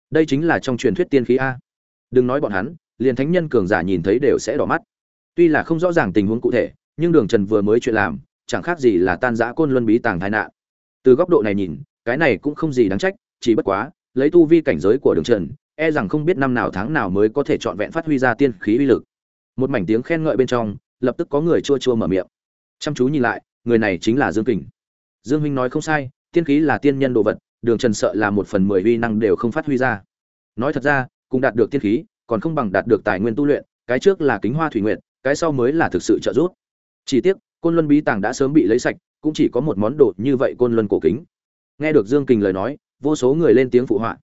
Đây chính là trong truyền thuyết tiên khí a. Đừng nói bọn hắn, liền thánh nhân cường giả nhìn thấy đều sẽ đỏ mắt. Tuy là không rõ ràng tình huống cụ thể, nhưng đường trần vừa mới chuyện làm, chẳng khác gì là tan giã côn luân bí tàng tai nạn. Từ góc độ này nhìn, cái này cũng không gì đáng trách, chỉ bất quá, lấy tu vi cảnh giới của đường trần e rằng không biết năm nào tháng nào mới có thể trọn vẹn phát huy ra tiên khí uy lực. Một mảnh tiếng khen ngợi bên trong, lập tức có người chua chua mở miệng. Chăm chú nhìn lại, người này chính là dương kình. Dương huynh nói không sai, tiên khí là tiên nhân đồ vật, đường trần sợ là một phần mười uy năng đều không phát huy ra. Nói thật ra, cùng đạt được tiên khí, còn không bằng đạt được tài nguyên tu luyện, cái trước là kính hoa thủy nguyện cái sau mới là thực sự trợ giúp. Chỉ tiếc, côn luân bí tàng đã sớm bị lấy sạch, cũng chỉ có một món đồ như vậy côn luân cổ kính. Nghe được dương kình lời nói, vô số người lên tiếng phụ họa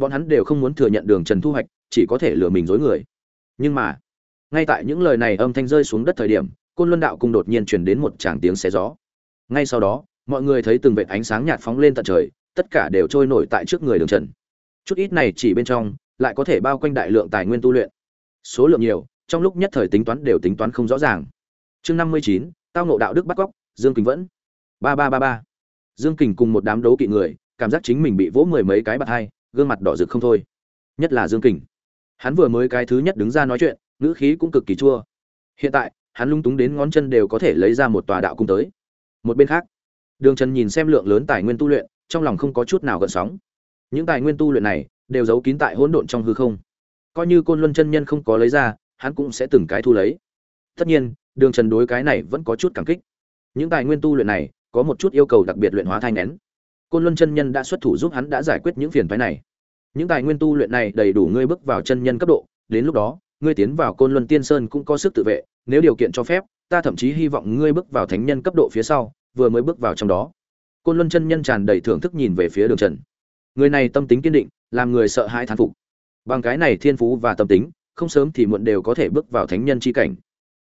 bọn hắn đều không muốn thừa nhận đường trần thu hoạch, chỉ có thể lừa mình dối người. Nhưng mà, ngay tại những lời này âm thanh rơi xuống đất thời điểm, côn luân đạo cung đột nhiên truyền đến một tràng tiếng xé gió. Ngay sau đó, mọi người thấy từng vệt ánh sáng nhạt phóng lên tận trời, tất cả đều trôi nổi tại trước người đường trần. Chút ít này chỉ bên trong, lại có thể bao quanh đại lượng tài nguyên tu luyện. Số lượng nhiều, trong lúc nhất thời tính toán đều tính toán không rõ ràng. Chương năm mươi chín, tao nộ đạo đức bắt cóc, dương kình vẫn. Ba ba ba ba. Dương kình cùng một đám đấu kỵ người, cảm giác chính mình bị vỗ mười mấy cái bạt hai gương mặt đỏ rực không thôi. Nhất là dương kình. Hắn vừa mới cái thứ nhất đứng ra nói chuyện, ngữ khí cũng cực kỳ chua. Hiện tại, hắn lung túng đến ngón chân đều có thể lấy ra một tòa đạo cung tới. Một bên khác, đường trần nhìn xem lượng lớn tài nguyên tu luyện, trong lòng không có chút nào gợn sóng. Những tài nguyên tu luyện này đều giấu kín tại hỗn độn trong hư không. Coi như côn luân chân nhân không có lấy ra, hắn cũng sẽ từng cái thu lấy. Tất nhiên, đường trần đối cái này vẫn có chút cảm kích. Những tài nguyên tu luyện này có một chút yêu cầu đặc biệt luyện hóa thai nén côn luân chân nhân đã xuất thủ giúp hắn đã giải quyết những phiền phái này. Những tài nguyên tu luyện này đầy đủ ngươi bước vào chân nhân cấp độ, đến lúc đó, ngươi tiến vào côn luân tiên sơn cũng có sức tự vệ, nếu điều kiện cho phép, ta thậm chí hy vọng ngươi bước vào thánh nhân cấp độ phía sau, vừa mới bước vào trong đó. Côn luân chân nhân tràn đầy thưởng thức nhìn về phía đường trần. Người này tâm tính kiên định, làm người sợ hãi thán phục. Bằng cái này thiên phú và tâm tính, không sớm thì muộn đều có thể bước vào thánh nhân c h i cảnh.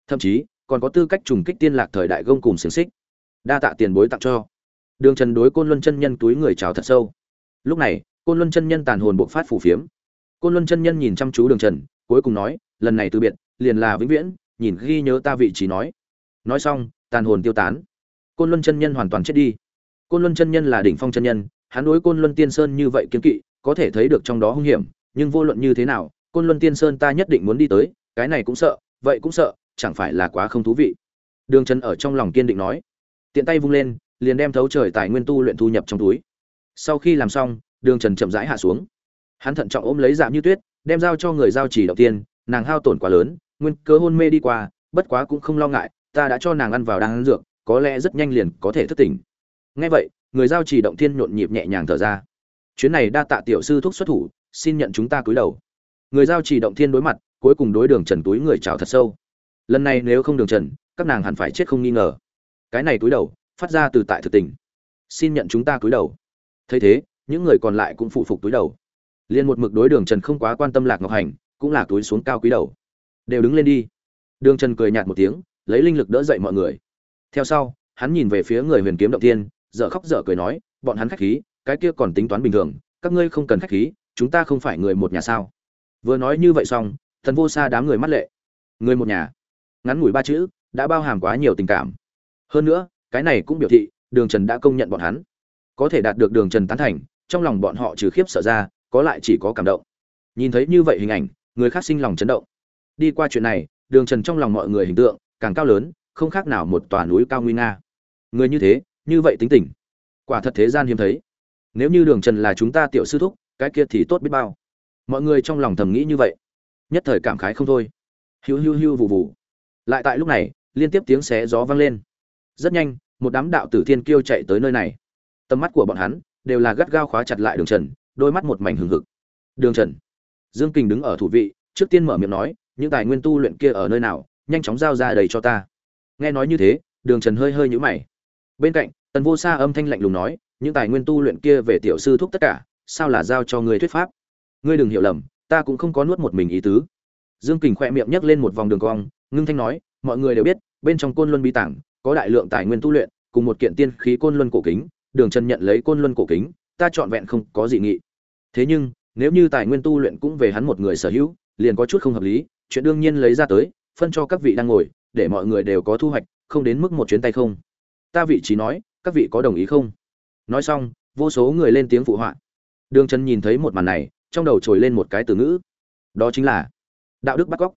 Thậm chí, còn có tư cách trùng kích tiên lạc thời đại gông cùng xiềng xích. Đa tạ tiền bối tặng cho đường trần đối côn luân chân nhân túi người chào thật sâu. Lúc này, côn luân chân nhân tàn hồn bộc phát phủ phiếm. Côn luân chân nhân nhìn chăm chú đường trần, cuối cùng nói, lần này từ biệt, liền là vĩnh viễn, nhìn ghi nhớ ta vị trí nói. Nói xong, tàn hồn tiêu tán. Côn luân chân nhân hoàn toàn chết đi. Côn luân chân nhân là đỉnh phong chân nhân, hắn đối côn luân tiên sơn như vậy kiếm kỵ, có thể thấy được trong đó hung hiểm, nhưng vô luận như thế nào, côn luân tiên sơn ta nhất định muốn đi tới, cái này cũng sợ, vậy cũng sợ, chẳng phải là quá không thú vị. Đường trần ở trong lòng kiên định nói. Tiện tay vung lên liền đem thấu trời tài nguyên tu luyện thu nhập trong túi. Sau khi làm xong, đường trần chậm rãi hạ xuống. Hắn thận trọng ôm lấy dạng như tuyết, đem giao cho người giao chỉ đầu tiên, nàng hao tổn quá lớn, nguyên cơ hôn mê đi qua, bất quá cũng không lo ngại, ta đã cho nàng ăn vào đang ăn dược, có lẽ rất nhanh liền có thể thức tỉnh. Ngay vậy, người giao chỉ động thiên nhộn nhịp nhẹ nhàng thở ra. Chuyến này đa tạ tiểu sư thúc xuất thủ, xin nhận chúng ta cúi đầu. Người giao chỉ động thiên đối mặt, cuối cùng đối đường trần túi người chào thật sâu. Lần này nếu không đường trần, các nàng hẳn phải chết không nghi ngờ. Cái này cúi đầu phát ra từ tại thực tình. Xin nhận chúng ta cúi đầu. Thấy thế, những người còn lại cũng phụ phục túi đầu. Liên một mực đối đường trần không quá quan tâm lạc ngọc hành, cũng là túi xuống cao cúi đầu. Đều đứng lên đi. Đường trần cười nhạt một tiếng, lấy linh lực đỡ dậy mọi người. Theo sau, hắn nhìn về phía người huyền kiếm động tiên dở khóc dở cười nói, bọn hắn khách khí, cái kia còn tính toán bình thường, các ngươi không cần khách khí, chúng ta không phải người một nhà sao? Vừa nói như vậy xong, thần vô xa đám người mắt lệ. Người một nhà. Ngắn ngủi ba chữ, đã bao hàm quá nhiều tình cảm. Hơn nữa cái này cũng biểu thị đường trần đã công nhận bọn hắn. Có thể đạt được đường trần tán thành, trong lòng bọn họ trừ khiếp sợ ra, có lại chỉ có cảm động. Nhìn thấy như vậy hình ảnh, người khác sinh lòng chấn động. Đi qua chuyện này, đường trần trong lòng mọi người hình tượng càng cao lớn, không khác nào một tòa núi cao nguy nga. Người như thế, như vậy tính tình. Quả thật thế gian hiếm thấy. Nếu như đường trần là chúng ta tiểu sư thúc, cái kia thì tốt biết bao. Mọi người trong lòng thầm nghĩ như vậy. Nhất thời cảm khái không thôi. Hiu hiu hiu, vù vù. Lại tại lúc này, liên tiếp tiếng xé gió vang lên. Rất nhanh một đám đạo tử thiên kiêu chạy tới nơi này. Tầm mắt của bọn hắn đều là gắt gao khóa chặt lại đường trần, đôi mắt một mảnh hừng hực. Đường trần. Dương kình đứng ở thủ vị, trước tiên mở miệng nói, những tài nguyên tu luyện kia ở nơi nào, nhanh chóng giao ra đầy cho ta. Nghe nói như thế, đường trần hơi hơi nhũ mày. Bên cạnh, tần vô sa âm thanh lạnh lùng nói, những tài nguyên tu luyện kia về tiểu sư thúc tất cả, sao là giao cho ngươi thuyết pháp? Ngươi đừng hiểu lầm, ta cũng không có nuốt một mình ý tứ. Dương kình khỏe miệng nhấc lên một vòng đường cong, ngưng thanh nói, mọi người đều biết, bên trong côn luân bí tảng có đại lượng tài nguyên tu luyện, cùng một kiện tiên khí côn luân cổ kính, đường trần nhận lấy côn luân cổ kính, ta trọn vẹn không có gì nghị. Thế nhưng, nếu như tài nguyên tu luyện cũng về hắn một người sở hữu, liền có chút không hợp lý, chuyện đương nhiên lấy ra tới, phân cho các vị đang ngồi, để mọi người đều có thu hoạch, không đến mức một chuyến tay không. Ta vị trí nói, các vị có đồng ý không? Nói xong, vô số người lên tiếng phụ họa. Đường trần nhìn thấy một màn này, trong đầu trồi lên một cái từ ngữ. Đó chính là đạo đức bắt cóc.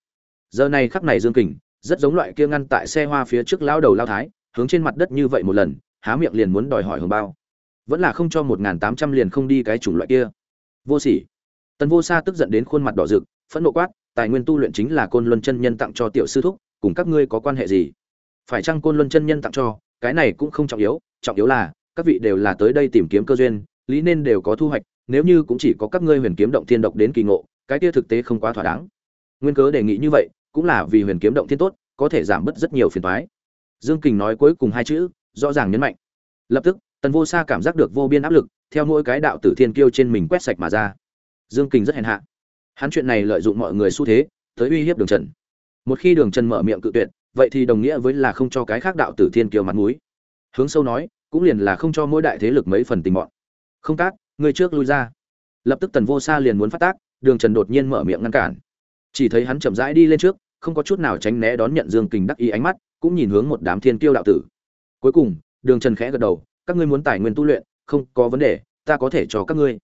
Giờ này khắc này dương kình rất giống loại kia ngăn tại xe hoa phía trước lao đầu lao thái, hướng trên mặt đất như vậy một lần, há miệng liền muốn đòi hỏi hồng bao. Vẫn là không cho một n g h n tám trăm liền không đi cái chủng loại kia. Vô sỉ. Tần vô sa tức giận đến khuôn mặt đỏ rực, phẫn nộ quát, tài nguyên tu luyện chính là côn luân chân nhân tặng cho tiểu sư thúc, cùng các ngươi có quan hệ gì? Phải chăng côn luân chân nhân tặng cho, cái này cũng không trọng yếu trọng yếu là, các vị đều là tới đây tìm kiếm cơ duyên, lý nên đều có thu hoạch, nếu như cũng chỉ có các ngươi huyền kiếm động thiên độc đến kỳ ngộ, cái kia thực tế không quá thỏa đáng. Nguyên cớ đề nghị như vậy cũng là vì huyền kiếm động thiên tốt có thể giảm bớt rất nhiều phiền toái. Dương kình nói cuối cùng hai chữ rõ ràng nhấn mạnh. Lập tức tần vô sa cảm giác được vô biên áp lực theo mỗi cái đạo tử thiên kiêu trên mình quét sạch mà ra. Dương kình rất hèn hạ. Hắn chuyện này lợi dụng mọi người xu thế tới uy hiếp đường trần. Một khi đường trần mở miệng cự tuyệt vậy thì đồng nghĩa với là không cho cái khác đạo tử thiên kiêu mặt mũi. Hướng sâu nói cũng liền là không cho mỗi đại thế lực mấy phần tình bọn. Không tác, người trước lui ra. Lập tức tần vô sa liền muốn phát tác đường trần đột nhiên mở miệng ngăn cản. Chỉ thấy hắn chậm rãi đi lên trước không có chút nào tránh né đón nhận dương kình đắc ý ánh mắt, cũng nhìn hướng một đám thiên kiêu đạo tử. Cuối cùng, đường trần khẽ gật đầu, các ngươi muốn tài nguyên tu luyện, không có vấn đề, ta có thể cho các ngươi.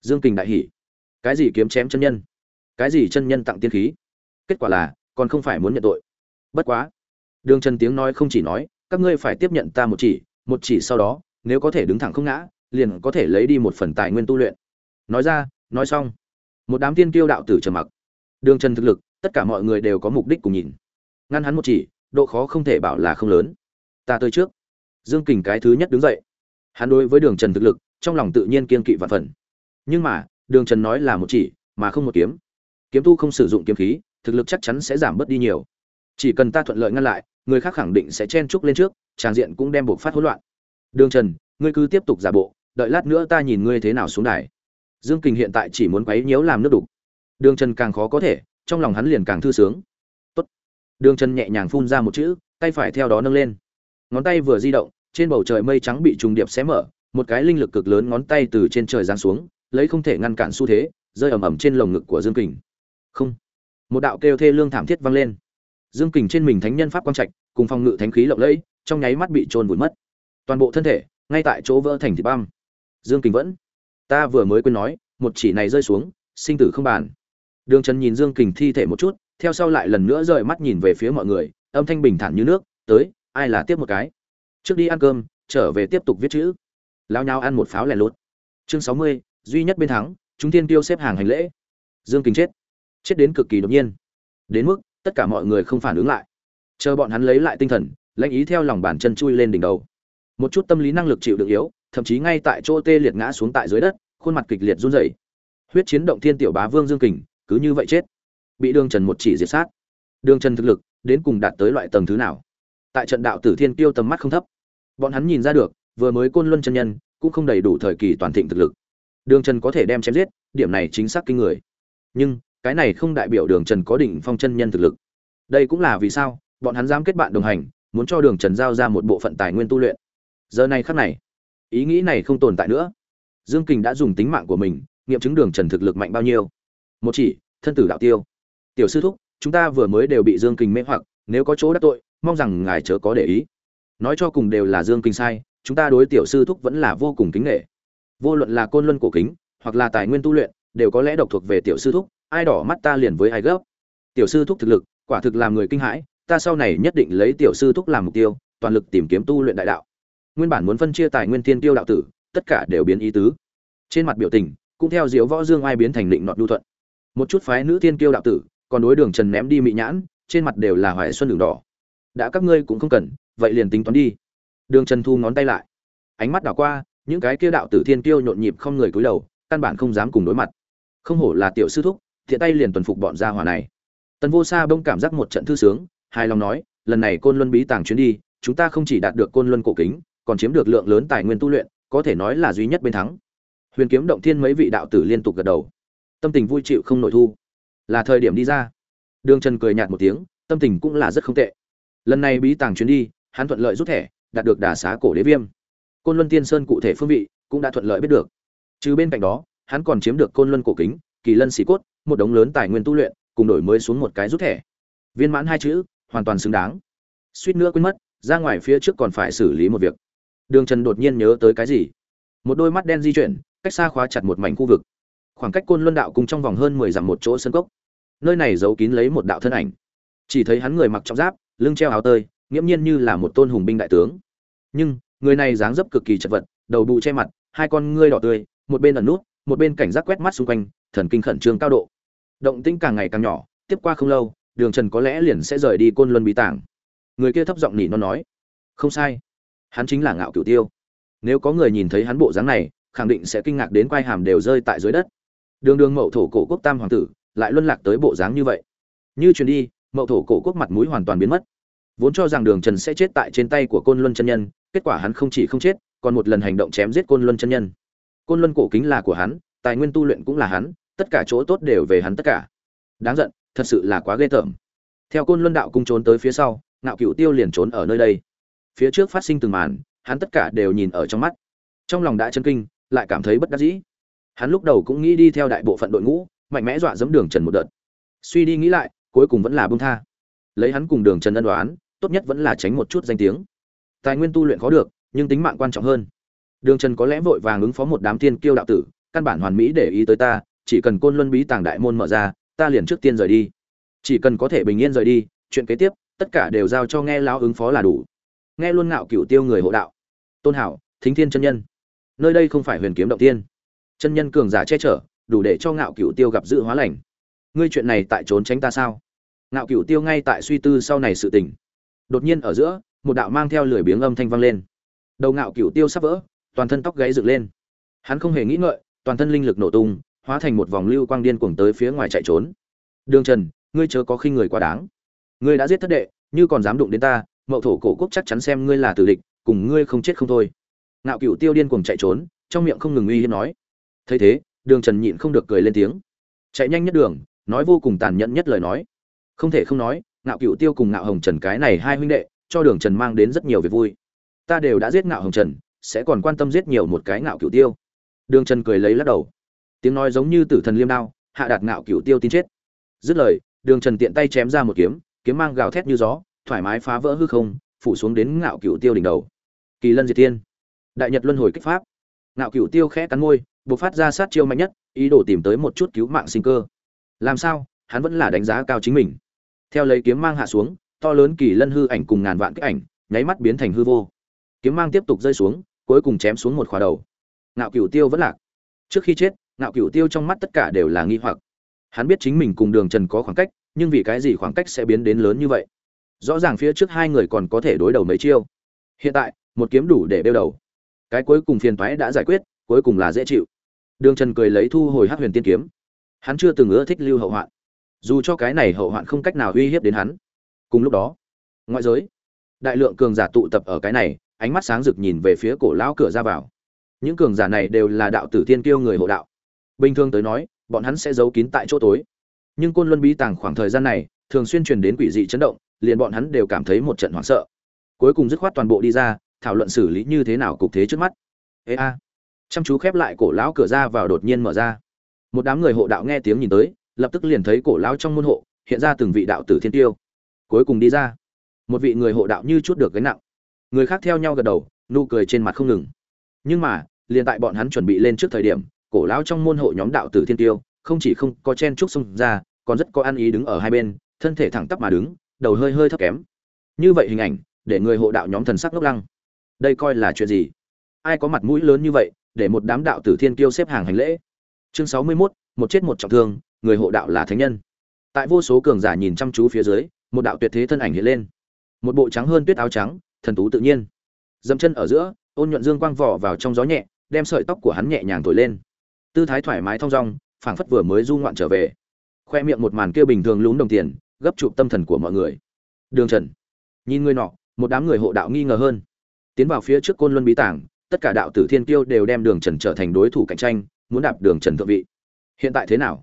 Dương kình đại hỉ. Cái gì kiếm chém chân nhân? Cái gì chân nhân tặng tiên khí? Kết quả là, còn không phải muốn nhận tội. Bất quá. Đường trần tiếng nói không chỉ nói, các ngươi phải tiếp nhận ta một chỉ một chỉ sau đó, nếu có thể đứng thẳng không ngã, liền có thể lấy đi một phần tài nguyên tu luyện. Nói ra, nói xong. Một đám tiên kiêu đạo tử trầm mặc. Đường trần thực lực tất cả mọi người đều có mục đích cùng nhìn. Ngăn hắn một chỉ, độ khó không thể bảo là không lớn. Ta tới trước. Dương kình cái thứ nhất đứng dậy. Hắn đối với đường trần thực lực, trong lòng tự nhiên kiên kỵ vạn phần. Nhưng mà, đường trần nói là một chỉ, mà không một kiếm. Kiếm tu không sử dụng kiếm khí, thực lực chắc chắn sẽ giảm bớt đi nhiều. Chỉ cần ta thuận lợi ngăn lại, người khác khẳng định sẽ chen trúc lên trước, tràng diện cũng đem buộc phát hỗn loạn. Đường trần, ngươi cứ tiếp tục giả bộ, đợi lát nữa ta nhìn ngươi thế nào xuống đài. Dương kình hiện tại chỉ muốn quấy nhiễu làm nước đục. Đường trần càng khó có thể trong lòng hắn liền càng thư sướng. Tốt. đường chân nhẹ nhàng phun ra một chữ, tay phải theo đó nâng lên. Ngón tay vừa di động, trên bầu trời mây trắng bị trùng điệp xé mở, một cái linh lực cực lớn ngón tay từ trên trời giáng xuống, lấy không thể ngăn cản xu thế, rơi ầm ầm trên lồng ngực của dương kình. Không. Một đạo kêu thê lương thảm thiết vang lên. Dương kình trên mình thánh nhân pháp quang trạch, cùng phong ngự thánh khí lộng lẫy, trong nháy mắt bị trôn vùi mất. Toàn bộ thân thể, ngay tại chỗ vỡ thành thịt băm. Dương kình vẫn. Ta vừa mới quên nói, một chỉ này rơi xuống, sinh tử không bàn đường trần nhìn dương kình thi thể một chút, theo sau lại lần nữa rời mắt nhìn về phía mọi người, âm thanh bình thản như nước, tới, ai là tiếp một cái? Trước đi ăn cơm, trở về tiếp tục viết chữ. Lao nhau ăn một pháo lẻ lút. chương sáu mươi, duy nhất bên thắng, chúng tiên tiêu xếp hàng hành lễ. Dương Kình chết. Chết đến cực kỳ đột nhiên. Đến mức, tất cả mọi người không phản ứng lại. Chờ bọn hắn lấy lại tinh thần, lãnh ý theo lòng bàn chân chui lên đỉnh đầu. Một chút tâm lý năng lực chịu đựng yếu, thậm chí ngay tại chỗ tê liệt ngã xuống tại dưới đất, khuôn mặt kịch liệt run rẩy. Huyết chiến động thiên tiểu bá vương dương kình cứ như vậy chết. Bị đường trần một chỉ diệt sát. Đường trần thực lực đến cùng đạt tới loại tầng thứ nào? Tại trận đạo tử thiên tiêu tầm mắt không thấp, bọn hắn nhìn ra được, vừa mới côn luân chân nhân cũng không đầy đủ thời kỳ toàn thịnh thực lực. Đường trần có thể đem chém giết, điểm này chính xác kinh người. Nhưng, cái này không đại biểu đường trần có đỉnh phong chân nhân thực lực. Đây cũng là vì sao, bọn hắn dám kết bạn đồng hành, muốn cho đường trần giao ra một bộ phận tài nguyên tu luyện. Giờ này khắc này, ý nghĩ này không tồn tại nữa. Dương kình đã dùng tính mạng của mình, nghiệm chứng đường trần thực lực mạnh bao nhiêu một chỉ, thân tử đạo tiêu. Tiểu sư thúc, chúng ta vừa mới đều bị dương kình mê hoặc, nếu có chỗ đắc tội, mong rằng ngài chớ có để ý. Nói cho cùng đều là dương kình sai, chúng ta đối tiểu sư thúc vẫn là vô cùng kính nghệ vô luận là côn luân cổ kính, hoặc là tài nguyên tu luyện, đều có lẽ độc thuộc về tiểu sư thúc, ai đỏ mắt ta liền với ai gấp. Tiểu sư thúc thực lực, quả thực làm người kinh hãi, ta sau này nhất định lấy tiểu sư thúc làm mục tiêu, toàn lực tìm kiếm tu luyện đại đạo. Nguyên bản muốn phân chia tài nguyên thiên tiêu đạo tử, tất cả đều biến ý tứ. Trên mặt biểu tình, cũng theo diếu võ dương ai biến thành định nọt đu thuận một chút phái nữ thiên kiêu đạo tử, còn đối đường trần ném đi mị nhãn, trên mặt đều là hoài xuân đường đỏ. Đã các ngươi cũng không cần, vậy liền tính toán đi. Đường trần thu ngón tay lại. Ánh mắt đảo qua, những cái kia đạo tử thiên kiêu nhộn nhịp không người cúi đầu, căn bản không dám cùng đối mặt. Không hổ là tiểu sư thúc, thiện tay liền tuần phục bọn gia hỏa này. Tần vô sa bông cảm giác một trận thư sướng, hài lòng nói, lần này côn luân bí tàng chuyến đi, chúng ta không chỉ đạt được côn luân cổ kính, còn chiếm được lượng lớn tài nguyên tu luyện, có thể nói là duy nhất bên thắng. Huyền kiếm động thiên mấy vị đạo tử liên tục gật đầu tâm tình vui chịu không nội thu. Là thời điểm đi ra. Đường trần cười nhạt một tiếng, tâm tình cũng là rất không tệ. Lần này bí tàng chuyến đi, hắn thuận lợi rút thẻ, đạt được đà xá cổ đế viêm. Côn luân tiên sơn cụ thể phương vị cũng đã thuận lợi biết được. Trừ bên cạnh đó, hắn còn chiếm được côn luân cổ kính, kỳ lân xì cốt, một đống lớn tài nguyên tu luyện, cùng đổi mới xuống một cái rút thẻ. Viên mãn hai chữ, hoàn toàn xứng đáng. Suýt nữa quên mất, ra ngoài phía trước còn phải xử lý một việc. Đường trần đột nhiên nhớ tới cái gì? Một đôi mắt đen di chuyển, cách xa khóa chặt một mảnh khu vực khoảng cách côn luân đạo cùng trong vòng hơn mười dặm một chỗ sân cốc. Nơi này giấu kín lấy một đạo thân ảnh. Chỉ thấy hắn người mặc trọng giáp, lưng treo áo tơi, nghiễm nhiên như là một tôn hùng binh đại tướng. Nhưng, người này dáng dấp cực kỳ chật vật, đầu bụ che mặt, hai con ngươi đỏ tươi, một bên ẩn nút, một bên cảnh giác quét mắt xung quanh, thần kinh khẩn trương cao độ. Động tĩnh càng ngày càng nhỏ, tiếp qua không lâu, đường trần có lẽ liền sẽ rời đi côn luân bí tảng. Người kia thấp giọng nỉ nó nói, không sai, hắn chính là ngạo cửu tiêu. Nếu có người nhìn thấy hắn bộ dáng này, khẳng định sẽ kinh ngạc đến quai hàm đều rơi tại dưới đất đường đường mậu thổ cổ quốc tam hoàng tử, lại luân lạc tới bộ dáng như vậy. Như truyền đi, mậu thổ cổ quốc mặt mũi hoàn toàn biến mất. Vốn cho rằng đường trần sẽ chết tại trên tay của côn luân chân nhân, kết quả hắn không chỉ không chết, còn một lần hành động chém giết côn luân chân nhân. Côn luân cổ kính là của hắn, tài nguyên tu luyện cũng là hắn, tất cả chỗ tốt đều về hắn tất cả. Đáng giận, thật sự là quá ghê tởm. Theo côn luân đạo cung trốn tới phía sau, ngạo cựu tiêu liền trốn ở nơi đây. Phía trước phát sinh từng màn, hắn tất cả đều nhìn ở trong mắt. Trong lòng đã chân kinh, lại cảm thấy bất đắc dĩ hắn lúc đầu cũng nghĩ đi theo đại bộ phận đội ngũ, mạnh mẽ dọa dẫm đường trần một đợt. Suy đi nghĩ lại, cuối cùng vẫn là bông tha. Lấy hắn cùng đường trần ân đoán, tốt nhất vẫn là tránh một chút danh tiếng. Tài nguyên tu luyện khó được, nhưng tính mạng quan trọng hơn. Đường trần có lẽ vội vàng ứng phó một đám tiên kiêu đạo tử, căn bản hoàn mỹ để ý tới ta, chỉ cần côn luân bí tàng đại môn mở ra, ta liền trước tiên rời đi. Chỉ cần có thể bình yên rời đi, chuyện kế tiếp, tất cả đều giao cho nghe lão ứng phó là đủ. Nghe luôn ngạo cựu tiêu người hộ đạo. Tôn hảo, thính thiên chân nhân. Nơi đây không phải huyền kiếm động tiên chân nhân cường giả che chở, đủ để cho ngạo cửu tiêu gặp dự hóa lành. Ngươi chuyện này tại trốn tránh ta sao? Ngạo cửu tiêu ngay tại suy tư sau này sự tình. Đột nhiên ở giữa, một đạo mang theo lười biếng âm thanh vang lên. Đầu ngạo cửu tiêu sắp vỡ, toàn thân tóc gáy dựng lên. Hắn không hề nghĩ ngợi, toàn thân linh lực nổ tung, hóa thành một vòng lưu quang điên cuồng tới phía ngoài chạy trốn. Đường trần, ngươi chớ có khi người quá đáng. Ngươi đã giết thất đệ, như còn dám đụng đến ta, mậu thổ cổ quốc chắc chắn xem ngươi là tử địch, cùng ngươi không chết không thôi. Ngạo cửu tiêu điên cuồng chạy trốn, trong miệng không ngừng uy hiếp nói thấy thế, đường trần nhịn không được cười lên tiếng. Chạy nhanh nhất đường, nói vô cùng tàn nhẫn nhất lời nói. Không thể không nói, ngạo cửu tiêu cùng ngạo hồng trần cái này hai huynh đệ, cho đường trần mang đến rất nhiều việc vui. Ta đều đã giết ngạo hồng trần, sẽ còn quan tâm giết nhiều một cái ngạo cửu tiêu. Đường trần cười lấy lắc đầu. Tiếng nói giống như tử thần liêm đao, hạ đạt ngạo cửu tiêu tin chết. Dứt lời, đường trần tiện tay chém ra một kiếm kiếm mang gào thét như gió, thoải mái phá vỡ hư không, phủ xuống đến ngạo cửu tiêu đỉnh đầu. Kỳ lân diệt tiên đại nhật luân hồi kích pháp. Ngạo cửu tiêu khẽ cắn môi buộc phát ra sát chiêu mạnh nhất, ý đồ tìm tới một chút cứu mạng sinh cơ. Làm sao? Hắn vẫn là đánh giá cao chính mình. Theo lấy kiếm mang hạ xuống, to lớn kỳ lân hư ảnh cùng ngàn vạn kích ảnh, nháy mắt biến thành hư vô. Kiếm mang tiếp tục rơi xuống, cuối cùng chém xuống một khóa đầu. Ngạo cửu tiêu vẫn lạc. Trước khi chết, ngạo cửu tiêu trong mắt tất cả đều là nghi hoặc. Hắn biết chính mình cùng đường trần có khoảng cách, nhưng vì cái gì khoảng cách sẽ biến đến lớn như vậy? Rõ ràng phía trước hai người còn có thể đối đầu mấy chiêu. Hiện tại, một kiếm đủ để đeo đầu. Cái cuối cùng phiền toái đã giải quyết, cuối cùng là dễ chịu đường trần cười lấy thu hồi hát huyền tiên kiếm. Hắn chưa từng ưa thích lưu hậu hoạn. Dù cho cái này hậu hoạn không cách nào uy hiếp đến hắn. Cùng lúc đó, ngoại giới, đại lượng cường giả tụ tập ở cái này, ánh mắt sáng rực nhìn về phía cổ lão cửa ra vào. Những cường giả này đều là đạo tử tiên kiêu người hộ đạo. Bình thường tới nói, bọn hắn sẽ giấu kín tại chỗ tối. Nhưng côn luân bí tàng khoảng thời gian này, thường xuyên truyền đến quỷ dị chấn động, liền bọn hắn đều cảm thấy một trận hoảng sợ. Cuối cùng dứt khoát toàn bộ đi ra, thảo luận xử lý như thế nào cục thế trước mắt. Ê a chăm chú khép lại cổ lão cửa ra vào đột nhiên mở ra. Một đám người hộ đạo nghe tiếng nhìn tới, lập tức liền thấy cổ lão trong môn hộ, hiện ra từng vị đạo tử thiên tiêu. Cuối cùng đi ra. Một vị người hộ đạo như chút được gánh nặng. Người khác theo nhau gật đầu, nụ cười trên mặt không ngừng. Nhưng mà, liền tại bọn hắn chuẩn bị lên trước thời điểm, cổ lão trong môn hộ nhóm đạo tử thiên tiêu, không chỉ không có chen trúc xông ra, còn rất có ăn ý đứng ở hai bên, thân thể thẳng tắp mà đứng, đầu hơi hơi thấp kém. Như vậy hình ảnh, để người hộ đạo nhóm thần sắc ngốc lăng. Đây coi là chuyện gì? Ai có mặt mũi lớn như vậy để một đám đạo tử thiên kiêu xếp hàng hành lễ. Chương sáu mươi 61, một chết một trọng thương người hộ đạo là thánh nhân. Tại vô số cường giả nhìn chăm chú phía dưới một đạo tuyệt thế thân ảnh hiện lên. Một bộ trắng hơn tuyết áo trắng thần tú tự nhiên. Dậm chân ở giữa ôn nhuận dương quang vỏ vào trong gió nhẹ đem sợi tóc của hắn nhẹ nhàng thổi lên. Tư thái thoải mái thong dong phảng phất vừa mới du ngoạn trở về. Khoe miệng một màn kia bình thường lún đồng tiền gấp chụp tâm thần của mọi người. Đường trần nhìn người nọ một đám người hộ đạo nghi ngờ hơn. Tiến vào phía trước côn luân bí tàng tất cả đạo tử thiên kiêu đều đem đường trần trở thành đối thủ cạnh tranh, muốn đạp đường trần thượng vị. Hiện tại thế nào?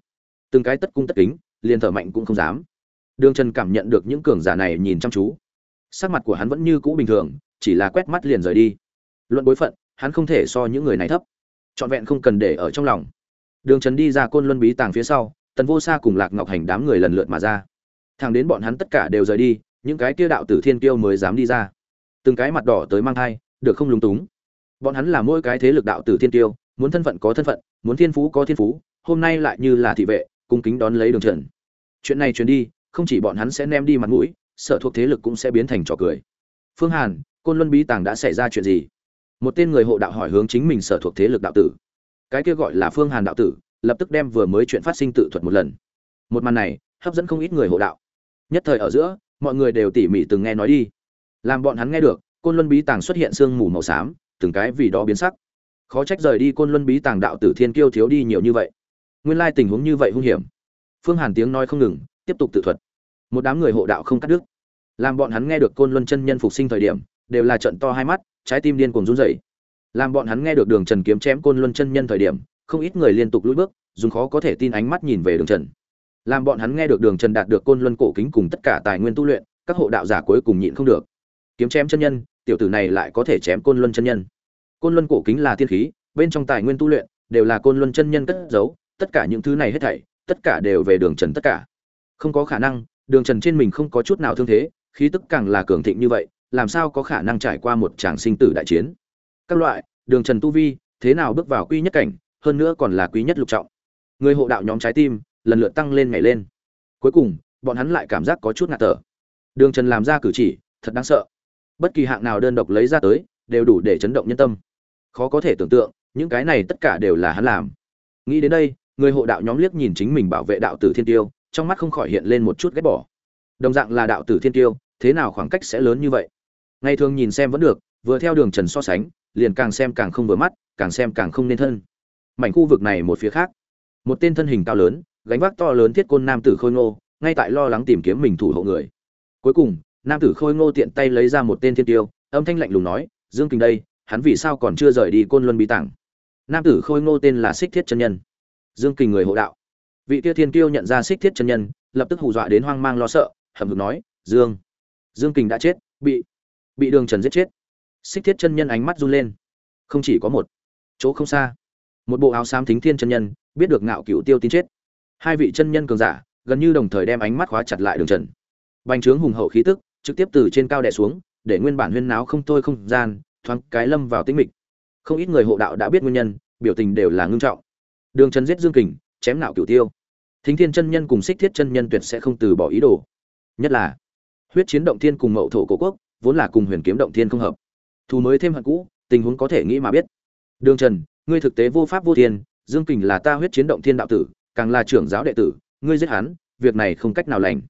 Từng cái tất cung tất kính, liền thở mạnh cũng không dám. Đường trần cảm nhận được những cường giả này nhìn chăm chú. Sắc mặt của hắn vẫn như cũ bình thường, chỉ là quét mắt liền rời đi. Luận bối phận, hắn không thể so những người này thấp. Trọn vẹn không cần để ở trong lòng. Đường trần đi ra côn luân bí tàng phía sau, tần vô xa cùng lạc ngọc hành đám người lần lượt mà ra. Thằng đến bọn hắn tất cả đều rời đi, những cái kia đạo tử thiên kiêu mới dám đi ra. Từng cái mặt đỏ tới mang thai, được không lúng túng bọn hắn là mỗi cái thế lực đạo tử thiên tiêu, muốn thân phận có thân phận, muốn thiên phú có thiên phú, hôm nay lại như là thị vệ, cung kính đón lấy đường trần. Chuyện này truyền đi, không chỉ bọn hắn sẽ ném đi mặt mũi, sợ thuộc thế lực cũng sẽ biến thành trò cười. Phương hàn, côn luân bí tàng đã xảy ra chuyện gì? Một tên người hộ đạo hỏi hướng chính mình sở thuộc thế lực đạo tử. Cái kia gọi là phương hàn đạo tử, lập tức đem vừa mới chuyện phát sinh tự thuật một lần. Một màn này, hấp dẫn không ít người hộ đạo. Nhất thời ở giữa, mọi người đều tỉ mỉ từng nghe nói đi. Làm bọn hắn nghe được, côn luân bí tàng xuất hiện sương mù màu xám từng cái vì đó biến sắc. Khó trách rời đi côn luân bí tàng đạo tử thiên kiêu thiếu đi nhiều như vậy. Nguyên lai tình huống như vậy hung hiểm. Phương hàn tiếng nói không ngừng, tiếp tục tự thuật. Một đám người hộ đạo không cắt đứt. Làm bọn hắn nghe được côn luân chân nhân phục sinh thời điểm, đều là trận to hai mắt, trái tim điên cuồng run rẩy. Làm bọn hắn nghe được đường trần kiếm chém côn luân chân nhân thời điểm, không ít người liên tục lùi bước, dùng khó có thể tin ánh mắt nhìn về đường trần. Làm bọn hắn nghe được đường trần đạt được côn luân cổ kính cùng tất cả tài nguyên tu luyện, các hộ đạo giả cuối cùng nhịn không được. Kiếm chém chân nhân tiểu tử này lại có thể chém côn luân chân nhân. Côn luân cổ kính là thiên khí, bên trong tài nguyên tu luyện đều là côn luân chân nhân cất giấu, tất cả những thứ này hết thảy, tất cả đều về đường trần tất cả. Không có khả năng, đường trần trên mình không có chút nào thương thế, khí tức càng là cường thịnh như vậy, làm sao có khả năng trải qua một tràng sinh tử đại chiến? Các loại, đường trần tu vi, thế nào bước vào quy nhất cảnh, hơn nữa còn là quý nhất lục trọng. Người hộ đạo nhóm trái tim, lần lượt tăng lên ngày lên. Cuối cùng, bọn hắn lại cảm giác có chút ngạt thở. Đường trần làm ra cử chỉ, thật đáng sợ bất kỳ hạng nào đơn độc lấy ra tới, đều đủ để chấn động nhân tâm. Khó có thể tưởng tượng, những cái này tất cả đều là hắn làm. Nghĩ đến đây, người hộ đạo nhóm liếc nhìn chính mình bảo vệ đạo tử thiên tiêu, trong mắt không khỏi hiện lên một chút ghét bỏ. Đồng dạng là đạo tử thiên tiêu, thế nào khoảng cách sẽ lớn như vậy? Ngày thường nhìn xem vẫn được, vừa theo đường trần so sánh, liền càng xem càng không vừa mắt, càng xem càng không nên thân. Mảnh khu vực này một phía khác, một tên thân hình cao lớn, gánh vác to lớn thiết côn nam tử khôi ngô, ngay tại lo lắng tìm kiếm mình thủ hộ người. Cuối cùng nam tử khôi ngô tiện tay lấy ra một tên thiên tiêu, âm thanh lạnh lùng nói, dương kình đây, hắn vì sao còn chưa rời đi côn luân bí tảng? Nam tử khôi ngô tên là xích thiết chân nhân. Dương kình người hộ đạo. Vị kia thiên tiêu nhận ra xích thiết chân nhân, lập tức hù dọa đến hoang mang lo sợ hầm hực nói, dương dương kình đã chết, bị bị đường trần giết chết. Xích thiết chân nhân ánh mắt run lên. Không chỉ có một, chỗ không xa, một bộ áo xám thính thiên chân nhân, biết được ngạo cựu tiêu tin chết. Hai vị chân nhân cường giả, gần như đồng thời đem ánh mắt khóa chặt lại đường trần. Bành trướng hùng hậu khí tức trực tiếp từ trên cao đè xuống, để nguyên bản huyên náo không thôi không gian, thoáng cái lâm vào tĩnh mịch. Không ít người hộ đạo đã biết nguyên nhân, biểu tình đều là ngưng trọng. Đường trần giết dương kình, chém nạo cửu tiêu. Thính thiên chân nhân cùng Sích thiết chân nhân tuyệt sẽ không từ bỏ ý đồ. Nhất là, huyết chiến động thiên cùng mậu thổ cổ quốc, vốn là cùng huyền kiếm động thiên không hợp. Thù mới thêm hận cũ, tình huống có thể nghĩ mà biết. Đường trần, ngươi thực tế vô pháp vô thiên, dương kình là ta huyết chiến động thiên đạo tử, càng là trưởng giáo đệ tử, ngươi giết hắn, việc này không cách nào lành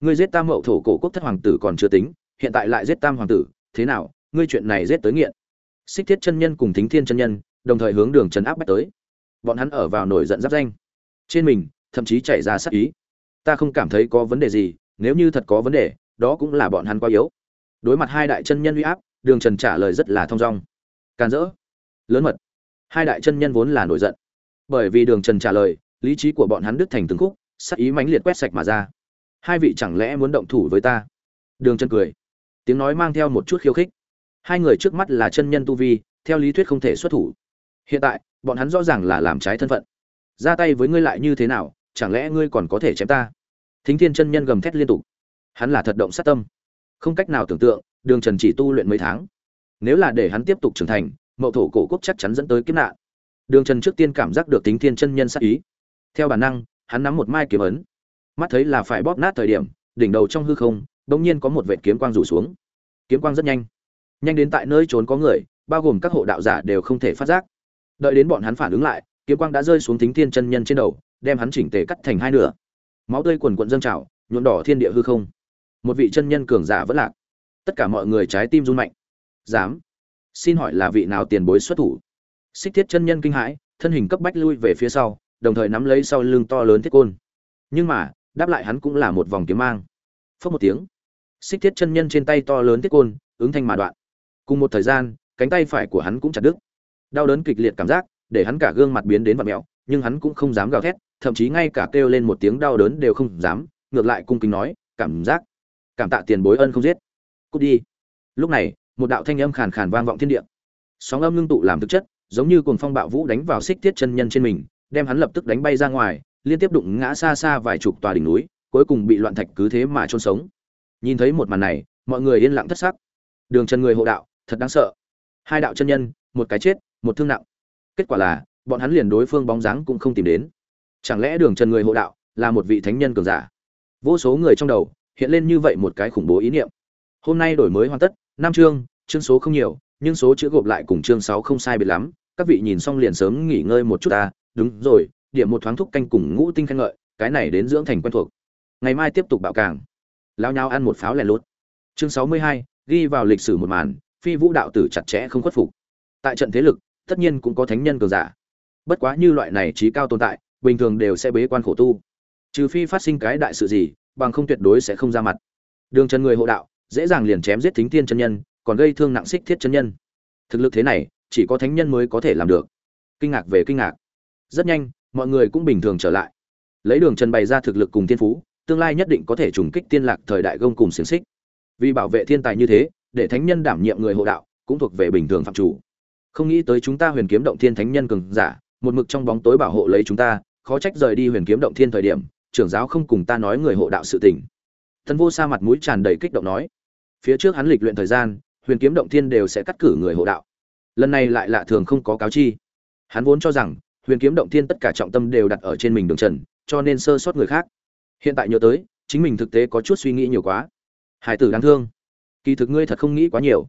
ngươi giết tam mậu thổ cổ quốc thất hoàng tử còn chưa tính, hiện tại lại giết tam hoàng tử, thế nào, ngươi chuyện này giết tới nghiện. Xích thiết chân nhân cùng thính thiên chân nhân, đồng thời hướng đường trần áp bách tới. Bọn hắn ở vào nổi giận giáp danh. Trên mình, thậm chí chảy ra sắc ý. Ta không cảm thấy có vấn đề gì, nếu như thật có vấn đề, đó cũng là bọn hắn quá yếu. Đối mặt hai đại chân nhân uy áp, đường trần trả lời rất là thong dong. Can dỡ. Lớn mật. Hai đại chân nhân vốn là nổi giận. Bởi vì đường trần trả lời, lý trí của bọn hắn đứt thành từng khúc sắc ý mãnh liệt quét sạch mà ra hai vị chẳng lẽ muốn động thủ với ta? Đường trần cười. Tiếng nói mang theo một chút khiêu khích. Hai người trước mắt là chân nhân tu vi, theo lý thuyết không thể xuất thủ. Hiện tại, bọn hắn rõ ràng là làm trái thân phận. Ra tay với ngươi lại như thế nào, chẳng lẽ ngươi còn có thể chém ta? Thính thiên chân nhân gầm thét liên tục. Hắn là thật động sát tâm. Không cách nào tưởng tượng, đường trần chỉ tu luyện mấy tháng. Nếu là để hắn tiếp tục trưởng thành, mậu thổ cổ quốc chắc chắn dẫn tới kiếp nạn. Đường trần trước tiên cảm giác được tính thiên chân nhân sát ý. Theo bản năng, hắn nắm một mai kiếm ấn mắt thấy là phải bóp nát thời điểm, đỉnh đầu trong hư không bỗng nhiên có một vệt kiếm quang rủ xuống. Kiếm quang rất nhanh. Nhanh đến tại nơi trốn có người, bao gồm các hộ đạo giả đều không thể phát giác. Đợi đến bọn hắn phản ứng lại, kiếm quang đã rơi xuống thính thiên chân nhân trên đầu, đem hắn chỉnh tề cắt thành hai nửa. Máu tươi quần quận dâng trào, nhuộm đỏ thiên địa hư không. Một vị chân nhân cường giả vẫn lạc. Tất cả mọi người trái tim run mạnh. Dám. Xin hỏi là vị nào tiền bối xuất thủ? Xích thiết chân nhân kinh hãi, thân hình cấp bách lui về phía sau, đồng thời nắm lấy sau lưng to lớn thiết côn. Nhưng mà đáp lại hắn cũng là một vòng kiếm mang. Phớt một tiếng, xích thiết chân nhân trên tay to lớn thiết côn, ứng thanh mà đoạn. Cùng một thời gian, cánh tay phải của hắn cũng chặt đứt. Đau đớn kịch liệt cảm giác, để hắn cả gương mặt biến đến vặn mẹo nhưng hắn cũng không dám gào thét, thậm chí ngay cả kêu lên một tiếng đau đớn đều không dám, ngược lại cung kính nói, cảm giác, cảm tạ tiền bối ân không giết. Cút đi. Lúc này, một đạo thanh âm khàn khàn vang vọng thiên địa. Sóng âm ngưng tụ làm thực chất, giống như cuồng phong bạo vũ đánh vào xích thiết chân nhân trên mình đem hắn lập tức đánh bay ra ngoài, liên tiếp đụng ngã xa xa vài chục tòa đỉnh núi, cuối cùng bị loạn thạch cứ thế mà chôn sống. Nhìn thấy một màn này, mọi người yên lặng thất sắc. Đường chân người hộ đạo, thật đáng sợ. Hai đạo chân nhân, một cái chết, một thương nặng. Kết quả là, bọn hắn liền đối phương bóng dáng cũng không tìm đến. Chẳng lẽ đường trần người hộ đạo là một vị thánh nhân cường giả? Vô số người trong đầu hiện lên như vậy một cái khủng bố ý niệm. Hôm nay đổi mới hoàn tất, năm chương chương số không nhiều, nhưng số chữ gộp lại cùng chương sáu không sai biệt lắm. Các vị nhìn xong liền sớm nghỉ ngơi một chút ta đúng rồi, điểm một thoáng thúc canh cùng ngũ tinh khen ngợi, cái này đến dưỡng thành quen thuộc. Ngày mai tiếp tục bạo càng. Lao nhau ăn một pháo lẻ lốt chương sáu mươi hai, ghi vào lịch sử một màn, phi vũ đạo tử chặt chẽ không khuất phục. Tại trận thế lực, tất nhiên cũng có thánh nhân cường giả. Bất quá như loại này trí cao tồn tại, bình thường đều sẽ bế quan khổ tu. Trừ phi phát sinh cái đại sự gì, bằng không tuyệt đối sẽ không ra mặt. Đường chân người hộ đạo, dễ dàng liền chém giết thính thiên chân nhân, còn gây thương nặng xích thiết chân nhân. Thực lực thế này, chỉ có thánh nhân mới có thể làm được. Kinh ngạc về kinh ngạc rất nhanh, mọi người cũng bình thường trở lại. Lấy đường trần bày ra thực lực cùng thiên phú, tương lai nhất định có thể trùng kích tiên lạc thời đại gông cùng xiềng xích. Vì bảo vệ thiên tài như thế, để thánh nhân đảm nhiệm người hộ đạo, cũng thuộc về bình thường phạm chủ. Không nghĩ tới chúng ta huyền kiếm động thiên thánh nhân cường giả, một mực trong bóng tối bảo hộ lấy chúng ta, khó trách rời đi huyền kiếm động thiên thời điểm, trưởng giáo không cùng ta nói người hộ đạo sự tình. Thân vô sa mặt mũi tràn đầy kích động nói, phía trước hắn lịch luyện thời gian, huyền kiếm động thiên đều sẽ cắt cử người hộ đạo. Lần này lại lạ thường không có cáo chi. Hắn vốn cho rằng huyền kiếm động thiên tất cả trọng tâm đều đặt ở trên mình đường trần, cho nên sơ sót người khác. Hiện tại nhớ tới, chính mình thực tế có chút suy nghĩ nhiều quá. Hải tử đáng thương. Kỳ thực ngươi thật không nghĩ quá nhiều.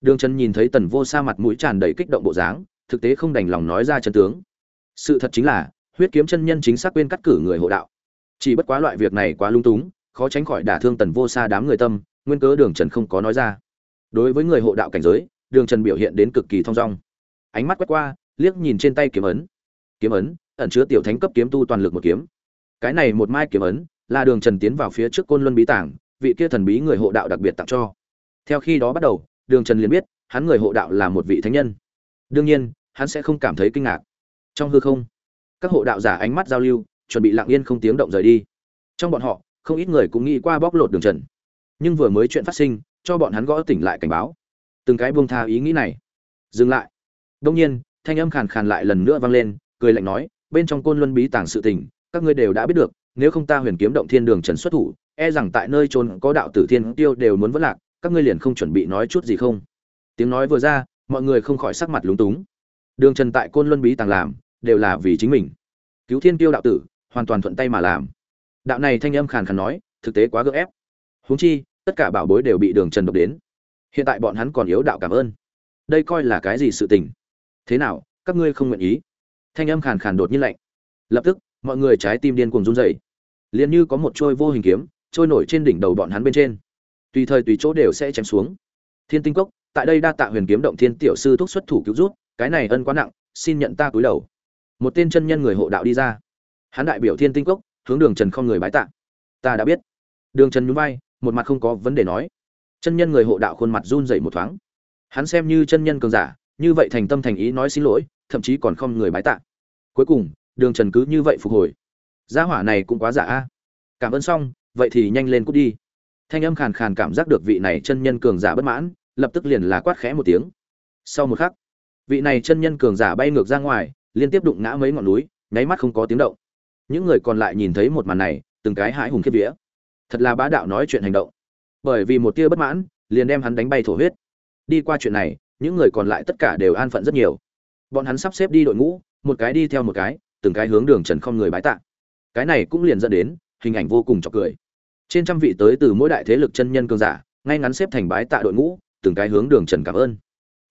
Đường trần nhìn thấy tần vô sa mặt mũi tràn đầy kích động bộ dáng, thực tế không đành lòng nói ra chân tướng. Sự thật chính là, huyết kiếm chân nhân chính xác quên cắt cử người hộ đạo. Chỉ bất quá loại việc này quá lung túng, khó tránh khỏi đả thương tần vô sa đám người tâm, nguyên cớ đường trần không có nói ra. Đối với người hộ đạo cảnh giới, đường trần biểu hiện đến cực kỳ thong dong. Ánh mắt quét qua, liếc nhìn trên tay kiếm ấn kiếm ấn, ẩn chứa tiểu thánh cấp kiếm tu toàn lực một kiếm. Cái này một mai kiếm ấn, là đường trần tiến vào phía trước côn luân bí tảng, vị kia thần bí người hộ đạo đặc biệt tặng cho. Theo khi đó bắt đầu, đường trần liền biết, hắn người hộ đạo là một vị thánh nhân. Đương nhiên, hắn sẽ không cảm thấy kinh ngạc. Trong hư không, các hộ đạo giả ánh mắt giao lưu, chuẩn bị lặng yên không tiếng động rời đi. Trong bọn họ, không ít người cũng nghĩ qua bóc lột đường trần. Nhưng vừa mới chuyện phát sinh, cho bọn hắn gõ tỉnh lại cảnh báo. Từng cái buông tha ý nghĩ này. Dừng lại. Đông nhiên, thanh âm khàn khàn lại lần nữa vang lên cười lạnh nói, bên trong côn luân bí tàng sự tình, các ngươi đều đã biết được, nếu không ta huyền kiếm động thiên đường trần xuất thủ e rằng tại nơi trốn có đạo tử thiên tiêu đều muốn vất lạc, các ngươi liền không chuẩn bị nói chút gì không? Tiếng nói vừa ra, mọi người không khỏi sắc mặt lúng túng. Đường trần tại côn luân bí tàng làm, đều là vì chính mình. Cứu thiên tiêu đạo tử, hoàn toàn thuận tay mà làm. Đạo này thanh âm khàn khàn nói, thực tế quá gượng ép. Huống chi, tất cả bảo bối đều bị đường trần độc đến. Hiện tại bọn hắn còn yếu đạo cảm ơn. Đây coi là cái gì sự tình? Thế nào, các ngươi không nguyện ý? Thanh âm khàn khàn đột nhiên lạnh. Lập tức, mọi người trái tim điên cuồng run rẩy. Liền như có một trôi vô hình kiếm, trôi nổi trên đỉnh đầu bọn hắn bên trên. Tùy thời tùy chỗ đều sẽ chém xuống. Thiên tinh cốc, tại đây đa tạ huyền kiếm động thiên tiểu sư thúc xuất thủ cứu rút cái này ân quá nặng, xin nhận ta cúi đầu. Một tên chân nhân người hộ đạo đi ra. Hắn đại biểu thiên tinh cốc, hướng đường trần không người bái tạ. Ta đã biết. Đường trần nhún vai, một mặt không có vấn đề nói. Chân nhân người hộ đạo khuôn mặt run rẩy một thoáng. Hắn xem như chân nhân cường giả, như vậy thành tâm thành ý nói xin lỗi thậm chí còn không người bái tạ. Cuối cùng, đường trần cứ như vậy phục hồi. Gia hỏa này cũng quá giả a. Cảm ơn xong, vậy thì nhanh lên cút đi. Thanh âm khàn khàn cảm giác được vị này chân nhân cường giả bất mãn, lập tức liền là quát khẽ một tiếng. Sau một khắc, vị này chân nhân cường giả bay ngược ra ngoài, liên tiếp đụng ngã mấy ngọn núi, nháy mắt không có tiếng động. Những người còn lại nhìn thấy một màn này, từng cái hãi hùng kiếp vía. Thật là bá đạo nói chuyện hành động. Bởi vì một tia bất mãn, liền đem hắn đánh bay thổ huyết. Đi qua chuyện này, những người còn lại tất cả đều an phận rất nhiều bọn hắn sắp xếp đi đội ngũ, một cái đi theo một cái, từng cái hướng đường trần không người bái tạ. Cái này cũng liền dẫn đến, hình ảnh vô cùng chọc cười. Trên trăm vị tới từ mỗi đại thế lực chân nhân cường giả, ngay ngắn xếp thành bái tạ đội ngũ, từng cái hướng đường trần cảm ơn.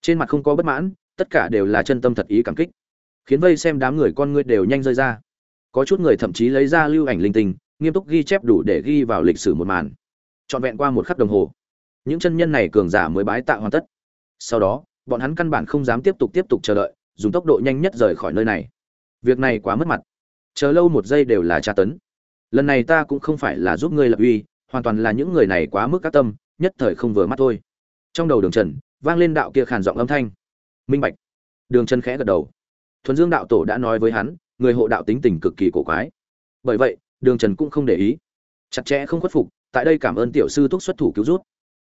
Trên mặt không có bất mãn, tất cả đều là chân tâm thật ý cảm kích. Khiến vây xem đám người con ngươi đều nhanh rơi ra. Có chút người thậm chí lấy ra lưu ảnh linh tinh, nghiêm túc ghi chép đủ để ghi vào lịch sử một màn. Trọn vẹn qua một khắc đồng hồ, những chân nhân này cường giả mới bái tạ hoàn tất. Sau đó, bọn hắn căn bản không dám tiếp tục tiếp tục chờ đợi dùng tốc độ nhanh nhất rời khỏi nơi này. Việc này quá mất mặt. Chờ lâu một giây đều là tra tấn. Lần này ta cũng không phải là giúp ngươi lập uy, hoàn toàn là những người này quá mức các tâm, nhất thời không vừa mắt thôi. Trong đầu đường trần, vang lên đạo kia khàn giọng âm thanh. Minh bạch. Đường trần khẽ gật đầu. Thuần dương đạo tổ đã nói với hắn, người hộ đạo tính tình cực kỳ cổ quái. Bởi vậy, đường trần cũng không để ý. Chặt chẽ không khuất phục, tại đây cảm ơn tiểu sư thúc xuất thủ cứu rút.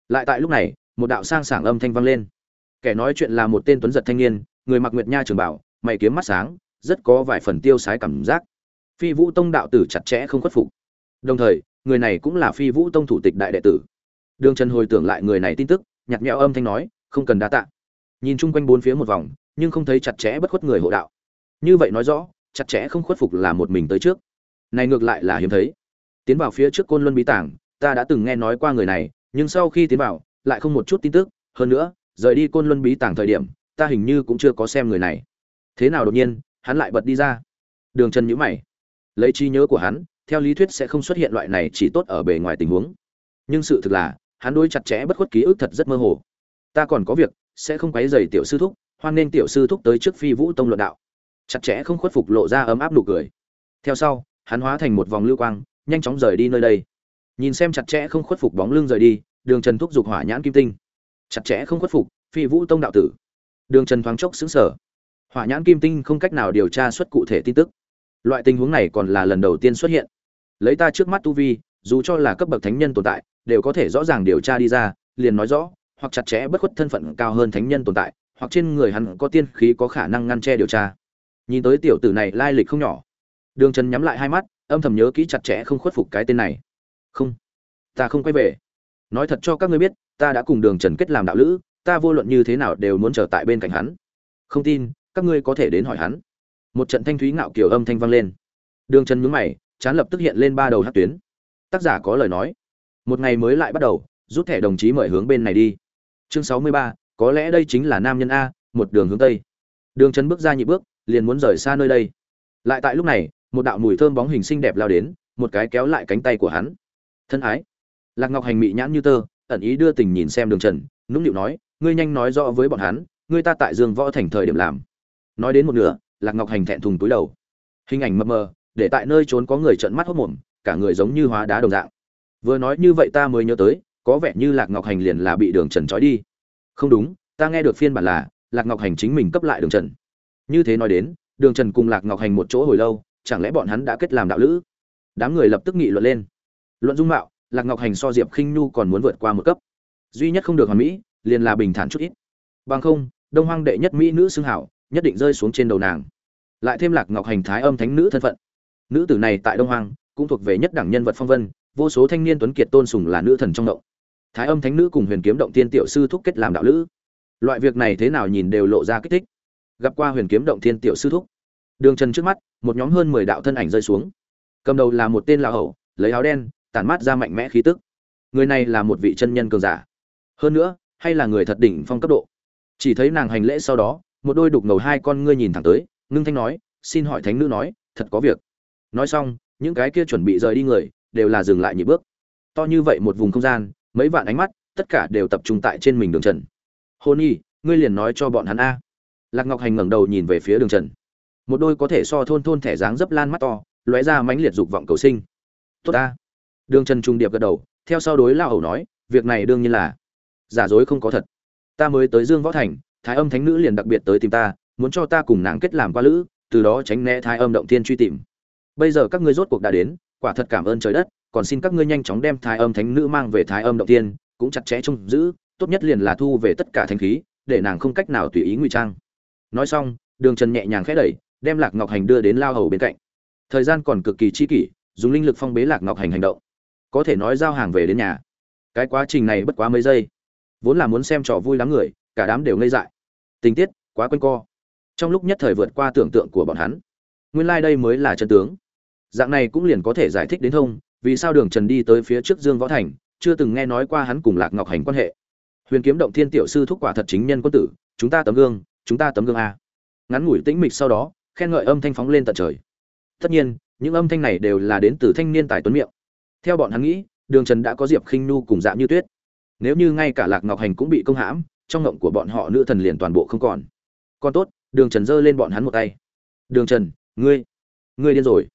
Lại tại lúc này, một đạo sang sảng âm thanh vang lên. Kẻ nói chuyện là một tên tuấn giật thanh niên người mặc nguyệt nha trường bảo, mày kiếm mắt sáng, rất có vài phần tiêu sái cảm giác. Phi vũ tông đạo tử chặt chẽ không khuất phục. Đồng thời, người này cũng là phi vũ tông thủ tịch đại đệ tử. Đường trần hồi tưởng lại người này tin tức nhặt nhẽo âm thanh nói, không cần đa tạ. Nhìn chung quanh bốn phía một vòng, nhưng không thấy chặt chẽ bất khuất người hộ đạo. Như vậy nói rõ, chặt chẽ không khuất phục là một mình tới trước. Này ngược lại là hiếm thấy. Tiến vào phía trước côn luân bí tảng, ta đã từng nghe nói qua người này, nhưng sau khi tiến vào, lại không một chút tin tức. Hơn nữa, rời đi côn luân bí tảng thời điểm ta hình như cũng chưa có xem người này. Thế nào đột nhiên, hắn lại bật đi ra. Đường trần nhữ mày. Lấy trí nhớ của hắn, theo lý thuyết sẽ không xuất hiện loại này chỉ tốt ở bề ngoài tình huống. Nhưng sự thực là, hắn đối chặt chẽ bất khuất ký ức thật rất mơ hồ. Ta còn có việc, sẽ không quấy dày tiểu sư thúc, hoan nên tiểu sư thúc tới trước phi vũ tông luận đạo. Chặt chẽ không khuất phục lộ ra ấm áp nụ cười. Theo sau, hắn hóa thành một vòng lưu quang, nhanh chóng rời đi nơi đây. Nhìn xem chặt chẽ không khuất phục bóng lưng rời đi, đường trần thúc giục hỏa nhãn kim tinh. Chặt chẽ không khuất phục, phi vũ tông đạo tử đường trần thoáng chốc xứng sở hỏa nhãn kim tinh không cách nào điều tra xuất cụ thể tin tức. Loại tình huống này còn là lần đầu tiên xuất hiện. Lấy ta trước mắt tu vi, dù cho là cấp bậc thánh nhân tồn tại, đều có thể rõ ràng điều tra đi ra, liền nói rõ, hoặc chặt chẽ bất khuất thân phận cao hơn thánh nhân tồn tại, hoặc trên người hắn có tiên khí có khả năng ngăn che điều tra. Nhìn tới tiểu tử này lai lịch không nhỏ. Đường trần nhắm lại hai mắt, âm thầm nhớ kỹ chặt chẽ không khuất phục cái tên này. Không, ta không quay về. Nói thật cho các ngươi biết, ta đã cùng đường trần kết làm đạo lữ ta vô luận như thế nào đều muốn trở tại bên cạnh hắn. Không tin, các ngươi có thể đến hỏi hắn. Một trận thanh thúy ngạo kiểu âm thanh vang lên. Đường trần nhướng mày, chán lập tức hiện lên ba đầu hát tuyến. Tác giả có lời nói. Một ngày mới lại bắt đầu, rút thẻ đồng chí mời hướng bên này đi. Chương sáu mươi ba, có lẽ đây chính là nam nhân a, một đường hướng tây. Đường trần bước ra nhị bước, liền muốn rời xa nơi đây. Lại tại lúc này, một đạo mùi thơm bóng hình xinh đẹp lao đến, một cái kéo lại cánh tay của hắn. Thân ái. Lạc ngọc hành mị nhãn như tơ, ẩn ý đưa tình nhìn xem đường trần, nũng nịu nói ngươi nhanh nói rõ với bọn hắn, ngươi ta tại dương võ thành thời điểm làm. Nói đến một nửa, lạc ngọc hành thẹn thùng túi đầu. Hình ảnh mập mờ, để tại nơi trốn có người trợn mắt hốt mồm, cả người giống như hóa đá đồng dạng. Vừa nói như vậy ta mới nhớ tới, có vẻ như lạc ngọc hành liền là bị đường trần trói đi. Không đúng, ta nghe được phiên bản là, lạc ngọc hành chính mình cấp lại đường trần. Như thế nói đến, đường trần cùng lạc ngọc hành một chỗ hồi lâu, chẳng lẽ bọn hắn đã kết làm đạo lữ? Đám người lập tức nghị luận lên. Luận dung mạo, lạc ngọc hành so diệp khinh nhu còn muốn vượt qua một cấp. Duy nhất không được hoàn mỹ liền là bình thản chút ít. Bằng không, đông hoang đệ nhất mỹ nữ xưng hảo, nhất định rơi xuống trên đầu nàng. Lại thêm lạc ngọc hành thái âm thánh nữ thân phận. Nữ tử này tại đông hoang, cũng thuộc về nhất đẳng nhân vật phong vân, vô số thanh niên tuấn kiệt tôn sùng là nữ thần trong động. Thái âm thánh nữ cùng huyền kiếm động tiên tiểu sư thúc kết làm đạo lữ. Loại việc này thế nào nhìn đều lộ ra kích thích. Gặp qua huyền kiếm động thiên tiểu sư thúc. Đường trần trước mắt, một nhóm hơn mười đạo thân ảnh rơi xuống. Cầm đầu là một tên lão hậu lấy áo đen, tản mát ra mạnh mẽ khí tức. Người này là một vị chân nhân cường giả. Hơn nữa hay là người thật đỉnh phong cấp độ. Chỉ thấy nàng hành lễ sau đó, một đôi đục ngầu hai con ngươi nhìn thẳng tới, ngưng thanh nói, xin hỏi thánh nữ nói, thật có việc. Nói xong, những cái kia chuẩn bị rời đi người, đều là dừng lại nhị bước. To như vậy một vùng không gian, mấy vạn ánh mắt, tất cả đều tập trung tại trên mình đường trần. Hôn nhi ngươi liền nói cho bọn hắn a. Lạc ngọc hành ngẩng đầu nhìn về phía đường trần. Một đôi có thể so thôn thôn thẻ dáng dấp lan mắt to, lóe ra mãnh liệt dục vọng cầu sinh. Tốt ta. Đường trần trung điệp gật đầu, theo sau đối lao hầu nói, việc này đương nhiên là giả dối không có thật. Ta mới tới dương võ thành, thái âm thánh nữ liền đặc biệt tới tìm ta, muốn cho ta cùng nàng kết làm qua lữ, từ đó tránh né thái âm động thiên truy tìm. Bây giờ các ngươi rốt cuộc đã đến, quả thật cảm ơn trời đất, còn xin các ngươi nhanh chóng đem thái âm thánh nữ mang về thái âm động tiên cũng chặt chẽ trông giữ, tốt nhất liền là thu về tất cả thanh khí, để nàng không cách nào tùy ý ngụy trang. Nói xong, đường trần nhẹ nhàng khẽ đẩy, đem lạc ngọc hành đưa đến lao hầu bên cạnh. Thời gian còn cực kỳ chi kỷ, dùng linh lực phong bế lạc ngọc hành hành động. Có thể nói giao hàng về đến nhà. Cái quá trình này bất quá mấy giây vốn là muốn xem trò vui lắm người, cả đám đều ngây dại. Tình tiết quá quanh co. Trong lúc nhất thời vượt qua tưởng tượng của bọn hắn, nguyên lai、like、đây mới là chân tướng. Dạng này cũng liền có thể giải thích đến thông, vì sao đường trần đi tới phía trước dương võ thành, chưa từng nghe nói qua hắn cùng lạc ngọc hành quan hệ. Huyền kiếm động thiên tiểu sư thúc quả thật chính nhân quân tử, chúng ta tấm gương, chúng ta tấm gương a. Ngắn ngủi tĩnh mịch sau đó, khen ngợi âm thanh phóng lên tận trời. Tất nhiên, những âm thanh này đều là đến từ thanh niên tài tuấn miệng. Theo bọn hắn nghĩ, đường trần đã có diệp khinh nu cùng dạng như tuyết nếu như ngay cả lạc ngọc hành cũng bị công hãm, trong ngộng của bọn họ nữ thần liền toàn bộ không còn. Con tốt, đường trần giơ lên bọn hắn một tay. Đường trần, ngươi ngươi điên rồi.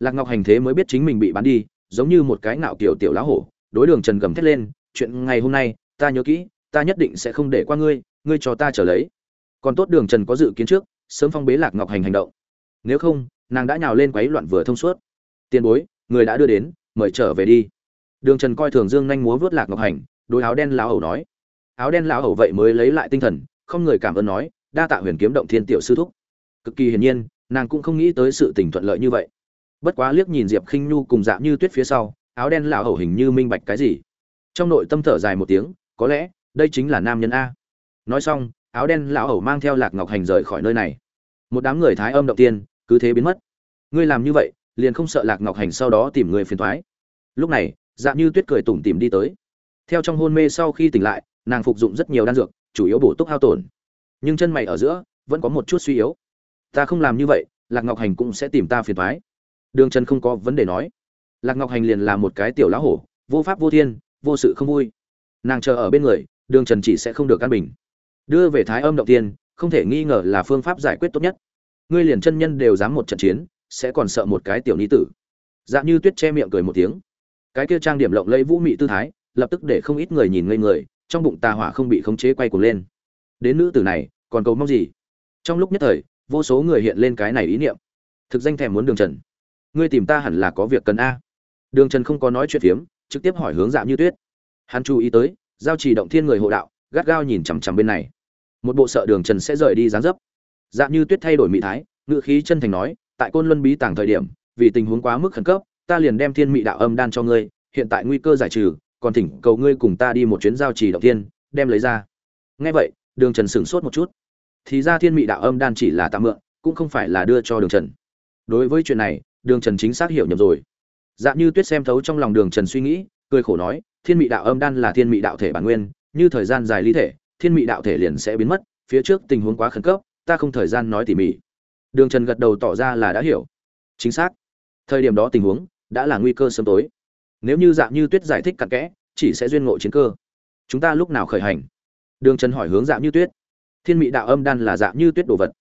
Lạc ngọc hành thế mới biết chính mình bị bán đi, giống như một cái ngạo kiểu tiểu lá hổ, đối đường trần gầm thét lên, chuyện ngày hôm nay, ta nhớ kỹ, ta nhất định sẽ không để qua ngươi ngươi cho ta trở lấy. Còn tốt đường trần có dự kiến trước, sớm phong bế lạc ngọc hành hành động. Nếu không, nàng đã nhào lên quấy loạn vừa thông suốt. Tiền bối, người đã đưa đến, mời trở về đi. Đường trần coi thường dương nhanh múa vớt lạc ngọc hành đôi áo đen lão hầu nói. Áo đen lão hầu vậy mới lấy lại tinh thần, không người cảm ơn nói, đa tạ huyền kiếm động thiên tiểu sư thúc. Cực kỳ hiển nhiên, nàng cũng không nghĩ tới sự tình thuận lợi như vậy. Bất quá liếc nhìn diệp khinh nhu cùng dạng như tuyết phía sau, áo đen lão hầu hình như minh bạch cái gì. Trong nội tâm thở dài một tiếng, có lẽ, đây chính là nam nhân a. Nói xong, áo đen lão hầu mang theo lạc ngọc hành rời khỏi nơi này. Một đám người thái âm động tiên, cứ thế biến mất. Ngươi làm như vậy, liền không sợ lạc ngọc hành sau đó tìm người phiền thoái lúc này dạ như tuyết cười tủm tìm đi tới theo trong hôn mê sau khi tỉnh lại, nàng phục dụng rất nhiều đan dược, chủ yếu bổ túc hao tổn. Nhưng chân mày ở giữa, vẫn có một chút suy yếu. Ta không làm như vậy, lạc ngọc hành cũng sẽ tìm ta phiền thoái đường trần không có vấn đề nói. Lạc ngọc hành liền là một cái tiểu lá hổ, vô pháp vô thiên, vô sự không vui. Nàng chờ ở bên người, đường trần chỉ sẽ không được căn bình. Đưa về thái âm động tiên, không thể nghi ngờ là phương pháp giải quyết tốt nhất. Ngươi liền chân nhân đều dám một trận chiến, sẽ còn sợ một cái tiểu ni tử. Dạ như tuyết che miệng cười một tiếng. Cái kia trang điểm lộng lẫy vũ mị tư thái lập tức để không ít người nhìn ngây người, trong bụng tà hỏa không bị khống chế quay cuồng lên. Đến nữ tử này, còn cầu mong gì? Trong lúc nhất thời, vô số người hiện lên cái này ý niệm. Thực danh thèm muốn đường trần. Ngươi tìm ta hẳn là có việc cần a. Đường trần không có nói chuyện phiếm, trực tiếp hỏi hướng dạ như tuyết. Hắn chú ý tới, giao trì động thiên người hộ đạo, gắt gao nhìn chằm chằm bên này. Một bộ sợ đường trần sẽ rời đi dáng dấp. Dạ như tuyết thay đổi mỹ thái ngự khí chân thành nói, tại côn luân bí tàng thời điểm, vì tình huống quá mức khẩn cấp, ta liền đem thiên mị đạo âm đan cho ngươi, hiện tại nguy cơ giải trừ còn thỉnh cầu ngươi cùng ta đi một chuyến giao trì động thiên, đem lấy ra. Nghe vậy, đường trần sửng sốt một chút. Thì ra thiên mị đạo âm đan chỉ là tạm mượn, cũng không phải là đưa cho đường trần. Đối với chuyện này, đường trần chính xác hiểu nhầm rồi. Dạ như tuyết xem thấu trong lòng đường trần suy nghĩ, cười khổ nói, thiên mị đạo âm đan là thiên mị đạo thể bản nguyên, như thời gian dài ly thể, thiên mị đạo thể liền sẽ biến mất, phía trước tình huống quá khẩn cấp, ta không thời gian nói tỉ mỉ. Đường trần gật đầu tỏ ra là đã hiểu. Chính xác. Thời điểm đó tình huống, đã là nguy cơ sớm tối nếu như dạng như tuyết giải thích cặn kẽ, chỉ sẽ duyên ngộ chiến cơ. Chúng ta lúc nào khởi hành? Đường trần hỏi hướng dạng như tuyết. Thiên mị đạo âm đan là dạng như tuyết đồ vật.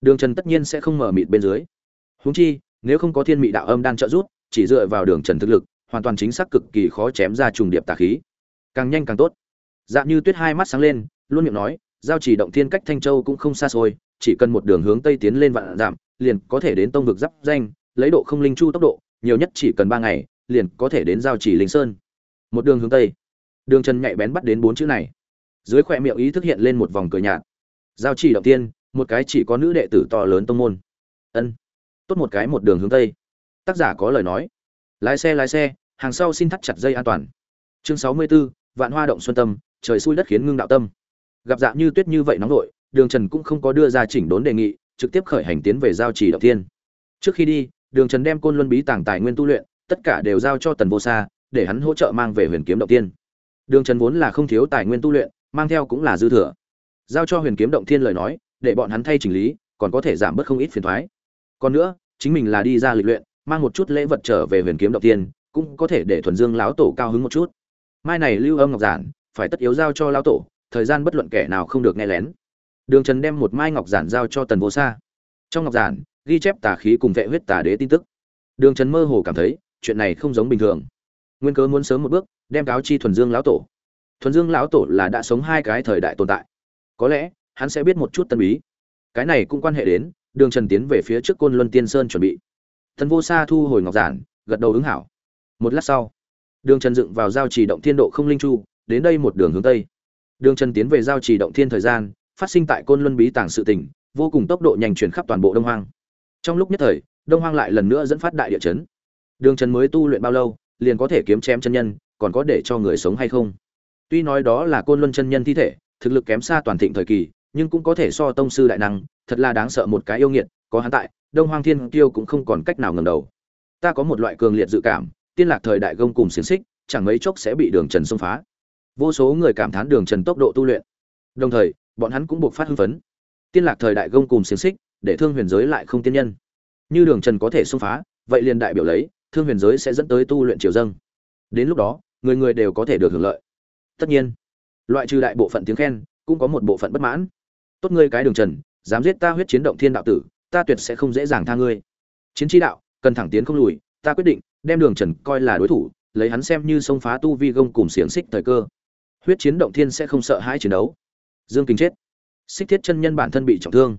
Đường trần tất nhiên sẽ không mở mịt bên dưới. Húng chi, nếu không có thiên mị đạo âm đan trợ giúp, chỉ dựa vào đường trần thực lực, hoàn toàn chính xác cực kỳ khó chém ra trùng điệp tà khí. Càng nhanh càng tốt. Dạng như tuyết hai mắt sáng lên, luôn miệng nói, giao chỉ động thiên cách thanh châu cũng không xa xôi, chỉ cần một đường hướng tây tiến lên vạn giảm, liền có thể đến tông vực giáp danh, lấy độ không linh chu tốc độ, nhiều nhất chỉ cần ba ngày liền có thể đến giao chỉ linh sơn. Một đường hướng tây. Đường trần nhạy bén bắt đến bốn chữ này. Dưới khoe miệng ý thức hiện lên một vòng cười nhạt. Giao chỉ động tiên một cái chỉ có nữ đệ tử to lớn tông môn. Ân. Tốt một cái một đường hướng tây. Tác giả có lời nói. Lái xe lái xe hàng sau xin thắt chặt dây an toàn. Chương sáu mươi 64, vạn hoa động xuân tâm trời xui đất khiến ngưng đạo tâm. Gặp dạng như tuyết như vậy nóng nổi đường trần cũng không có đưa ra chỉnh đốn đề nghị trực tiếp khởi hành tiến về giao trì động tiên. Trước khi đi đường trần đem côn luân bí tàng tài nguyên tu luyện tất cả đều giao cho tần vô sa, để hắn hỗ trợ mang về huyền kiếm động tiên đường trần vốn là không thiếu tài nguyên tu luyện, mang theo cũng là dư thừa. Giao cho huyền kiếm động thiên lời nói, để bọn hắn thay chỉnh lý, còn có thể giảm bớt không ít phiền thoái còn nữa, chính mình là đi ra lịch luyện, mang một chút lễ vật trở về huyền kiếm động tiên cũng có thể để thuần dương lão tổ cao hứng một chút. Mai này lưu âm ngọc giản, phải tất yếu giao cho lão tổ, thời gian bất luận kẻ nào không được nghe lén. Đường trần đem một mai ngọc giản giao cho tần vô sa. Trong ngọc giản, ghi chép tà khí cùng vệ huyết tà đế tin tức. Đường trần mơ hồ cảm thấy chuyện này không giống bình thường. Nguyên cớ muốn sớm một bước, đem cáo chi thuần dương lão tổ. Thuần dương lão tổ là đã sống hai cái thời đại tồn tại. Có lẽ, hắn sẽ biết một chút tân bí. Cái này cũng quan hệ đến, đường trần tiến về phía trước côn luân tiên sơn chuẩn bị. Thần vô sa thu hồi ngọc giản, gật đầu ứng hảo. Một lát sau, đường trần dựng vào giao trì động thiên độ không linh chu, đến đây một đường hướng tây. Đường trần tiến về giao trì động thiên thời gian, phát sinh tại côn luân bí tàng sự tỉnh vô cùng tốc độ nhanh chuyển khắp toàn bộ đông hoang. Trong lúc nhất thời, đông hoang lại lần nữa dẫn phát đại địa chấn đường trần mới tu luyện bao lâu, liền có thể kiếm chém chân nhân, còn có để cho người sống hay không? Tuy nói đó là côn luân chân nhân thi thể, thực lực kém xa toàn thịnh thời kỳ, nhưng cũng có thể so tông sư đại năng, thật là đáng sợ một cái yêu nghiệt, có hắn tại, đông hoang thiên kiêu cũng không còn cách nào ngầm đầu. Ta có một loại cường liệt dự cảm, tiên lạc thời đại gông cùng xiềng xích, chẳng mấy chốc sẽ bị đường trần xông phá. Vô số người cảm thán đường trần tốc độ tu luyện. Đồng thời, bọn hắn cũng buộc phát hưng phấn. Tiên lạc thời đại gông cùng xiềng xích, để thương huyền giới lại không tiên nhân. Như đường trần có thể xông phá, vậy liền đại biểu lấy thương huyền giới sẽ dẫn tới tu luyện triều dâng. Đến lúc đó, người người đều có thể được hưởng lợi. Tất nhiên, loại trừ đại bộ phận tiếng khen, cũng có một bộ phận bất mãn. Tốt ngươi cái đường trần, dám giết ta huyết chiến động thiên đạo tử, ta tuyệt sẽ không dễ dàng tha ngươi. Chiến tri đạo, cần thẳng tiến không lùi, ta quyết định, đem đường trần coi là đối thủ, lấy hắn xem như xông phá tu vi gông cùng xiềng xích thời cơ. Huyết chiến động thiên sẽ không sợ hãi chiến đấu. Dương kính chết. Xích thiết chân nhân bản thân bị trọng thương.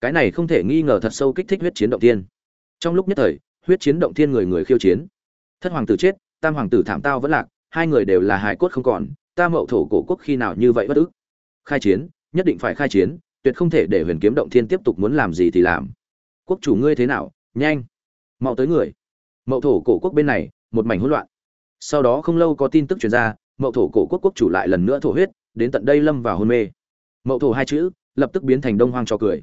Cái này không thể nghi ngờ thật sâu kích thích huyết chiến động thiên. Trong lúc nhất thời huyết chiến động thiên người người khiêu chiến. Thất hoàng tử chết, tam hoàng tử thảm tao vẫn lạc, hai người đều là hài cốt không còn, ta mậu thổ cổ quốc khi nào như vậy bất ức? Khai chiến, nhất định phải khai chiến, tuyệt không thể để huyền kiếm động thiên tiếp tục muốn làm gì thì làm. Quốc chủ ngươi thế nào? Nhanh. Mau tới người. Mậu thổ cổ quốc bên này, một mảnh hỗn loạn. Sau đó không lâu có tin tức truyền ra, mậu thổ cổ quốc quốc chủ lại lần nữa thổ huyết, đến tận đây lâm vào hôn mê. Mậu thổ hai chữ, lập tức biến thành đông hoang cho cười.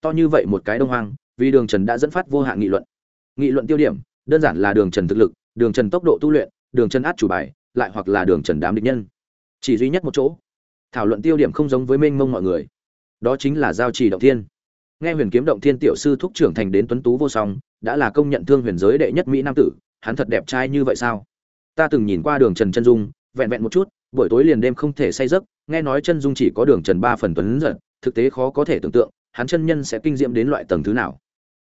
To như vậy một cái đông hoang, vì đường trần đã dẫn phát vô hạn nghị luận nghị luận tiêu điểm, đơn giản là đường trần thực lực, đường trần tốc độ tu luyện, đường trần át chủ bài, lại hoặc là đường trần đám địch nhân. Chỉ duy nhất một chỗ. Thảo luận tiêu điểm không giống với mênh mông mọi người. Đó chính là giao trì động thiên. Nghe huyền kiếm động thiên tiểu sư thúc trưởng thành đến tuấn tú vô song, đã là công nhận thương huyền giới đệ nhất mỹ nam tử, hắn thật đẹp trai như vậy sao? Ta từng nhìn qua đường trần chân dung, vẹn vẹn một chút, buổi tối liền đêm không thể say giấc, nghe nói chân dung chỉ có đường trần ba phần tuấn giật, thực tế khó có thể tưởng tượng, hắn chân nhân sẽ kinh diễm đến loại tầng thứ nào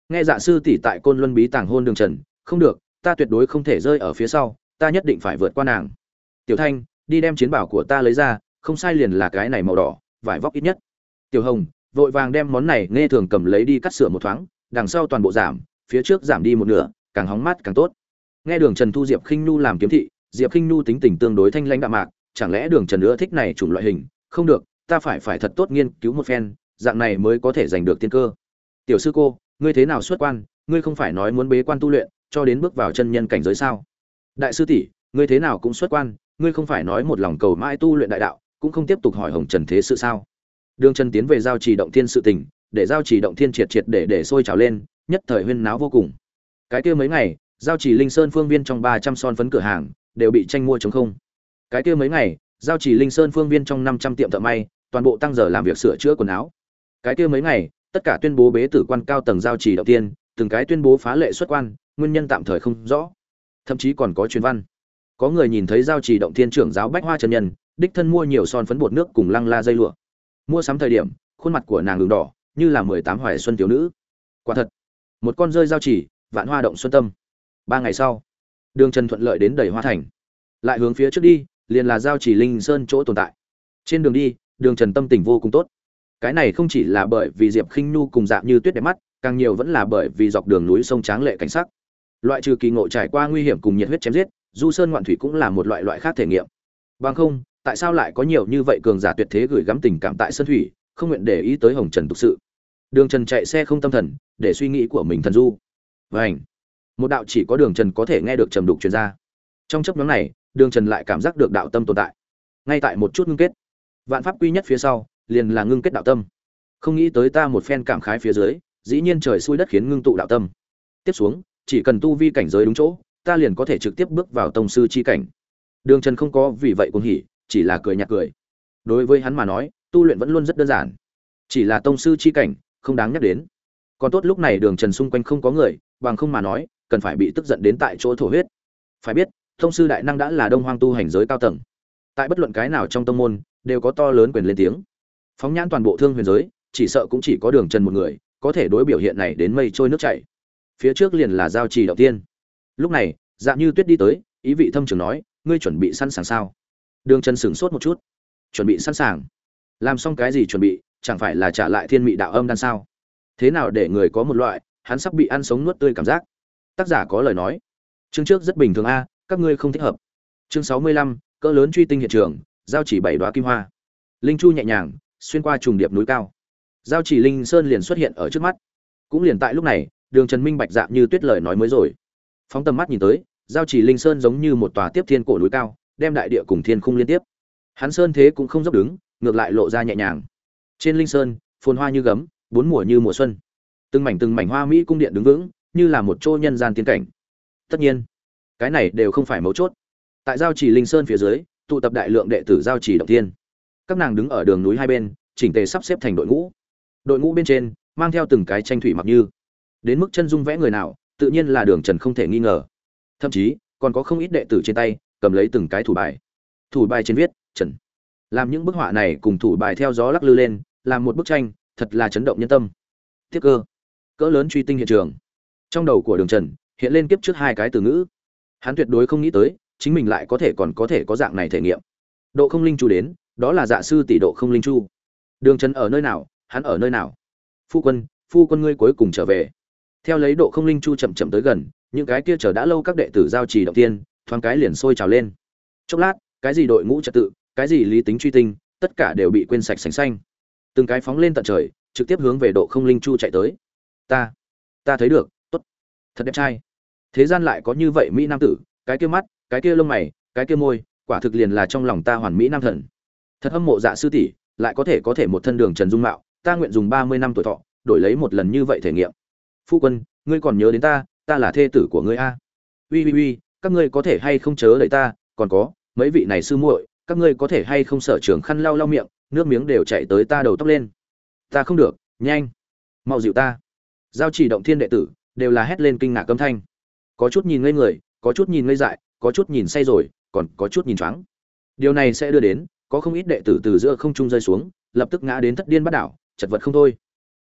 nghe dạ sư tỷ tại côn luân bí tàng hôn đường trần, không được, ta tuyệt đối không thể rơi ở phía sau, ta nhất định phải vượt qua nàng. Tiểu thanh, đi đem chiến bảo của ta lấy ra, không sai liền là cái này màu đỏ, vải vóc ít nhất. Tiểu hồng, vội vàng đem món này nghe thường cầm lấy đi cắt sửa một thoáng, đằng sau toàn bộ giảm, phía trước giảm đi một nửa, càng hóng mát càng tốt. Nghe đường trần thu diệp khinh nu làm kiếm thị, diệp khinh nu tính tình tương đối thanh lãnh đạm mạc, chẳng lẽ đường trần nữa thích này chủng loại hình? Không được, ta phải phải thật tốt nghiên cứu một phen, dạng này mới có thể giành được tiên cơ. Tiểu sư cô ngươi thế nào xuất quan, ngươi không phải nói muốn bế quan tu luyện, cho đến bước vào chân nhân cảnh giới sao? Đại sư tỷ, ngươi thế nào cũng xuất quan, ngươi không phải nói một lòng cầu mãi tu luyện đại đạo, cũng không tiếp tục hỏi hồng trần thế sự sao? Đường trần tiến về giao trì động thiên sự tình, để giao trì động thiên triệt triệt để để sôi trào lên, nhất thời huyên náo vô cùng. Cái kia mấy ngày, giao trì linh sơn phương viên trong ba trăm son phấn cửa hàng, đều bị tranh mua chống không. Cái kia mấy ngày, giao trì linh sơn phương viên trong năm trăm tiệm thợ may, toàn bộ tăng giờ làm việc sửa chữa quần áo. Cái kia mấy ngày tất cả tuyên bố bế tử quan cao tầng giao trì đầu tiên, từng cái tuyên bố phá lệ xuất quan, nguyên nhân tạm thời không rõ. Thậm chí còn có truyền văn. Có người nhìn thấy giao trì động thiên trưởng giáo bách hoa trần nhân, đích thân mua nhiều son phấn bột nước cùng lăng la dây lụa. Mua sắm thời điểm, khuôn mặt của nàng đường đỏ, như là mười tám hoài xuân tiểu nữ. Quả thật, một con rơi giao chỉ vạn hoa động xuân tâm. Ba ngày sau, đường trần thuận lợi đến đầy hoa thành. Lại hướng phía trước đi, liền là giao chỉ linh sơn chỗ tồn tại. Trên đường đi, đường trần tâm tình vô cùng tốt cái này không chỉ là bởi vì diệp khinh nhu cùng dạng như tuyết đẹp mắt, càng nhiều vẫn là bởi vì dọc đường núi sông tráng lệ cảnh sắc. Loại trừ kỳ ngộ trải qua nguy hiểm cùng nhiệt huyết chém giết, du sơn ngoạn thủy cũng là một loại loại khác thể nghiệm. Bằng không, tại sao lại có nhiều như vậy cường giả tuyệt thế gửi gắm tình cảm tại sân thủy, không nguyện để ý tới hồng trần thực sự. Đường trần chạy xe không tâm thần, để suy nghĩ của mình thần du. Vảnh một đạo chỉ có đường trần có thể nghe được trầm đục truyền ra. Trong chấp nhóm này, đường trần lại cảm giác được đạo tâm tồn tại. Ngay tại một chút ngưng kết. Vạn pháp quy nhất phía sau liền là ngưng kết đạo tâm. Không nghĩ tới ta một phen cảm khái phía dưới, dĩ nhiên trời xui đất khiến ngưng tụ đạo tâm. Tiếp xuống, chỉ cần tu vi cảnh giới đúng chỗ, ta liền có thể trực tiếp bước vào tông sư chi cảnh. Đường trần không có vì vậy cũng hỉ, chỉ là cười nhạt cười. Đối với hắn mà nói, tu luyện vẫn luôn rất đơn giản. Chỉ là tông sư chi cảnh, không đáng nhắc đến. Còn tốt lúc này đường trần xung quanh không có người, bằng không mà nói, cần phải bị tức giận đến tại chỗ thổ huyết. Phải biết, tông sư đại năng đã là đông hoang tu hành giới cao tầng. Tại bất luận cái nào trong tông môn, đều có to lớn quyền lên tiếng phóng nhãn toàn bộ thương huyền giới, chỉ sợ cũng chỉ có đường trần một người, có thể đối biểu hiện này đến mây trôi nước chảy. Phía trước liền là giao trì đầu tiên. Lúc này dạng như tuyết đi tới, ý vị thâm trường nói, ngươi chuẩn bị sẵn sàng sao? Đường trần sửng sốt một chút. Chuẩn bị sẵn sàng. Làm xong cái gì chuẩn bị, chẳng phải là trả lại thiên mị đạo âm đan sao? Thế nào để người có một loại, hắn sắp bị ăn sống nuốt tươi cảm giác? Tác giả có lời nói. Chương trước rất bình thường a, các ngươi không thích hợp. Chương sáu mươi lăm, cỡ lớn truy tinh hiện trường, giao chỉ bảy đoá kim hoa. Linh chu nhẹ nhàng xuyên qua trùng điệp núi cao. Giao chỉ linh sơn liền xuất hiện ở trước mắt. Cũng liền tại lúc này, đường trần minh bạch dạng như tuyết lời nói mới rồi. Phóng tầm mắt nhìn tới, giao chỉ linh sơn giống như một tòa tiếp thiên cổ núi cao, đem đại địa cùng thiên khung liên tiếp. Hắn sơn thế cũng không dốc đứng, ngược lại lộ ra nhẹ nhàng. Trên linh sơn, phồn hoa như gấm, bốn mùa như mùa xuân. Từng mảnh từng mảnh hoa mỹ cung điện đứng vững, như là một chỗ nhân gian tiên cảnh. Tất nhiên, cái này đều không phải mấu chốt. Tại giao chỉ linh sơn phía dưới, tụ tập đại lượng đệ tử giao chỉ động tiên các nàng đứng ở đường núi hai bên, chỉnh tề sắp xếp thành đội ngũ. Đội ngũ bên trên, mang theo từng cái tranh thủy mặc như. Đến mức chân dung vẽ người nào, tự nhiên là đường trần không thể nghi ngờ. Thậm chí, còn có không ít đệ tử trên tay, cầm lấy từng cái thủ bài. Thủ bài trên viết, trần. Làm những bức họa này cùng thủ bài theo gió lắc lư lên làm một bức tranh, thật là chấn động nhân tâm. Tiếp cơ. Cỡ lớn truy tinh hiện trường. Trong đầu của đường trần, hiện lên kiếp trước hai cái từ ngữ. Hắn tuyệt đối không nghĩ tới, chính mình lại có thể còn có thể có dạng này thể nghiệm. Độ không linh chú đến đó là dạ sư tỷ độ không linh chu. Đường trần ở nơi nào, hắn ở nơi nào? Phu quân phu quân ngươi cuối cùng trở về. Theo lấy độ không linh chu chậm chậm tới gần, những cái kia chờ đã lâu các đệ tử giao trì động tiên thoáng cái liền sôi trào lên. Chốc lát, cái gì đội ngũ trật tự, cái gì lý tính truy tinh, tất cả đều bị quên sạch sành xanh. Từng cái phóng lên tận trời, trực tiếp hướng về độ không linh chu chạy tới. Ta ta thấy được, tốt. Thật đẹp trai. Thế gian lại có như vậy mỹ nam tử, cái kia mắt, cái kia lông mày, cái kia môi, quả thực liền là trong lòng ta hoàn mỹ nam thần thật hâm mộ dạ sư tỷ, lại có thể có thể một thân đường trần dung mạo, ta nguyện dùng ba mươi năm tuổi thọ, đổi lấy một lần như vậy thể nghiệm. Phu quân, ngươi còn nhớ đến ta ta là thê tử của ngươi a. Ui ui ui các ngươi có thể hay không chớ lấy ta, còn có, mấy vị này sư muội, các ngươi có thể hay không sở trường khăn lau lau miệng, nước miếng đều chạy tới ta đầu tóc lên. Ta không được, nhanh, mau dịu ta. Giao chỉ động thiên đệ tử, đều là hét lên kinh ngạc âm thanh. Có chút nhìn ngây người, có chút nhìn ngây dại, có chút nhìn say rồi, còn có chút nhìn choáng. Điều này sẽ đưa đến có không ít đệ tử từ giữa không trung rơi xuống, lập tức ngã đến thất điên bắt đảo, chật vật không thôi.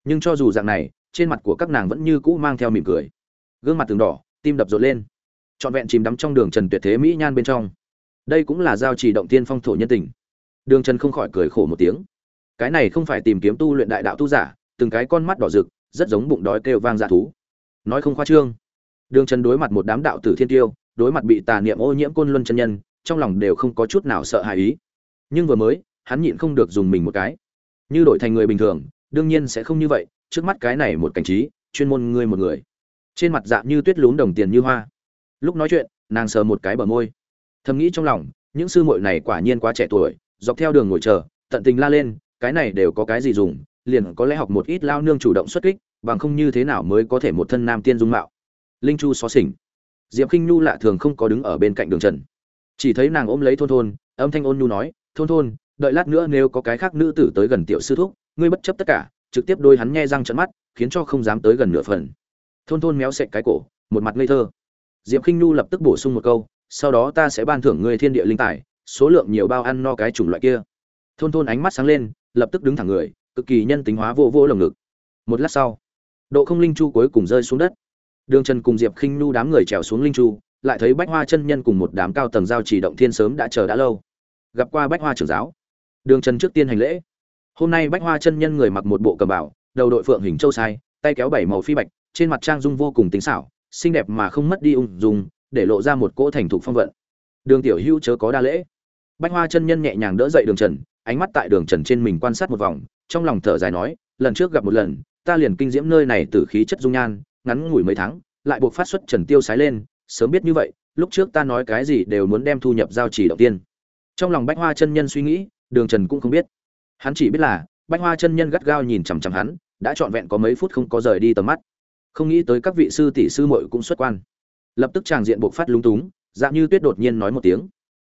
Nhưng cho dù dạng này, trên mặt của các nàng vẫn như cũ mang theo mỉm cười. Gương mặt từng đỏ, tim đập rộn lên. Trọn vẹn chìm đắm trong đường trần tuyệt thế mỹ nhan bên trong. Đây cũng là giao chỉ động tiên phong thổ nhân tình. Đường trần không khỏi cười khổ một tiếng. Cái này không phải tìm kiếm tu luyện đại đạo tu giả, từng cái con mắt đỏ rực, rất giống bụng đói kêu vang dạ thú. Nói không khoa trương. Đường trần đối mặt một đám đạo tử thiên tiêu, đối mặt bị tà niệm ô nhiễm côn luân chân nhân, trong lòng đều không có chút nào sợ hãi ý nhưng vừa mới, hắn nhịn không được dùng mình một cái. Như đổi thành người bình thường, đương nhiên sẽ không như vậy, trước mắt cái này một cảnh trí, chuyên môn ngươi một người. Trên mặt dạng như tuyết lún đồng tiền như hoa. Lúc nói chuyện, nàng sờ một cái bờ môi. Thầm nghĩ trong lòng, những sư muội này quả nhiên quá trẻ tuổi, dọc theo đường ngồi chờ, tận tình la lên, cái này đều có cái gì dùng, liền có lẽ học một ít lao nương chủ động xuất kích, bằng không như thế nào mới có thể một thân nam tiên dung mạo. Linh chu xó xỉnh. Diệp khinh nhu lạ thường không có đứng ở bên cạnh đường trần. Chỉ thấy nàng ôm lấy thôn thôn, âm thanh ôn nhu nói thôn thôn, đợi lát nữa nếu có cái khác nữ tử tới gần tiểu sư thúc, ngươi bất chấp tất cả, trực tiếp đôi hắn nghe răng trận mắt, khiến cho không dám tới gần nửa phần. Thôn thôn méo sệch cái cổ, một mặt ngây thơ. Diệp khinh nhu lập tức bổ sung một câu, sau đó ta sẽ ban thưởng ngươi thiên địa linh tài, số lượng nhiều bao ăn no cái chủng loại kia. Thôn thôn ánh mắt sáng lên, lập tức đứng thẳng người, cực kỳ nhân tính hóa vô vô lồng ngực. Một lát sau, độ không linh chu cuối cùng rơi xuống đất. Đường trần cùng diệp khinh nhu đám người trèo xuống linh chu, lại thấy bách hoa chân nhân cùng một đám cao tầng giao chỉ động thiên sớm đã chờ đã lâu gặp qua bách hoa trưởng giáo. Đường trần trước tiên hành lễ. Hôm nay bách hoa chân nhân người mặc một bộ cầm bảo đầu đội phượng hình châu sai, tay kéo bảy màu phi bạch, trên mặt trang dung vô cùng tính xảo, xinh đẹp mà không mất đi ung dung, để lộ ra một cỗ thành thục phong vận. Đường tiểu hữu chớ có đa lễ. Bách hoa chân nhân nhẹ nhàng đỡ dậy đường trần, ánh mắt tại đường trần trên mình quan sát một vòng, trong lòng thở dài nói, lần trước gặp một lần, ta liền kinh diễm nơi này từ khí chất dung nhan, ngắn ngủi mấy tháng, lại buộc phát xuất trần tiêu sái lên, sớm biết như vậy, lúc trước ta nói cái gì đều muốn đem thu nhập giao chỉ đầu tiên trong lòng bách hoa chân nhân suy nghĩ, đường trần cũng không biết. Hắn chỉ biết là, bách hoa chân nhân gắt gao nhìn chằm chằm hắn, đã trọn vẹn có mấy phút không có rời đi tầm mắt. Không nghĩ tới các vị sư tỷ sư muội cũng xuất quan. Lập tức tràng diện buộc phát lúng túng, dạng như tuyết đột nhiên nói một tiếng.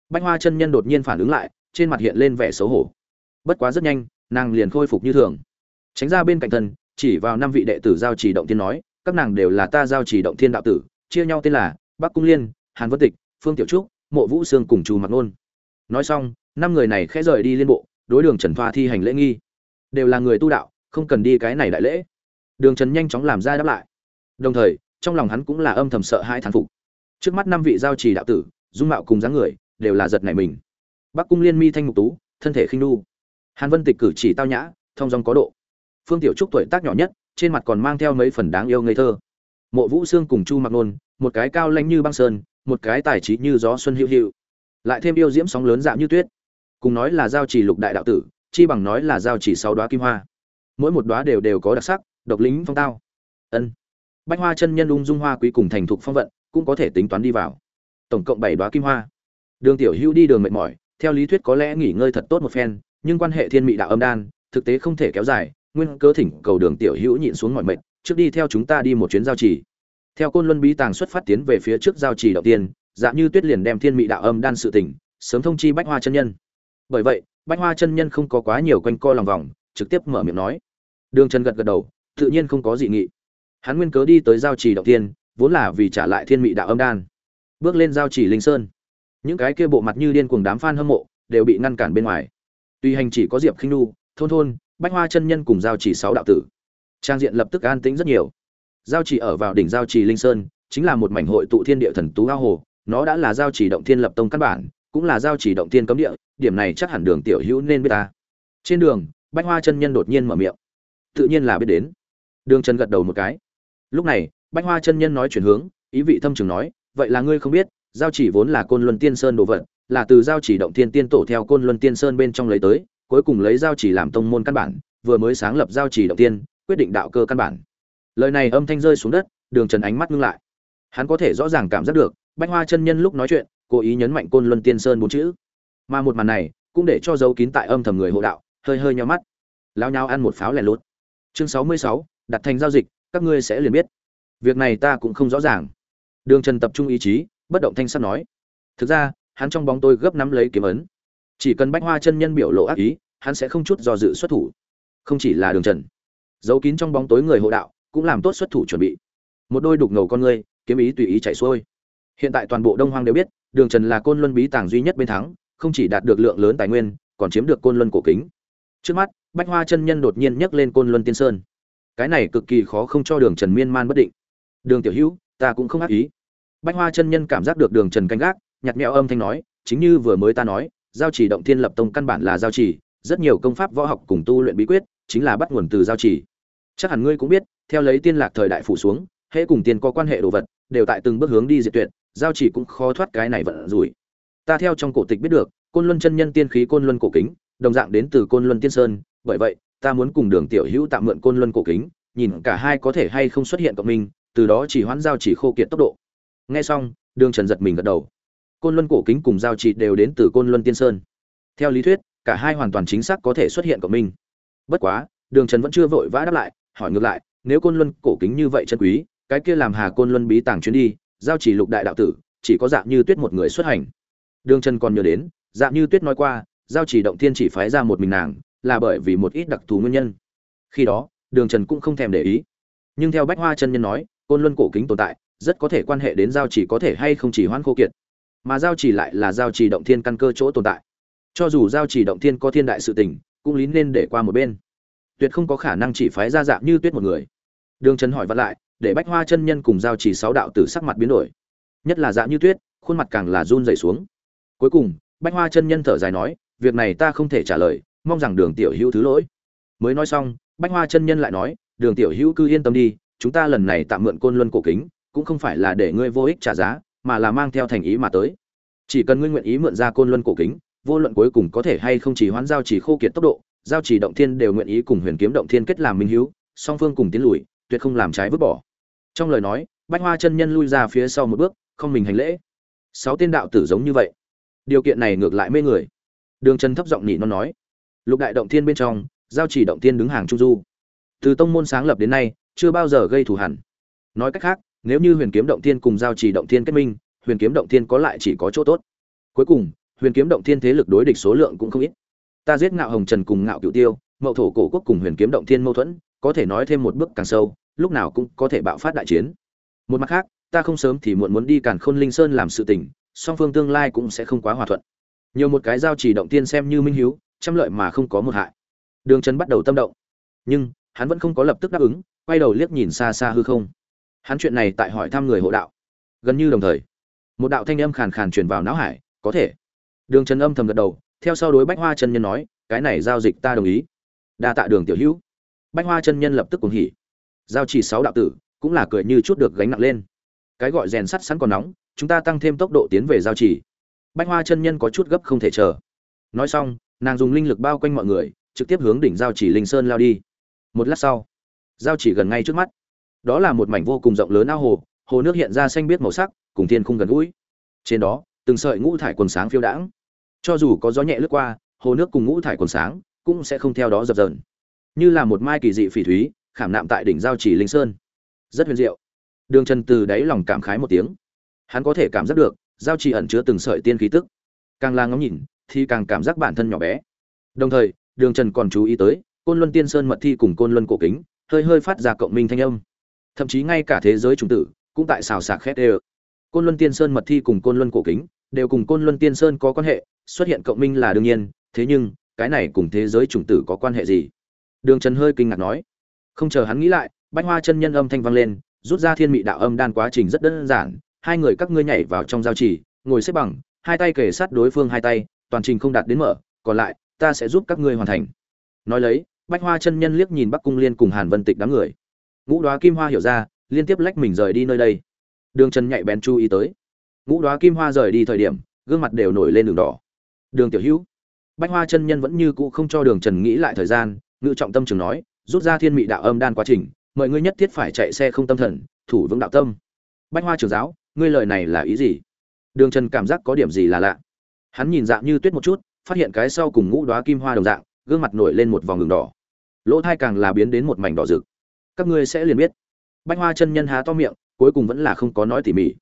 Bách hoa chân nhân đột nhiên phản ứng lại, trên mặt hiện lên vẻ xấu hổ. Bất quá rất nhanh, nàng liền khôi phục như thường. Tránh ra bên cạnh thân chỉ vào năm vị đệ tử giao chỉ động tiên nói, các nàng đều là ta giao chỉ động thiên đạo tử, chia nhau tên là bắc cung liên, hàn vân tịch, phương tiểu trúc, mộ vũ sương cùng trù mặc nôn nói xong, năm người này khẽ rời đi liên bộ, đối đường trần thoa thi hành lễ nghi. Đều là người tu đạo, không cần đi cái này đại lễ. Đường trần nhanh chóng làm ra đáp lại. Đồng thời, trong lòng hắn cũng là âm thầm sợ hai thán phục. Trước mắt năm vị giao trì đạo tử, dung mạo cùng dáng người, đều là giật này mình. Bắc cung liên mi thanh mục tú, thân thể khinh đu hàn vân tịch cử chỉ tao nhã thong dong có độ. Phương tiểu trúc tuổi tác nhỏ nhất, trên mặt còn mang theo mấy phần đáng yêu ngây thơ. Mộ vũ xương cùng chu mặc nôn, một cái cao lanh như băng sơn, một cái tài trí như gió xuân hữu hữu lại thêm yêu diễm sóng lớn dạo như tuyết. Cùng nói là giao chỉ lục đại đạo tử, chi bằng nói là giao chỉ sáu đoá kim hoa. Mỗi một đoá đều đều có đặc sắc, độc lính phong tao. Ân. Bách hoa chân nhân ung dung hoa quý cùng thành thục phong vận, cũng có thể tính toán đi vào. Tổng cộng bảy đoá kim hoa. Đường tiểu hữu đi đường mệt mỏi, theo lý thuyết có lẽ nghỉ ngơi thật tốt một phen, nhưng quan hệ thiên mị đạo âm đan, thực tế không thể kéo dài, nguyên cơ thỉnh cầu đường tiểu hữu nhịn xuống mọi mệt, trước đi theo chúng ta đi một chuyến giao trì theo côn luân bí tàng xuất phát tiến về phía trước giao trì đầu tiên dạ như tuyết liền đem thiên mị đạo âm đan sự tỉnh sớm thông chi bách hoa chân nhân. Bởi vậy, bách hoa chân nhân không có quá nhiều quanh co lòng vòng, trực tiếp mở miệng nói. Đường trần gật gật đầu, tự nhiên không có dị nghị. Hắn nguyên cớ đi tới giao trì động tiên, vốn là vì trả lại thiên mị đạo âm đan. Bước lên giao trì linh sơn. Những cái kia bộ mặt như điên cuồng đám fan hâm mộ, đều bị ngăn cản bên ngoài. Tuy hành chỉ có diệp khinh nu thôn thôn, bách hoa chân nhân cùng giao chỉ sáu đạo tử. Trang diện lập tức an tĩnh rất nhiều. Giao chỉ ở vào đỉnh giao trì linh sơn, chính là một mảnh hội tụ thiên địa thần tú ao hồ nó đã là giao chỉ động thiên lập tông căn bản, cũng là giao chỉ động thiên cấm địa, điểm này chắc hẳn đường tiểu hữu nên biết ta. Trên đường, bách hoa chân nhân đột nhiên mở miệng. Tự nhiên là biết đến. Đường trần gật đầu một cái. Lúc này, bách hoa chân nhân nói chuyển hướng, ý vị thâm trường nói, vậy là ngươi không biết, giao chỉ vốn là côn luân tiên sơn đồ vật, là từ giao chỉ động thiên tiên tổ theo côn luân tiên sơn bên trong lấy tới, cuối cùng lấy giao chỉ làm tông môn căn bản, vừa mới sáng lập giao chỉ động tiên quyết định đạo cơ căn bản. Lời này âm thanh rơi xuống đất, đường trần ánh mắt ngưng lại. Hắn có thể rõ ràng cảm giác được bách hoa chân nhân lúc nói chuyện, cố ý nhấn mạnh côn luân tiên sơn bốn chữ. Mà một màn này, cũng để cho dấu kín tại âm thầm người hộ đạo, hơi hơi nhau mắt. Lao nhau ăn một pháo lẻ lốt chương sáu mươi sáu, đặt thành giao dịch, các ngươi sẽ liền biết. Việc này ta cũng không rõ ràng. Đường trần tập trung ý chí, bất động thanh sắt nói. Thực ra, hắn trong bóng tôi gấp nắm lấy kiếm ấn. Chỉ cần bách hoa chân nhân biểu lộ ác ý, hắn sẽ không chút do dự xuất thủ. Không chỉ là đường trần. Giấu kín trong bóng tối người hộ đạo, cũng làm tốt xuất thủ chuẩn bị. Một đôi đục ngầu con ngươi, kiếm ý tùy ý chạy xuôi hiện tại toàn bộ đông hoang đều biết, đường trần là côn luân bí tàng duy nhất bên thắng, không chỉ đạt được lượng lớn tài nguyên, còn chiếm được côn luân cổ kính. Trước mắt, bách hoa chân nhân đột nhiên nhấc lên côn luân tiên sơn. Cái này cực kỳ khó không cho đường trần miên man bất định. Đường tiểu hữu, ta cũng không ác ý. Bách hoa chân nhân cảm giác được đường trần canh gác nhặt mẹo âm thanh nói, chính như vừa mới ta nói, giao chỉ động thiên lập tông căn bản là giao chỉ, rất nhiều công pháp võ học cùng tu luyện bí quyết, chính là bắt nguồn từ giao chỉ. Chắc hẳn ngươi cũng biết, theo lấy tiên lạc thời đại phủ xuống, hễ cùng tiền có quan hệ đồ vật, đều tại từng bước hướng đi diệt tuyệt giao chỉ cũng khó thoát cái này vận rủi. Ta theo trong cổ tịch biết được, côn luân chân nhân tiên khí côn luân cổ kính, đồng dạng đến từ côn luân tiên sơn, bởi vậy, ta muốn cùng đường tiểu hữu tạm mượn côn luân cổ kính, nhìn cả hai có thể hay không xuất hiện cộng minh, từ đó chỉ hoãn giao chỉ khô kiệt tốc độ. Nghe xong, đường trần giật mình gật đầu. Côn luân cổ kính cùng giao chỉ đều đến từ côn luân tiên sơn. Theo lý thuyết, cả hai hoàn toàn chính xác có thể xuất hiện cộng minh. Bất quá, đường trần vẫn chưa vội vã đáp lại, hỏi ngược lại, nếu côn luân cổ kính như vậy chân quý, cái kia làm hà côn luân bí tàng chuyến đi giao chỉ lục đại đạo tử, chỉ có dạng như tuyết một người xuất hành. Đường trần còn nhớ đến, dạng như tuyết nói qua, giao chỉ động thiên chỉ phái ra một mình nàng, là bởi vì một ít đặc thù nguyên nhân. Khi đó, đường trần cũng không thèm để ý. Nhưng theo bách hoa chân nhân nói, côn luân cổ kính tồn tại, rất có thể quan hệ đến giao chỉ có thể hay không chỉ hoãn khô kiệt. Mà giao chỉ lại là giao chỉ động thiên căn cơ chỗ tồn tại. Cho dù giao chỉ động thiên có thiên đại sự tình, cũng lín nên để qua một bên. Tuyệt không có khả năng chỉ phái ra dạng như tuyết một người. Đường trần hỏi vặn lại để bách hoa chân nhân cùng giao chỉ sáu đạo tử sắc mặt biến đổi. Nhất là dạng như tuyết, khuôn mặt càng là run rẩy xuống. Cuối cùng, bách hoa chân nhân thở dài nói, việc này ta không thể trả lời, mong rằng đường tiểu hữu thứ lỗi. Mới nói xong, bách hoa chân nhân lại nói, đường tiểu hữu cứ yên tâm đi, chúng ta lần này tạm mượn côn luân cổ kính, cũng không phải là để ngươi vô ích trả giá, mà là mang theo thành ý mà tới. Chỉ cần ngươi nguyện ý mượn ra côn luân cổ kính, vô luận cuối cùng có thể hay không chỉ hoán giao chỉ khô kiệt tốc độ, giao chỉ động thiên đều nguyện ý cùng huyền kiếm động thiên kết làm minh hiếu song phương cùng tiến lùi tuyệt không làm trái vứt bỏ. Trong lời nói, bách hoa chân nhân lui ra phía sau một bước, không mình hành lễ. Sáu tên đạo tử giống như vậy. Điều kiện này ngược lại mê người. Đường trần thấp giọng nhị nó nói. Lục đại động thiên bên trong, giao chỉ động thiên đứng hàng trung du. Từ tông môn sáng lập đến nay, chưa bao giờ gây thù hẳn. Nói cách khác, nếu như huyền kiếm động thiên cùng giao chỉ động thiên kết minh, huyền kiếm động thiên có lại chỉ có chỗ tốt. Cuối cùng, huyền kiếm động thiên thế lực đối địch số lượng cũng không ít. Ta giết ngạo hồng trần cùng ngạo cựu tiêu, mậu thổ cổ quốc cùng huyền kiếm động thiên mâu thuẫn có thể nói thêm một bước càng sâu, lúc nào cũng có thể bạo phát đại chiến. Một mặt khác, ta không sớm thì muộn muốn đi càn khôn linh sơn làm sự tình, song phương tương lai cũng sẽ không quá hòa thuận. Nhiều một cái giao chỉ động tiên xem như minh hiếu, trăm lợi mà không có một hại. Đường trần bắt đầu tâm động. Nhưng, hắn vẫn không có lập tức đáp ứng, quay đầu liếc nhìn xa xa hư không. Hắn chuyện này tại hỏi thăm người hộ đạo. Gần như đồng thời, một đạo thanh âm khàn khàn truyền vào não hải, có thể. Đường trần âm thầm gật đầu, theo sau đối bách hoa chân nhân nói, cái này giao dịch ta đồng ý. Đa tạ đường tiểu hữu bách hoa chân nhân lập tức cùng hỉ. Giao chỉ sáu đạo tử, cũng là cười như chút được gánh nặng lên. Cái gọi rèn sắt sẵn còn nóng, chúng ta tăng thêm tốc độ tiến về giao chỉ. Bách hoa chân nhân có chút gấp không thể chờ. Nói xong, nàng dùng linh lực bao quanh mọi người, trực tiếp hướng đỉnh giao chỉ linh sơn lao đi. Một lát sau, giao chỉ gần ngay trước mắt. Đó là một mảnh vô cùng rộng lớn ao hồ hồ nước hiện ra xanh biếc màu sắc, cùng thiên khung gần gũi. Trên đó, từng sợi ngũ thải quần sáng phiêu đãng. Cho dù có gió nhẹ lướt qua, hồ nước cùng ngũ thải quần sáng cũng sẽ không theo đó dập dờn như là một mai kỳ dị phỉ thúy, khảm nạm tại đỉnh giao chỉ linh sơn. Rất huyền diệu. Đường trần từ đáy lòng cảm khái một tiếng. Hắn có thể cảm giác được, giao chỉ ẩn chứa từng sợi tiên khí tức. Càng là ngóng nhìn, thì càng cảm giác bản thân nhỏ bé. Đồng thời, đường trần còn chú ý tới, côn luân tiên sơn mật thi cùng côn luân cổ kính, hơi hơi phát ra cộng minh thanh âm. Thậm chí ngay cả thế giới trùng tử, cũng tại xào sạc khét đê côn luân tiên sơn mật thi cùng côn luân cổ kính, đều cùng côn luân tiên sơn có quan hệ, xuất hiện cộng minh là đương nhiên, thế nhưng, cái này cùng thế giới trùng tử có quan hệ gì? Đường trần hơi kinh ngạc nói, không chờ hắn nghĩ lại bạch hoa chân nhân âm thanh vang lên, rút ra thiên mị đạo âm đan quá trình rất đơn giản, hai người các ngươi nhảy vào trong giao chỉ ngồi xếp bằng, hai tay kề sát đối phương hai tay, toàn trình không đạt đến mở, còn lại, ta sẽ giúp các ngươi hoàn thành. Nói lấy bạch hoa chân nhân liếc nhìn bắc cung liên cùng hàn vân tịch đám người. Ngũ đoá kim hoa hiểu ra, liên tiếp lách mình rời đi nơi đây. Đường trần nhạy bén chú ý tới. Ngũ đoá kim hoa rời đi thời điểm, gương mặt đều nổi lên đường đỏ. Đường tiểu hữu bạch hoa chân nhân vẫn như cũ không cho đường trần nghĩ lại thời gian ngự trọng tâm trường nói rút ra thiên mị đạo âm đan quá trình mọi ngươi nhất thiết phải chạy xe không tâm thần thủ vững đạo tâm. Bách hoa trường giáo ngươi lời này là ý gì? Đường trần cảm giác có điểm gì là lạ. Hắn nhìn dạng như tuyết một chút phát hiện cái sau cùng ngũ đoá kim hoa đồng dạng gương mặt nổi lên một vòng đường đỏ. Lỗ thai càng là biến đến một mảnh đỏ rực. Các ngươi sẽ liền biết. Bách hoa chân nhân há to miệng cuối cùng vẫn là không có nói tỉ mỉ.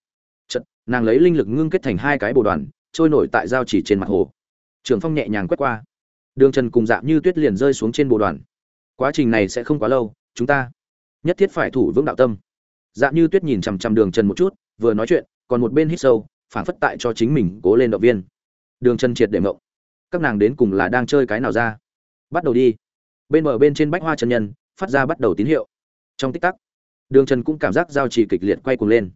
Chật, nàng lấy linh lực ngưng kết thành hai cái bồ đoàn trôi nổi tại giao chỉ trên mặt hồ. Trường phong nhẹ nhàng quét qua đường trần cùng dạng như tuyết liền rơi xuống trên bộ đoàn. Quá trình này sẽ không quá lâu, chúng ta nhất thiết phải thủ vững đạo tâm. Dạng như tuyết nhìn chằm chằm đường trần một chút, vừa nói chuyện, còn một bên hít sâu phản phất tại cho chính mình cố lên động viên. Đường trần triệt để mộng các nàng đến cùng là đang chơi cái nào ra? Bắt đầu đi. Bên mở bên trên bách hoa chân nhân, phát ra bắt đầu tín hiệu. Trong tích tắc, đường trần cũng cảm giác giao trì kịch liệt quay cuồng lên.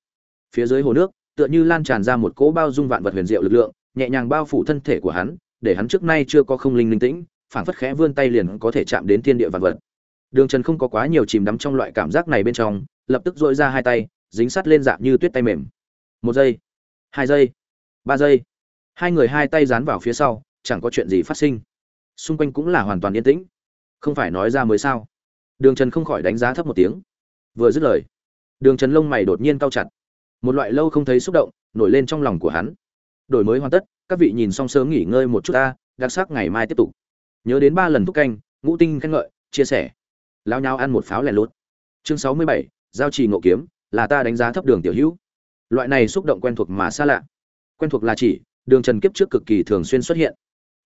Phía dưới hồ nước, tựa như lan tràn ra một cỗ bao dung vạn vật huyền diệu lực lượng, nhẹ nhàng bao phủ thân thể của hắn để hắn trước nay chưa có không linh linh tĩnh, phảng phất khẽ vươn tay liền có thể chạm đến thiên địa vạn vật. Đường trần không có quá nhiều chìm đắm trong loại cảm giác này bên trong, lập tức dội ra hai tay, dính sắt lên dạng như tuyết tay mềm. Một giây, hai giây, ba giây. Hai người hai tay dán vào phía sau, chẳng có chuyện gì phát sinh. Xung quanh cũng là hoàn toàn yên tĩnh. Không phải nói ra mới sao? Đường trần không khỏi đánh giá thấp một tiếng. Vừa dứt lời, đường trần lông mày đột nhiên cao chặt. Một loại lâu không thấy xúc động nổi lên trong lòng của hắn. Đổi mới hoàn tất các vị nhìn xong sớm nghỉ ngơi một chút ta, đặc sắc ngày mai tiếp tục. Nhớ đến ba lần thúc canh, ngũ tinh khen ngợi, chia sẻ. Lao nhau ăn một pháo lẻ lốt. Chương sáu mươi bảy, giao trì ngộ kiếm, là ta đánh giá thấp đường tiểu hữu. Loại này xúc động quen thuộc mà xa lạ. Quen thuộc là chỉ, đường trần kiếp trước cực kỳ thường xuyên xuất hiện.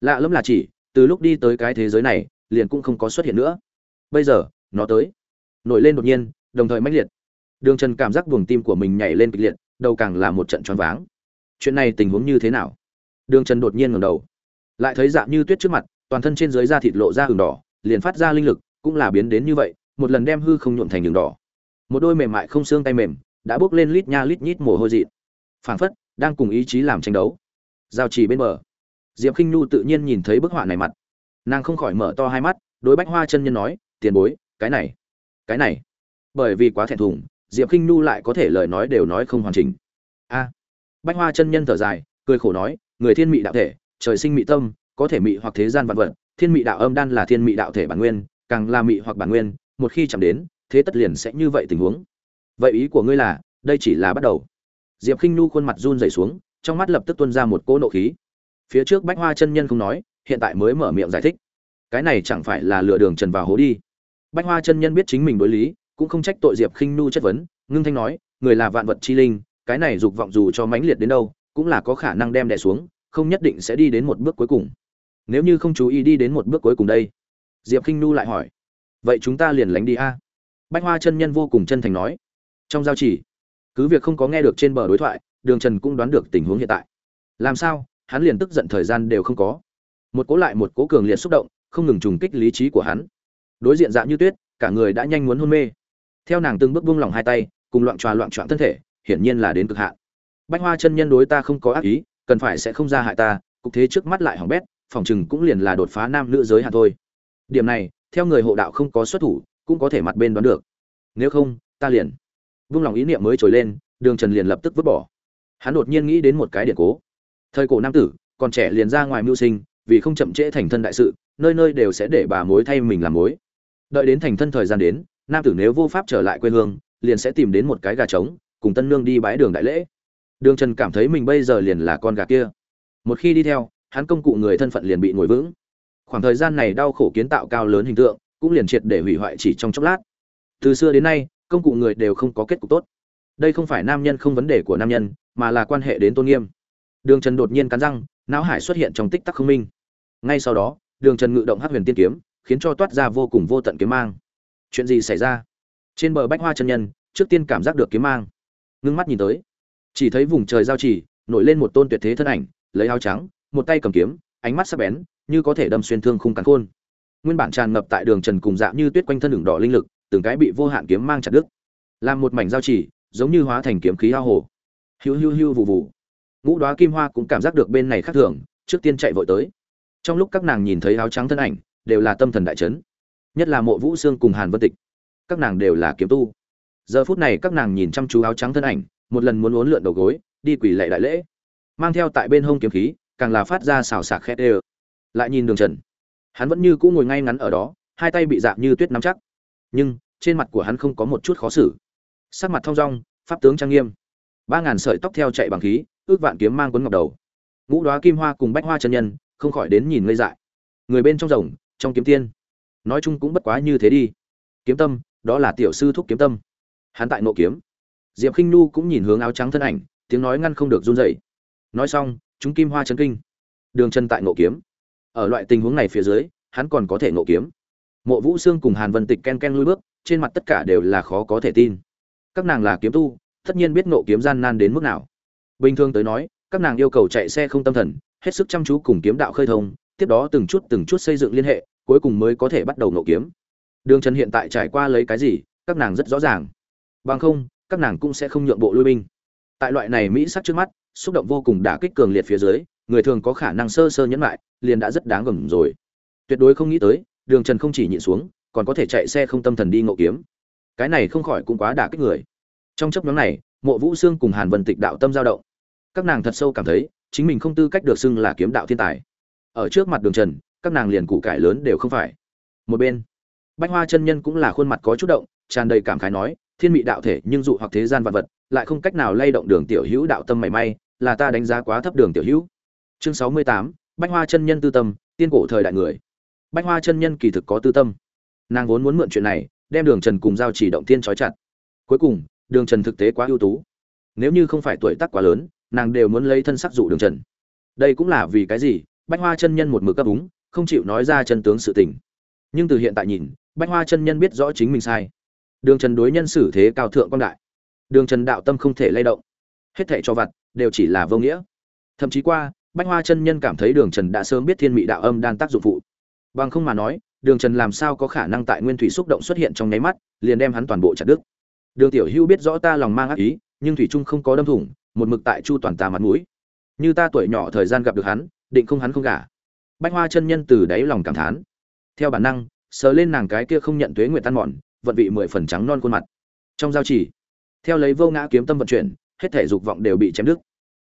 Lạ lẫm là chỉ, từ lúc đi tới cái thế giới này, liền cũng không có xuất hiện nữa. Bây giờ, nó tới. Nổi lên đột nhiên, đồng thời mãnh liệt. Đường trần cảm giác buồng tim của mình nhảy lên kịch liệt, đầu càng là một trận choáng váng. Chuyện này tình huống như thế nào? Đường trần đột nhiên ngẩng đầu. Lại thấy dạng như tuyết trước mặt, toàn thân trên dưới da thịt lộ ra hừng đỏ, liền phát ra linh lực, cũng là biến đến như vậy, một lần đem hư không nhuộm thành đường đỏ. Một đôi mềm mại không xương tay mềm, đã bước lên lít nha lít nhít mồ hôi dị phảng phất, đang cùng ý chí làm tranh đấu. Giao trì bên bờ. Diệp khinh nhu tự nhiên nhìn thấy bức họa này mặt. Nàng không khỏi mở to hai mắt, đối bách hoa chân nhân nói, tiền bối, cái này cái này. Bởi vì quá thẹn thùng, diệp khinh nhu lại có thể lời nói đều nói không hoàn chỉnh. A. Bách hoa chân nhân thở dài, cười khổ nói người thiên mị đạo thể, trời sinh mị tâm, có thể mị hoặc thế gian vạn vật, thiên mị đạo âm đan là thiên mị đạo thể bản nguyên, càng là mị hoặc bản nguyên, một khi chạm đến, thế tất liền sẽ như vậy tình huống. Vậy ý của ngươi là, đây chỉ là bắt đầu. Diệp khinh nhu khuôn mặt run rẩy xuống, trong mắt lập tức tuôn ra một cỗ nộ khí. Phía trước bách hoa chân nhân không nói, hiện tại mới mở miệng giải thích. Cái này chẳng phải là lừa đường trần vào hố đi. Bách hoa chân nhân biết chính mình đối lý, cũng không trách tội diệp khinh nu chất vấn, ngưng thanh nói, người là vạn vật chi linh, cái này dục vọng dù cho mãnh liệt đến đâu, cũng là có khả năng đem đè xuống không nhất định sẽ đi đến một bước cuối cùng. Nếu như không chú ý đi đến một bước cuối cùng đây, diệp khinh nu lại hỏi, vậy chúng ta liền lánh đi a? Bách hoa chân nhân vô cùng chân thành nói, trong giao chỉ, cứ việc không có nghe được trên bờ đối thoại, đường trần cũng đoán được tình huống hiện tại. Làm sao, hắn liền tức giận thời gian đều không có. Một cố lại một cố cường liệt xúc động, không ngừng trùng kích lý trí của hắn. Đối diện dạng như tuyết, cả người đã nhanh muốn hôn mê. Theo nàng từng bước buông lỏng hai tay, cùng loạn tròa loạn trọn thân thể, hiển nhiên là đến cực hạn. Bách hoa chân nhân đối ta không có ác ý cần phải sẽ không ra hại ta, cục thế trước mắt lại hỏng bét, phòng chừng cũng liền là đột phá nam nữ giới hạn thôi. Điểm này, theo người hộ đạo không có xuất thủ, cũng có thể mặt bên đoán được. Nếu không, ta liền vung lòng ý niệm mới trồi lên, đường trần liền lập tức vứt bỏ. Hắn đột nhiên nghĩ đến một cái điện cố. Thời cổ nam tử, còn trẻ liền ra ngoài mưu sinh, vì không chậm trễ thành thân đại sự, nơi nơi đều sẽ để bà mối thay mình làm mối. Đợi đến thành thân thời gian đến, nam tử nếu vô pháp trở lại quê hương, liền sẽ tìm đến một cái gà trống, cùng tân nương đi bái đường đại lễ đường trần cảm thấy mình bây giờ liền là con gà kia. Một khi đi theo, hắn công cụ người thân phận liền bị ngồi vững. Khoảng thời gian này đau khổ kiến tạo cao lớn hình tượng, cũng liền triệt để hủy hoại chỉ trong chốc lát. Từ xưa đến nay, công cụ người đều không có kết cục tốt. Đây không phải nam nhân không vấn đề của nam nhân, mà là quan hệ đến tôn nghiêm. Đường trần đột nhiên cắn răng, não hải xuất hiện trong tích tắc không minh. Ngay sau đó, đường trần ngự động hát huyền tiên kiếm, khiến cho toát ra vô cùng vô tận kiếm mang. Chuyện gì xảy ra? Trên bờ bách hoa chân nhân, trước tiên cảm giác được kiếm mang. Ngưng mắt nhìn tới chỉ thấy vùng trời giao chỉ nổi lên một tôn tuyệt thế thân ảnh, lấy áo trắng, một tay cầm kiếm, ánh mắt sắc bén, như có thể đâm xuyên thương khung cắn khôn. Nguyên bản tràn ngập tại đường trần cùng dạng như tuyết quanh thân đường đỏ linh lực, từng cái bị vô hạn kiếm mang chặt đứt. Làm một mảnh giao chỉ giống như hóa thành kiếm khí ao hồ. Hiu hiu hiu vụ vụ ngũ đoá kim hoa cũng cảm giác được bên này khác thường, trước tiên chạy vội tới. Trong lúc các nàng nhìn thấy áo trắng thân ảnh, đều là tâm thần đại chấn. Nhất là mộ vũ sương cùng hàn vân tịch. Các nàng đều là kiếm tu. Giờ phút này các nàng nhìn chăm chú áo trắng thân ảnh một lần muốn uốn lượn đầu gối, đi quỳ lệ đại lễ. Mang theo tại bên hông kiếm khí, càng là phát ra xào xạc khét ê lại nhìn đường trần. Hắn vẫn như cũ ngồi ngay ngắn ở đó, hai tay bị dạp như tuyết nắm chắc. Nhưng, trên mặt của hắn không có một chút khó xử. Sắc mặt thong dong, pháp tướng trang nghiêm. Ba ngàn sợi tóc theo chạy bằng khí, ước vạn kiếm mang quấn ngọc đầu. Ngũ đoá kim hoa cùng bách hoa chân nhân, không khỏi đến nhìn ngây dại. Người bên trong rồng, trong kiếm tiên. Nói chung cũng bất quá như thế đi. Kiếm tâm, đó là tiểu sư thúc kiếm tâm. Hắn tại nộ kiếm diệp khinh nu cũng nhìn hướng áo trắng thân ảnh, tiếng nói ngăn không được run rẩy. nói xong, chúng kim hoa chấn kinh. Đường chân tại ngộ kiếm. Ở loại tình huống này phía dưới, hắn còn có thể ngộ kiếm. Mộ vũ xương cùng hàn vân tịch ken ken lùi bước, trên mặt tất cả đều là khó có thể tin. Các nàng là kiếm tu, tất nhiên biết ngộ kiếm gian nan đến mức nào. Bình thường tới nói, các nàng yêu cầu chạy xe không tâm thần, hết sức chăm chú cùng kiếm đạo khơi thông, tiếp đó từng chút từng chút xây dựng liên hệ, cuối cùng mới có thể bắt đầu ngộ kiếm. Đường trần hiện tại trải qua lấy cái gì, các nàng rất rõ ràng. Bằng không các nàng cũng sẽ không nhượng bộ lui binh. Tại loại này mỹ sắc trước mắt, xúc động vô cùng đả kích cường liệt phía dưới, người thường có khả năng sơ sơ nhẫn lại, liền đã rất đáng gầm rồi. Tuyệt đối không nghĩ tới, đường trần không chỉ nhịn xuống, còn có thể chạy xe không tâm thần đi ngộ kiếm. Cái này không khỏi cũng quá đả kích người. Trong chấp nhóm này, mộ vũ xương cùng hàn vân tịch đạo tâm giao động. Các nàng thật sâu cảm thấy, chính mình không tư cách được xưng là kiếm đạo thiên tài. Ở trước mặt đường trần, các nàng liền củ cải lớn đều không phải. Một bên, bách hoa chân nhân cũng là khuôn mặt có chút động, tràn đầy cảm khái nói thiên mị đạo thể nhưng dụ hoặc thế gian vật vật, lại không cách nào lay động đường tiểu hữu đạo tâm mảy may, là ta đánh giá quá thấp đường tiểu hữu. Chương sáu mươi tám, bách hoa chân nhân tư tâm, tiên cổ thời đại người. Bách hoa chân nhân kỳ thực có tư tâm. Nàng vốn muốn mượn chuyện này, đem đường trần cùng giao chỉ động tiên trói chặt. Cuối cùng, đường trần thực tế quá ưu tú. Nếu như không phải tuổi tác quá lớn, nàng đều muốn lấy thân sắc dụ đường trần. Đây cũng là vì cái gì? Bách hoa chân nhân một mực cấp úng, không chịu nói ra chân tướng sự tình. Nhưng từ hiện tại nhìn, bách hoa chân nhân biết rõ chính mình sai đường trần đối nhân xử thế cao thượng quan đại. Đường trần đạo tâm không thể lay động. Hết thệ cho vặt, đều chỉ là vô nghĩa. Thậm chí qua, bách hoa chân nhân cảm thấy đường trần đã sớm biết thiên mị đạo âm đang tác dụng phụ. Bằng không mà nói, đường trần làm sao có khả năng tại nguyên thủy xúc động xuất hiện trong nháy mắt, liền đem hắn toàn bộ chặt đứt. Đường tiểu Hưu biết rõ ta lòng mang ác ý, nhưng thủy trung không có đâm thủng, một mực tại chu toàn ta mặt mũi. Như ta tuổi nhỏ thời gian gặp được hắn, định không hắn không gả. Bách hoa chân nhân từ đáy lòng cảm thán. Theo bản năng, sờ lên nàng cái kia không nhận tuế nguyện tan mòn vận vị mười phần trắng non khuôn mặt. Trong giao chỉ theo lấy vô ngã kiếm tâm vận chuyển, hết thể dục vọng đều bị chém đứt.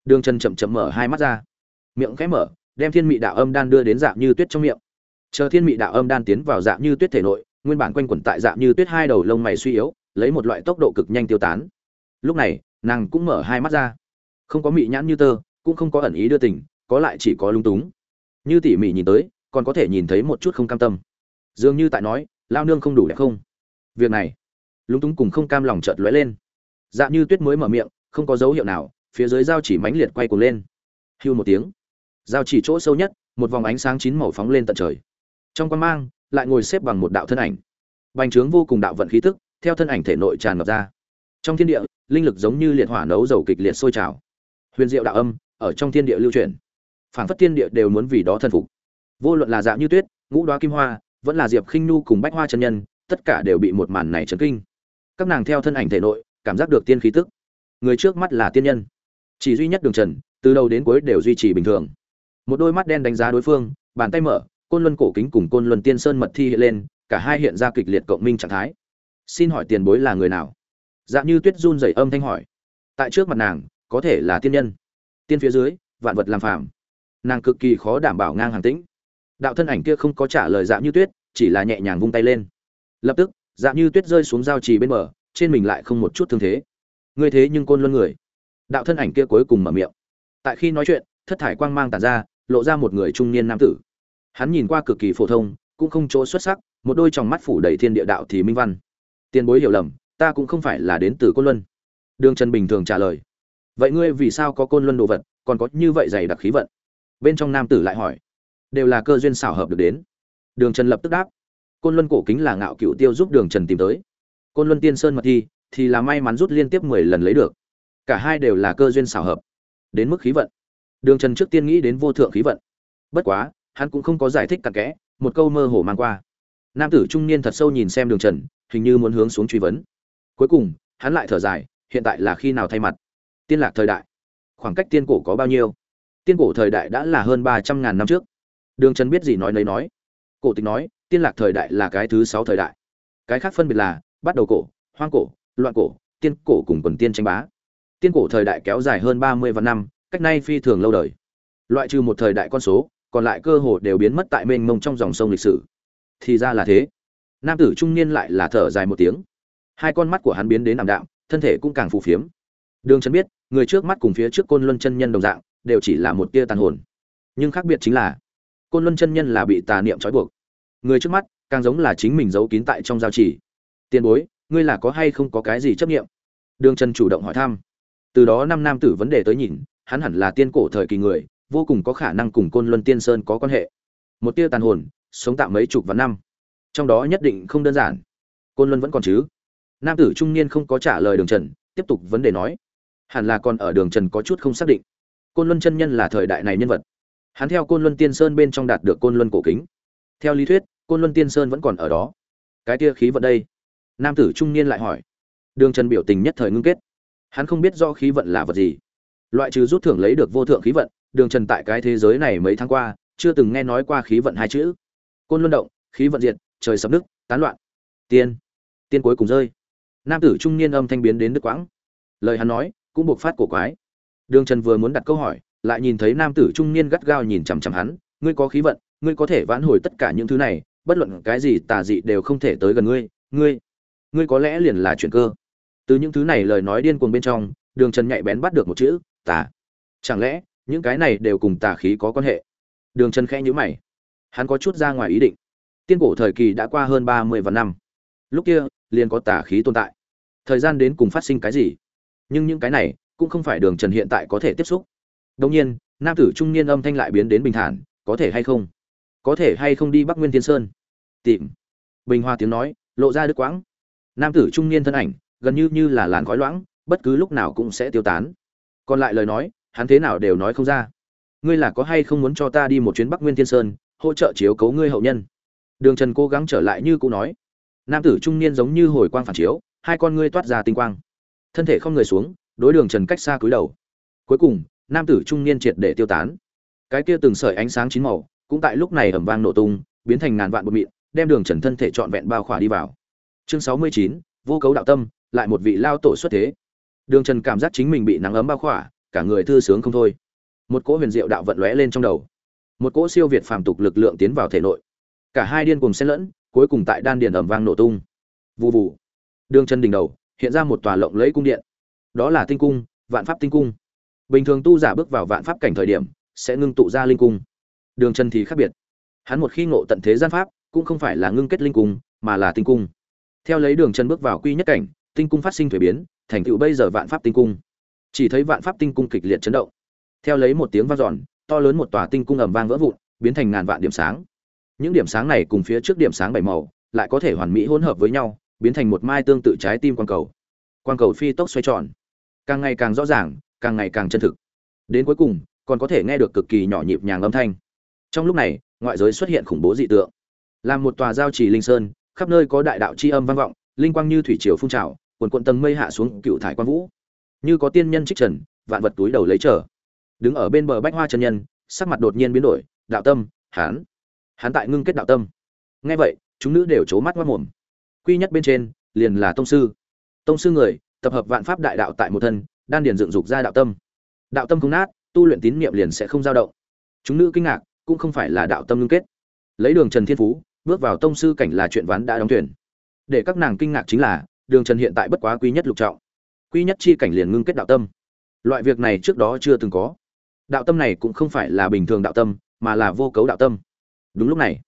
Đường chân chậm chậm mở hai mắt ra. Miệng khẽ mở, đem thiên mị đạo âm đan đưa đến dạng như tuyết trong miệng. Chờ thiên mị đạo âm đan tiến vào dạng như tuyết thể nội, nguyên bản quanh quẩn tại dạng như tuyết hai đầu lông mày suy yếu, lấy một loại tốc độ cực nhanh tiêu tán. Lúc này, nàng cũng mở hai mắt ra. Không có mị nhãn như tơ, cũng không có ẩn ý đưa tình, có lại chỉ có lung túng. Như tỉ mỉ nhìn tới, còn có thể nhìn thấy một chút không cam tâm. Dường như tại nói, lao nương không đủ đẹp không? Việc này. Lúng túng cùng không cam lòng chợt lóe lên. Dạ như tuyết mới mở miệng, không có dấu hiệu nào, phía dưới dao chỉ mãnh liệt quay cuồng lên. Hưu một tiếng. Dao chỉ chỗ sâu nhất, một vòng ánh sáng chín màu phóng lên tận trời. Trong quan mang, lại ngồi xếp bằng một đạo thân ảnh. Bành trướng vô cùng đạo vận khí tức, theo thân ảnh thể nội tràn ngập ra. Trong thiên địa, linh lực giống như liệt hỏa nấu dầu kịch liệt sôi trào. Huyền diệu đạo âm, ở trong thiên địa lưu truyền phảng phất thiên địa đều muốn vì đó thân phục. Vô luận là dạng như tuyết, ngũ đoá kim hoa, vẫn là diệp khinh nhu cùng bách hoa chân nhân tất cả đều bị một màn này chấn kinh. Các nàng theo thân ảnh thể nội, cảm giác được tiên khí tức. Người trước mắt là tiên nhân. Chỉ duy nhất đường trần, từ đầu đến cuối đều duy trì bình thường. Một đôi mắt đen đánh giá đối phương, bàn tay mở, côn luân cổ kính cùng côn luân tiên sơn mật thi hiện lên, cả hai hiện ra kịch liệt cộng minh trạng thái. Xin hỏi tiền bối là người nào? Dạ như tuyết run rẩy âm thanh hỏi. Tại trước mặt nàng, có thể là tiên nhân. Tiên phía dưới, vạn vật làm phàm. Nàng cực kỳ khó đảm bảo ngang hàng tĩnh. Đạo thân ảnh kia không có trả lời dạ như tuyết, chỉ là nhẹ nhàng vung tay lên lập tức dạ như tuyết rơi xuống giao trì bên bờ, trên mình lại không một chút thương thế. Ngươi thế nhưng côn luân người. Đạo thân ảnh kia cuối cùng mở miệng. Tại khi nói chuyện, thất thải quang mang tàn ra, lộ ra một người trung niên nam tử. Hắn nhìn qua cực kỳ phổ thông, cũng không chỗ xuất sắc, một đôi tròng mắt phủ đầy thiên địa đạo thì minh văn. Tiền bối hiểu lầm, ta cũng không phải là đến từ côn luân. Đường trần bình thường trả lời. Vậy ngươi vì sao có côn luân đồ vật, còn có như vậy dày đặc khí vận? Bên trong nam tử lại hỏi. Đều là cơ duyên xảo hợp được đến. Đường trần lập tức đáp côn luân cổ kính là ngạo cựu tiêu giúp đường trần tìm tới. Côn luân tiên sơn mật thi, thì là may mắn rút liên tiếp mười lần lấy được. Cả hai đều là cơ duyên xảo hợp. Đến mức khí vận. Đường trần trước tiên nghĩ đến vô thượng khí vận. Bất quá, hắn cũng không có giải thích cặn kẽ, một câu mơ hồ mang qua. Nam tử trung niên thật sâu nhìn xem đường trần, hình như muốn hướng xuống truy vấn. Cuối cùng, hắn lại thở dài, hiện tại là khi nào thay mặt? Tiên lạc thời đại. Khoảng cách tiên cổ có bao nhiêu? Tiên cổ thời đại đã là hơn ba trăm ngàn năm trước. Đường trần biết gì nói nấy nói. Cổ tịch nói tiên lạc thời đại là cái thứ sáu thời đại. Cái khác phân biệt là bắt đầu cổ, hoang cổ, loạn cổ, tiên cổ cùng quần tiên tranh bá. Tiên cổ thời đại kéo dài hơn ba mươi vạn năm, cách nay phi thường lâu đời. Loại trừ một thời đại con số, còn lại cơ hồ đều biến mất tại mênh mông trong dòng sông lịch sử. Thì ra là thế. Nam tử trung niên lại là thở dài một tiếng. Hai con mắt của hắn biến đến ảm đạm, thân thể cũng càng phù phiếm. Đường trần biết, người trước mắt cùng phía trước côn luân chân nhân đồng dạng, đều chỉ là một tia tàn hồn. Nhưng khác biệt chính là, côn luân chân nhân là bị tà niệm trói buộc người trước mắt, càng giống là chính mình giấu kín tại trong giao chỉ. Tiền bối, ngươi là có hay không có cái gì chấp nghiệm đường trần chủ động hỏi thăm. Từ đó năm nam tử vấn đề tới nhìn, hắn hẳn là tiên cổ thời kỳ người, vô cùng có khả năng cùng côn luân tiên sơn có quan hệ. Một tia tàn hồn, sống tạm mấy chục và năm. Trong đó nhất định không đơn giản. Côn luân vẫn còn chứ? Nam tử trung niên không có trả lời đường trần, tiếp tục vấn đề nói. Hẳn là còn ở đường trần có chút không xác định. Côn luân chân nhân là thời đại này nhân vật. Hắn theo côn luân tiên sơn bên trong đạt được côn luân cổ kính. Theo lý thuyết côn luân tiên sơn vẫn còn ở đó. Cái tia khí vận đây? Nam tử trung niên lại hỏi. Đường trần biểu tình nhất thời ngưng kết. Hắn không biết do khí vận là vật gì. Loại trừ rút thưởng lấy được vô thượng khí vận, đường trần tại cái thế giới này mấy tháng qua, chưa từng nghe nói qua khí vận hai chữ. Côn luân động, khí vận diệt, trời sập nước, tán loạn. Tiên. Tiên cuối cùng rơi. Nam tử trung niên âm thanh biến đến đức quãng. Lời hắn nói, cũng buộc phát cổ quái. Đường trần vừa muốn đặt câu hỏi, lại nhìn thấy nam tử trung niên gắt gao nhìn chằm chằm hắn. Ngươi có khí vận, ngươi có thể vãn hồi tất cả những thứ này bất luận cái gì tà dị đều không thể tới gần ngươi ngươi ngươi có lẽ liền là chuyện cơ. Từ những thứ này lời nói điên cuồng bên trong, đường trần nhạy bén bắt được một chữ, tà. Chẳng lẽ, những cái này đều cùng tà khí có quan hệ? Đường trần khẽ nhữ mày. Hắn có chút ra ngoài ý định. Tiên cổ thời kỳ đã qua hơn ba mươi vạn năm. Lúc kia, liền có tà khí tồn tại. Thời gian đến cùng phát sinh cái gì? Nhưng những cái này, cũng không phải đường trần hiện tại có thể tiếp xúc. Đông nhiên, nam tử trung niên âm thanh lại biến đến bình thản, có thể hay không? Có thể hay không đi bắc nguyên thiên sơn? Tìm. Bình hoa tiếng nói, lộ ra đứt quãng. Nam tử trung niên thân ảnh, gần như như là làn khói loãng, bất cứ lúc nào cũng sẽ tiêu tán. Còn lại lời nói, hắn thế nào đều nói không ra. Ngươi là có hay không muốn cho ta đi một chuyến bắc nguyên thiên sơn, hỗ trợ chiếu cấu ngươi hậu nhân? Đường trần cố gắng trở lại như cũ nói. Nam tử trung niên giống như hồi quang phản chiếu, hai con ngươi toát ra tinh quang. Thân thể không người xuống, đối đường trần cách xa cúi đầu. Cuối cùng, nam tử trung niên triệt để tiêu tán. Cái kia từng sợi ánh sáng chín màu cũng tại lúc này ầm vang nổ tung, biến thành ngàn vạn bột mịn, đem đường trần thân thể trọn vẹn bao khỏa đi vào. Chương sáu mươi chín, vô cấu đạo tâm, lại một vị lao tổ xuất thế. Đường trần cảm giác chính mình bị nắng ấm bao khỏa, cả người thư sướng không thôi. Một cỗ huyền diệu đạo vận lóe lên trong đầu. Một cỗ siêu việt phàm tục lực lượng tiến vào thể nội. Cả hai điên cùng xen lẫn, cuối cùng tại đan điền ầm vang nổ tung. Vù vù. Đường trần đỉnh đầu, hiện ra một tòa lộng lẫy cung điện. Đó là tinh cung, vạn pháp tinh cung. Bình thường tu giả bước vào vạn pháp cảnh thời điểm, sẽ ngưng tụ ra linh cung đường trần thì khác biệt. Hắn một khi ngộ tận thế gian pháp, cũng không phải là ngưng kết linh cung, mà là tinh cung. Theo lấy đường trần bước vào quy nhất cảnh, tinh cung phát sinh thuế biến, thành tựu bây giờ vạn pháp tinh cung. Chỉ thấy vạn pháp tinh cung kịch liệt chấn động. Theo lấy một tiếng vang dọn, to lớn một tòa tinh cung ầm vang vỡ vụn, biến thành ngàn vạn điểm sáng. Những điểm sáng này cùng phía trước điểm sáng bảy màu, lại có thể hoàn mỹ hỗn hợp với nhau, biến thành một mai tương tự trái tim quang cầu. Quang cầu phi tốc xoay tròn. Càng ngày càng rõ ràng, càng ngày càng chân thực. Đến cuối cùng, còn có thể nghe được cực kỳ nhỏ nhịp nhàng âm thanh trong lúc này, ngoại giới xuất hiện khủng bố dị tượng. Làm một tòa giao trì linh sơn, khắp nơi có đại đạo chi âm vang vọng, linh quang như thủy triều phun trào, quần quận tầng mây hạ xuống cựu thải quan vũ. Như có tiên nhân trích trần, vạn vật túi đầu lấy trở đứng ở bên bờ bách hoa chân nhân, sắc mặt đột nhiên biến đổi, đạo tâm, hán. Hán tại ngưng kết đạo tâm. Nghe vậy, chúng nữ đều c mắt mất mồm. Quy nhất bên trên, liền là tông sư. Tông sư người, tập hợp vạn pháp đại đạo tại một thân, đan điền dựng dục ra đạo tâm. Đạo tâm không nát, tu luyện tín niệm liền sẽ không dao động. Chúng nữ kinh ngạc cũng không phải là đạo tâm ngưng kết. Lấy đường trần thiên phú, bước vào tông sư cảnh là chuyện ván đã đóng thuyền. Để các nàng kinh ngạc chính là, đường trần hiện tại bất quá quý nhất lục trọng. Quý nhất chi cảnh liền ngưng kết đạo tâm. Loại việc này trước đó chưa từng có. Đạo tâm này cũng không phải là bình thường đạo tâm, mà là vô cấu đạo tâm. Đúng lúc này,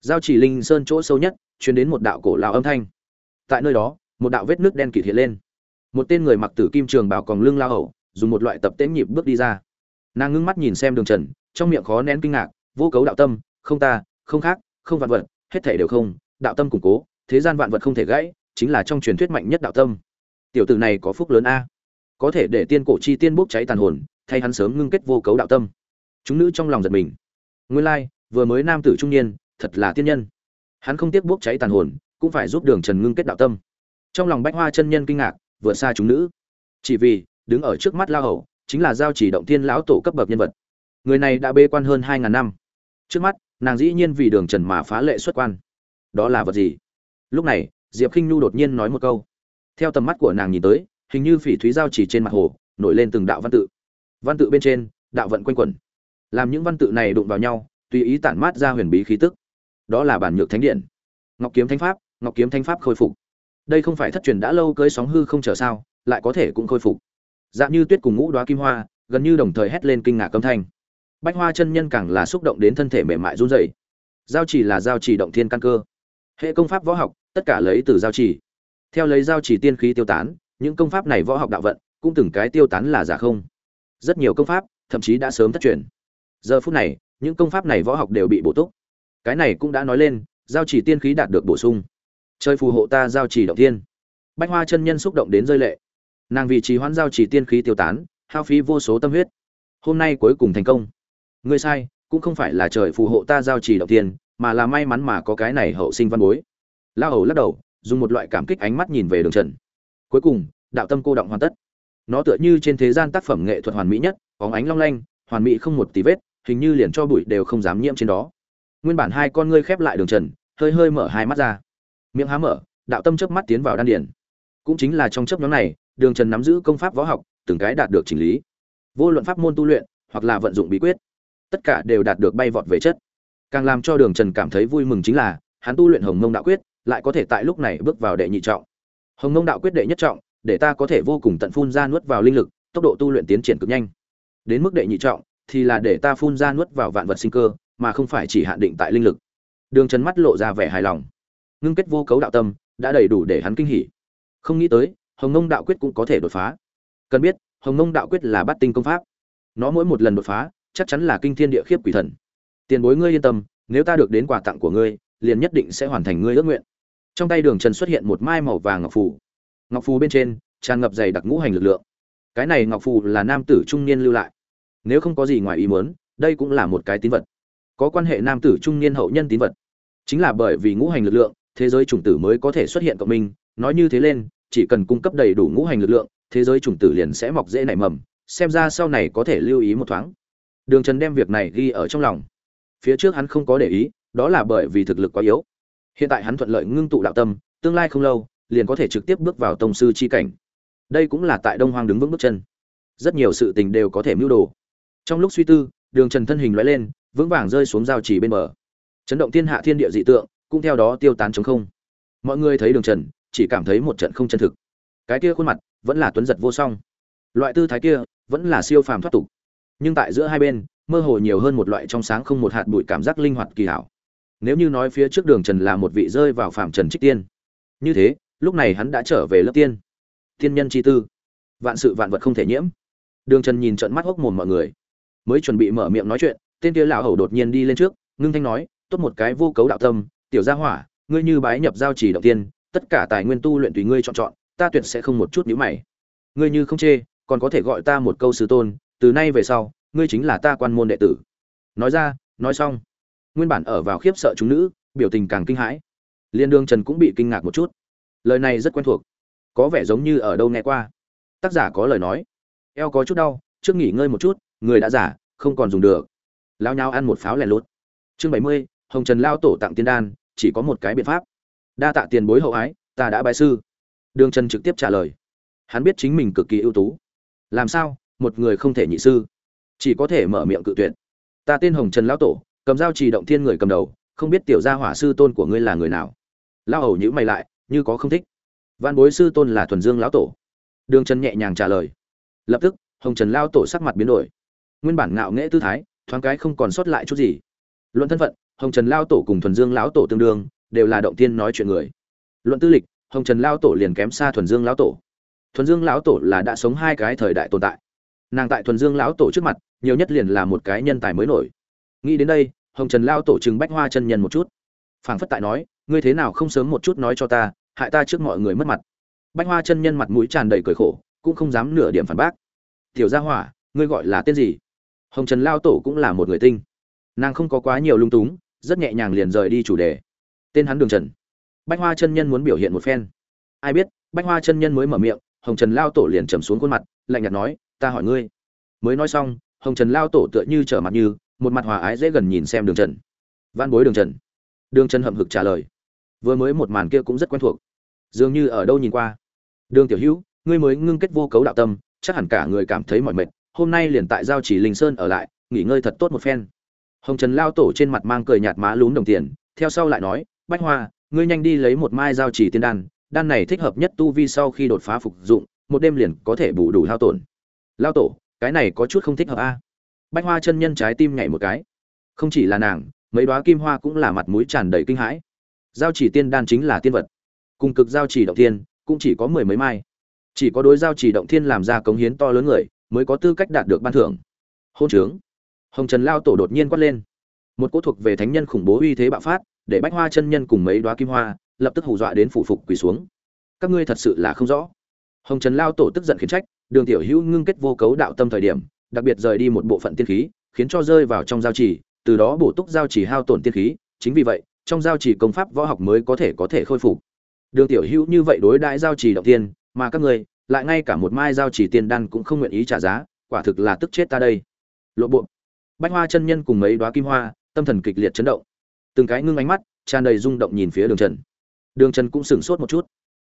giao chỉ linh sơn chỗ sâu nhất chuyển đến một đạo cổ lão âm thanh. Tại nơi đó, một đạo vết nước đen kịt hiện lên. Một tên người mặc tử kim trường bảo còn lưng lao hậu dùng một loại tập tễnh nhịp bước đi ra. Nàng ngưng mắt nhìn xem đường trần, trong miệng khó nén kinh ngạc vô cấu đạo tâm, không ta, không khác, không vạn vật, hết thể đều không, đạo tâm củng cố, thế gian vạn vật không thể gãy, chính là trong truyền thuyết mạnh nhất đạo tâm. Tiểu tử này có phúc lớn a. Có thể để tiên cổ chi tiên bốc cháy tàn hồn, thay hắn sớm ngưng kết vô cấu đạo tâm. Chúng nữ trong lòng giật mình. Nguyên lai, vừa mới nam tử trung niên, thật là tiên nhân. Hắn không tiếc bốc cháy tàn hồn, cũng phải giúp đường trần ngưng kết đạo tâm. Trong lòng bách hoa chân nhân kinh ngạc, vượt xa chúng nữ. Chỉ vì, đứng ở trước mắt lao hầu, chính là giao chỉ động thiên lão tổ cấp bậc nhân vật. Người này đã bê quan hơn hai ngàn năm trước mắt, nàng dĩ nhiên vì đường trần mà phá lệ xuất quan. Đó là vật gì? Lúc này, diệp k i n h nhu đột nhiên nói một câu. Theo tầm mắt của nàng nhìn tới, hình như phỉ thúy giao chỉ trên mặt hồ, nổi lên từng đạo văn tự. Văn tự bên trên, đạo vận quanh quẩn. Làm những văn tự này đụng vào nhau, tùy ý tản mát ra huyền bí khí tức. Đó là bản nhược thánh điện. Ngọc kiếm thánh pháp, ngọc kiếm thánh pháp khôi phục. Đây không phải thất truyền đã lâu cưới sóng hư không chờ sao, lại có thể cũng khôi phục. Dạng như tuyết cùng ngũ đoá kim hoa, gần như đồng thời hét lên kinh ngạc âm thanh bách hoa chân nhân càng là xúc động đến thân thể mềm mại run rẩy. Giao chỉ là giao chỉ động thiên căn cơ. Hệ công pháp võ học, tất cả lấy từ giao chỉ. Theo lấy giao chỉ tiên khí tiêu tán, những công pháp này võ học đạo vận, cũng từng cái tiêu tán là giả không. Rất nhiều công pháp, thậm chí đã sớm thất truyền. Giờ phút này, những công pháp này võ học đều bị bổ túc. Cái này cũng đã nói lên, giao chỉ tiên khí đạt được bổ sung. Chơi phù hộ ta giao chỉ động thiên. Bách hoa chân nhân xúc động đến rơi lệ. Nàng vì trì hoãn giao chỉ tiên khí tiêu tán, hao phí vô số tâm huyết. Hôm nay cuối cùng thành công ngươi sai cũng không phải là trời phù hộ ta giao chỉ đầu tiên, mà là may mắn mà có cái này hậu sinh văn bối. La hầu lắc đầu dùng một loại cảm kích ánh mắt nhìn về đường trần. Cuối cùng đạo tâm cô động hoàn tất. Nó tựa như trên thế gian tác phẩm nghệ thuật hoàn mỹ nhất bóng ánh long lanh hoàn mỹ không một tí vết hình như liền cho bụi đều không dám nhiễm trên đó. Nguyên bản hai con ngươi khép lại đường trần hơi hơi mở hai mắt ra. Miệng há mở đạo tâm chớp mắt tiến vào đan điển cũng chính là trong chớp nhóm này đường trần nắm giữ công pháp võ học từng cái đạt được chỉnh lý. Vô luận pháp môn tu luyện hoặc là vận dụng bí quyết tất cả đều đạt được bay vọt về chất. Càng làm cho đường trần cảm thấy vui mừng chính là, hắn tu luyện hồng mông đạo quyết, lại có thể tại lúc này bước vào đệ nhị trọng. Hồng mông đạo quyết đệ nhất trọng, để ta có thể vô cùng tận phun ra nuốt vào linh lực, tốc độ tu luyện tiến triển cực nhanh. Đến mức đệ nhị trọng, thì là để ta phun ra nuốt vào vạn vật sinh cơ, mà không phải chỉ hạn định tại linh lực. Đường trần mắt lộ ra vẻ hài lòng. Ngưng kết vô cấu đạo tâm, đã đầy đủ để hắn kinh hỉ. Không nghĩ tới, hồng mông đạo quyết cũng có thể đột phá. Cần biết, hồng mông đạo quyết là bắt tinh công pháp. Nó mỗi một lần đột phá chắc chắn là kinh thiên địa khiếp quỷ thần. Tiền bối ngươi yên tâm, nếu ta được đến quà tặng của ngươi, liền nhất định sẽ hoàn thành ngươi ước nguyện. Trong tay đường trần xuất hiện một mai màu vàng ngọc phù. Ngọc phù bên trên, tràn ngập dày đặc ngũ hành lực lượng. Cái này ngọc phù là nam tử trung niên lưu lại. Nếu không có gì ngoài ý muốn, đây cũng là một cái tín vật. Có quan hệ nam tử trung niên hậu nhân tín vật. Chính là bởi vì ngũ hành lực lượng, thế giới chủng tử mới có thể xuất hiện cộng minh. Nói như thế lên, chỉ cần cung cấp đầy đủ ngũ hành lực lượng, thế giới chủng tử liền sẽ mọc dễ nảy mầm. Xem ra sau này có thể lưu ý một thoáng đường trần đem việc này ghi ở trong lòng. Phía trước hắn không có để ý, đó là bởi vì thực lực quá yếu. Hiện tại hắn thuận lợi ngưng tụ đạo tâm, tương lai không lâu, liền có thể trực tiếp bước vào tông sư chi cảnh. Đây cũng là tại đông hoang đứng vững bước chân. Rất nhiều sự tình đều có thể mưu đồ. Trong lúc suy tư, đường trần thân hình lóe lên, vững vàng rơi xuống giao chỉ bên bờ. Chấn động thiên hạ thiên địa dị tượng, cũng theo đó tiêu tán trống không. Mọi người thấy đường trần, chỉ cảm thấy một trận không chân thực. Cái kia khuôn mặt, vẫn là tuấn giật vô song. Loại tư thái kia, vẫn là siêu phàm thoát tục nhưng tại giữa hai bên, mơ hồ nhiều hơn một loại trong sáng không một hạt bụi cảm giác linh hoạt kỳ hảo. Nếu như nói phía trước đường trần là một vị rơi vào phạm trần trích tiên, như thế, lúc này hắn đã trở về lớp tiên. Tiên nhân chi tư. Vạn sự vạn vật không thể nhiễm. Đường trần nhìn trận mắt hốc mồm mọi người. Mới chuẩn bị mở miệng nói chuyện, tên kia lão hầu đột nhiên đi lên trước, ngưng thanh nói, tốt một cái vô cấu đạo tâm, tiểu gia hỏa, ngươi như bái nhập giao trì động tiên, tất cả tài nguyên tu luyện tùy ngươi chọn chọn, ta tuyệt sẽ không một chút nhíu mày. Ngươi như không chê, còn có thể gọi ta một câu sư tôn từ nay về sau, ngươi chính là ta quan môn đệ tử. Nói ra, nói xong. Nguyên bản ở vào khiếp sợ chúng nữ, biểu tình càng kinh hãi. Liên đương trần cũng bị kinh ngạc một chút. Lời này rất quen thuộc. Có vẻ giống như ở đâu nghe qua. Tác giả có lời nói. Eo có chút đau, trước nghỉ ngơi một chút, người đã giả không còn dùng được. Lao nhau ăn một pháo lẻ lốt chương bảy mươi, hồng trần lao tổ tặng tiên đan, chỉ có một cái biện pháp. Đa tạ tiền bối hậu ái, ta đã bài sư. Đường trần trực tiếp trả lời. Hắn biết chính mình cực kỳ ưu tú. Làm sao? Một người không thể nhị sư. Chỉ có thể mở miệng cự tuyệt. Ta tên hồng trần lão tổ, cầm dao trì động thiên người cầm đầu, không biết tiểu gia hỏa sư tôn của ngươi là người nào. Lao hầu nhữ mày lại, như có không thích. Văn bối sư tôn là thuần dương lão tổ. Đường trần nhẹ nhàng trả lời. Lập tức, hồng trần lao tổ sắc mặt biến đổi. Nguyên bản ngạo nghễ tư thái, thoáng cái không còn sót lại chút gì. Luận thân phận, hồng trần lao tổ cùng thuần dương lão tổ tương đương, đều là động tiên nói chuyện người. Luận tư lịch, hồng trần lao tổ liền kém xa thuần dương lão tổ. Thuần dương lão tổ là đã sống hai cái thời đại tồn tại nàng tại thuần dương lão tổ trước mặt, nhiều nhất liền là một cái nhân tài mới nổi. Nghĩ đến đây, hồng trần lao tổ chừng bách hoa chân nhân một chút. Phảng phất tại nói, ngươi thế nào không sớm một chút nói cho ta, hại ta trước mọi người mất mặt? Bách hoa chân nhân mặt mũi tràn đầy cười khổ, cũng không dám nửa điểm phản bác. Tiểu gia hỏa, ngươi gọi là tên gì? Hồng trần lao tổ cũng là một người tinh. Nàng không có quá nhiều lung túng, rất nhẹ nhàng liền rời đi chủ đề. Tên hắn đường trần. Bách hoa chân nhân muốn biểu hiện một phen. Ai biết, bách hoa chân nhân mới mở miệng, hồng trần lao tổ liền trầm xuống khuôn mặt, lạnh nhạt nói ta hỏi ngươi. Mới nói xong, hồng trần lao tổ tựa như trở mặt như, một mặt hòa ái dễ gần nhìn xem đường trần. Văn bối đường trần. Đường trần hậm hực trả lời. Vừa mới một màn kia cũng rất quen thuộc. Dường như ở đâu nhìn qua. Đường tiểu hữu, ngươi mới ngưng kết vô cấu đạo tâm, chắc hẳn cả người cảm thấy mỏi mệt, hôm nay liền tại giao chỉ linh sơn ở lại, nghỉ ngơi thật tốt một phen. Hồng trần lao tổ trên mặt mang cười nhạt má lún đồng tiền, theo sau lại nói, bách hoa, ngươi nhanh đi lấy một mai giao chỉ tiên đan đan này thích hợp nhất tu vi sau khi đột phá phục dụng, một đêm liền có thể bù đủ hao tổn lao tổ, cái này có chút không thích hợp a. Bách hoa chân nhân trái tim nhảy một cái. Không chỉ là nàng, mấy đoá kim hoa cũng là mặt mũi tràn đầy kinh hãi. Giao chỉ tiên đan chính là tiên vật. Cùng cực giao chỉ động thiên, cũng chỉ có mười mấy mai. Chỉ có đối giao chỉ động thiên làm ra cống hiến to lớn người, mới có tư cách đạt được ban thưởng. Hôn trướng. Hồng trần lao tổ đột nhiên quát lên. Một cỗ thuộc về thánh nhân khủng bố uy thế bạo phát, để bách hoa chân nhân cùng mấy đoá kim hoa, lập tức hù dọa đến phủ phục quỳ xuống. Các ngươi thật sự là không rõ. Hồng trần lao tổ tức giận khiến trách đường tiểu hữu ngưng kết vô cấu đạo tâm thời điểm, đặc biệt rời đi một bộ phận tiên khí, khiến cho rơi vào trong giao trì, từ đó bổ túc giao trì hao tổn tiên khí. Chính vì vậy, trong giao trì công pháp võ học mới có thể có thể khôi phục. Đường tiểu hữu như vậy đối đãi giao trì động tiên, mà các người, lại ngay cả một mai giao chỉ tiên đan cũng không nguyện ý trả giá, quả thực là tức chết ta đây. Lộ bộ. Bách hoa chân nhân cùng mấy đoá kim hoa, tâm thần kịch liệt chấn động. Từng cái ngưng ánh mắt, tràn đầy rung động nhìn phía đường trần. Đường trần cũng sửng sốt một chút.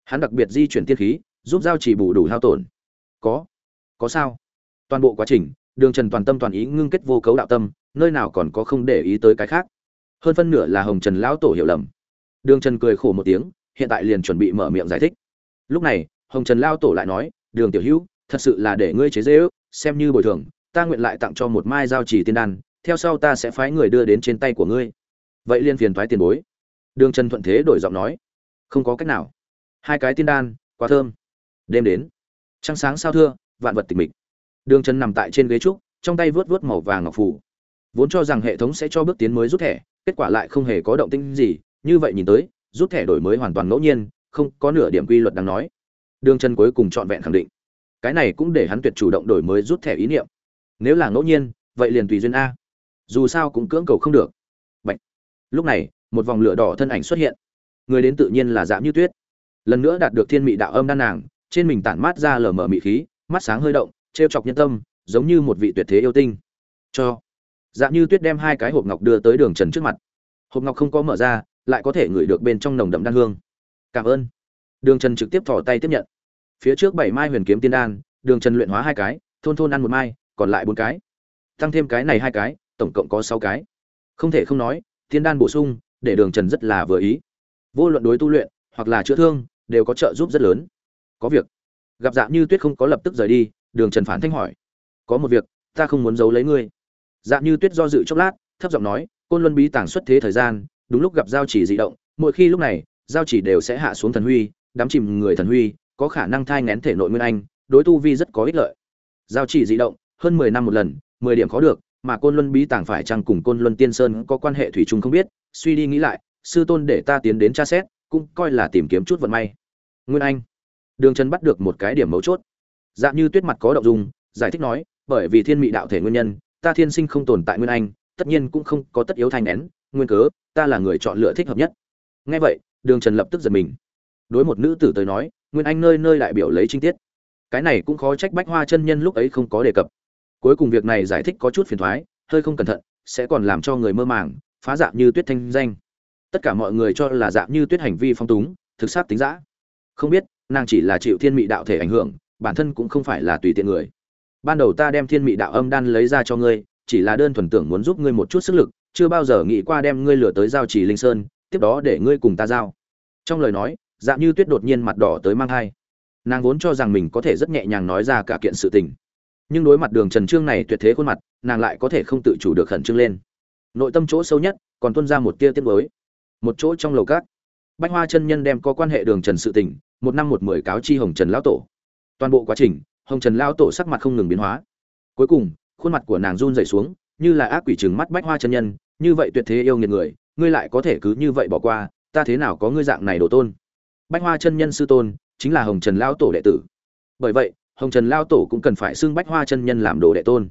Hắn đặc biệt di chuyển tiên khí, giúp giao chỉ bù đủ hao tổn có. Có sao? Toàn bộ quá trình, đường trần toàn tâm toàn ý ngưng kết vô cấu đạo tâm, nơi nào còn có không để ý tới cái khác. Hơn phân nửa là hồng trần lão tổ hiểu lầm. Đường trần cười khổ một tiếng, hiện tại liền chuẩn bị mở miệng giải thích. Lúc này, hồng trần lao tổ lại nói, đường tiểu hữu, thật sự là để ngươi chế dễ ước xem như bồi thường, ta nguyện lại tặng cho một mai giao chỉ tiên đan, theo sau ta sẽ phái người đưa đến trên tay của ngươi. Vậy liên phiền thoái tiền bối. Đường trần thuận thế đổi giọng nói, không có cách nào. Hai cái tiên đan, quá thơm. Đêm đến trăng sáng sao thưa, vạn vật tịch mịch. Đường trần nằm tại trên ghế trúc, trong tay vớt vớt màu vàng ngọc phủ. Vốn cho rằng hệ thống sẽ cho bước tiến mới rút thẻ, kết quả lại không hề có động tĩnh gì, như vậy nhìn tới, rút thẻ đổi mới hoàn toàn ngẫu nhiên, không có nửa điểm quy luật đáng nói. Đường trần cuối cùng trọn vẹn khẳng định. Cái này cũng để hắn tuyệt chủ động đổi mới rút thẻ ý niệm. Nếu là ngẫu nhiên, vậy liền tùy duyên a. Dù sao cũng cưỡng cầu không được. Bạch. lúc này, một vòng lửa đỏ thân ảnh xuất hiện. Người đến tự nhiên là giảm như tuyết. Lần nữa đạt được thiên mị đạo âm đan nàng trên mình tản mát ra lờ mờ mị khí, mắt sáng hơi động, trêu chọc nhân tâm, giống như một vị tuyệt thế yêu tinh. Cho, dạng như tuyết đem hai cái hộp ngọc đưa tới đường trần trước mặt. Hộp ngọc không có mở ra, lại có thể ngửi được bên trong nồng đậm đan hương. Cảm ơn. Đường trần trực tiếp thỏ tay tiếp nhận. Phía trước bảy mai huyền kiếm tiên đan, đường trần luyện hóa hai cái, thôn thôn ăn một mai, còn lại bốn cái. Tăng thêm cái này hai cái, tổng cộng có sáu cái. Không thể không nói, tiên đan bổ sung, để đường trần rất là vừa ý. Vô luận đối tu luyện, hoặc là chữa thương, đều có trợ giúp rất lớn có việc. Gặp dạ như tuyết không có lập tức rời đi, đường trần phản thanh hỏi. Có một việc, ta không muốn giấu lấy ngươi. Dạ như tuyết do dự chốc lát, thấp giọng nói, côn luân bí tàng xuất thế thời gian, đúng lúc gặp giao chỉ dị động, mỗi khi lúc này, giao chỉ đều sẽ hạ xuống thần huy, đắm chìm người thần huy, có khả năng thai ngén thể nội nguyên anh, đối tu vi rất có ích lợi. Giao chỉ dị động, hơn mười năm một lần, mười điểm khó được, mà côn luân bí tàng phải chăng cùng côn luân tiên sơn có quan hệ thủy chung không biết, suy đi nghĩ lại, sư tôn để ta tiến đến tra xét, cũng coi là tìm kiếm chút vận may. Nguyên anh đường trần bắt được một cái điểm mấu chốt. Dạng như tuyết mặt có động dung, giải thích nói, bởi vì thiên mị đạo thể nguyên nhân, ta thiên sinh không tồn tại nguyên anh, tất nhiên cũng không có tất yếu thành nén, nguyên cớ, ta là người chọn lựa thích hợp nhất. Ngay vậy, đường trần lập tức giật mình. Đối một nữ tử tới nói, nguyên anh nơi nơi đại biểu lấy trinh tiết. Cái này cũng khó trách bách hoa chân nhân lúc ấy không có đề cập. Cuối cùng việc này giải thích có chút phiền thoái, hơi không cẩn thận, sẽ còn làm cho người mơ màng, phá dạng như tuyết thanh danh. Tất cả mọi người cho là dạng như tuyết hành vi phong túng, thực sát tính giã không biết nàng chỉ là chịu thiên mị đạo thể ảnh hưởng, bản thân cũng không phải là tùy tiện người. Ban đầu ta đem thiên mị đạo âm đan lấy ra cho ngươi, chỉ là đơn thuần tưởng muốn giúp ngươi một chút sức lực, chưa bao giờ nghĩ qua đem ngươi lừa tới giao chỉ linh sơn, tiếp đó để ngươi cùng ta giao. Trong lời nói dạ như tuyết đột nhiên mặt đỏ tới mang hai nàng vốn cho rằng mình có thể rất nhẹ nhàng nói ra cả kiện sự tình. Nhưng đối mặt đường trần trương này tuyệt thế khuôn mặt, nàng lại có thể không tự chủ được khẩn trương lên. Nội tâm chỗ sâu nhất, còn tuân ra một tia tiết mới một chỗ trong lầu cát bách hoa chân nhân đem có quan hệ đường trần sự tình, một năm một mười cáo chi hồng trần lão tổ. Toàn bộ quá trình, hồng trần lão tổ sắc mặt không ngừng biến hóa. Cuối cùng, khuôn mặt của nàng run rẩy xuống, như là ác quỷ trừng mắt bách hoa chân nhân, như vậy tuyệt thế yêu nghiệt người, ngươi lại có thể cứ như vậy bỏ qua, ta thế nào có ngươi dạng này đồ tôn? Bách hoa chân nhân sư tôn, chính là hồng trần lão tổ đệ tử. Bởi vậy, hồng trần lão tổ cũng cần phải xưng bách hoa chân nhân làm đồ đệ tôn.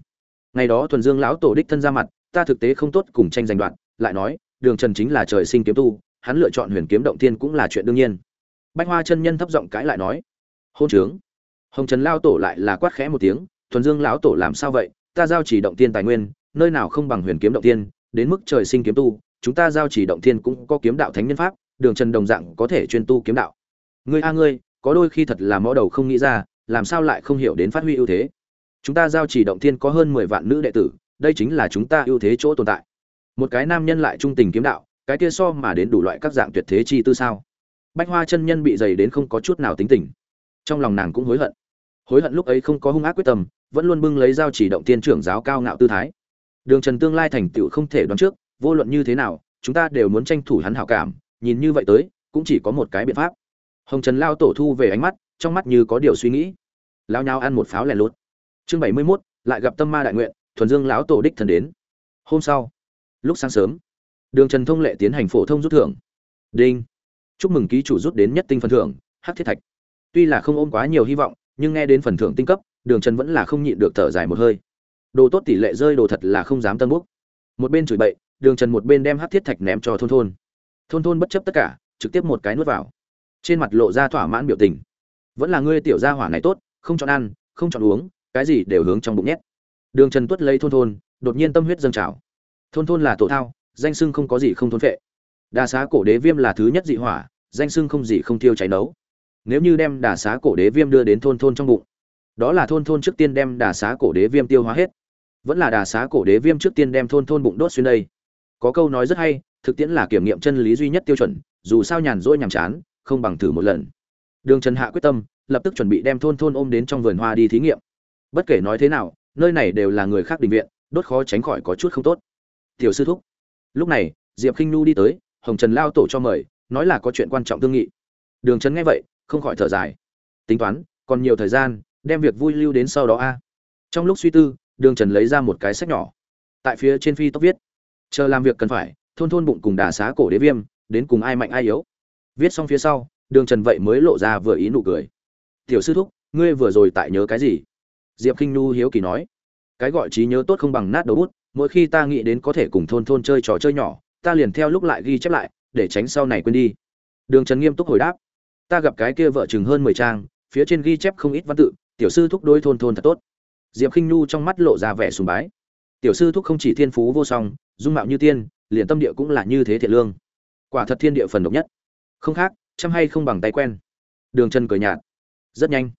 Ngày đó thuần dương lão tổ đích thân ra mặt, ta thực tế không tốt cùng tranh giành đoạn, lại nói, đường trần chính là trời sinh kiếm tu hắn lựa chọn huyền kiếm động thiên cũng là chuyện đương nhiên. Bách hoa chân nhân thấp giọng cãi lại nói, hôn trướng. Hồng trần lao tổ lại là quát khẽ một tiếng, thuần dương lão tổ làm sao vậy? Ta giao chỉ động tiên tài nguyên, nơi nào không bằng huyền kiếm động tiên đến mức trời sinh kiếm tu, chúng ta giao chỉ động thiên cũng có kiếm đạo thánh nhân pháp, đường trần đồng dạng có thể chuyên tu kiếm đạo. Ngươi a ngươi, có đôi khi thật là mõ đầu không nghĩ ra, làm sao lại không hiểu đến phát huy ưu thế? Chúng ta giao chỉ động thiên có hơn mười vạn nữ đệ tử, đây chính là chúng ta ưu thế chỗ tồn tại. Một cái nam nhân lại trung tình kiếm đạo cái kia so mà đến đủ loại các dạng tuyệt thế chi tư sao? Bách hoa chân nhân bị dày đến không có chút nào tính tình. Trong lòng nàng cũng hối hận. Hối hận lúc ấy không có hung ác quyết tâm, vẫn luôn bưng lấy giao chỉ động tiên trưởng giáo cao ngạo tư thái. Đường trần tương lai thành tựu không thể đoán trước, vô luận như thế nào, chúng ta đều muốn tranh thủ hắn hảo cảm, nhìn như vậy tới, cũng chỉ có một cái biện pháp. Hồng trần lao tổ thu về ánh mắt, trong mắt như có điều suy nghĩ. Lao nhau ăn một pháo lẻ lốt chương bảy mươi mốt, lại gặp tâm ma đại nguyện, thuần dương lão tổ đích thần đến. Hôm sau, lúc sáng sớm đường trần thông lệ tiến hành phổ thông rút thưởng. Đinh. Chúc mừng ký chủ rút đến nhất tinh phần thưởng, hắc thiết thạch. Tuy là không ôm quá nhiều hy vọng, nhưng nghe đến phần thưởng tinh cấp, đường trần vẫn là không nhịn được thở dài một hơi. Đồ tốt tỷ lệ rơi đồ thật là không dám tân búc một bên chửi bậy, đường trần một bên đem hắc thiết thạch ném cho thôn thôn. Thôn thôn bất chấp tất cả, trực tiếp một cái nuốt vào. Trên mặt lộ ra thỏa mãn biểu tình. Vẫn là ngươi tiểu gia hỏa này tốt, không chọn ăn, không chọn uống, cái gì đều hướng trong bụng nhét. Đường trần tuất lấy thôn thôn, đột nhiên tâm huyết dâng trào. Thôn thôn là tổ thao danh sưng không có gì không thôn phệ. Đà xá cổ đế viêm là thứ nhất dị hỏa, danh sưng không gì không thiêu cháy nấu. Nếu như đem đà xá cổ đế viêm đưa đến thôn thôn trong bụng, đó là thôn thôn trước tiên đem đà xá cổ đế viêm tiêu hóa hết. Vẫn là đà xá cổ đế viêm trước tiên đem thôn thôn bụng đốt xuyên đây. Có câu nói rất hay, thực tiễn là kiểm nghiệm chân lý duy nhất tiêu chuẩn, dù sao nhàn rỗi nhàm chán, không bằng thử một lần. Đường trần hạ quyết tâm, lập tức chuẩn bị đem thôn thôn ôm đến trong vườn hoa đi thí nghiệm. Bất kể nói thế nào, nơi này đều là người khác định viện, đốt khó tránh khỏi có chút không tốt. Tiểu sư thúc lúc này, diệp khinh nu đi tới, hồng trần lao tổ cho mời, nói là có chuyện quan trọng thương nghị. Đường trần nghe vậy, không khỏi thở dài. Tính toán, còn nhiều thời gian, đem việc vui lưu đến sau đó a. Trong lúc suy tư, đường trần lấy ra một cái sách nhỏ. Tại phía trên phi tốc viết. Chờ làm việc cần phải, thôn thôn bụng cùng đà xá cổ đế viêm, đến cùng ai mạnh ai yếu. Viết xong phía sau, đường trần vậy mới lộ ra vừa ý nụ cười. Tiểu sư thúc, ngươi vừa rồi tại nhớ cái gì? Diệp k i n h n hiếu kỳ nói. Cái gọi trí nhớ tốt không bằng nát đầu bút mỗi khi ta nghĩ đến có thể cùng thôn thôn chơi trò chơi nhỏ, ta liền theo lúc lại ghi chép lại, để tránh sau này quên đi. Đường trần nghiêm túc hồi đáp. Ta gặp cái kia vợ chừng hơn mười trang, phía trên ghi chép không ít văn tự, tiểu sư thúc đôi thôn thôn thật tốt. Diệp k i n h nhu trong mắt lộ ra vẻ sùng bái. Tiểu sư thúc không chỉ thiên phú vô song, dung mạo như tiên, liền tâm địa cũng là như thế thiện lương. Quả thật thiên địa phần độc nhất. Không khác, chăm hay không bằng tay quen. Đường trần cười nhạt. Rất nhanh.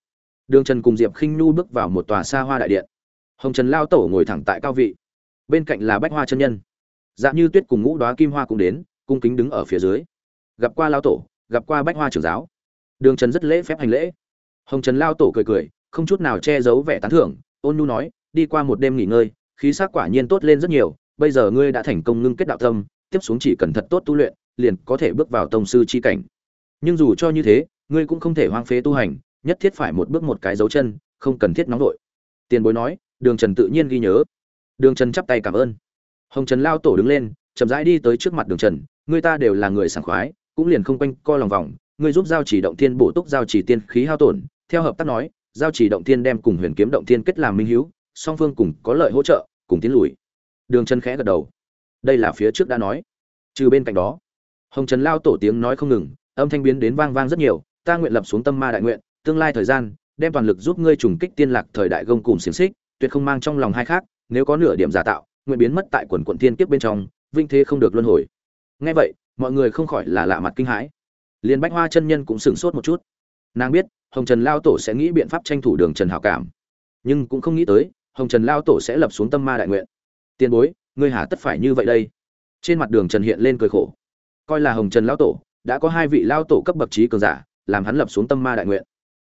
Đường trần cùng diệp khinh nhu bước vào một tòa xa hoa đại điện. Hồng trần lao tổ ngồi thẳng tại cao vị bên cạnh là bách hoa chân nhân. Dạ như tuyết cùng ngũ đoá kim hoa cũng đến, cung kính đứng ở phía dưới. Gặp qua lao tổ, gặp qua bách hoa trưởng giáo. Đường trần rất lễ phép hành lễ. Hồng trần lao tổ cười cười, không chút nào che giấu vẻ tán thưởng, ôn nhu nói, đi qua một đêm nghỉ ngơi, khí sắc quả nhiên tốt lên rất nhiều, bây giờ ngươi đã thành công ngưng kết đạo tâm, tiếp xuống chỉ cần thật tốt tu luyện, liền có thể bước vào tông sư chi cảnh. Nhưng dù cho như thế, ngươi cũng không thể hoang phế tu hành, nhất thiết phải một bước một cái dấu chân, không cần thiết nóng vội. Tiền bối nói, đường trần tự nhiên ghi nhớ đường trần chắp tay cảm ơn. Hồng trần lao tổ đứng lên, chậm rãi đi tới trước mặt đường trần người ta đều là người sảng khoái, cũng liền không quanh co lòng vòng, ngươi giúp giao chỉ động thiên bổ túc giao chỉ tiên khí hao tổn, theo hợp tác nói, giao chỉ động thiên đem cùng huyền kiếm động thiên kết làm minh hiếu song phương cùng có lợi hỗ trợ, cùng tiến lùi. Đường Trần khẽ gật đầu. Đây là phía trước đã nói. Trừ bên cạnh đó, hồng trần lao tổ tiếng nói không ngừng, âm thanh biến đến vang vang rất nhiều, ta nguyện lập xuống tâm ma đại nguyện, tương lai thời gian, đem toàn lực giúp ngươi trùng kích tiên lạc thời đại gông cùng xiềng xích, tuyệt không mang trong lòng hai khác nếu có nửa điểm giả tạo, nguyện biến mất tại quần quận thiên kiếp bên trong, vinh thế không được luân hồi. Nghe vậy, mọi người không khỏi là lạ mặt kinh hãi. Liền bách hoa chân nhân cũng sửng sốt một chút. Nàng biết, hồng trần lao tổ sẽ nghĩ biện pháp tranh thủ đường trần hảo cảm. Nhưng cũng không nghĩ tới, hồng trần lao tổ sẽ lập xuống tâm ma đại nguyện. Tiền bối, ngươi hà tất phải như vậy đây. Trên mặt đường trần hiện lên cười khổ. Coi là hồng trần lao tổ, đã có hai vị lao tổ cấp bậc trí cường giả, làm hắn lập xuống tâm ma đại nguyện.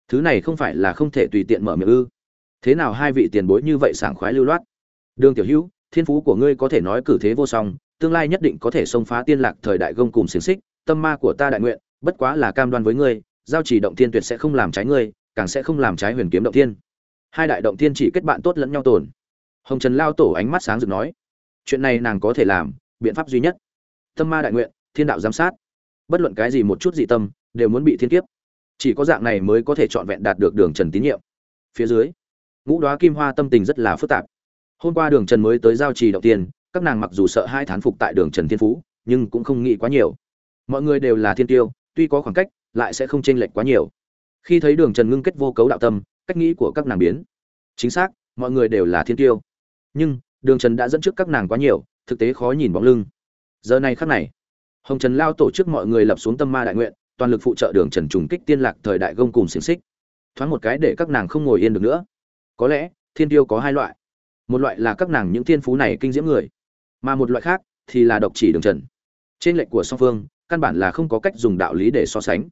Thứ này không phải là không thể tùy tiện mở miệng ư. Thế nào hai vị tiền bối như vậy sảng khoái lưu loát? Đường tiểu hữu, thiên phú của ngươi có thể nói cử thế vô song, tương lai nhất định có thể xông phá tiên lạc thời đại gông cùng xiềng xích, tâm ma của ta đại nguyện, bất quá là cam đoan với ngươi, giao chỉ động thiên tuyệt sẽ không làm trái ngươi, càng sẽ không làm trái huyền kiếm động thiên. Hai đại động thiên chỉ kết bạn tốt lẫn nhau tồn. Hồng trần lao tổ ánh mắt sáng rực nói, chuyện này nàng có thể làm, biện pháp duy nhất. Tâm ma đại nguyện, thiên đạo giám sát. Bất luận cái gì một chút dị tâm, đều muốn bị thiên kiếp. Chỉ có dạng này mới có thể trọn vẹn đạt được đường trần tín nhiệm. Phía dưới, ngũ đóa kim hoa tâm tình rất là phức tạp hôm qua đường trần mới tới giao trì đầu tiên, các nàng mặc dù sợ hai thán phục tại đường trần thiên phú, nhưng cũng không nghĩ quá nhiều. Mọi người đều là thiên tiêu, tuy có khoảng cách, lại sẽ không chênh lệch quá nhiều. Khi thấy đường trần ngưng kết vô cấu đạo tâm, cách nghĩ của các nàng biến. Chính xác, mọi người đều là thiên tiêu. Nhưng, đường trần đã dẫn trước các nàng quá nhiều, thực tế khó nhìn bóng lưng. Giờ này khắc này, hồng trần lao tổ chức mọi người lập xuống tâm ma đại nguyện, toàn lực phụ trợ đường trần trùng kích tiên lạc thời đại gông cùng xiềng xích. Thoáng một cái để các nàng không ngồi yên được nữa. Có lẽ, thiên tiêu có hai loại một loại là các nàng những thiên phú này kinh diễm người, mà một loại khác thì là độc chỉ đường trần. Trên lệnh của song phương, căn bản là không có cách dùng đạo lý để so sánh.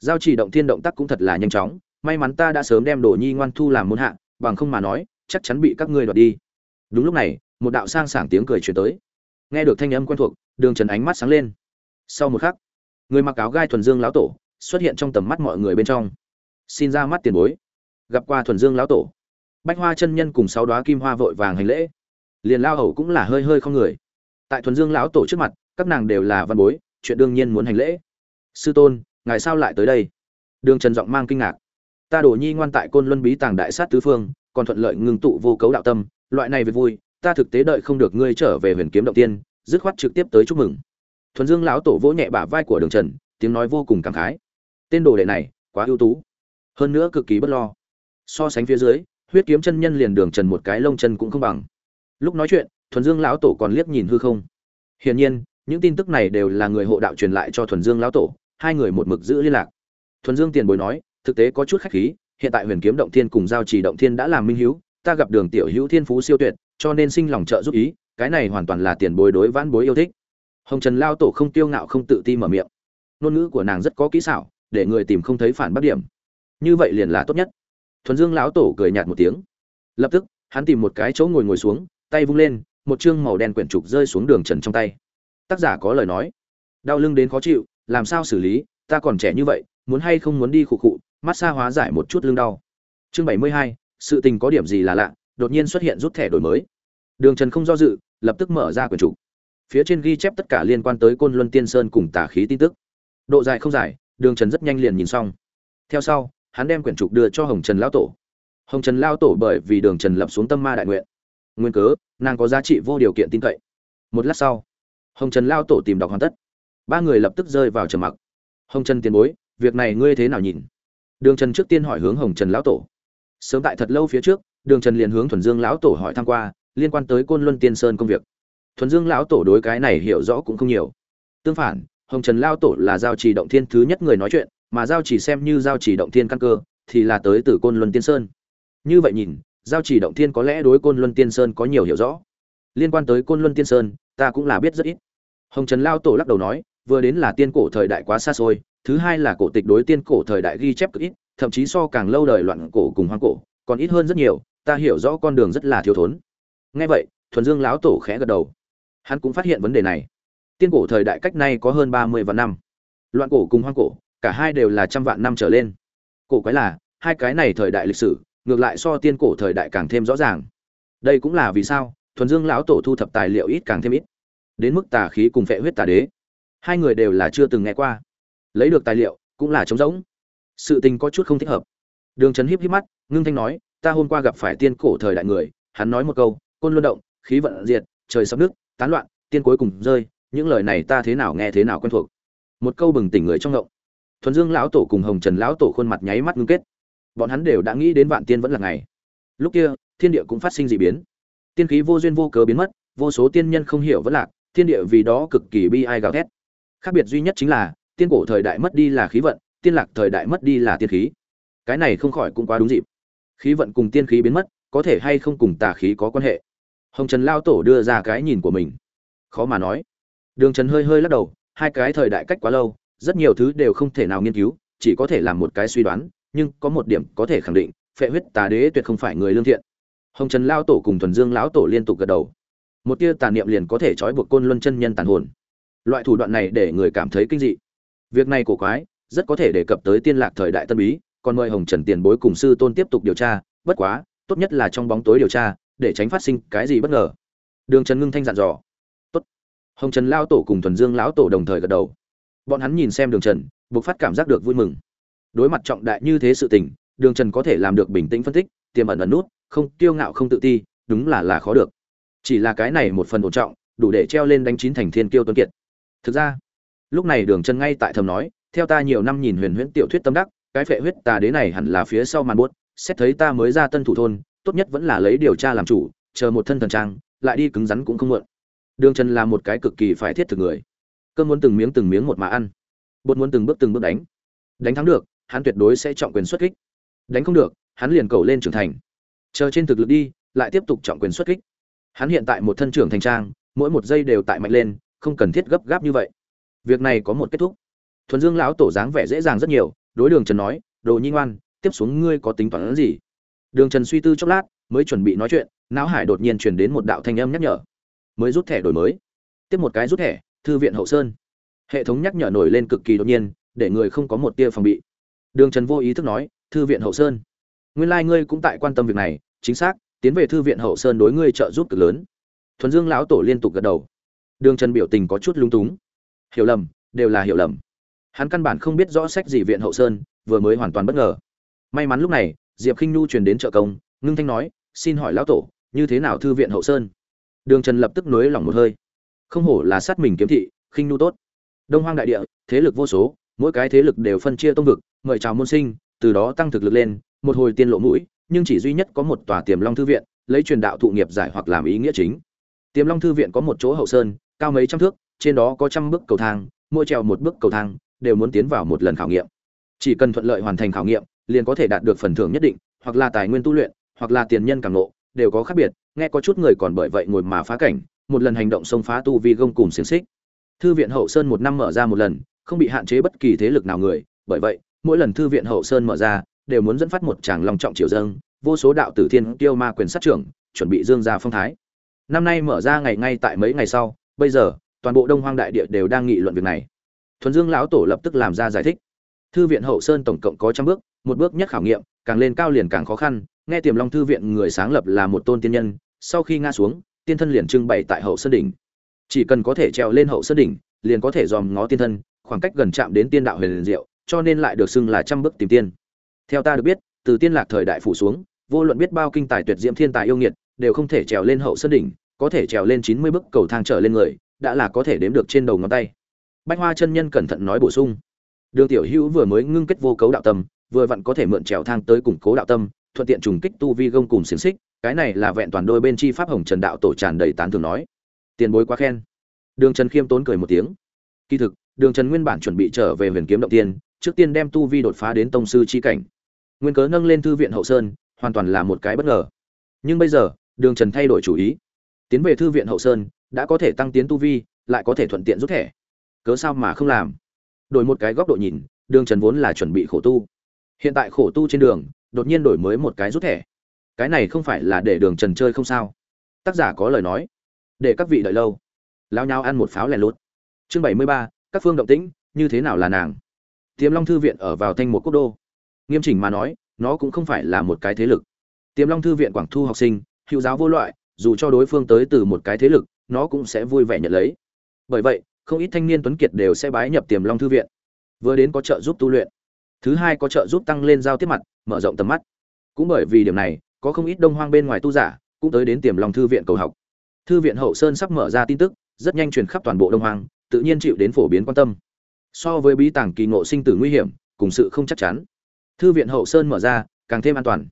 Giao chỉ động thiên động tác cũng thật là nhanh chóng, may mắn ta đã sớm đem đồ nhi ngoan thu làm môn hạ, bằng không mà nói, chắc chắn bị các ngươi đoạt đi. Đúng lúc này, một đạo sang sảng tiếng cười truyền tới. Nghe được thanh âm quen thuộc, đường trần ánh mắt sáng lên. Sau một khắc, người mặc áo gai thuần dương lão tổ xuất hiện trong tầm mắt mọi người bên trong. Xin ra mắt tiền bối. Gặp qua thuần dương lão tổ bách hoa chân nhân cùng sáu đoá kim hoa vội vàng hành lễ. Liền lao hầu cũng là hơi hơi không người. Tại thuần dương lão tổ trước mặt, các nàng đều là văn bối, chuyện đương nhiên muốn hành lễ. Sư tôn, ngài sao lại tới đây? Đường trần giọng mang kinh ngạc. Ta đổ nhi ngoan tại côn luân bí tàng đại sát tứ phương, còn thuận lợi ngưng tụ vô cấu đạo tâm, loại này về vui, ta thực tế đợi không được ngươi trở về huyền kiếm động tiên, dứt khoát trực tiếp tới chúc mừng. Thuần dương lão tổ vỗ nhẹ bả vai của đường trần, tiếng nói vô cùng cảm khái. Tên đồ đệ này, quá ưu tú. Hơn nữa cực kỳ bất lo. So sánh phía dưới huyết kiếm chân nhân liền đường trần một cái lông chân cũng không bằng. Lúc nói chuyện, thuần dương lão tổ còn liếc nhìn hư không. Hiển nhiên, những tin tức này đều là người hộ đạo truyền lại cho thuần dương lão tổ, hai người một mực giữ liên lạc. Thuần dương tiền bối nói, thực tế có chút khách khí, hiện tại huyền kiếm động thiên cùng giao trì động thiên đã làm minh hữu ta gặp đường tiểu hữu thiên phú siêu tuyệt, cho nên sinh lòng trợ giúp ý, cái này hoàn toàn là tiền bối đối vãn bối yêu thích. Hồng trần lao tổ không tiêu ngạo không tự ti mở miệng. Ngôn ngữ của nàng rất có kỹ xảo, để người tìm không thấy phản bác điểm. Như vậy liền là tốt nhất thuần dương lão tổ cười nhạt một tiếng. Lập tức, hắn tìm một cái chỗ ngồi ngồi xuống, tay vung lên, một chương màu đen quyển trục rơi xuống đường trần trong tay. Tác giả có lời nói. Đau lưng đến khó chịu, làm sao xử lý, ta còn trẻ như vậy, muốn hay không muốn đi khụ khụ, mát xa hóa giải một chút lưng đau. Chương bảy mươi hai, sự tình có điểm gì là lạ, đột nhiên xuất hiện rút thẻ đổi mới. Đường trần không do dự, lập tức mở ra quyển trục. Phía trên ghi chép tất cả liên quan tới côn luân tiên sơn cùng tả khí tin tức. Độ dài không dài, đường trần rất nhanh liền nhìn xong. Theo sau hắn đem quyển trục đưa cho hồng trần lão tổ. Hồng trần lao tổ bởi vì đường trần lập xuống tâm ma đại nguyện. Nguyên cớ, nàng có giá trị vô điều kiện tin cậy. Một lát sau, hồng trần lao tổ tìm đọc hoàn tất. Ba người lập tức rơi vào trầm mặc. Hồng trần tiền bối, việc này ngươi thế nào nhìn? Đường trần trước tiên hỏi hướng hồng trần lão tổ. Sớm tại thật lâu phía trước, đường trần liền hướng thuần dương lão tổ hỏi thăm qua, liên quan tới côn luân tiên sơn công việc. Thuần dương lão tổ đối cái này hiểu rõ cũng không nhiều. Tương phản, hồng trần lao tổ là giao trì động thiên thứ nhất người nói chuyện mà giao chỉ xem như giao chỉ động thiên căn cơ, thì là tới từ côn luân tiên sơn. Như vậy nhìn, giao chỉ động thiên có lẽ đối côn luân tiên sơn có nhiều hiểu rõ. Liên quan tới côn luân tiên sơn, ta cũng là biết rất ít. Hồng trần lao tổ lắc đầu nói, vừa đến là tiên cổ thời đại quá xa xôi, thứ hai là cổ tịch đối tiên cổ thời đại ghi chép cực ít, thậm chí so càng lâu đời loạn cổ cùng hoang cổ, còn ít hơn rất nhiều, ta hiểu rõ con đường rất là thiếu thốn. Ngay vậy, thuần dương lão tổ khẽ gật đầu. Hắn cũng phát hiện vấn đề này. Tiên cổ thời đại cách nay có hơn ba mươi vạn năm. Loạn cổ cùng hoang cổ cả hai đều là trăm vạn năm trở lên. Cổ quái là, hai cái này thời đại lịch sử, ngược lại so tiên cổ thời đại càng thêm rõ ràng. Đây cũng là vì sao, thuần dương lão tổ thu thập tài liệu ít càng thêm ít. Đến mức tà khí cùng phệ huyết tà đế. Hai người đều là chưa từng nghe qua. Lấy được tài liệu, cũng là trống rỗng. Sự tình có chút không thích hợp. Đường trấn híp híp mắt, ngưng thanh nói, ta hôm qua gặp phải tiên cổ thời đại người, hắn nói một câu, côn luân động, khí vận diệt, trời sắp nước, tán loạn, tiên cuối cùng rơi, những lời này ta thế nào nghe thế nào quen thuộc. Một câu bừng tỉnh người trong ngộng thuần dương lão tổ cùng hồng trần lão tổ khuôn mặt nháy mắt ngưng kết. Bọn hắn đều đã nghĩ đến vạn tiên vẫn là ngày. Lúc kia, thiên địa cũng phát sinh dị biến. Tiên khí vô duyên vô cớ biến mất, vô số tiên nhân không hiểu vẫn lạc, thiên địa vì đó cực kỳ bi ai gào thét. Khác biệt duy nhất chính là, tiên cổ thời đại mất đi là khí vận, tiên lạc thời đại mất đi là tiên khí. Cái này không khỏi cũng quá đúng dịp. Khí vận cùng tiên khí biến mất, có thể hay không cùng tà khí có quan hệ? Hồng trần lao tổ đưa ra cái nhìn của mình. Khó mà nói. Đường trần hơi hơi lắc đầu, hai cái thời đại cách quá lâu rất nhiều thứ đều không thể nào nghiên cứu, chỉ có thể làm một cái suy đoán, nhưng có một điểm có thể khẳng định, phệ huyết tà đế tuyệt không phải người lương thiện. Hồng trần lao tổ cùng thuần dương lão tổ liên tục gật đầu. Một tia tà niệm liền có thể trói buộc côn luân chân nhân tàn hồn. Loại thủ đoạn này để người cảm thấy kinh dị. Việc này cổ quái, rất có thể đề cập tới tiên lạc thời đại tân bí, còn mời hồng trần tiền bối cùng sư tôn tiếp tục điều tra, bất quá, tốt nhất là trong bóng tối điều tra, để tránh phát sinh cái gì bất ngờ. Đường trần ngưng thanh dặn dò. Tốt. Hồng trần lao tổ cùng thuần dương lão tổ đồng thời gật đầu bọn hắn nhìn xem đường trần buộc phát cảm giác được vui mừng. Đối mặt trọng đại như thế sự tình, đường trần có thể làm được bình tĩnh phân tích, tiềm ẩn ẩn nút, không, kiêu ngạo không tự ti, đúng là là khó được. Chỉ là cái này một phần ổn trọng, đủ để treo lên đánh chín thành thiên kiêu tuấn kiệt. Thực ra, lúc này đường trần ngay tại thầm nói, theo ta nhiều năm nhìn huyền huyễn tiểu thuyết tâm đắc, cái phệ huyết tà đế này hẳn là phía sau màn buốt, xét thấy ta mới ra tân thủ thôn, tốt nhất vẫn là lấy điều tra làm chủ, chờ một thân thần trang, lại đi cứng rắn cũng không muộn. Đường trần là một cái cực kỳ phải thiết thực người cơm muốn từng miếng từng miếng một mà ăn. Bột muốn từng bước từng bước đánh. Đánh thắng được, hắn tuyệt đối sẽ trọng quyền xuất kích. Đánh không được, hắn liền cầu lên trưởng thành. Chờ trên thực lực đi, lại tiếp tục trọng quyền xuất kích. Hắn hiện tại một thân trưởng thành trang, mỗi một giây đều tại mạnh lên, không cần thiết gấp gáp như vậy. Việc này có một kết thúc. Thuần dương lão tổ dáng vẻ dễ dàng rất nhiều, đối đường trần nói, đồ nhi ngoan, tiếp xuống ngươi có tính toán gì? Đường trần suy tư chốc lát, mới chuẩn bị nói chuyện, não hải đột nhiên truyền đến một đạo thanh âm nhắc nhở. Mới rút thẻ đổi mới. Tiếp một cái rút thẻ thư viện hậu sơn. Hệ thống nhắc nhở nổi lên cực kỳ đột nhiên, để người không có một tia phòng bị. Đường trần vô ý thức nói, thư viện hậu sơn. Nguyên lai、like、ngươi cũng tại quan tâm việc này, chính xác, tiến về thư viện hậu sơn đối ngươi trợ giúp cực lớn. Thuần dương lão tổ liên tục gật đầu. Đường trần biểu tình có chút lung túng. Hiểu lầm, đều là hiểu lầm. Hắn căn bản không biết rõ sách gì viện hậu sơn, vừa mới hoàn toàn bất ngờ. May mắn lúc này, diệp k i n h nhu truyền đến trợ công, ngưng thanh nói, xin hỏi lão tổ, như thế nào thư viện hậu sơn? Đường trần lập tức nối lỏng một hơi không hổ là sát mình kiếm thị, khinh nhu tốt. Đông hoang đại địa, thế lực vô số, mỗi cái thế lực đều phân chia tông vực, mời chào môn sinh, từ đó tăng thực lực lên, một hồi tiên lộ mũi, nhưng chỉ duy nhất có một tòa tiềm long thư viện, lấy truyền đạo thụ nghiệp giải hoặc làm ý nghĩa chính. Tiềm long thư viện có một chỗ hậu sơn, cao mấy trăm thước, trên đó có trăm bước cầu thang, mỗi trèo một bước cầu thang, đều muốn tiến vào một lần khảo nghiệm. Chỉ cần thuận lợi hoàn thành khảo nghiệm, liền có thể đạt được phần thưởng nhất định, hoặc là tài nguyên tu luyện, hoặc là tiền nhân càng nộ đều có khác biệt, nghe có chút người còn bởi vậy ngồi mà phá cảnh một lần hành động xông phá tu vi gông cùng xiềng xích. Thư viện hậu sơn một năm mở ra một lần, không bị hạn chế bất kỳ thế lực nào người, bởi vậy, mỗi lần thư viện hậu sơn mở ra, đều muốn dẫn phát một tràng lòng trọng triều dâng, vô số đạo tử thiên tiêu ma quyền sát trưởng, chuẩn bị dương ra phong thái. Năm nay mở ra ngày ngay tại mấy ngày sau, bây giờ, toàn bộ đông hoang đại địa đều đang nghị luận việc này. Thuần dương lão tổ lập tức làm ra giải thích. Thư viện hậu sơn tổng cộng có trăm bước, một bước nhất khảo nghiệm, càng lên cao liền càng khó khăn, nghe tiềm long thư viện người sáng lập là một tôn tiên nhân, sau khi ngã xuống tiên thân liền trưng bày tại hậu sơn đỉnh. Chỉ cần có thể trèo lên hậu sơn đỉnh, liền có thể dòm ngó tiên thân, khoảng cách gần chạm đến tiên đạo huyền liền diệu, cho nên lại được xưng là trăm bước tìm tiên. Theo ta được biết, từ tiên lạc thời đại phủ xuống, vô luận biết bao kinh tài tuyệt diễm thiên tài yêu nghiệt, đều không thể trèo lên hậu sơn đỉnh, có thể trèo lên chín mươi bước cầu thang trở lên người, đã là có thể đếm được trên đầu ngón tay. Bách hoa chân nhân cẩn thận nói bổ sung. Đường tiểu hữu vừa mới ngưng kết vô cấu đạo tâm, vừa vặn có thể mượn trèo thang tới củng cố đạo tâm, thuận tiện trùng kích tu vi gông cùng xiềng xích cái này là vẹn toàn đôi bên chi pháp hồng trần đạo tổ tràn đầy tán thường nói. Tiền bối quá khen. Đường trần khiêm tốn cười một tiếng. Kỳ thực, đường trần nguyên bản chuẩn bị trở về huyền kiếm động tiên, trước tiên đem tu vi đột phá đến tông sư chi cảnh. Nguyên cớ nâng lên thư viện hậu sơn, hoàn toàn là một cái bất ngờ. Nhưng bây giờ, đường trần thay đổi chủ ý. Tiến về thư viện hậu sơn, đã có thể tăng tiến tu vi, lại có thể thuận tiện rút thẻ. Cớ sao mà không làm? Đổi một cái góc độ nhìn, đường trần vốn là chuẩn bị khổ tu. Hiện tại khổ tu trên đường, đột nhiên đổi mới một cái rút thẻ cái này không phải là để đường trần chơi không sao. Tác giả có lời nói. Để các vị đợi lâu. Lao nhau ăn một pháo lèn lút. Chương bảy mươi ba, các phương động tĩnh, như thế nào là nàng? Tiềm long thư viện ở vào thanh một quốc đô. Nghiêm chỉnh mà nói, nó cũng không phải là một cái thế lực. Tiềm long thư viện quảng thu học sinh, hữu giáo vô loại, dù cho đối phương tới từ một cái thế lực, nó cũng sẽ vui vẻ nhận lấy. Bởi vậy, không ít thanh niên tuấn kiệt đều sẽ bái nhập tiềm long thư viện. Vừa đến có trợ giúp tu luyện. Thứ hai có trợ giúp tăng lên giao tiếp mặt, mở rộng tầm mắt. Cũng bởi vì điểm này có không ít đông hoang bên ngoài tu giả, cũng tới đến tiềm long thư viện cầu học. Thư viện hậu sơn sắp mở ra tin tức, rất nhanh truyền khắp toàn bộ đông hoang, tự nhiên chịu đến phổ biến quan tâm. So với bí tàng kỳ ngộ sinh tử nguy hiểm, cùng sự không chắc chắn, thư viện hậu sơn mở ra, càng thêm an toàn.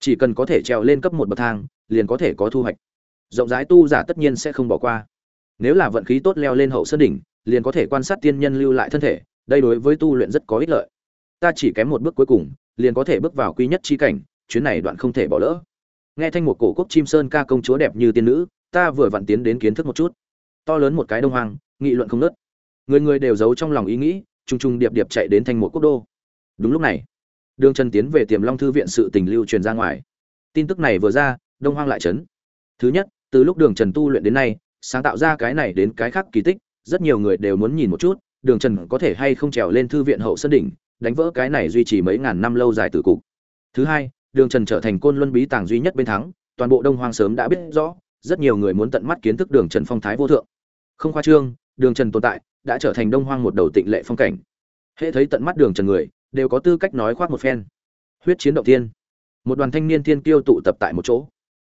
Chỉ cần có thể trèo lên cấp một bậc thang, liền có thể có thu hoạch. Rộng rãi tu giả tất nhiên sẽ không bỏ qua. Nếu là vận khí tốt leo lên hậu sơn đỉnh, liền có thể quan sát tiên nhân lưu lại thân thể, đây đối với tu luyện rất có ích lợi. Ta chỉ kém một bước cuối cùng, liền có thể bước vào quy nhất chi cảnh chuyến này đoạn không thể bỏ lỡ. Nghe thanh một cổ quốc chim sơn ca công chúa đẹp như tiên nữ, ta vừa vặn tiến đến kiến thức một chút. To lớn một cái đông hoàng nghị luận không nớt người người đều giấu trong lòng ý nghĩ t r u n g t r u n g điệp điệp chạy đến thanh một quốc đô. Đúng lúc này, đường trần tiến về tiềm long thư viện sự tình lưu truyền ra ngoài. Tin tức này vừa ra, đông hoang lại chấn. Thứ nhất, từ lúc đường trần tu luyện đến nay, sáng tạo ra cái này đến cái khác kỳ tích, rất nhiều người đều muốn nhìn một chút, đường trần có thể hay không trèo lên thư viện hậu sân đỉnh, đánh vỡ cái này duy trì mấy ngàn năm lâu dài từ cục. Thứ hai đường trần trở thành côn luân bí tàng duy nhất bên thắng, toàn bộ đông hoang sớm đã biết rõ, rất nhiều người muốn tận mắt kiến thức đường trần phong thái vô thượng. Không khoa trương, đường trần tồn tại, đã trở thành đông hoang một đầu tịnh lệ phong cảnh. Hệ thấy tận mắt đường trần người, đều có tư cách nói khoác một phen. Huyết chiến động tiên một đoàn thanh niên thiên kiêu tụ tập tại một chỗ.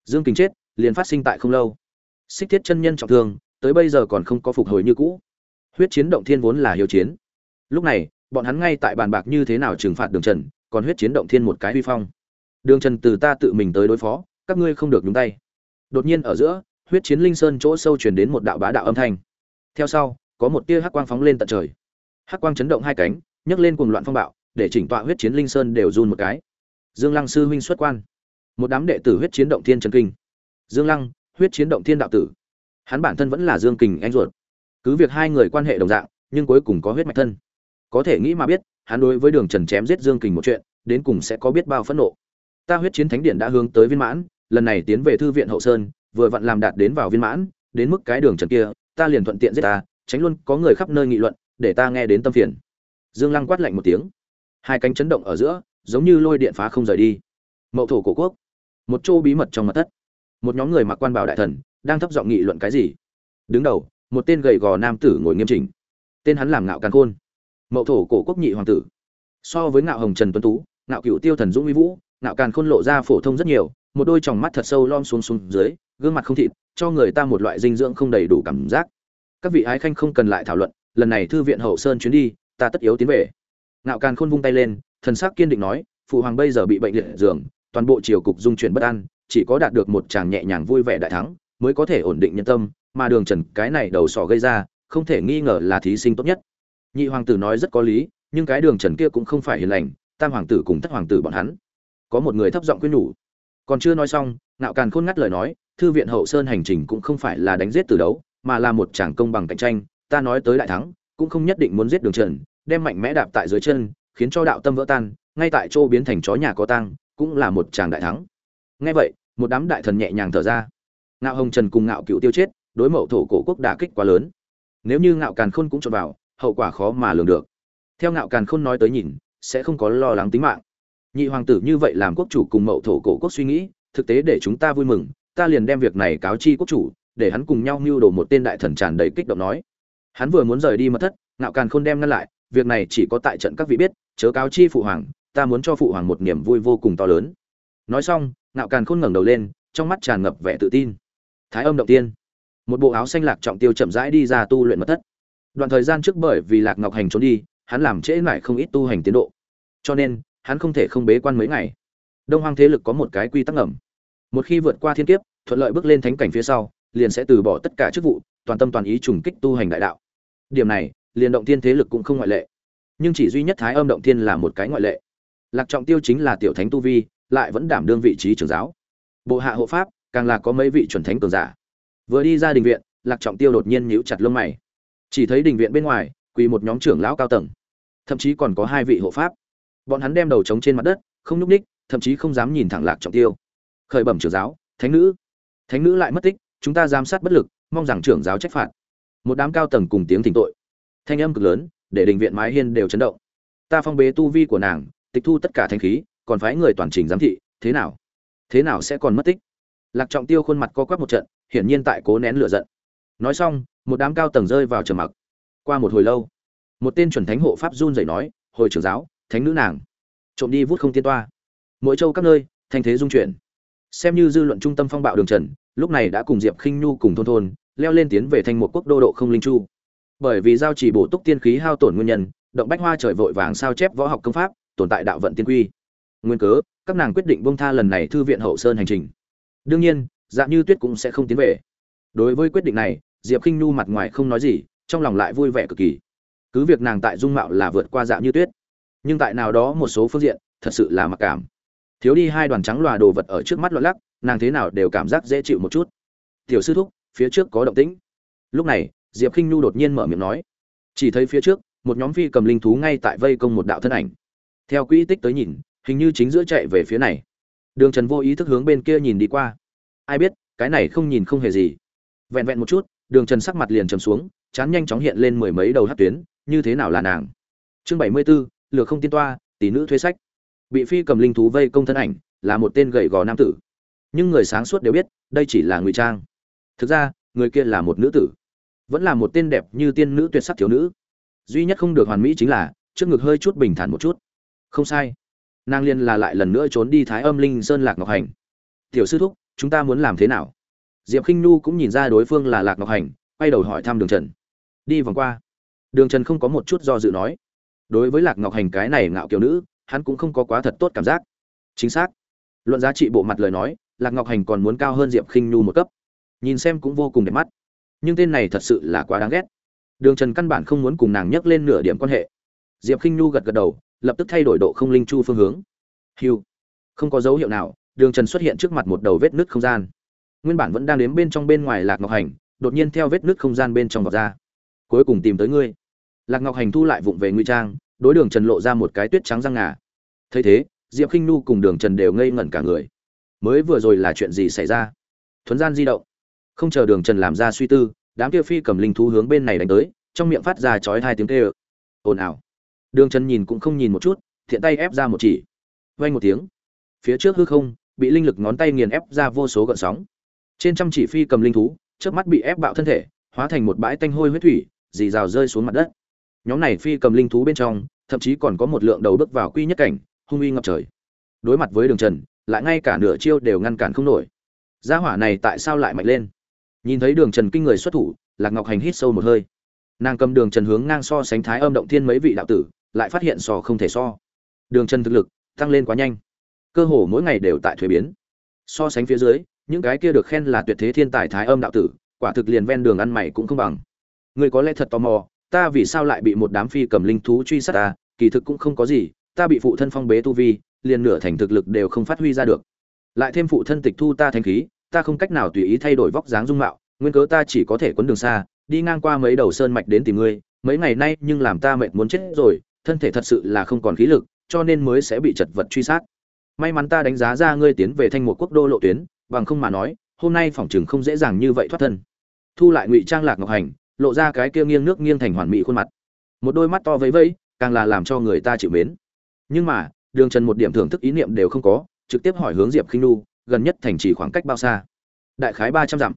Dương kính chết, liền phát sinh tại không lâu. Xích thiết chân nhân trọng thương, tới bây giờ còn không có phục hồi như cũ. Huyết chiến động thiên vốn là hiếu chiến. Lúc này, bọn hắn ngay tại bàn bạc như thế nào trừng phạt đường trần, còn huyết chiến động thiên một cái huy phong đường trần từ ta tự mình tới đối phó, các ngươi không được nhúng tay. Đột nhiên ở giữa, huyết chiến linh sơn chỗ sâu truyền đến một đạo bá đạo âm thanh. Theo sau, có một tia hắc quang phóng lên tận trời. Hắc quang chấn động hai cánh, nhấc lên cuồng loạn phong bạo, để chỉnh tọa huyết chiến linh sơn đều run một cái. Dương lăng sư huynh xuất quan. Một đám đệ tử huyết chiến động thiên trần kinh. Dương lăng, huyết chiến động thiên đạo tử. Hắn bản thân vẫn là dương kình anh ruột. Cứ việc hai người quan hệ đồng dạng, nhưng cuối cùng có huyết mạch thân. Có thể nghĩ mà biết, hắn đối với đường trần chém giết dương kình một chuyện, đến cùng sẽ có biết bao phẫn nộ ta huyết chiến thánh điện đã hướng tới viên mãn, lần này tiến về thư viện hậu sơn, vừa vặn làm đạt đến vào viên mãn, đến mức cái đường trần kia, ta liền thuận tiện giết ta, tránh luôn có người khắp nơi nghị luận, để ta nghe đến tâm phiền. Dương lăng quát lạnh một tiếng. Hai cánh chấn động ở giữa, giống như lôi điện phá không rời đi. Mậu thổ cổ quốc. Một chỗ bí mật trong mặt thất. Một nhóm người mặc quan bảo đại thần, đang thấp giọng nghị luận cái gì. Đứng đầu, một tên gầy gò nam tử ngồi nghiêm chỉnh. Tên hắn làm ngạo càn khôn. Mậu thổ cổ quốc nhị hoàng tử. So với ngạo hồng trần tuấn tú, ngạo cựu tiêu thần dũng uy vũ ngạo càn khôn lộ ra phổ thông rất nhiều, một đôi tròng mắt thật sâu lom xuống xuống dưới, gương mặt không thịt, cho người ta một loại dinh dưỡng không đầy đủ cảm giác. Các vị ái khanh không cần lại thảo luận, lần này thư viện hậu sơn chuyến đi, ta tất yếu tiến về. Ngạo càn khôn vung tay lên, thần sắc kiên định nói, phụ hoàng bây giờ bị bệnh liệt giường, toàn bộ triều cục dung chuyển bất an, chỉ có đạt được một chàng nhẹ nhàng vui vẻ đại thắng, mới có thể ổn định nhân tâm, mà đường trần cái này đầu sỏ gây ra, không thể nghi ngờ là thí sinh tốt nhất. Nhị hoàng tử nói rất có lý, nhưng cái đường trần kia cũng không phải hiền lành, tam hoàng tử cùng thất hoàng tử bọn hắn có một người thấp giọng quyên nhủ. Còn chưa nói xong, ngạo càn khôn ngắt lời nói, thư viện hậu sơn hành trình cũng không phải là đánh giết từ đấu, mà là một tràng công bằng cạnh tranh, ta nói tới đại thắng, cũng không nhất định muốn giết đường trần, đem mạnh mẽ đạp tại dưới chân, khiến cho đạo tâm vỡ tan, ngay tại chỗ biến thành chó nhà có tang, cũng là một tràng đại thắng. Nghe vậy, một đám đại thần nhẹ nhàng thở ra. Ngạo hồng trần cùng ngạo cựu tiêu chết, đối mậu thổ cổ quốc đả kích quá lớn. Nếu như ngạo càn khôn cũng cho vào, hậu quả khó mà lường được. Theo ngạo càn khôn nói tới nhìn, sẽ không có lo lắng tính mạng nhị hoàng tử như vậy làm quốc chủ cùng mậu thổ cổ quốc suy nghĩ, thực tế để chúng ta vui mừng, ta liền đem việc này cáo chi quốc chủ, để hắn cùng nhau mưu đồ một tên đại thần tràn đầy kích động nói. Hắn vừa muốn rời đi mất thất, ngạo càn khôn đem ngăn lại, việc này chỉ có tại trận các vị biết, chớ cáo chi phụ hoàng, ta muốn cho phụ hoàng một niềm vui vô cùng to lớn. Nói xong, ngạo càn khôn ngẩng đầu lên, trong mắt tràn ngập vẻ tự tin. Thái âm động tiên. Một bộ áo xanh lạc trọng tiêu chậm rãi đi ra tu luyện mật thất. Đoạn thời gian trước bởi vì lạc ngọc hành trốn đi, hắn làm trễ lại không ít tu hành tiến độ. Cho nên hắn không thể không bế quan mấy ngày. Đông hoang thế lực có một cái quy tắc ngầm. Một khi vượt qua thiên kiếp, thuận lợi bước lên thánh cảnh phía sau, liền sẽ từ bỏ tất cả chức vụ, toàn tâm toàn ý trùng kích tu hành đại đạo. Điểm này, liền động thiên thế lực cũng không ngoại lệ. Nhưng chỉ duy nhất thái âm động thiên là một cái ngoại lệ. Lạc trọng tiêu chính là tiểu thánh tu vi, lại vẫn đảm đương vị trí trưởng giáo. Bộ hạ hộ pháp, càng là có mấy vị chuẩn thánh cường giả. Vừa đi ra đình viện, lạc trọng tiêu đột nhiên nhíu chặt lông mày. Chỉ thấy đình viện bên ngoài, quỳ một nhóm trưởng lão cao tầng. Thậm chí còn có hai vị hộ pháp bọn hắn đem đầu trống trên mặt đất, không nhúc ních thậm chí không dám nhìn thẳng lạc trọng tiêu. Khởi bẩm trưởng giáo, thánh nữ. Thánh nữ lại mất tích, chúng ta giám sát bất lực, mong rằng trưởng giáo trách phạt. Một đám cao tầng cùng tiếng thỉnh tội. Thanh âm cực lớn, để đình viện mái hiên đều chấn động. Ta phong bế tu vi của nàng, tịch thu tất cả thanh khí, còn phái người toàn trình giám thị, thế nào? Thế nào sẽ còn mất tích? Lạc trọng tiêu khuôn mặt co quắp một trận, hiển nhiên tại cố nén lửa giận. Nói xong, một đám cao tầng rơi vào trầm mặc. Qua một hồi lâu, một tên chuẩn thánh hộ pháp run rẩy nói, hồi trưởng giáo thánh nữ nàng. Trộm đi vút không tiên toa. Mỗi châu các nơi, thanh thế dung chuyển. Xem như dư luận trung tâm phong bạo đường trần, lúc này đã cùng diệp khinh nhu cùng thôn thôn, leo lên tiến về thành một quốc đô độ không linh chu. Bởi vì giao chỉ bổ túc tiên khí hao tổn nguyên nhân, động bách hoa trời vội vàng sao chép võ học công pháp, tồn tại đạo vận tiên quy. Nguyên cớ, các nàng quyết định bông tha lần này thư viện hậu sơn hành trình. Đương nhiên, dạng như tuyết cũng sẽ không tiến về. Đối với quyết định này, diệp khinh nhu mặt ngoài không nói gì, trong lòng lại vui vẻ cực kỳ. Cứ việc nàng tại dung mạo là vượt qua dạng như tuyết nhưng tại nào đó một số phương diện, thật sự là mặc cảm. Thiếu đi hai đoàn trắng loà đồ vật ở trước mắt loạn lắc, nàng thế nào đều cảm giác dễ chịu một chút. Tiểu sư thúc, phía trước có động tĩnh. Lúc này, diệp khinh nhu đột nhiên mở miệng nói. Chỉ thấy phía trước, một nhóm phi cầm linh thú ngay tại vây công một đạo thân ảnh. Theo quỹ tích tới nhìn, hình như chính giữa chạy về phía này. Đường trần vô ý thức hướng bên kia nhìn đi qua. Ai biết, cái này không nhìn không hề gì. Vẹn vẹn một chút, đường trần sắc mặt liền trầm xuống, chán nhanh chóng hiện lên mười mấy đầu hát tuyến, như thế nào là nàng? Chương bảy mươi b ố lừa không tiên toa, tỷ nữ thuế sách. Bị phi cầm linh thú vây công thân ảnh, là một tên gậy gò nam tử. Nhưng người sáng suốt đều biết, đây chỉ là ngụy trang. Thực ra, người kia là một nữ tử. Vẫn là một tên đẹp như tiên nữ tuyệt sắc thiếu nữ. Duy nhất không được hoàn mỹ chính là, trước ngực hơi chút bình thản một chút. Không sai. Nàng liên là lại lần nữa trốn đi thái âm linh sơn lạc ngọc hành. Tiểu sư thúc, chúng ta muốn làm thế nào? Diệp khinh nu cũng nhìn ra đối phương là lạc ngọc hành, quay đầu hỏi thăm đường trần. Đi vòng qua. Đường trần không có một chút do dự nói đối với lạc ngọc hành cái này ngạo kiểu nữ, hắn cũng không có quá thật tốt cảm giác. Chính xác. Luận giá trị bộ mặt lời nói, lạc ngọc hành còn muốn cao hơn diệp khinh nhu nu một cấp. Nhìn xem cũng vô cùng đẹp mắt. Nhưng tên này thật sự là quá đáng ghét. Đường trần căn bản không muốn cùng nàng nhấc lên nửa điểm quan hệ. Diệp khinh nhu nu gật gật đầu, lập tức thay đổi độ không linh chu phương hướng. Hiu. Không có dấu hiệu nào, đường trần xuất hiện trước mặt một đầu vết nứt không gian. Nguyên bản vẫn đang đếm bên trong bên ngoài lạc ngọc hành, đột nhiên theo vết nứt không gian bên trong vọt ra. Cuối cùng tìm tới ngươi lạc ngọc hành thu lại vụng về nguy trang, đối đường trần lộ ra một cái tuyết trắng răng ngà. Thấy thế, diệp k i n h nu cùng đường trần đều ngây ngẩn cả người. Mới vừa rồi là chuyện gì xảy ra? Thuấn gian di động. Không chờ đường trần làm ra suy tư, đám kia phi cầm linh thú hướng bên này đánh tới, trong miệng phát ra chói hai tiếng kêu. Ồn ào. Đường trần nhìn cũng không nhìn một chút, thiện tay ép ra một chỉ. Vay một tiếng. Phía trước hư không, bị linh lực ngón tay nghiền ép ra vô số gợn sóng. Trên trăm chỉ phi cầm linh thú trước mắt bị ép bạo thân thể, hóa thành một bãi tanh hôi huyết thủy, dì rào rơi xuống mặt đất nhóm này phi cầm linh thú bên trong, thậm chí còn có một lượng đầu bước vào quy nhất cảnh, hung uy ngập trời. Đối mặt với đường trần, lại ngay cả nửa chiêu đều ngăn cản không nổi. Gia hỏa này tại sao lại mạnh lên? Nhìn thấy đường trần kinh người xuất thủ, lạc ngọc hành hít sâu một hơi. Nàng cầm đường trần hướng ngang so sánh thái âm động thiên mấy vị đạo tử, lại phát hiện so không thể so. Đường trần thực lực tăng lên quá nhanh. Cơ hồ mỗi ngày đều tại thuế biến. So sánh phía dưới, những cái kia được khen là tuyệt thế thiên tài thái âm đạo tử, quả thực liền ven đường ăn mày cũng không bằng. Người có lẽ thật tò mò ta vì sao lại bị một đám phi cầm linh thú truy sát ta? Kỳ thực cũng không có gì, ta bị phụ thân phong bế tu vi, liền nửa thành thực lực đều không phát huy ra được. Lại thêm phụ thân tịch thu ta thanh khí, ta không cách nào tùy ý thay đổi vóc dáng dung mạo, nguyên cớ ta chỉ có thể quấn đường xa, đi ngang qua mấy đầu sơn mạch đến tìm ngươi, mấy ngày nay nhưng làm ta mệt muốn chết rồi, thân thể thật sự là không còn khí lực, cho nên mới sẽ bị chật vật truy sát. May mắn ta đánh giá ra ngươi tiến về thanh một quốc đô lộ tuyến, bằng không mà nói, hôm nay phỏng chừng không dễ dàng như vậy thoát thân. Thu lại ngụy trang lạc ngọc hành lộ ra cái kia nghiêng nước nghiêng thành hoàn mỹ khuôn mặt. Một đôi mắt to vẫy vẫy, càng là làm cho người ta chịu mến. Nhưng mà, đường trần một điểm thưởng thức ý niệm đều không có, trực tiếp hỏi hướng diệp khinh nu gần nhất thành trì khoảng cách bao xa? Đại khái ba trăm dặm.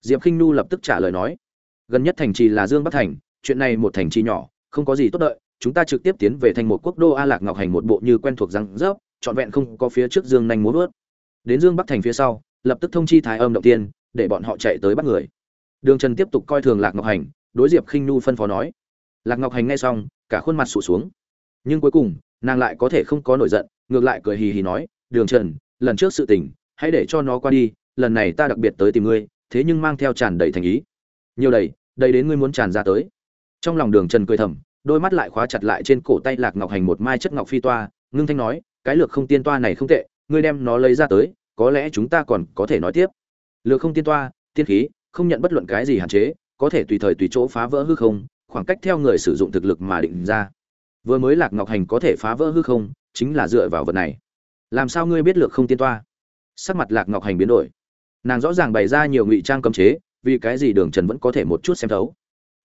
Diệp khinh nu lập tức trả lời nói, gần nhất thành trì là dương bắc thành, chuyện này một thành trì nhỏ, không có gì tốt đợi, chúng ta trực tiếp tiến về thành một quốc đô a lạc ngọc hành một bộ như quen thuộc răng rớp, trọn vẹn không có phía trước dương nanh muốn vớt. Đến dương bắc thành phía sau, lập tức thông chi thái âm động tiên, để bọn họ chạy tới bắt người đường trần tiếp tục coi thường lạc ngọc hành, đối diệp khinh nu phân phó nói. Lạc ngọc hành nghe xong, cả khuôn mặt sụ xuống. Nhưng cuối cùng, nàng lại có thể không có nổi giận, ngược lại cười hì hì nói, đường trần, lần trước sự tình, hãy để cho nó qua đi, lần này ta đặc biệt tới tìm ngươi, thế nhưng mang theo tràn đầy thành ý. Nhiều đầy đầy đến ngươi muốn tràn ra tới. Trong lòng đường trần cười thầm, đôi mắt lại khóa chặt lại trên cổ tay lạc ngọc hành một mai chất ngọc phi toa, ngưng thanh nói, cái lược không tiên toa này không tệ, ngươi đem nó lấy ra tới, có lẽ chúng ta còn có thể nói tiếp. Lược không tiên toa, tiên khí không nhận bất luận cái gì hạn chế, có thể tùy thời tùy chỗ phá vỡ hư không, khoảng cách theo người sử dụng thực lực mà định ra. Vừa mới lạc ngọc hành có thể phá vỡ hư không, chính là dựa vào vật này. Làm sao ngươi biết lược không tiên toa? Sắc mặt lạc ngọc hành biến đổi. Nàng rõ ràng bày ra nhiều ngụy trang cấm chế, vì cái gì đường trần vẫn có thể một chút xem thấu?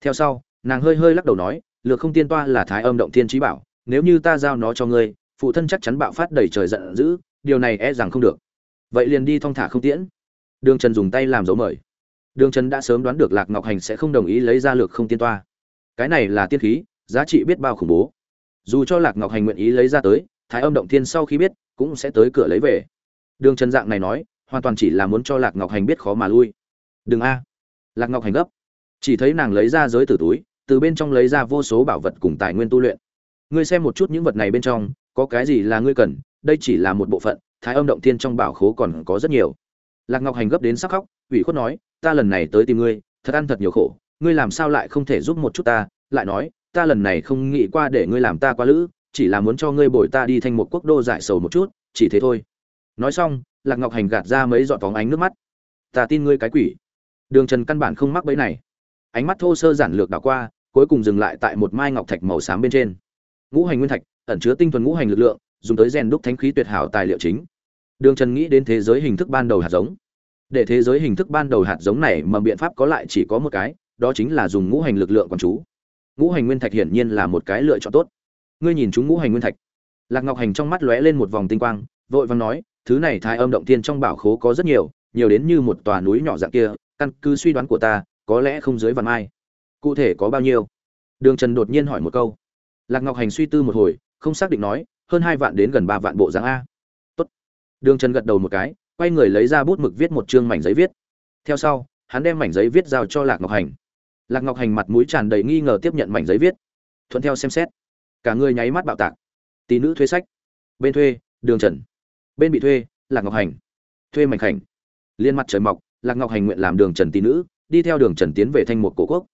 Theo sau, nàng hơi hơi lắc đầu nói, lược không tiên toa là thái âm động thiên trí bảo, nếu như ta giao nó cho ngươi, phụ thân chắc chắn bạo phát đầy trời giận dữ, điều này e rằng không được. Vậy liền đi thong thả không tiễn. Đường trần dùng tay làm dấu mời đường trần đã sớm đoán được lạc ngọc hành sẽ không đồng ý lấy ra lược không tiên toa. Cái này là tiên khí, giá trị biết bao khủng bố. Dù cho lạc ngọc hành nguyện ý lấy ra tới, thái âm động thiên sau khi biết, cũng sẽ tới cửa lấy về. Đường trần dạng này nói, hoàn toàn chỉ là muốn cho lạc ngọc hành biết khó mà lui. Đừng a. Lạc ngọc hành gấp. Chỉ thấy nàng lấy ra giới tử túi, từ bên trong lấy ra vô số bảo vật cùng tài nguyên tu luyện. Ngươi xem một chút những vật này bên trong, có cái gì là ngươi cần, đây chỉ là một bộ phận, thái âm động thiên trong bảo khố còn có rất nhiều. Lạc ngọc hành gấp đến sắc khóc, ủy khuất nói ta lần này tới tìm ngươi, thật ăn thật nhiều khổ, ngươi làm sao lại không thể giúp một chút ta? Lại nói, ta lần này không nghĩ qua để ngươi làm ta quá lữ, chỉ là muốn cho ngươi bồi ta đi thành một quốc đô giải sầu một chút, chỉ thế thôi. Nói xong, lạc ngọc hành gạt ra mấy giọt phóng ánh nước mắt. Ta tin ngươi cái quỷ. Đường trần căn bản không mắc bẫy này. Ánh mắt thô sơ giản lược đảo qua, cuối cùng dừng lại tại một mai ngọc thạch màu xám bên trên. Ngũ hành nguyên thạch, ẩn chứa tinh thuần ngũ hành lực lượng, dùng tới rèn đúc thánh khí tuyệt hảo tài liệu chính. Đường trần nghĩ đến thế giới hình thức ban đầu hạt giống để thế giới hình thức ban đầu hạt giống này mà biện pháp có lại chỉ có một cái, đó chính là dùng ngũ hành lực lượng quán chú. Ngũ hành nguyên thạch hiển nhiên là một cái lựa chọn tốt. Ngươi nhìn chúng ngũ hành nguyên thạch. Lạc ngọc hành trong mắt lóe lên một vòng tinh quang, vội vàng nói, thứ này thái âm động tiên trong bảo khố có rất nhiều nhiều đến như một tòa núi nhỏ dạng kia, căn cứ suy đoán của ta, có lẽ không dưới vạn mai. Cụ thể có bao nhiêu? Đường trần đột nhiên hỏi một câu. Lạc ngọc hành suy tư một hồi, không xác định nói, hơn hai vạn đến gần ba vạn bộ dáng a. Tốt. đường trần gật đầu một cái quay người lấy ra bút mực viết một chương mảnh giấy viết. Theo sau, hắn đem mảnh giấy viết giao cho lạc ngọc hành. Lạc ngọc hành mặt mũi tràn đầy nghi ngờ tiếp nhận mảnh giấy viết. Thuận theo xem xét, cả người nháy mắt bạo tạc. Tỷ nữ thuê sách, bên thuê, đường trần, bên bị thuê, lạc ngọc hành. Thuê mảnh khảnh. Liên mặt trời mọc, lạc ngọc hành nguyện làm đường trần tỷ nữ, đi theo đường trần tiến về thanh một cổ quốc.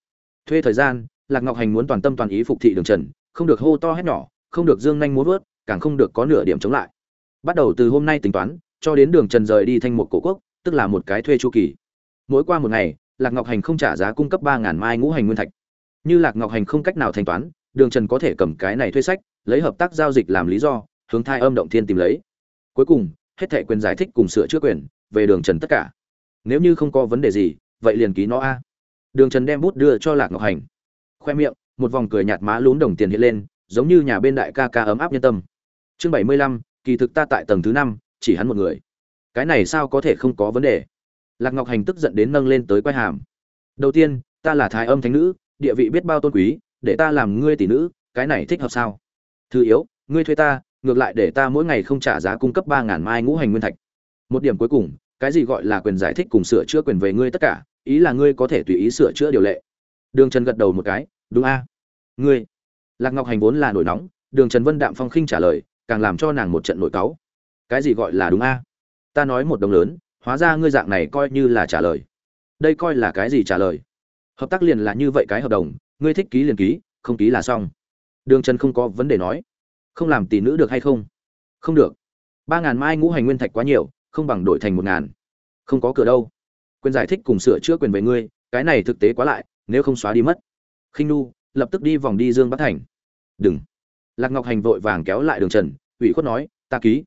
Thuê thời gian, lạc ngọc hành muốn toàn tâm toàn ý phục thị đường trần, không được hô to hét nhỏ, không được dương nhanh muốn vớt, càng không được có nửa điểm chống lại. Bắt đầu từ hôm nay tính toán cho đến đường trần rời đi thanh một cổ quốc, tức là một cái thuê chu kỳ. Mỗi qua một ngày, lạc ngọc hành không trả giá cung cấp ba ngàn mai ngũ hành nguyên thạch. Như lạc ngọc hành không cách nào thanh toán, đường trần có thể cầm cái này thuê sách, lấy hợp tác giao dịch làm lý do, hướng thai âm động thiên tìm lấy. Cuối cùng, hết thẻ quyền giải thích cùng sửa chữa quyền, về đường trần tất cả. Nếu như không có vấn đề gì, vậy liền ký nó a. Đường trần đem bút đưa cho lạc ngọc hành. Khoe miệng, một vòng cười nhạt má lún đồng tiền hiện lên, giống như nhà bên đại ca ca ấm áp nhân tâm. Chương bảy mươi lăm, kỳ thực ta tại tầng thứ năm chỉ hắn một người. Cái này sao có thể không có vấn đề? Lạc ngọc hành tức giận đến nâng lên tới quai hàm. Đầu tiên, ta là thái âm thánh nữ, địa vị biết bao tôn quý, để ta làm ngươi tỷ nữ, cái này thích hợp sao? Thứ yếu, ngươi thuê ta, ngược lại để ta mỗi ngày không trả giá cung cấp ba ngàn mai ngũ hành nguyên thạch. Một điểm cuối cùng, cái gì gọi là quyền giải thích cùng sửa chữa quyền về ngươi tất cả, ý là ngươi có thể tùy ý sửa chữa điều lệ. Đường trần gật đầu một cái, đúng a. Ngươi. Lạc ngọc hành vốn là nổi nóng, đường trần vân đạm phong khinh trả lời, càng làm cho nàng một trận nổi cáu cái gì gọi là đúng a? Ta nói một đồng lớn, hóa ra ngươi dạng này coi như là trả lời. Đây coi là cái gì trả lời? Hợp tác liền là như vậy cái hợp đồng, ngươi thích ký liền ký, không ký là xong. Đường trần không có vấn đề nói. Không làm tỷ nữ được hay không? Không được. Ba ngàn mai ngũ hành nguyên thạch quá nhiều, không bằng đổi thành một ngàn. Không có cửa đâu. Quyền giải thích cùng sửa chữa quyền về ngươi, cái này thực tế quá lại, nếu không xóa đi mất. Khinh nu, lập tức đi vòng đi dương bắc thành. Đừng. Lạc ngọc hành vội vàng kéo lại đường trần, ủy khuất nói, ta ký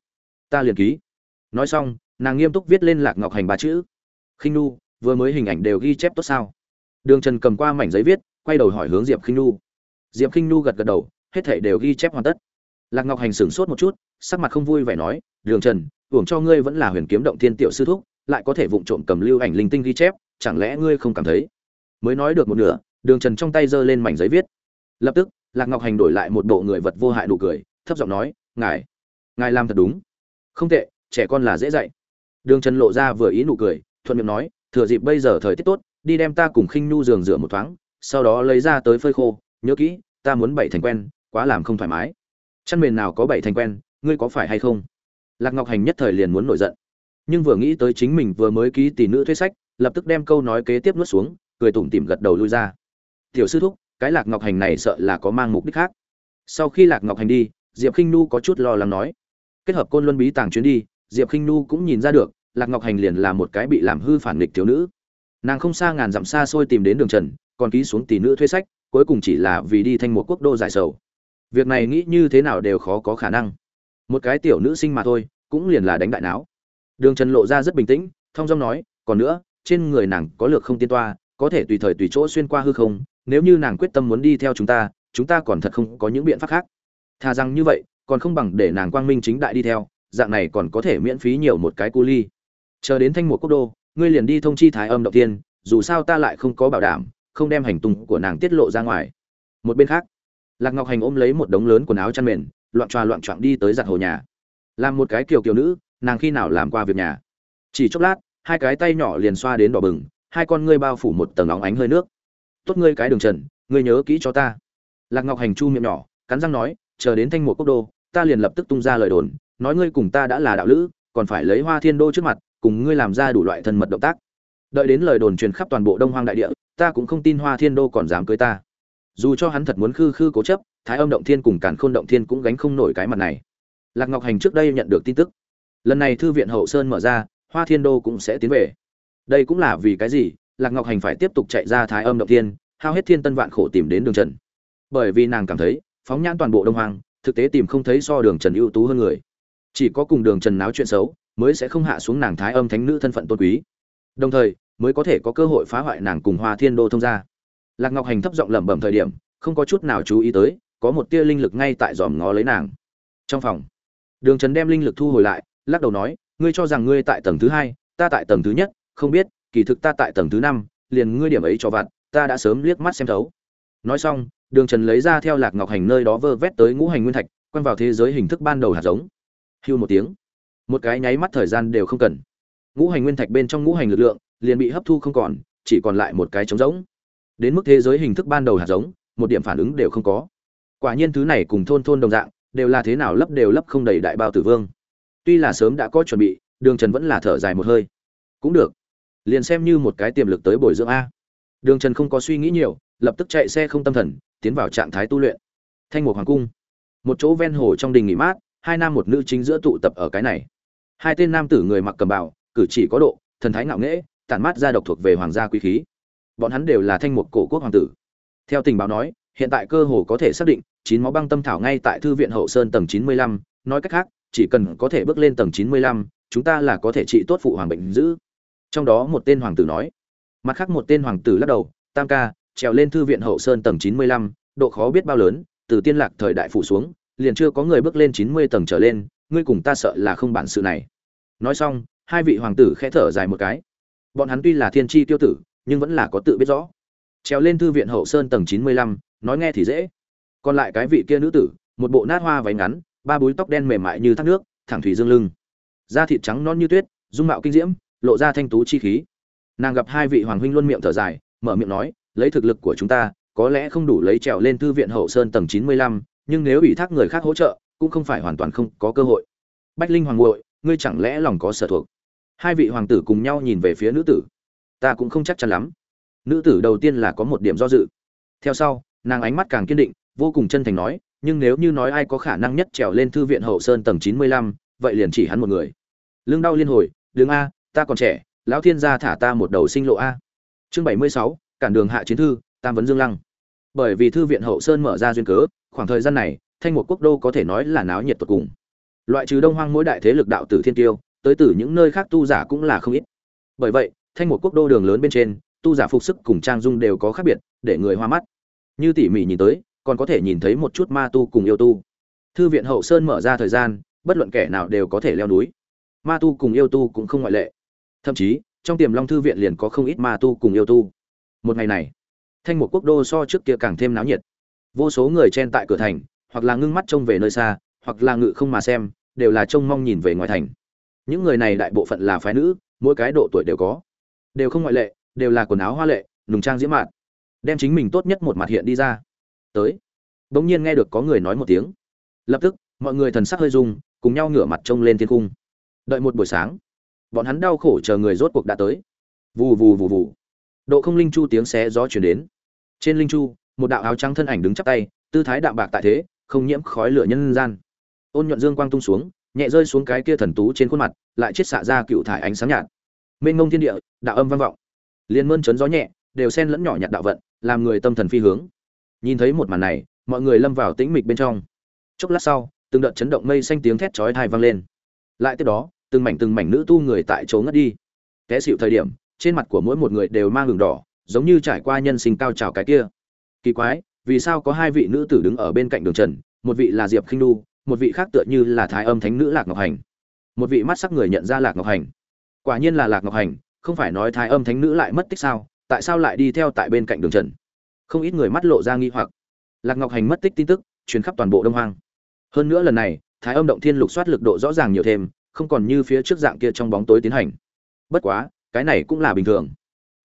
ta liền ký. Nói xong, nàng nghiêm túc viết lên lạc ngọc hành ba chữ. Khinh nu, vừa mới hình ảnh đều ghi chép tốt sao? Đường trần cầm qua mảnh giấy viết, quay đầu hỏi hướng diệp khinh nu. Diệp khinh nu gật gật đầu, hết thảy đều ghi chép hoàn tất. Lạc ngọc hành sửng sốt một chút, sắc mặt không vui vẻ nói, đường trần, hưởng cho ngươi vẫn là huyền kiếm động thiên tiểu sư thúc, lại có thể vụng trộm cầm lưu ảnh linh tinh ghi chép, chẳng lẽ ngươi không cảm thấy? Mới nói được một nửa, đường trần trong tay giơ lên mảnh giấy viết. Lập tức, lạc ngọc hành đổi lại một bộ người vật vô hại đủ cười, thấp giọng nói, ngài ngài làm thật đúng không tệ, trẻ con là dễ dạy. Đường trần lộ ra vừa ý nụ cười, thuận miệng nói, thừa dịp bây giờ thời tiết tốt, đi đem ta cùng khinh Nu giường rửa một thoáng, sau đó lấy ra tới phơi khô, nhớ kỹ, ta muốn bảy thành quen, quá làm không thoải mái. Chăn mền nào có bảy thành quen, ngươi có phải hay không? Lạc ngọc hành nhất thời liền muốn nổi giận. Nhưng vừa nghĩ tới chính mình vừa mới ký tỷ nữ thuế sách, lập tức đem câu nói kế tiếp nuốt xuống, cười tủm tỉm gật đầu lui ra. Tiểu sư thúc, cái lạc ngọc hành này sợ là có mang mục đích khác. Sau khi lạc ngọc hành đi, diệp khinh nu có chút lo lắng nói kết hợp côn luân bí tàng chuyến đi, diệp khinh nu cũng nhìn ra được, lạc ngọc hành liền là một cái bị làm hư phản nghịch thiếu nữ. Nàng không xa ngàn dặm xa xôi tìm đến đường trần, còn ký xuống tỷ nữ thuê sách, cuối cùng chỉ là vì đi thanh một quốc đô giải sầu. Việc này nghĩ như thế nào đều khó có khả năng. Một cái tiểu nữ sinh mà thôi, cũng liền là đánh đại não. Đường trần lộ ra rất bình tĩnh thong dong nói, còn nữa, trên người nàng có lược không tiên toa, có thể tùy thời tùy chỗ xuyên qua hư không, nếu như nàng quyết tâm muốn đi theo chúng ta chúng ta còn thật không có những biện pháp khác. Thà rằng như vậy còn không bằng để nàng quang minh chính đại đi theo, dạng này còn có thể miễn phí nhiều một cái cu ly. Chờ đến thanh một quốc đô, ngươi liền đi thông chi thái âm động tiên dù sao ta lại không có bảo đảm, không đem hành tung của nàng tiết lộ ra ngoài. Một bên khác, lạc ngọc hành ôm lấy một đống lớn quần áo chăn mền, loạn tròa loạn trọng đi tới giặt hồ nhà. Làm một cái kiều kiều nữ, nàng khi nào làm qua việc nhà? Chỉ chốc lát, hai cái tay nhỏ liền xoa đến đỏ bừng, hai con ngươi bao phủ một tầng óng ánh hơi nước. Tốt ngươi cái đường trần, ngươi nhớ kỹ cho ta. Lạc ngọc hành chu miệng nhỏ, cắn răng nói chờ đến thanh mục quốc đô, ta liền lập tức tung ra lời đồn, nói ngươi cùng ta đã là đạo lữ, còn phải lấy hoa thiên đô trước mặt, cùng ngươi làm ra đủ loại thân mật động tác. Đợi đến lời đồn truyền khắp toàn bộ đông hoang đại địa, ta cũng không tin hoa thiên đô còn dám cưới ta. Dù cho hắn thật muốn khư khư cố chấp, thái âm động thiên cùng cản khôn động thiên cũng gánh không nổi cái mặt này. Lạc ngọc hành trước đây nhận được tin tức. Lần này thư viện hậu sơn mở ra, hoa thiên đô cũng sẽ tiến về. Đây cũng là vì cái gì? Lạc ngọc hành phải tiếp tục chạy ra thái âm động thiên, hao hết thiên tân vạn khổ tìm đến đường trần. Bởi vì nàng cảm thấy phóng nhãn toàn bộ đông hoàng thực tế tìm không thấy so đường trần ưu tú hơn người. Chỉ có cùng đường trần náo chuyện xấu, mới sẽ không hạ xuống nàng thái âm thánh nữ thân phận tôn quý. Đồng thời, mới có thể có cơ hội phá hoại nàng cùng hoa thiên đô thông gia. Lạc ngọc hành thấp giọng lẩm bẩm thời điểm, không có chút nào chú ý tới, có một tia linh lực ngay tại dòm ngó lấy nàng. Trong phòng, đường trần đem linh lực thu hồi lại, lắc đầu nói, ngươi cho rằng ngươi tại tầng thứ hai, ta tại tầng thứ nhất, không biết, kỳ thực ta tại tầng thứ năm, liền ngươi điểm ấy cho vặt, ta đã sớm liếc mắt xem thấu. Nói xong đường trần lấy ra theo lạc ngọc hành nơi đó vơ vét tới ngũ hành nguyên thạch, quăng vào thế giới hình thức ban đầu hạt giống. Hưu một tiếng. Một cái nháy mắt thời gian đều không cần. Ngũ hành nguyên thạch bên trong ngũ hành lực lượng liền bị hấp thu không còn, chỉ còn lại một cái trống rỗng. Đến mức thế giới hình thức ban đầu hạt giống, một điểm phản ứng đều không có. Quả nhiên thứ này cùng thôn thôn đồng dạng, đều là thế nào lấp đều lấp không đầy đại bao tử vương. Tuy là sớm đã có chuẩn bị, đường trần vẫn là thở dài một hơi. Cũng được. Liền xem như một cái tiềm lực tới bồi dưỡng a. Đường trần không có suy nghĩ nhiều, lập tức chạy xe không tâm thần tiến vào trạng thái tu luyện. Thanh mục hoàng cung. Một chỗ ven hồ trong đình nghỉ mát, hai nam một nữ chính giữa tụ tập ở cái này. Hai tên nam tử người mặc cầm bảo cử chỉ có độ, thần thái ngạo nghễ, tản mát ra độc thuộc về hoàng gia quý khí. Bọn hắn đều là thanh mục cổ quốc hoàng tử. Theo tình báo nói, hiện tại cơ hồ có thể xác định, chín máu băng tâm thảo ngay tại thư viện hậu sơn tầng chín mươi lăm, nói cách khác, chỉ cần có thể bước lên tầng chín mươi lăm, chúng ta là có thể trị tốt phụ hoàng bệnh giữ. Trong đó một tên hoàng tử nói. Mặt khác một tên hoàng tử lắc đầu, tam ca trèo lên thư viện hậu sơn tầng chín mươi lăm, độ khó biết bao lớn, từ tiên lạc thời đại phủ xuống, liền chưa có người bước lên chín mươi tầng trở lên, ngươi cùng ta sợ là không bản sự này. Nói xong, hai vị hoàng tử khẽ thở dài một cái. Bọn hắn tuy là thiên chi tiêu tử, nhưng vẫn là có tự biết rõ. Trèo lên thư viện hậu sơn tầng chín mươi lăm, nói nghe thì dễ. Còn lại cái vị kia nữ tử, một bộ nát hoa váy ngắn, ba búi tóc đen mềm mại như thác nước, thẳng thủy dương lưng. Da thịt trắng non như tuyết, dung mạo kinh diễm, lộ ra thanh tú chi khí. Nàng gặp hai vị hoàng huynh luôn miệng thở dài, mở miệng nói lấy thực lực của chúng ta có lẽ không đủ lấy trèo lên thư viện hậu sơn tầng chín mươi lăm nhưng nếu ủy thác người khác hỗ trợ cũng không phải hoàn toàn không có cơ hội. Bách linh hoàng muội, ngươi chẳng lẽ lòng có sở thuộc? Hai vị hoàng tử cùng nhau nhìn về phía nữ tử. Ta cũng không chắc chắn lắm. Nữ tử đầu tiên là có một điểm do dự. Theo sau nàng ánh mắt càng kiên định vô cùng chân thành nói nhưng nếu như nói ai có khả năng nhất trèo lên thư viện hậu sơn tầng chín mươi lăm vậy liền chỉ hắn một người. Lương đau liên hồi đường a ta còn trẻ lão thiên gia thả ta một đầu sinh lộ a. Chương bảy mươi sáu cản đường hạ chiến thư, tam vấn dương lăng. Bởi vì thư viện hậu sơn mở ra duyên cớ, khoảng thời gian này, thanh một quốc đô có thể nói là náo nhiệt tột cùng. Loại trừ đông hoang mỗi đại thế lực đạo tử thiên tiêu, tới từ những nơi khác tu giả cũng là không ít. Bởi vậy, thanh một quốc đô đường lớn bên trên, tu giả phục sức cùng trang dung đều có khác biệt, để người hoa mắt. Như tỉ mỉ nhìn tới, còn có thể nhìn thấy một chút ma tu cùng yêu tu. Thư viện hậu sơn mở ra thời gian, bất luận kẻ nào đều có thể leo núi. Ma tu cùng yêu tu cũng không ngoại lệ. Thậm chí, trong tiềm long thư viện liền có không ít ma tu cùng yêu tu một ngày này, thanh một quốc đô so trước kia càng thêm náo nhiệt. Vô số người chen tại cửa thành, hoặc là ngưng mắt trông về nơi xa, hoặc là ngự không mà xem, đều là trông mong nhìn về ngoài thành. Những người này đại bộ phận là phái nữ, mỗi cái độ tuổi đều có. Đều không ngoại lệ, đều là quần áo hoa lệ, nùng trang diễm mạn đem chính mình tốt nhất một mặt hiện đi ra. Tới. Bỗng nhiên nghe được có người nói một tiếng. Lập tức, mọi người thần sắc hơi rung, cùng nhau ngửa mặt trông lên thiên cung. Đợi một buổi sáng, bọn hắn đau khổ chờ người rốt cuộc đã tới. Vù vù vù vù độ không linh chu tiếng xé gió chuyển đến. Trên linh chu, một đạo áo trắng thân ảnh đứng chắp tay, tư thái đạm bạc tại thế, không nhiễm khói lửa nhân gian. Ôn nhuận dương quang tung xuống, nhẹ rơi xuống cái kia thần tú trên khuôn mặt, lại chết xạ ra cựu thải ánh sáng nhạt. Mênh ngông thiên địa, đạo âm vang vọng. Liên mơn chấn gió nhẹ, đều xen lẫn nhỏ nhặt đạo vận, làm người tâm thần phi hướng. Nhìn thấy một màn này, mọi người lâm vào tĩnh mịch bên trong. Chốc lát sau, từng đợt chấn động mây xanh tiếng thét chói tai vang lên. Lại tiếp đó, từng mảnh từng mảnh nữ tu người tại chỗ ngất đi. Té xịu thời điểm trên mặt của mỗi một người đều mang hừng đỏ giống như trải qua nhân sinh cao trào cái kia. Kỳ quái vì sao có hai vị nữ tử đứng ở bên cạnh đường trần một vị là diệp khinh nu, một vị khác tựa như là thái âm thánh nữ lạc ngọc hành. Một vị mắt sắc người nhận ra lạc ngọc hành. Quả nhiên là lạc ngọc hành không phải nói thái âm thánh nữ lại mất tích sao tại sao lại đi theo tại bên cạnh đường trần? Không ít người mắt lộ ra nghi hoặc. Lạc ngọc hành mất tích tin tức truyền khắp toàn bộ đông hoang. Hơn nữa lần này thái âm động thiên lục soát lực độ rõ ràng nhiều thêm không còn như phía trước dạng kia trong bóng tối tiến hành. Bất quá cái này cũng là bình thường.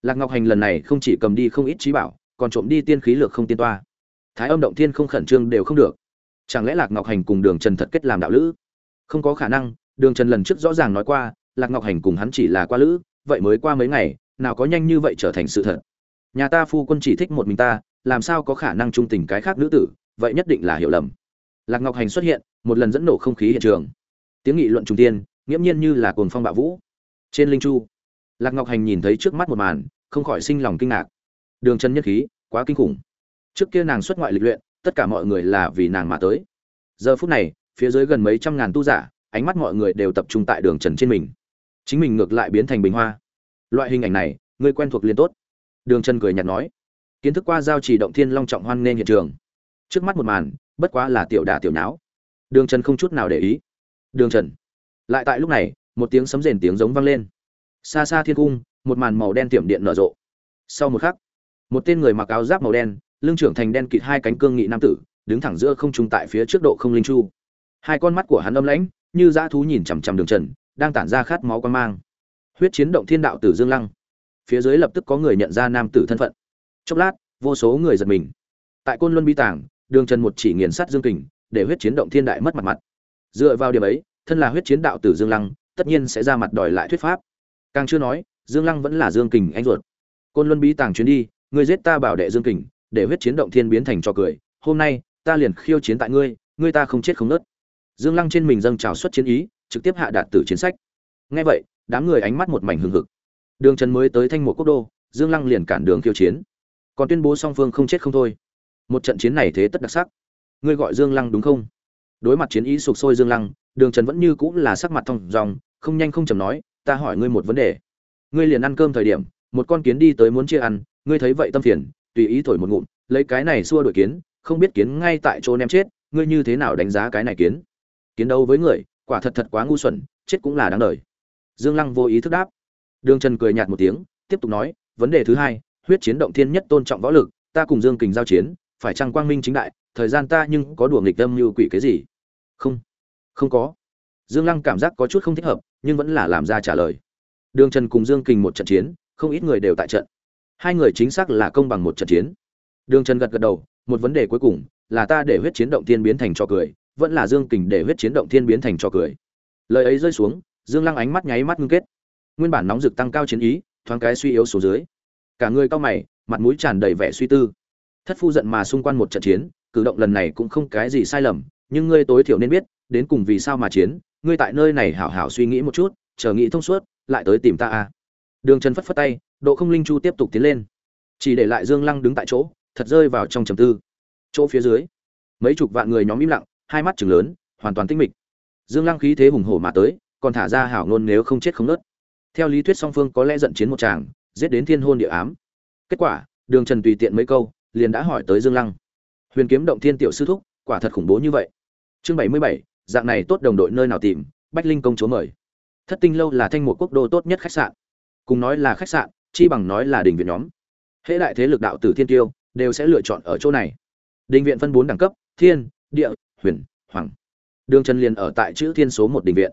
Lạc ngọc hành lần này không chỉ cầm đi không ít trí bảo, còn trộm đi tiên khí lược không tiên toa. Thái âm động thiên không khẩn trương đều không được. Chẳng lẽ lạc ngọc hành cùng đường trần thật kết làm đạo lữ? Không có khả năng, đường trần lần trước rõ ràng nói qua, lạc ngọc hành cùng hắn chỉ là qua lữ, vậy mới qua mấy ngày, nào có nhanh như vậy trở thành sự thật. Nhà ta phu quân chỉ thích một mình ta, làm sao có khả năng trung tình cái khác nữ tử, vậy nhất định là hiểu lầm. Lạc ngọc hành xuất hiện, một lần dẫn nổ không khí hiện trường. Tiếng nghị luận trung tiên, nghiễm nhiên như là cồn phong bạo vũ. Trên linh chu lạc ngọc hành nhìn thấy trước mắt một màn, không khỏi sinh lòng kinh ngạc. Đường chân nhất khí, quá kinh khủng. Trước kia nàng xuất ngoại lịch luyện, tất cả mọi người là vì nàng mà tới. Giờ phút này, phía dưới gần mấy trăm ngàn tu giả, ánh mắt mọi người đều tập trung tại đường trần trên mình. Chính mình ngược lại biến thành bình hoa. Loại hình ảnh này, người quen thuộc liền tốt. Đường trần cười nhạt nói. Kiến thức qua giao chỉ động thiên long trọng hoan nên hiện trường. Trước mắt một màn, bất quá là tiểu đà tiểu nháo. Đường trần không chút nào để ý. Đường trần. Lại tại lúc này, một tiếng sấm rền tiếng giống vang lên xa xa thiên cung, một màn màu đen tiệm điện nở rộ. Sau một khắc, một tên người mặc áo giáp màu đen, lưng trưởng thành đen kịt hai cánh cương nghị nam tử, đứng thẳng giữa không trung tại phía trước độ không linh chu. Hai con mắt của hắn âm lãnh, như dã thú nhìn chằm chằm đường trần, đang tản ra khát máu quan mang. Huyết chiến động thiên đạo tử dương lăng. Phía dưới lập tức có người nhận ra nam tử thân phận. Chốc lát, vô số người giật mình. Tại côn luân bi tàng, đường trần một chỉ nghiền sát dương kình, để huyết chiến động thiên đại mất mặt mặt. Dựa vào điểm ấy, thân là huyết chiến đạo tử dương lăng, tất nhiên sẽ ra mặt đòi lại thuyết pháp càng chưa nói, dương lăng vẫn là dương kình anh ruột. Côn luân bí tàng chuyến đi người giết ta bảo đệ dương kình, để huyết chiến động thiên biến thành trò cười, hôm nay, ta liền khiêu chiến tại ngươi ngươi ta không chết không nớt. Dương lăng trên mình dâng trào xuất chiến ý, trực tiếp hạ đạt tử chiến sách. Ngay vậy, đám người ánh mắt một mảnh hừng hực. Đường trần mới tới thanh một quốc đô, dương lăng liền cản đường khiêu chiến. Còn tuyên bố song phương không chết không thôi. Một trận chiến này thế tất đặc sắc. Ngươi gọi dương lăng đúng không? Đối mặt chiến ý sụp sôi dương lăng, đường trần vẫn như cũng là sắc mặt thong dòng, không nhanh không chầm nói ta hỏi ngươi một vấn đề. Ngươi liền ăn cơm thời điểm, một con kiến đi tới muốn chia ăn, ngươi thấy vậy tâm phiền, tùy ý thổi một ngụm, lấy cái này xua đổi kiến, không biết kiến ngay tại chỗ ném chết, ngươi như thế nào đánh giá cái này kiến? Kiến đấu với người, quả thật thật quá ngu xuẩn, chết cũng là đáng đời. Dương lăng vô ý thức đáp. Đường trần cười nhạt một tiếng, tiếp tục nói, vấn đề thứ hai, huyết chiến động thiên nhất tôn trọng võ lực, ta cùng dương kình giao chiến, phải chăng quang minh chính đại, thời gian ta nhưng có đùa nghịch tâm như quỷ cái gì? Không. Không có dương lăng cảm giác có chút không thích hợp, nhưng vẫn là làm ra trả lời. Đường trần cùng dương kình một trận chiến, không ít người đều tại trận. Hai người chính xác là công bằng một trận chiến. Đường trần gật gật đầu, một vấn đề cuối cùng là ta để huyết chiến động thiên biến thành cho cười, vẫn là dương kình để huyết chiến động thiên biến thành cho cười. Lời ấy rơi xuống, dương lăng ánh mắt nháy mắt ngưng kết. Nguyên bản nóng rực tăng cao chiến ý, thoáng cái suy yếu xuống dưới. Cả người cao mày, mặt mũi tràn đầy vẻ suy tư. Thất phu giận mà xung quanh một trận chiến, cử động lần này cũng không cái gì sai lầm, nhưng ngươi tối thiểu nên biết, đến cùng vì sao mà chiến ngươi tại nơi này hảo hảo suy nghĩ một chút, chờ nghĩ thông suốt, lại tới tìm ta a đường trần phất phất tay, độ không linh chu tiếp tục tiến lên. Chỉ để lại dương lăng đứng tại chỗ, thật rơi vào trong trầm tư. Chỗ phía dưới, mấy chục vạn người nhóm im lặng, hai mắt chừng lớn, hoàn toàn tinh mịch. Dương lăng khí thế hùng hổ mà tới, còn thả ra hảo ngôn nếu không chết không nớt. Theo lý thuyết song phương có lẽ giận chiến một tràng, giết đến thiên hôn địa ám. Kết quả, đường trần tùy tiện mấy câu, liền đã hỏi tới dương lăng. Huyền kiếm động thiên tiểu sư thúc, quả thật khủng bố như vậy. Chương bảy mươi bảy dạng này tốt đồng đội nơi nào tìm, bách linh công chúa mời. Thất tinh lâu là thanh một quốc đô tốt nhất khách sạn. Cùng nói là khách sạn, chi bằng nói là đình viện nhóm. Hễ đại thế lực đạo tử thiên tiêu đều sẽ lựa chọn ở chỗ này. Đình viện phân bốn đẳng cấp, thiên, địa, huyền, hoàng. Đường trần liền ở tại chữ thiên số một đình viện.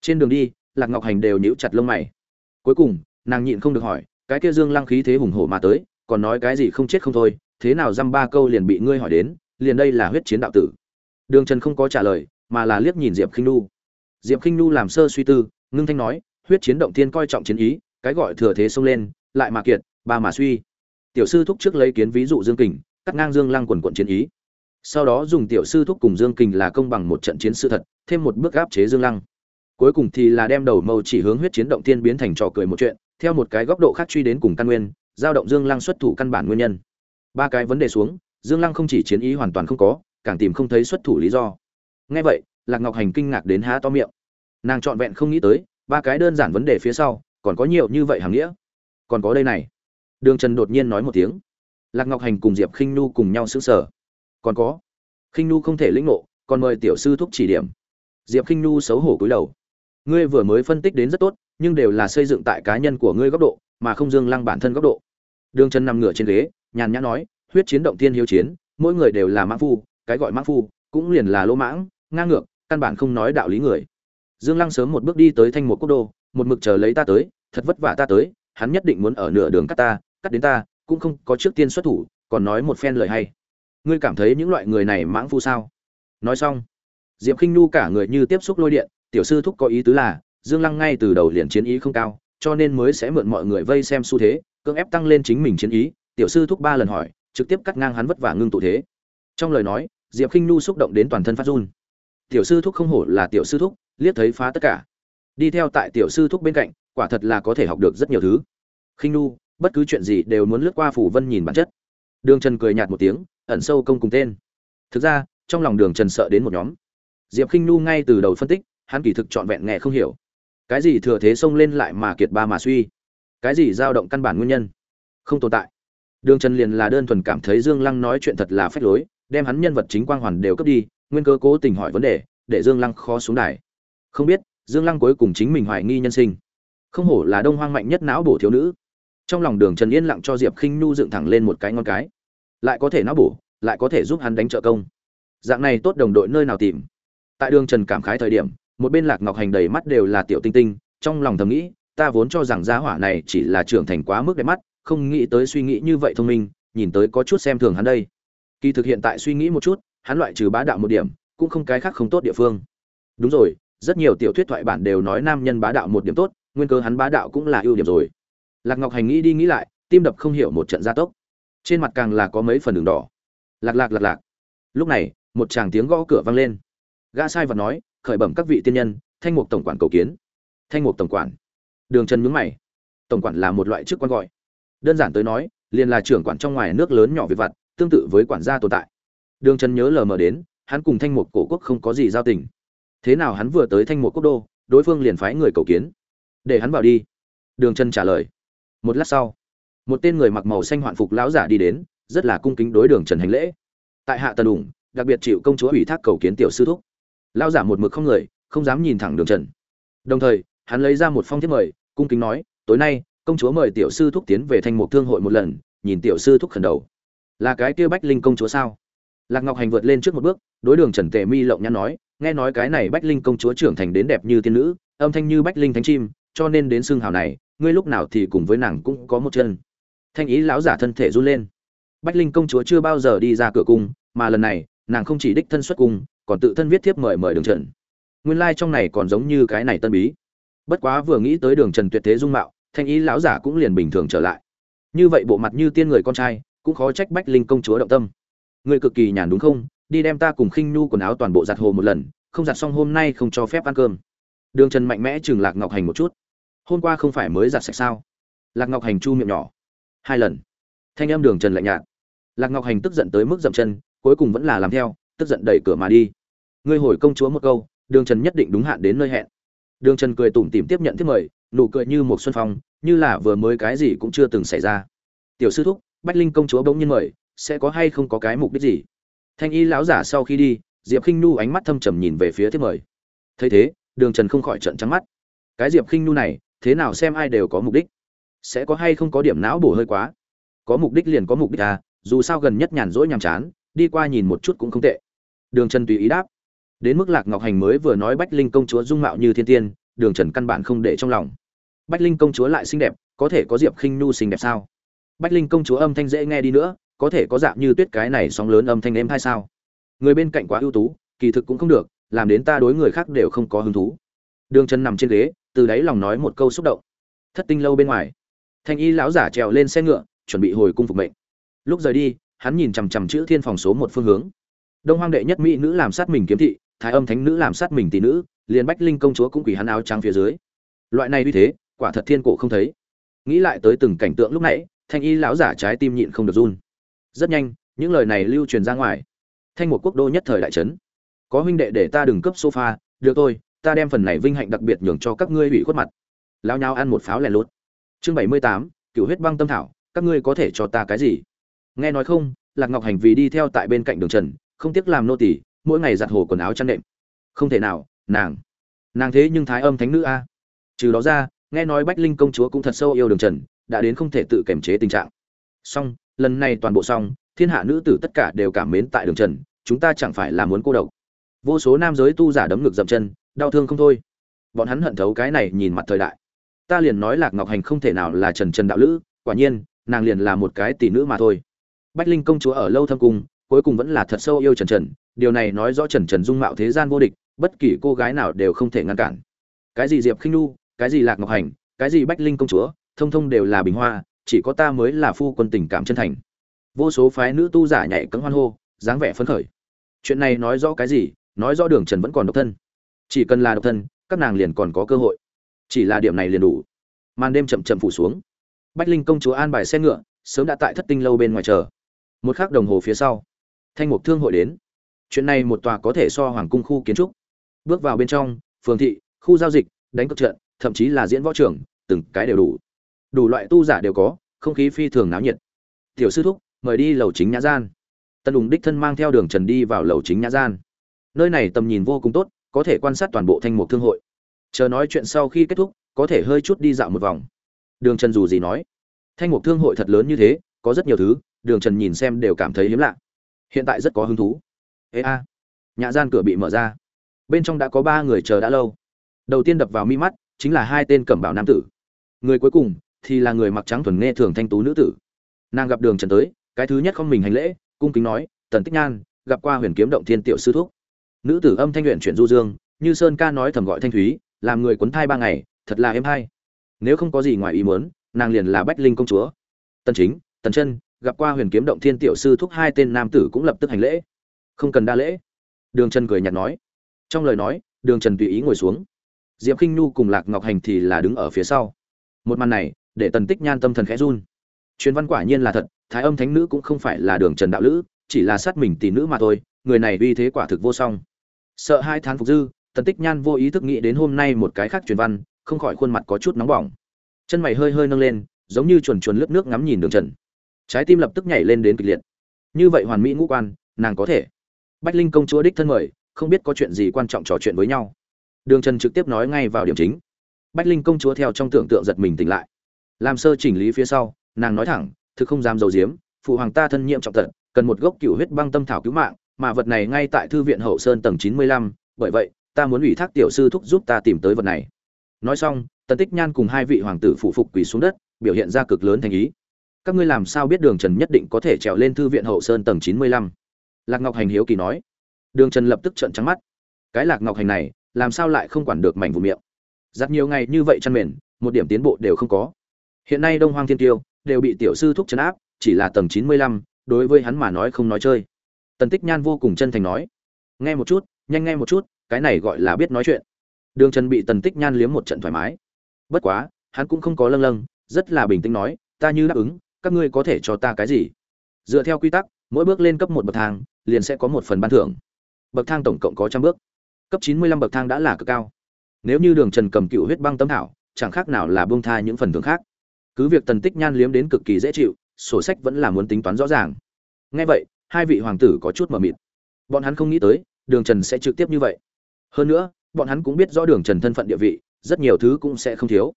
Trên đường đi, lạc ngọc hành đều nhíu chặt lông mày. Cuối cùng, nàng nhịn không được hỏi, cái kia dương lăng khí thế hùng hổ mà tới, còn nói cái gì không chết không thôi, thế nào dăm ba câu liền bị ngươi hỏi đến, liền đây là huyết chiến đạo tử? Đường trần không có trả lời mà là liếc nhìn diệp khinh nu diệp khinh nu làm sơ suy tư, ngưng thanh nói, huyết chiến động thiên coi trọng chiến ý, cái gọi thừa thế xông lên, lại mà kiệt, ba mà suy. Tiểu sư thúc trước lấy kiến ví dụ dương kình, cắt ngang dương lăng quần quận chiến ý. Sau đó dùng tiểu sư thúc cùng dương kình là công bằng một trận chiến sự thật, thêm một bước áp chế dương lăng. Cuối cùng thì là đem đầu mâu chỉ hướng huyết chiến động thiên biến thành trò cười một chuyện, theo một cái góc độ khác truy đến cùng căn nguyên, giao động dương lăng xuất thủ căn bản nguyên nhân. Ba cái vấn đề xuống, dương lăng không chỉ chiến ý hoàn toàn không có, càng tìm không thấy xuất thủ lý do nghe vậy, lạc ngọc hành kinh ngạc đến há to miệng. Nàng trọn vẹn không nghĩ tới, ba cái đơn giản vấn đề phía sau, còn có nhiều như vậy hàm nghĩa. Còn có đây này. Đường trần đột nhiên nói một tiếng. Lạc ngọc hành cùng diệp khinh nu cùng nhau xứng sở còn có. Khinh nu không thể lĩnh ngộ, còn mời tiểu sư thúc chỉ điểm. Diệp khinh nu xấu hổ cúi đầu. Ngươi vừa mới phân tích đến rất tốt, nhưng đều là xây dựng tại cá nhân của ngươi góc độ, mà không dương lăng bản thân góc độ. Đường trần nằm ngửa trên ghế, nhàn nhã nói, huyết chiến động tiên hiếu chiến, mỗi người đều là mã phu, cái gọi mã phu, cũng liền là lỗ mãng ngang ngược, căn bản không nói đạo lý người. Dương lăng sớm một bước đi tới thanh một quốc đô, một mực chờ lấy ta tới, thật vất vả ta tới, hắn nhất định muốn ở nửa đường cắt ta, cắt đến ta, cũng không có trước tiên xuất thủ, còn nói một phen lời hay. Ngươi cảm thấy những loại người này mãng phu sao? Nói xong, diệp khinh nu cả người như tiếp xúc lôi điện, tiểu sư thúc có ý tứ là, dương lăng ngay từ đầu liền chiến ý không cao, cho nên mới sẽ mượn mọi người vây xem xu thế, cưỡng ép tăng lên chính mình chiến ý, tiểu sư thúc ba lần hỏi, trực tiếp cắt ngang hắn vất vả ngưng tụ thế. Trong lời nói, diệp khinh nu xúc động đến toàn thân phát run tiểu sư thúc không hổ là tiểu sư thúc, liếc thấy phá tất cả. Đi theo tại tiểu sư thúc bên cạnh, quả thật là có thể học được rất nhiều thứ. Khinh nu bất cứ chuyện gì đều muốn lướt qua phủ vân nhìn bản chất. Đường trần cười nhạt một tiếng, ẩn sâu công cùng tên. Thực ra, trong lòng đường trần sợ đến một nhóm. Diệp khinh nu ngay từ đầu phân tích, hắn kỳ thực trọn vẹn nghe không hiểu. Cái gì thừa thế xông lên lại mà kiệt ba mà suy? Cái gì dao động căn bản nguyên nhân? Không tồn tại. Đường trần liền là đơn thuần cảm thấy dương lăng nói chuyện thật là phách lối, đem hắn nhân vật chính quang hoàn đều cướp đi nguyên cơ cố tình hỏi vấn đề, để dương lăng khó xuống đài. Không biết, dương lăng cuối cùng chính mình hoài nghi nhân sinh. Không hổ là đông hoang mạnh nhất não bổ thiếu nữ. Trong lòng đường trần yên lặng cho diệp khinh nhu dựng thẳng lên một cái ngon cái. Lại có thể não bổ, lại có thể giúp hắn đánh trợ công. Dạng này tốt đồng đội nơi nào tìm. Tại đường trần cảm khái thời điểm, một bên lạc ngọc hành đầy mắt đều là tiểu tinh tinh, trong lòng thầm nghĩ, ta vốn cho rằng gia hỏa này chỉ là trưởng thành quá mức đẹp mắt, không nghĩ tới suy nghĩ như vậy thông minh, nhìn tới có chút xem thường hắn đây. Kỳ thực hiện tại suy nghĩ một chút hắn loại trừ bá đạo một điểm, cũng không cái khác không tốt địa phương. Đúng rồi, rất nhiều tiểu thuyết thoại bản đều nói nam nhân bá đạo một điểm tốt, nguyên cơ hắn bá đạo cũng là ưu điểm rồi. Lạc ngọc hành nghĩ đi nghĩ lại, tim đập không hiểu một trận gia tốc. Trên mặt càng là có mấy phần đường đỏ. Lạc lạc lạc lạc. Lúc này, một chàng tiếng gõ cửa vang lên. Gã sai vật nói, khởi bẩm các vị tiên nhân, thanh mục tổng quản cầu kiến. Thanh mục tổng quản. Đường trần nhướng mày. Tổng quản là một loại chức quan gọi. Đơn giản tới nói, liền là trưởng quản trong ngoài nước lớn nhỏ việc vặt, tương tự với quản gia tồn tại đường trần nhớ lờ mờ đến hắn cùng thanh mục cổ quốc không có gì giao tình. Thế nào hắn vừa tới thanh mục quốc đô đối phương liền phái người cầu kiến. Để hắn vào đi. Đường trần trả lời. Một lát sau một tên người mặc màu xanh hoạn phục lão giả đi đến rất là cung kính đối đường trần hành lễ. Tại hạ tần Đủng, đặc biệt chịu công chúa ủy thác cầu kiến tiểu sư thúc. Lão giả một mực không người không dám nhìn thẳng đường trần. Đồng thời hắn lấy ra một phong thiết mời cung kính nói tối nay công chúa mời tiểu sư thúc tiến về thanh mục thương hội một lần nhìn tiểu sư thúc khẩn đầu. Là cái kia bách linh công chúa sao? Lạc ngọc hành vượt lên trước một bước, đối đường trần tề mi lộng nhắn nói, nghe nói cái này bách linh công chúa trưởng thành đến đẹp như tiên nữ, âm thanh như bách linh thánh chim, cho nên đến xương hào này, ngươi lúc nào thì cùng với nàng cũng có một chân. Thanh ý lão giả thân thể run lên. Bách linh công chúa chưa bao giờ đi ra cửa cung, mà lần này, nàng không chỉ đích thân xuất cung, còn tự thân viết thiếp mời mời đường trần. Nguyên lai trong này còn giống như cái này tân bí. Bất quá vừa nghĩ tới đường trần tuyệt thế dung mạo, thanh ý lão giả cũng liền bình thường trở lại. Như vậy bộ mặt như tiên người con trai, cũng khó trách bách linh công chúa động tâm người cực kỳ nhàn đúng không? Đi đem ta cùng khinh nhu quần áo toàn bộ giặt hồ một lần, không giặt xong hôm nay không cho phép ăn cơm. Đường trần mạnh mẽ chừng lạc ngọc hành một chút. Hôm qua không phải mới giặt sạch sao? Lạc ngọc hành chu miệng nhỏ. Hai lần. Thanh âm đường trần lạnh nhạt. Lạc ngọc hành tức giận tới mức dậm chân, cuối cùng vẫn là làm theo, tức giận đẩy cửa mà đi. Ngươi hồi công chúa một câu, đường trần nhất định đúng hạn đến nơi hẹn. Đường trần cười tủm tìm tiếp nhận thiết mời, nụ cười như một xuân phong, như là vừa mới cái gì cũng chưa từng xảy ra. Tiểu sư thúc, bách linh công chúa bỗng nhiên mời sẽ có hay không có cái mục đích gì? Thanh y lão giả sau khi đi, diệp khinh nu ánh mắt thâm trầm nhìn về phía thiết mời. Thấy thế, đường trần không khỏi trận trắng mắt. Cái diệp khinh nu này, thế nào xem ai đều có mục đích? Sẽ có hay không có điểm não bổ hơi quá? Có mục đích liền có mục đích à dù sao gần nhất nhàn rỗi nhàm chán, đi qua nhìn một chút cũng không tệ. Đường trần tùy ý đáp. Đến mức lạc ngọc hành mới vừa nói bách linh công chúa dung mạo như thiên tiên, đường trần căn bản không để trong lòng. Bách linh công chúa lại xinh đẹp, có thể có diệp khinh nhu xinh đẹp sao? Bách linh công chúa âm thanh dễ nghe đi nữa có thể có dạng như tuyết cái này sóng lớn âm thanh êm hay sao? Người bên cạnh quá ưu tú, kỳ thực cũng không được, làm đến ta đối người khác đều không có hứng thú. Đường chân nằm trên ghế, từ đáy lòng nói một câu xúc động. Thất tinh lâu bên ngoài, thanh y lão giả trèo lên xe ngựa, chuẩn bị hồi cung phục mệnh. Lúc rời đi, hắn nhìn chằm chằm chữ thiên phòng số một phương hướng. Đông hoang đệ nhất mỹ nữ làm sát mình kiếm thị, thái âm thánh nữ làm sát mình tỷ nữ, liền bách linh công chúa cũng quỷ hắn áo trắng phía dưới. Loại này uy thế, quả thật thiên cổ không thấy. Nghĩ lại tới từng cảnh tượng lúc nãy, thanh y lão giả trái tim nhịn không được run rất nhanh, những lời này lưu truyền ra ngoài. Thanh một quốc đô nhất thời đại trấn có huynh đệ để ta đừng cấp sofa, được thôi, ta đem phần này vinh hạnh đặc biệt nhường cho các ngươi hủy khuất mặt. Lao nhau ăn một pháo lẻ lốt chương bảy mươi tám cựu huyết băng tâm thảo, các ngươi có thể cho ta cái gì? Nghe nói không, lạc ngọc hành vì đi theo tại bên cạnh đường trần, không tiếc làm nô tỳ, mỗi ngày giặt hồ quần áo chăn đệm không thể nào, nàng. Nàng thế nhưng thái âm thánh nữ a. Trừ đó ra, nghe nói bách linh công chúa cũng thật sâu yêu đường trần, đã đến không thể tự kiềm chế tình trạng. Song lần này toàn bộ xong, thiên hạ nữ tử tất cả đều cảm mến tại đường trần, chúng ta chẳng phải là muốn cô độc. Vô số nam giới tu giả đấm ngực dậm chân, đau thương không thôi. Bọn hắn hận thấu cái này nhìn mặt thời đại. Ta liền nói lạc ngọc hành không thể nào là trần trần đạo lữ, quả nhiên, nàng liền là một cái tỷ nữ mà thôi. Bách linh công chúa ở lâu thâm cung, cuối cùng vẫn là thật sâu yêu trần trần, điều này nói rõ trần trần dung mạo thế gian vô địch, bất kỳ cô gái nào đều không thể ngăn cản. Cái gì diệp khinh nu cái gì lạc ngọc hành, cái gì bách linh công chúa, thông thông đều là bình hoa chỉ có ta mới là phu quân tình cảm chân thành. Vô số phái nữ tu giả nhảy cấm hoan hô, dáng vẻ phấn khởi. Chuyện này nói rõ cái gì? Nói rõ đường trần vẫn còn độc thân. Chỉ cần là độc thân, các nàng liền còn có cơ hội. Chỉ là điểm này liền đủ. Màn đêm chậm chậm phủ xuống. Bách linh công chúa an bài xe ngựa, sớm đã tại thất tinh lâu bên ngoài chờ. Một khắc đồng hồ phía sau, thanh mục thương hội đến. Chuyện này một tòa có thể so hoàng cung khu kiến trúc. Bước vào bên trong, phường thị, khu giao dịch, đánh cược trận, thậm chí là diễn võ trường từng cái đều đủ đủ loại tu giả đều có, không khí phi thường náo nhiệt. Tiểu sư thúc, mời đi lầu chính nhã gian. Tân đùng đích thân mang theo đường trần đi vào lầu chính nhã gian. Nơi này tầm nhìn vô cùng tốt, có thể quan sát toàn bộ thanh mục thương hội. Chờ nói chuyện sau khi kết thúc, có thể hơi chút đi dạo một vòng. Đường trần dù gì nói, thanh mục thương hội thật lớn như thế, có rất nhiều thứ, đường trần nhìn xem đều cảm thấy hiếm lạ. Hiện tại rất có hứng thú. Ê a. Nhã gian cửa bị mở ra. Bên trong đã có ba người chờ đã lâu. Đầu tiên đập vào mi mắt, chính là hai tên cẩm bảo nam tử. Người cuối cùng thì là người mặc trắng thuần nghe thường thanh tú nữ tử. Nàng gặp đường trần tới, cái thứ nhất không mình hành lễ, cung kính nói, tần tích nhan, gặp qua huyền kiếm động thiên tiểu sư thúc. Nữ tử âm thanh luyện chuyển du dương, như sơn ca nói thầm gọi thanh thúy, làm người cuốn thai ba ngày, thật là êm hay. Nếu không có gì ngoài ý muốn, nàng liền là bách linh công chúa. Tần chính, tần chân, gặp qua huyền kiếm động thiên tiểu sư thúc hai tên nam tử cũng lập tức hành lễ. Không cần đa lễ. Đường trần cười nhạt nói. Trong lời nói, đường trần tùy ý ngồi xuống. Diệp khinh nhu cùng lạc ngọc hành thì là đứng ở phía sau. Một màn này để tần tích nhan tâm thần khẽ run. Truyền văn quả nhiên là thật, thái âm thánh nữ cũng không phải là đường trần đạo lữ, chỉ là sát mình tỷ nữ mà thôi, người này uy thế quả thực vô song. Sợ hai tháng phục dư, tần tích nhan vô ý thức nghĩ đến hôm nay một cái khác truyền văn, không khỏi khuôn mặt có chút nóng bỏng. Chân mày hơi hơi nâng lên, giống như chuồn chuồn lướt nước ngắm nhìn đường trần. Trái tim lập tức nhảy lên đến kịch liệt. Như vậy hoàn mỹ ngũ quan, nàng có thể. Bách linh công chúa đích thân mời, không biết có chuyện gì quan trọng trò chuyện với nhau. Đường trần trực tiếp nói ngay vào điểm chính. Bách linh công chúa theo trong tưởng tượng giật mình tỉnh lại làm sơ chỉnh lý phía sau, nàng nói thẳng, thực không dám dầu diếm phụ hoàng ta thân nhiệm trọng tận cần một gốc cựu huyết băng tâm thảo cứu mạng, mà vật này ngay tại thư viện hậu sơn tầng chín mươi lăm, bởi vậy, ta muốn ủy thác tiểu sư thúc giúp ta tìm tới vật này. Nói xong, tần tích nhan cùng hai vị hoàng tử phụ phục quỳ xuống đất, biểu hiện ra cực lớn thành ý. Các ngươi làm sao biết đường trần nhất định có thể trèo lên thư viện hậu sơn tầng chín mươi lăm? Lạc ngọc hành hiếu kỳ nói. Đường trần lập tức trợn trắng mắt. Cái lạc ngọc hành này, làm sao lại không quản được mảnh vụ miệng? Giặt nhiều ngày như vậy chăn mền, một điểm tiến bộ đều không có hiện nay đông hoang thiên tiêu đều bị tiểu sư thúc chấn áp, chỉ là tầng chín mươi lăm, đối với hắn mà nói không nói chơi. Tần tích nhan vô cùng chân thành nói, nghe một chút, nhanh nghe một chút, cái này gọi là biết nói chuyện. Đường trần bị tần tích nhan liếm một trận thoải mái. Bất quá, hắn cũng không có lâng lâng, rất là bình tĩnh nói, ta như đáp ứng, các ngươi có thể cho ta cái gì? Dựa theo quy tắc, mỗi bước lên cấp một bậc thang, liền sẽ có một phần ban thưởng. Bậc thang tổng cộng có trăm bước. Cấp chín mươi lăm bậc thang đã là cực cao. Nếu như đường trần cầm cựu huyết băng tấm thảo, chẳng khác nào là bông tha những phần thưởng khác cứ việc tần tích nhan liếm đến cực kỳ dễ chịu, sổ sách vẫn là muốn tính toán rõ ràng. Nghe vậy, hai vị hoàng tử có chút mờ mịt. Bọn hắn không nghĩ tới, đường trần sẽ trực tiếp như vậy. Hơn nữa, bọn hắn cũng biết rõ đường trần thân phận địa vị, rất nhiều thứ cũng sẽ không thiếu.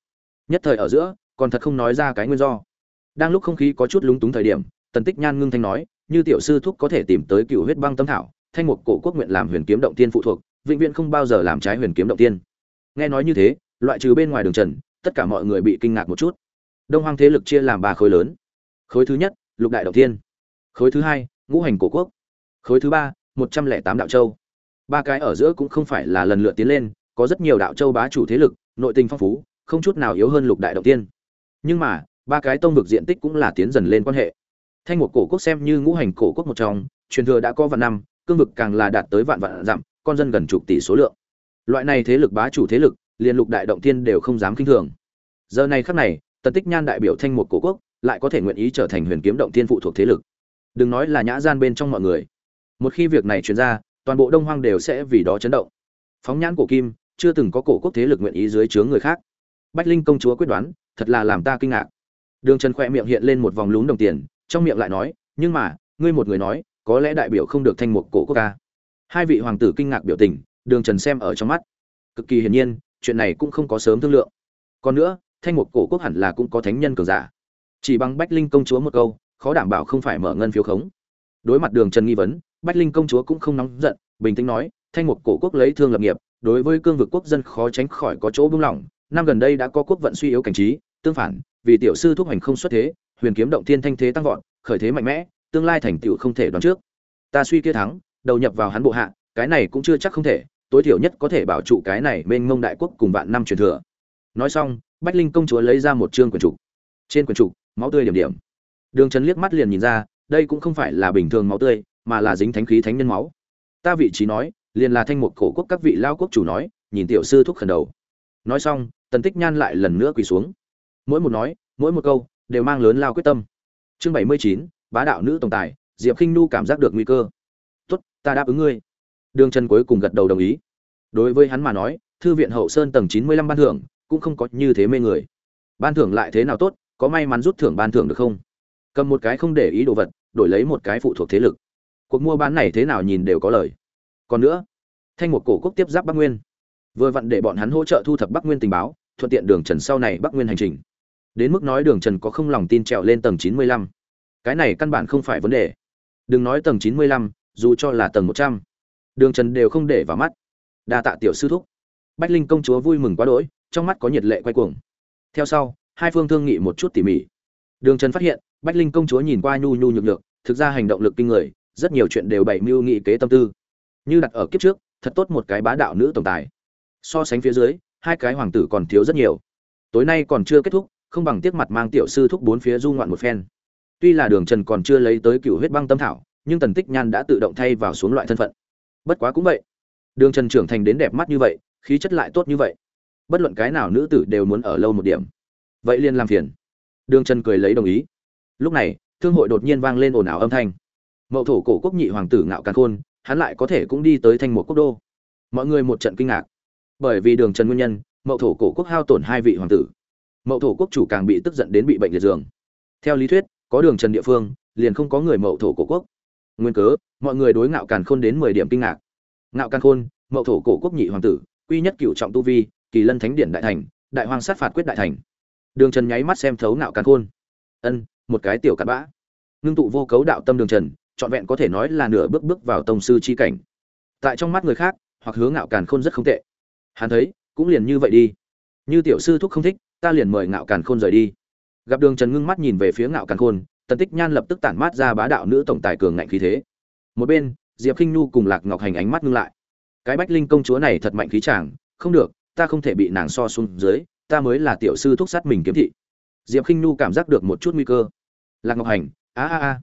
Nhất thời ở giữa, còn thật không nói ra cái nguyên do. Đang lúc không khí có chút lúng túng thời điểm, tần tích nhan ngưng thanh nói, như tiểu sư thúc có thể tìm tới cựu huyết băng tâm thảo, thanh mục cổ quốc nguyện làm huyền kiếm động tiên phụ thuộc, vĩnh viễn không bao giờ làm trái huyền kiếm động tiên. Nghe nói như thế, loại trừ bên ngoài đường trần, tất cả mọi người bị kinh ngạc một chút đông hoang thế lực chia làm ba khối lớn. Khối thứ nhất, lục đại động tiên khối thứ hai, ngũ hành cổ quốc. Khối thứ ba, một trăm lẻ tám đạo châu. Ba cái ở giữa cũng không phải là lần lượt tiến lên, có rất nhiều đạo châu bá chủ thế lực, nội tình phong phú, không chút nào yếu hơn lục đại động tiên nhưng mà, ba cái tông vực diện tích cũng là tiến dần lên quan hệ. Thanh một cổ quốc xem như ngũ hành cổ quốc một trong, truyền thừa đã có vạn năm, cương vực càng là đạt tới vạn vạn dặm, con dân gần chục tỷ số lượng. Loại này thế lực bá chủ thế lực, liền lục đại động tiên đều không dám kinh thường. Giờ này khắc này tần tích nhan đại biểu thanh một cổ quốc, lại có thể nguyện ý trở thành huyền kiếm động thiên phụ thuộc thế lực. Đừng nói là nhã gian bên trong mọi người. Một khi việc này truyền ra, toàn bộ đông hoang đều sẽ vì đó chấn động. Phóng nhãn cổ kim, chưa từng có cổ quốc thế lực nguyện ý dưới trướng người khác. Bách linh công chúa quyết đoán, thật là làm ta kinh ngạc. Đường trần khoe miệng hiện lên một vòng lún đồng tiền, trong miệng lại nói, nhưng mà, ngươi một người nói, có lẽ đại biểu không được thanh mục cổ quốc ca. Hai vị hoàng tử kinh ngạc biểu tình, đường trần xem ở trong mắt. Cực kỳ hiển nhiên, chuyện này cũng không có sớm thương lượng. Còn nữa thanh mục cổ quốc hẳn là cũng có thánh nhân cường giả. Chỉ bằng bách linh công chúa một câu, khó đảm bảo không phải mở ngân phiếu khống. Đối mặt đường trần nghi vấn, bách linh công chúa cũng không nóng giận, bình tĩnh nói, thanh mục cổ quốc lấy thương lập nghiệp, đối với cương vực quốc dân khó tránh khỏi có chỗ buông lỏng. Năm gần đây đã có quốc vận suy yếu cảnh trí, tương phản, vì tiểu sư thúc hành không xuất thế, huyền kiếm động thiên thanh thế tăng vọt, khởi thế mạnh mẽ, tương lai thành tựu không thể đoán trước. Ta suy kia thắng, đầu nhập vào hắn bộ hạ, cái này cũng chưa chắc không thể, tối thiểu nhất có thể bảo trụ cái này mênh mông đại quốc cùng vạn năm truyền thừa. Nói xong bách linh công chúa lấy ra một chương quyển trục. Trên quyển trục, máu tươi điểm điểm. Đường trần liếc mắt liền nhìn ra, đây cũng không phải là bình thường máu tươi, mà là dính thánh khí thánh nhân máu. Ta vị trí nói, liền là thanh mục cổ quốc các vị lao quốc chủ nói, nhìn tiểu sư thúc khẩn đầu. Nói xong, tần tích nhan lại lần nữa quỳ xuống. Mỗi một nói, mỗi một câu, đều mang lớn lao quyết tâm. Chương bảy mươi chín, bá đạo nữ tổng tài, diệp khinh nu cảm giác được nguy cơ. Tốt, ta đáp ứng ngươi. Đường trần cuối cùng gật đầu đồng ý. Đối với hắn mà nói, thư viện hậu sơn tầng chín mươi lăm ban thưởng cũng không có như thế mê người. Ban thưởng lại thế nào tốt, có may mắn rút thưởng ban thưởng được không? Cầm một cái không để ý đồ vật, đổi lấy một cái phụ thuộc thế lực. Cuộc mua bán này thế nào nhìn đều có lời. Còn nữa, thanh một cổ quốc tiếp giáp bắc nguyên. Vừa vặn để bọn hắn hỗ trợ thu thập bắc nguyên tình báo, thuận tiện đường trần sau này bắc nguyên hành trình. Đến mức nói đường trần có không lòng tin trèo lên tầng chín mươi lăm. Cái này căn bản không phải vấn đề. Đừng nói tầng chín mươi lăm, dù cho là tầng một trăm. Đường trần đều không để vào mắt. Đa tạ tiểu sư thúc. Bách linh công chúa vui mừng quá đỗi trong mắt có nhiệt lệ quay cuồng. Theo sau, hai phương thương nghị một chút tỉ mỉ. Đường trần phát hiện, bách linh công chúa nhìn qua nhu nhu nhược nhược, thực ra hành động lực kinh người, rất nhiều chuyện đều bày mưu nghị kế tâm tư. Như đặt ở kiếp trước, thật tốt một cái bá đạo nữ tổng tài. So sánh phía dưới, hai cái hoàng tử còn thiếu rất nhiều. Tối nay còn chưa kết thúc, không bằng tiếc mặt mang tiểu sư thúc bốn phía du ngoạn một phen. Tuy là đường trần còn chưa lấy tới cựu huyết băng tâm thảo, nhưng tần tích nhan đã tự động thay vào xuống loại thân phận. Bất quá cũng vậy. Đường trần trưởng thành đến đẹp mắt như vậy, khí chất lại tốt như vậy bất luận cái nào nữ tử đều muốn ở lâu một điểm. Vậy liền làm phiền. Đường trần cười lấy đồng ý. Lúc này, thương hội đột nhiên vang lên ồn ào âm thanh. Mậu thổ cổ quốc nhị hoàng tử ngạo càn khôn, hắn lại có thể cũng đi tới thanh một quốc đô. Mọi người một trận kinh ngạc. Bởi vì đường trần nguyên nhân, mậu thổ cổ quốc hao tổn hai vị hoàng tử. Mậu thổ quốc chủ càng bị tức giận đến bị bệnh liệt giường. Theo lý thuyết, có đường trần địa phương, liền không có người mậu thổ cổ quốc. Nguyên cớ, mọi người đối ngạo càn khôn đến mười điểm kinh ngạc. Ngạo càn khôn, mậu thổ cổ quốc nhị hoàng tử, quy nhất cựu trọng tu vi kỳ lân thánh điển đại thành, đại hoàng sát phạt quyết đại thành. Đường trần nháy mắt xem thấu ngạo càn khôn. Ân, một cái tiểu cặn bã. Ngưng tụ vô cấu đạo tâm đường trần, trọn vẹn có thể nói là nửa bước bước vào tông sư chi cảnh. Tại trong mắt người khác, hoặc hướng ngạo càn khôn rất không tệ. Hắn thấy, cũng liền như vậy đi. Như tiểu sư thúc không thích, ta liền mời ngạo càn khôn rời đi. Gặp đường trần ngưng mắt nhìn về phía ngạo càn khôn, tần tích nhan lập tức tản mát ra bá đạo nữ tổng tài cường ngạnh khí thế. Một bên, diệp khinh nhu cùng lạc ngọc hành ánh mắt ngưng lại. Cái bách linh công chúa này thật mạnh khí chàng, không được ta không thể bị nàng so xuống dưới, ta mới là tiểu sư thúc sát mình kiếm thị. Diệp khinh nhu cảm giác được một chút nguy cơ. Lạc ngọc hành, a a a.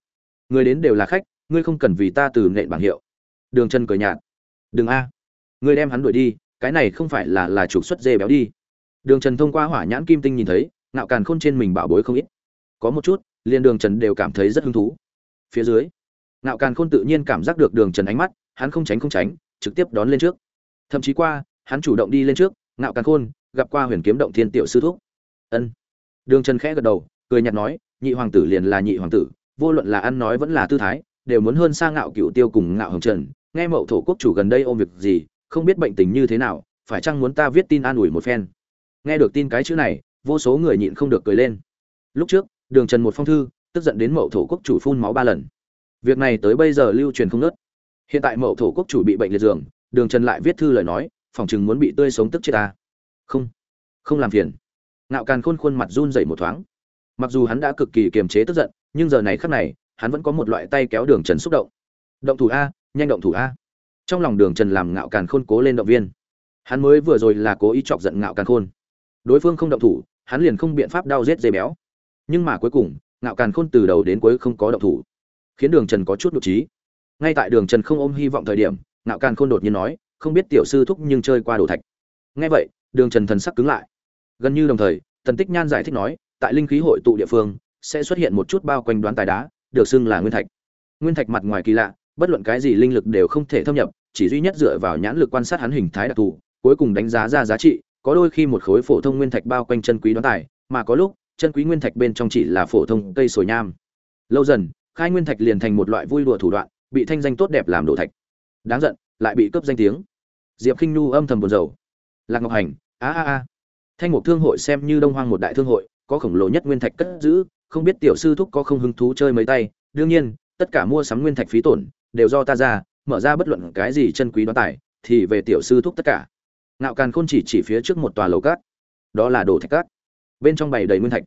Người đến đều là khách, ngươi không cần vì ta từ nện bảng hiệu. Đường chân cười nhạt. Đừng a. Ngươi đem hắn đuổi đi, cái này không phải là là trục xuất dê béo đi. Đường trần thông qua hỏa nhãn kim tinh nhìn thấy, ngạo càn khôn trên mình bảo bối không ít. Có một chút, liền đường trần đều cảm thấy rất hứng thú. Phía dưới, ngạo càn khôn tự nhiên cảm giác được đường trần ánh mắt, hắn không tránh không tránh, trực tiếp đón lên trước. Thậm chí qua hắn chủ động đi lên trước, ngạo càn khôn, gặp qua huyền kiếm động thiên tiểu sư thúc. Ân. Đường trần khẽ gật đầu, cười nhạt nói, nhị hoàng tử liền là nhị hoàng tử, vô luận là ăn nói vẫn là tư thái, đều muốn hơn sang ngạo cựu tiêu cùng ngạo hồng trần. Nghe mậu thổ quốc chủ gần đây ôm việc gì, không biết bệnh tình như thế nào, phải chăng muốn ta viết tin an ủi một phen? Nghe được tin cái chữ này, vô số người nhịn không được cười lên. Lúc trước, đường trần một phong thư, tức giận đến mậu thổ quốc chủ phun máu ba lần. Việc này tới bây giờ lưu truyền không nớt. Hiện tại mậu thổ quốc chủ bị bệnh liệt giường, đường trần lại viết thư lời nói phòng chừng muốn bị tươi sống tức chết ta. Không không làm phiền. Ngạo càn khôn khuôn mặt run dậy một thoáng. Mặc dù hắn đã cực kỳ kiềm chế tức giận, nhưng giờ này khắc này, hắn vẫn có một loại tay kéo đường trần xúc động. Động thủ a, nhanh động thủ a. Trong lòng đường trần làm ngạo càn khôn cố lên động viên. Hắn mới vừa rồi là cố ý chọc giận ngạo càn khôn. Đối phương không động thủ, hắn liền không biện pháp đau rết dây béo. Nhưng mà cuối cùng, ngạo càn khôn từ đầu đến cuối không có động thủ. Khiến đường trần có chút nhục trí. Ngay tại đường trần không ôm hy vọng thời điểm, ngạo càn khôn đột nhiên nói không biết tiểu sư thúc nhưng chơi qua đồ thạch. Nghe vậy, đường trần thần sắc cứng lại. Gần như đồng thời, tần tích nhan giải thích nói, tại linh khí hội tụ địa phương, sẽ xuất hiện một chút bao quanh đoán tài đá, được xưng là nguyên thạch. Nguyên thạch mặt ngoài kỳ lạ, bất luận cái gì linh lực đều không thể thâm nhập, chỉ duy nhất dựa vào nhãn lực quan sát hắn hình thái đặc thù, cuối cùng đánh giá ra giá trị, có đôi khi một khối phổ thông nguyên thạch bao quanh chân quý đoán tài, mà có lúc, chân quý nguyên thạch bên trong chỉ là phổ thông cây sồi nham. Lâu dần, khai nguyên thạch liền thành một loại vui đùa thủ đoạn, bị thanh danh tốt đẹp làm đồ thạch. Đáng giận lại bị cướp danh tiếng. Diệp khinh nhu âm thầm buồn rầu. Lạc ngọc hành, a a a. Thanh mục thương hội xem như đông hoang một đại thương hội, có khổng lồ nhất nguyên thạch cất giữ, không biết tiểu sư thúc có không hứng thú chơi mấy tay. Đương nhiên, tất cả mua sắm nguyên thạch phí tổn, đều do ta ra, mở ra bất luận cái gì chân quý đoán tài, thì về tiểu sư thúc tất cả. Ngạo càn khôn chỉ chỉ phía trước một tòa lầu cát. Đó là đồ thạch cát. Bên trong bày đầy nguyên thạch.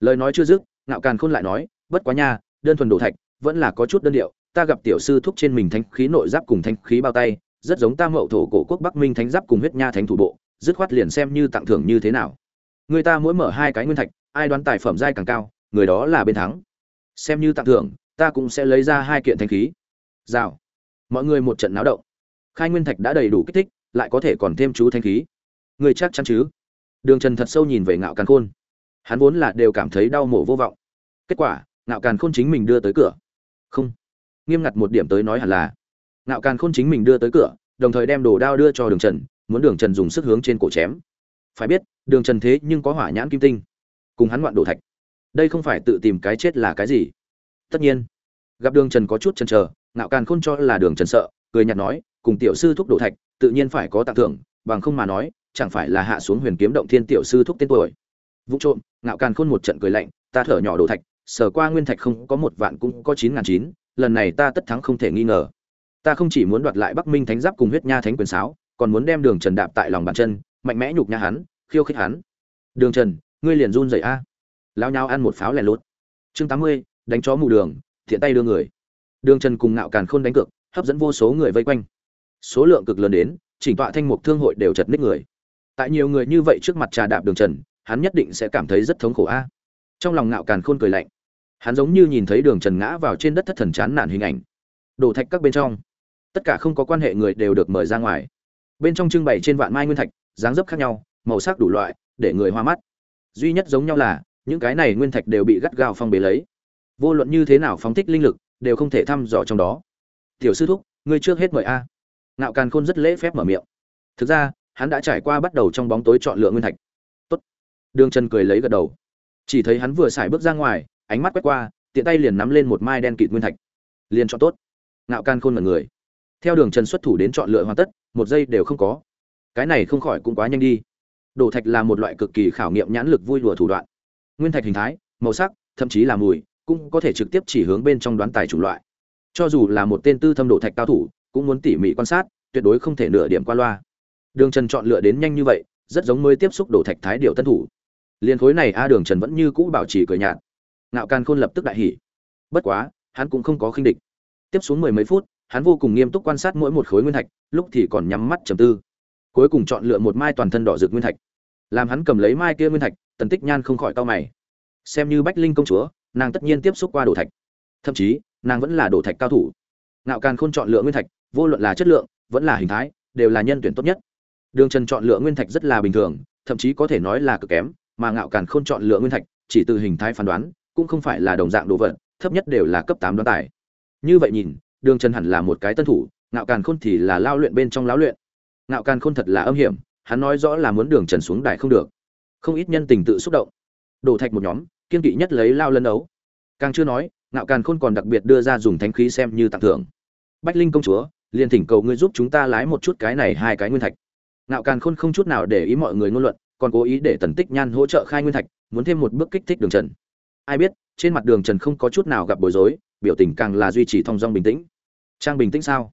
Lời nói chưa dứt, ngạo càn khôn lại nói, bất quá nha, đơn thuần đồ thạch vẫn là có chút đơn điệu ta gặp tiểu sư thúc trên mình thanh khí nội giáp cùng thanh khí bao tay, rất giống ta mậu thổ cổ quốc bắc minh thánh giáp cùng huyết nha thánh thủ bộ, dứt khoát liền xem như tặng thưởng như thế nào. Người ta mỗi mở hai cái nguyên thạch, ai đoán tài phẩm giai càng cao, người đó là bên thắng. Xem như tặng thưởng, ta cũng sẽ lấy ra hai kiện thanh khí. Rào. Mọi người một trận náo động. Khai nguyên thạch đã đầy đủ kích thích, lại có thể còn thêm chú thanh khí. Người chắc chắn chứ? Đường trần thật sâu nhìn về ngạo càn khôn. Hắn vốn là đều cảm thấy đau mổ vô vọng. Kết quả, ngạo càn khôn chính mình đưa tới cửa. Không nghiêm ngặt một điểm tới nói hẳn là. Ngạo càn khôn chính mình đưa tới cửa, đồng thời đem đồ đao đưa cho đường trần, muốn đường trần dùng sức hướng trên cổ chém. Phải biết, đường trần thế nhưng có hỏa nhãn kim tinh, cùng hắn ngoạn đồ thạch. Đây không phải tự tìm cái chết là cái gì? Tất nhiên, gặp đường trần có chút chần chờ, ngạo càn khôn cho là đường trần sợ, cười nhạt nói, cùng tiểu sư thúc đồ thạch, tự nhiên phải có tặng thưởng, bằng không mà nói, chẳng phải là hạ xuống huyền kiếm động thiên tiểu sư thúc tên tuổi. Vũ trộm, ngạo càn khôn một trận cười lạnh, ta thở nhỏ đồ thạch sở qua nguyên thạch không có một vạn cũng có chín ngàn chín lần này ta tất thắng không thể nghi ngờ. Ta không chỉ muốn đoạt lại bắc minh thánh giáp cùng huyết nha thánh quyền sáo, còn muốn đem đường trần đạp tại lòng bàn chân, mạnh mẽ nhục nhã hắn, khiêu khích hắn. Đường trần, ngươi liền run dậy a. Lao nhau ăn một pháo lẻ lốt. Chương tám mươi, đánh chó mù đường, thiện tay đưa người. Đường trần cùng ngạo càn khôn đánh cược, hấp dẫn vô số người vây quanh. Số lượng cực lớn đến, chỉnh tọa thanh mục thương hội đều chật ních người. Tại nhiều người như vậy trước mặt trà đạp đường trần, hắn nhất định sẽ cảm thấy rất thống khổ a. Trong lòng ngạo càn khôn cười lạnh hắn giống như nhìn thấy đường trần ngã vào trên đất thất thần chán nản hình ảnh. Đổ thạch các bên trong, tất cả không có quan hệ người đều được mời ra ngoài. Bên trong trưng bày trên vạn mai nguyên thạch, dáng dấp khác nhau, màu sắc đủ loại, để người hoa mắt. Duy nhất giống nhau là, những cái này nguyên thạch đều bị gắt gao phong bế lấy. Vô luận như thế nào phóng thích linh lực, đều không thể thăm dò trong đó. Tiểu sư thúc, ngươi trước hết mời a. Ngạo càn khôn rất lễ phép mở miệng. Thực ra, hắn đã trải qua bắt đầu trong bóng tối chọn lựa nguyên thạch. Tốt. đường trần cười lấy gật đầu. Chỉ thấy hắn vừa xài bước ra ngoài ánh mắt quét qua, tiện tay liền nắm lên một mai đen kịt nguyên thạch. Liền chọn tốt. Ngạo can khôn mật người. Theo đường trần xuất thủ đến chọn lựa hoàn tất, một giây đều không có. Cái này không khỏi cũng quá nhanh đi. Đổ thạch là một loại cực kỳ khảo nghiệm nhãn lực vui đùa thủ đoạn. Nguyên thạch hình thái, màu sắc, thậm chí là mùi, cũng có thể trực tiếp chỉ hướng bên trong đoán tài chủng loại. Cho dù là một tên tư thâm đổ thạch cao thủ, cũng muốn tỉ mỉ quan sát, tuyệt đối không thể nửa điểm qua loa. Đường trần chọn lựa đến nhanh như vậy, rất giống mới tiếp xúc đổ thạch thái điệu tân thủ. Liên khối này a đường trần vẫn như cũ bảo trì cười nhạt ngạo can khôn lập tức đại hỉ. Bất quá, hắn cũng không có khinh địch. Tiếp xuống mười mấy phút, hắn vô cùng nghiêm túc quan sát mỗi một khối nguyên thạch, lúc thì còn nhắm mắt trầm tư. Cuối cùng chọn lựa một mai toàn thân đỏ rực nguyên thạch. Làm hắn cầm lấy mai kia nguyên thạch, tần tích nhan không khỏi cau mày. Xem như bách linh công chúa, nàng tất nhiên tiếp xúc qua đồ thạch. Thậm chí, nàng vẫn là đồ thạch cao thủ. Ngạo càn khôn chọn lựa nguyên thạch, vô luận là chất lượng, vẫn là hình thái, đều là nhân tuyển tốt nhất. Đường trần chọn lựa nguyên thạch rất là bình thường, thậm chí có thể nói là cực kém, mà ngạo càn khôn chọn lựa nguyên thạch, chỉ từ hình thái phán đoán cũng không phải là đồng dạng đồ vật, thấp nhất đều là cấp tám đoán tài. Như vậy nhìn, đường trần hẳn là một cái tân thủ, ngạo càn khôn thì là lao luyện bên trong lão luyện. Ngạo càn khôn thật là âm hiểm, hắn nói rõ là muốn đường trần xuống đài không được. Không ít nhân tình tự xúc động. Đổ thạch một nhóm, kiên kỵ nhất lấy lao lân đấu. Càng chưa nói, ngạo càn khôn còn đặc biệt đưa ra dùng thánh khí xem như tặng thưởng. Bách linh công chúa, liền thỉnh cầu ngươi giúp chúng ta lái một chút cái này hai cái nguyên thạch. Ngạo càn khôn không chút nào để ý mọi người ngôn luận, còn cố ý để tần tích nhan hỗ trợ khai nguyên thạch, muốn thêm một bước kích thích đường trần ai biết, trên mặt đường trần không có chút nào gặp bối rối, biểu tình càng là duy trì thong dong bình tĩnh. Trang bình tĩnh sao?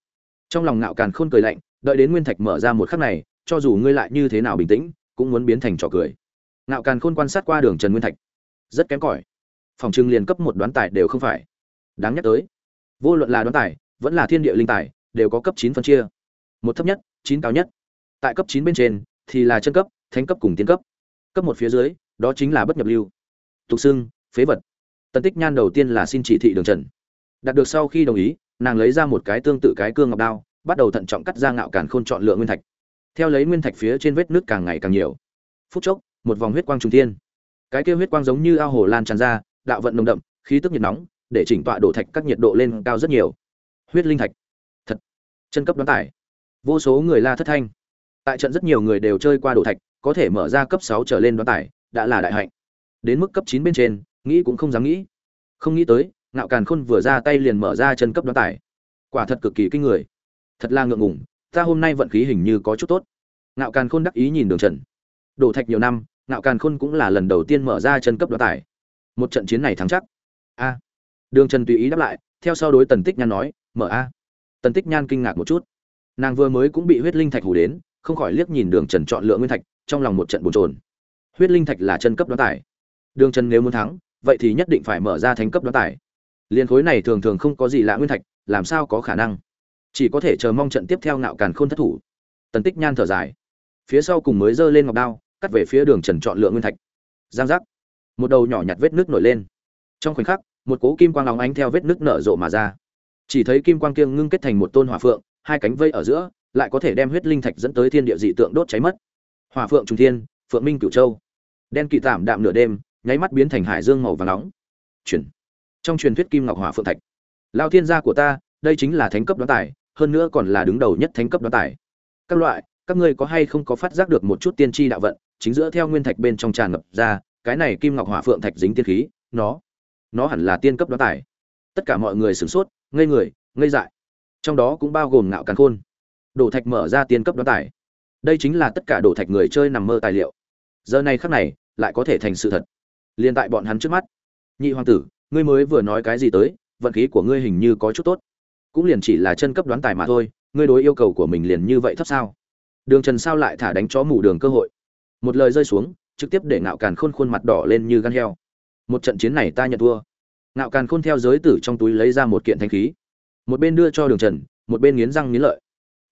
Trong lòng ngạo càn khôn cười lạnh, đợi đến nguyên thạch mở ra một khắc này, cho dù ngươi lại như thế nào bình tĩnh, cũng muốn biến thành trò cười. Ngạo càn khôn quan sát qua đường trần nguyên thạch, rất kém cỏi. Phòng trưng liền cấp một đoán tài đều không phải. Đáng nhắc tới, vô luận là đoán tài, vẫn là thiên địa linh tài, đều có cấp chín phân chia. Một thấp nhất, chín cao nhất. Tại cấp chín bên trên, thì là chân cấp, thánh cấp cùng tiến cấp. Cấp một phía dưới, đó chính là bất nhập lưu. Tục xưng phế vật. Tần tích nhan đầu tiên là xin chỉ thị đường trần. Đạt được sau khi đồng ý, nàng lấy ra một cái tương tự cái cương ngọc đao, bắt đầu thận trọng cắt ra ngạo càn khôn chọn lựa nguyên thạch. Theo lấy nguyên thạch phía trên vết nước càng ngày càng nhiều. Phút chốc, một vòng huyết quang trung thiên. Cái kia huyết quang giống như ao hồ lan tràn ra, đạo vận nồng đậm, khí tức nhiệt nóng, để chỉnh tọa đổ thạch các nhiệt độ lên cao rất nhiều. Huyết linh thạch. Thật. Chân cấp đoán tải. Vô số người la thất thanh. Tại trận rất nhiều người đều chơi qua đổ thạch, có thể mở ra cấp sáu trở lên đoán tải, đã là đại hạnh. Đến mức cấp chín bên trên nghĩ cũng không dám nghĩ. Không nghĩ tới, ngạo càn khôn vừa ra tay liền mở ra chân cấp đoán tải quả thật cực kỳ kinh người. Thật là ngượng ngùng, ta hôm nay vận khí hình như có chút tốt. Ngạo càn khôn đắc ý nhìn đường trần. Đổ thạch nhiều năm, ngạo càn khôn cũng là lần đầu tiên mở ra chân cấp đoán tải một trận chiến này thắng chắc. A. Đường trần tùy ý đáp lại, theo sau đối tần tích nhan nói, mở a. Tần tích nhan kinh ngạc một chút. Nàng vừa mới cũng bị huyết linh thạch hủ đến, không khỏi liếc nhìn đường trần chọn lựa nguyên thạch, trong lòng một trận bồn trồn huyết linh thạch là chân cấp đoán tải đường trần nếu muốn thắng vậy thì nhất định phải mở ra thánh cấp đoán tài. Liên khối này thường thường không có gì lạ nguyên thạch, làm sao có khả năng? Chỉ có thể chờ mong trận tiếp theo ngạo càn khôn thất thủ. Tần tích nhan thở dài. Phía sau cùng mới giơ lên ngọc đao, cắt về phía đường trần chọn lựa nguyên thạch. Giang giác. Một đầu nhỏ nhặt vết nước nổi lên. Trong khoảnh khắc, một cố kim quang lóng ánh theo vết nước nở rộ mà ra. Chỉ thấy kim quang kiêng ngưng kết thành một tôn hỏa phượng, hai cánh vây ở giữa, lại có thể đem huyết linh thạch dẫn tới thiên địa dị tượng đốt cháy mất. Hỏa phượng trung thiên, phượng minh cửu châu. Đen kỵ tảm đạm nửa đêm nháy mắt biến thành hải dương màu vàng nóng. Chuyển. Trong truyền thuyết kim ngọc hỏa phượng thạch. Lao thiên gia của ta, đây chính là thánh cấp đoán tài, hơn nữa còn là đứng đầu nhất thánh cấp đoán tài. Các loại, các ngươi có hay không có phát giác được một chút tiên tri đạo vận, chính giữa theo nguyên thạch bên trong tràn ngập ra, cái này kim ngọc hỏa phượng thạch dính tiên khí, nó nó hẳn là tiên cấp đoán tài. Tất cả mọi người sửng sốt, ngây người, ngây dại. Trong đó cũng bao gồm ngạo càn khôn. Đổ thạch mở ra tiên cấp đoán tài. Đây chính là tất cả đổ thạch người chơi nằm mơ tài liệu. Giờ này khắc này, lại có thể thành sự thật liền tại bọn hắn trước mắt. Nhị hoàng tử, ngươi mới vừa nói cái gì tới, vận khí của ngươi hình như có chút tốt. Cũng liền chỉ là chân cấp đoán tài mà thôi, ngươi đối yêu cầu của mình liền như vậy thấp sao? Đường trần sao lại thả đánh chó mù đường cơ hội? Một lời rơi xuống, trực tiếp để ngạo càn khôn khuôn mặt đỏ lên như gan heo. Một trận chiến này ta nhận thua. Ngạo càn khôn theo giới tử trong túi lấy ra một kiện thanh khí. Một bên đưa cho đường trần, một bên nghiến răng nghiến lợi.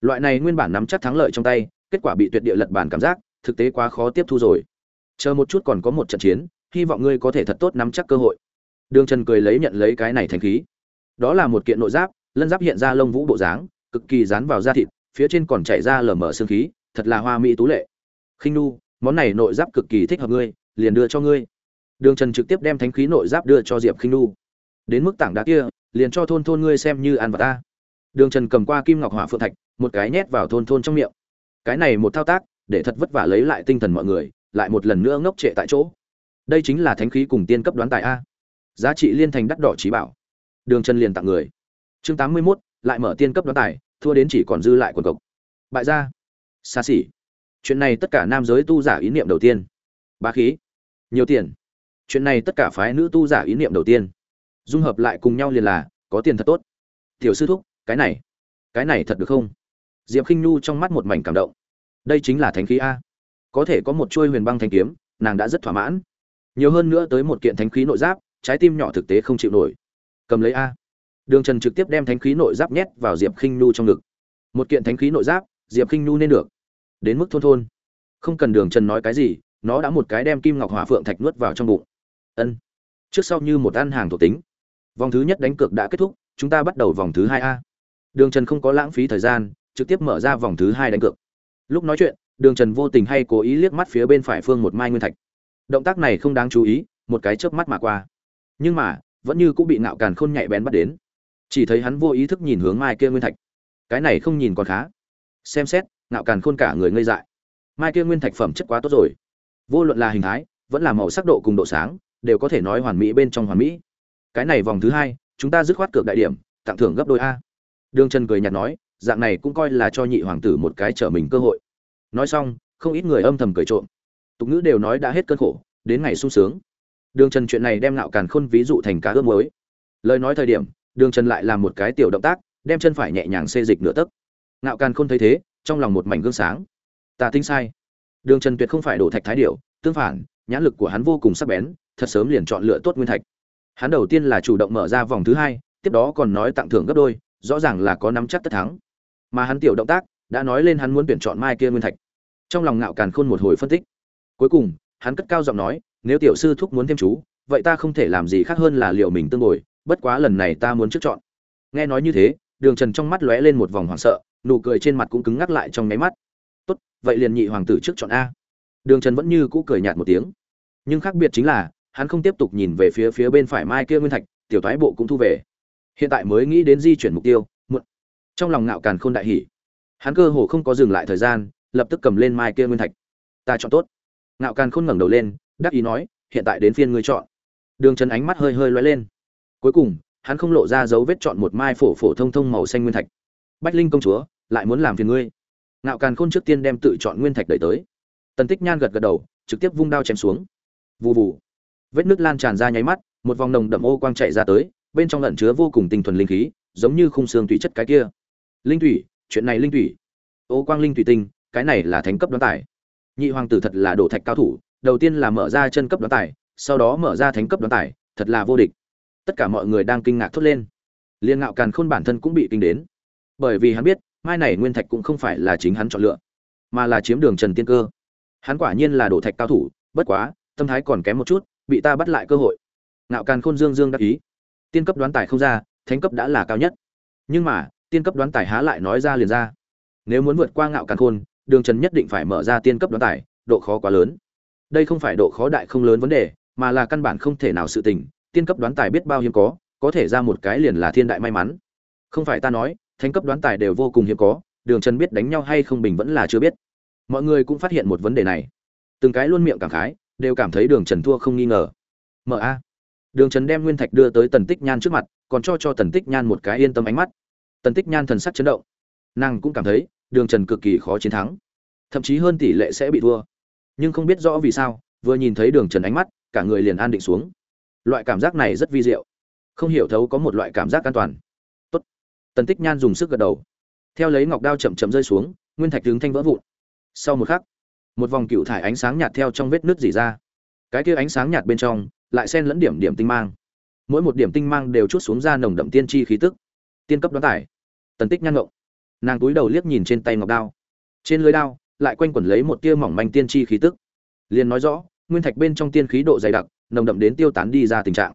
Loại này nguyên bản nắm chắc thắng lợi trong tay, kết quả bị tuyệt địa lật bản cảm giác, thực tế quá khó tiếp thu rồi. Chờ một chút còn có một trận chiến hy vọng ngươi có thể thật tốt nắm chắc cơ hội. Đường trần cười lấy nhận lấy cái này thành khí. Đó là một kiện nội giáp, lân giáp hiện ra lông vũ bộ dáng, cực kỳ dán vào da thịt, phía trên còn chảy ra lở mở xương khí, thật là hoa mỹ tú lệ. Khinh nu, món này nội giáp cực kỳ thích hợp ngươi, liền đưa cho ngươi. Đường trần trực tiếp đem thánh khí nội giáp đưa cho diệp khinh nu. Đến mức tảng đá kia, liền cho thôn thôn ngươi xem như ăn vào ta. Đường trần cầm qua kim ngọc hỏa phượng thạch, một cái nhét vào thôn thôn trong miệng. Cái này một thao tác, để thật vất vả lấy lại tinh thần mọi người, lại một lần nữa ngốc trệ tại chỗ đây chính là thánh khí cùng tiên cấp đoán tài a. Giá trị liên thành đắt đỏ trí bảo. Đường chân liền tặng người. Chương tám mươi mốt, lại mở tiên cấp đoán tài, thua đến chỉ còn dư lại quần cộc. Bại gia. Xa xỉ. Chuyện này tất cả nam giới tu giả ý niệm đầu tiên. Ba khí. Nhiều tiền. Chuyện này tất cả phái nữ tu giả ý niệm đầu tiên. Dung hợp lại cùng nhau liền là, có tiền thật tốt. Tiểu sư thúc, cái này. Cái này thật được không? Diệp khinh nhu trong mắt một mảnh cảm động. Đây chính là thánh khí a. Có thể có một chuôi huyền băng thanh kiếm, nàng đã rất thỏa mãn nhiều hơn nữa tới một kiện thánh khí nội giáp, trái tim nhỏ thực tế không chịu nổi. Cầm lấy a. Đường trần trực tiếp đem thánh khí nội giáp nhét vào diệp khinh nhu trong ngực. Một kiện thánh khí nội giáp, diệp khinh nhu nên được. Đến mức thôn thôn. Không cần đường trần nói cái gì, nó đã một cái đem kim ngọc hỏa phượng thạch nuốt vào trong bụng. Ân. Trước sau như một ăn hàng thuộc tính. Vòng thứ nhất đánh cược đã kết thúc, chúng ta bắt đầu vòng thứ hai a. Đường trần không có lãng phí thời gian, trực tiếp mở ra vòng thứ hai đánh cược. Lúc nói chuyện, đường trần vô tình hay cố ý liếc mắt phía bên phải phương một mai nguyên thạch động tác này không đáng chú ý, một cái chớp mắt mà qua. Nhưng mà, vẫn như cũng bị ngạo càn khôn nhạy bén bắt đến. Chỉ thấy hắn vô ý thức nhìn hướng mai kia nguyên thạch. Cái này không nhìn còn khá. Xem xét, ngạo càn khôn cả người ngây dại. Mai kia nguyên thạch phẩm chất quá tốt rồi. Vô luận là hình thái, vẫn là màu sắc độ cùng độ sáng, đều có thể nói hoàn mỹ bên trong hoàn mỹ. Cái này vòng thứ hai, chúng ta dứt khoát cược đại điểm, tặng thưởng gấp đôi a. Đương chân cười nhạt nói, dạng này cũng coi là cho nhị hoàng tử một cái trở mình cơ hội. Nói xong, không ít người âm thầm cười trộm tục ngữ đều nói đã hết cơn khổ, đến ngày sung sướng. Đường trần chuyện này đem ngạo càn khôn ví dụ thành cá ướp mới lời nói thời điểm, đường trần lại làm một cái tiểu động tác, đem chân phải nhẹ nhàng xê dịch nửa tấc. Ngạo càn khôn thấy thế, trong lòng một mảnh gương sáng. Ta tính sai. Đường trần tuyệt không phải đổ thạch thái điệu tương phản, nhãn lực của hắn vô cùng sắc bén, thật sớm liền chọn lựa tốt nguyên thạch. Hắn đầu tiên là chủ động mở ra vòng thứ hai, tiếp đó còn nói tặng thưởng gấp đôi, rõ ràng là có nắm chắc tất thắng. Mà hắn tiểu động tác, đã nói lên hắn muốn tuyển chọn mai kia nguyên thạch. Trong lòng ngạo càn khôn một hồi phân tích cuối cùng, hắn cất cao giọng nói, nếu tiểu sư thúc muốn thêm chú, vậy ta không thể làm gì khác hơn là liệu mình tương bồi, bất quá lần này ta muốn trước chọn. Nghe nói như thế, đường trần trong mắt lóe lên một vòng hoảng sợ, nụ cười trên mặt cũng cứng ngắc lại trong nháy mắt. Tốt, vậy liền nhị hoàng tử trước chọn a. Đường trần vẫn như cũ cười nhạt một tiếng. Nhưng khác biệt chính là, hắn không tiếp tục nhìn về phía phía bên phải mai kia nguyên thạch, tiểu thoái bộ cũng thu về. Hiện tại mới nghĩ đến di chuyển mục tiêu, muộn. Trong lòng ngạo càn khôn đại hỉ. Hắn cơ hồ không có dừng lại thời gian, lập tức cầm lên mai kia nguyên thạch. Ta chọn tốt ngạo càn khôn ngẩng đầu lên, đắc ý nói, hiện tại đến phiên ngươi chọn. Đường trần ánh mắt hơi hơi lóe lên. Cuối cùng, hắn không lộ ra dấu vết chọn một mai phổ phổ thông thông màu xanh nguyên thạch. Bách linh công chúa, lại muốn làm phiền ngươi. Ngạo càn khôn trước tiên đem tự chọn nguyên thạch đẩy tới. Tần tích nhan gật gật đầu, trực tiếp vung đao chém xuống. Vù vù. Vết nước lan tràn ra nháy mắt, một vòng nồng đậm ô quang chạy ra tới, bên trong lẩn chứa vô cùng tinh thuần linh khí, giống như khung xương thủy chất cái kia. Linh thủy, chuyện này linh thủy. Ô quang linh thủy tinh, cái này là thánh cấp đoán tài nhị hoàng tử thật là đổ thạch cao thủ, đầu tiên là mở ra chân cấp đoán tài, sau đó mở ra thánh cấp đoán tài, thật là vô địch. Tất cả mọi người đang kinh ngạc thốt lên. Liên ngạo càn khôn bản thân cũng bị kinh đến. Bởi vì hắn biết, mai này nguyên thạch cũng không phải là chính hắn chọn lựa, mà là chiếm đường trần tiên cơ. Hắn quả nhiên là đổ thạch cao thủ, bất quá, tâm thái còn kém một chút, bị ta bắt lại cơ hội. Ngạo càn khôn dương dương đắc ý. Tiên cấp đoán tài không ra, thánh cấp đã là cao nhất. Nhưng mà, tiên cấp đoán tài há lại nói ra liền ra. Nếu muốn vượt qua ngạo càn khôn đường trần nhất định phải mở ra tiên cấp đoán tài, độ khó quá lớn. Đây không phải độ khó đại không lớn vấn đề, mà là căn bản không thể nào sự tình, tiên cấp đoán tài biết bao hiếm có có thể ra một cái liền là thiên đại may mắn. Không phải ta nói, thánh cấp đoán tài đều vô cùng hiếm có, đường trần biết đánh nhau hay không bình vẫn là chưa biết. Mọi người cũng phát hiện một vấn đề này. Từng cái luôn miệng cảm khái, đều cảm thấy đường trần thua không nghi ngờ. Mở a. Đường trần đem nguyên thạch đưa tới tần tích nhan trước mặt, còn cho cho tần tích nhan một cái yên tâm ánh mắt. Tần tích nhan thần sắc chấn động nàng cũng cảm thấy, đường trần cực kỳ khó chiến thắng. Thậm chí hơn tỷ lệ sẽ bị thua. Nhưng không biết rõ vì sao, vừa nhìn thấy đường trần ánh mắt, cả người liền an định xuống. Loại cảm giác này rất vi diệu. Không hiểu thấu có một loại cảm giác an toàn. Tốt. tần tích nhan dùng sức gật đầu. Theo lấy ngọc đao chậm chậm rơi xuống, nguyên thạch tướng thanh vỡ vụn. Sau một khắc, một vòng cựu thải ánh sáng nhạt theo trong vết nước dỉ ra. Cái kia ánh sáng nhạt bên trong, lại xen lẫn điểm điểm tinh mang. Mỗi một điểm tinh mang đều chút xuống ra nồng đậm tiên tri khí tức. Tiên cấp đoán tải. Tần tích Nhan ngộng nàng túi đầu liếc nhìn trên tay ngọc đao. Trên lưới đao, lại quanh quẩn lấy một tia mỏng manh tiên tri khí tức. Liền nói rõ, nguyên thạch bên trong tiên khí độ dày đặc, nồng đậm đến tiêu tán đi ra tình trạng.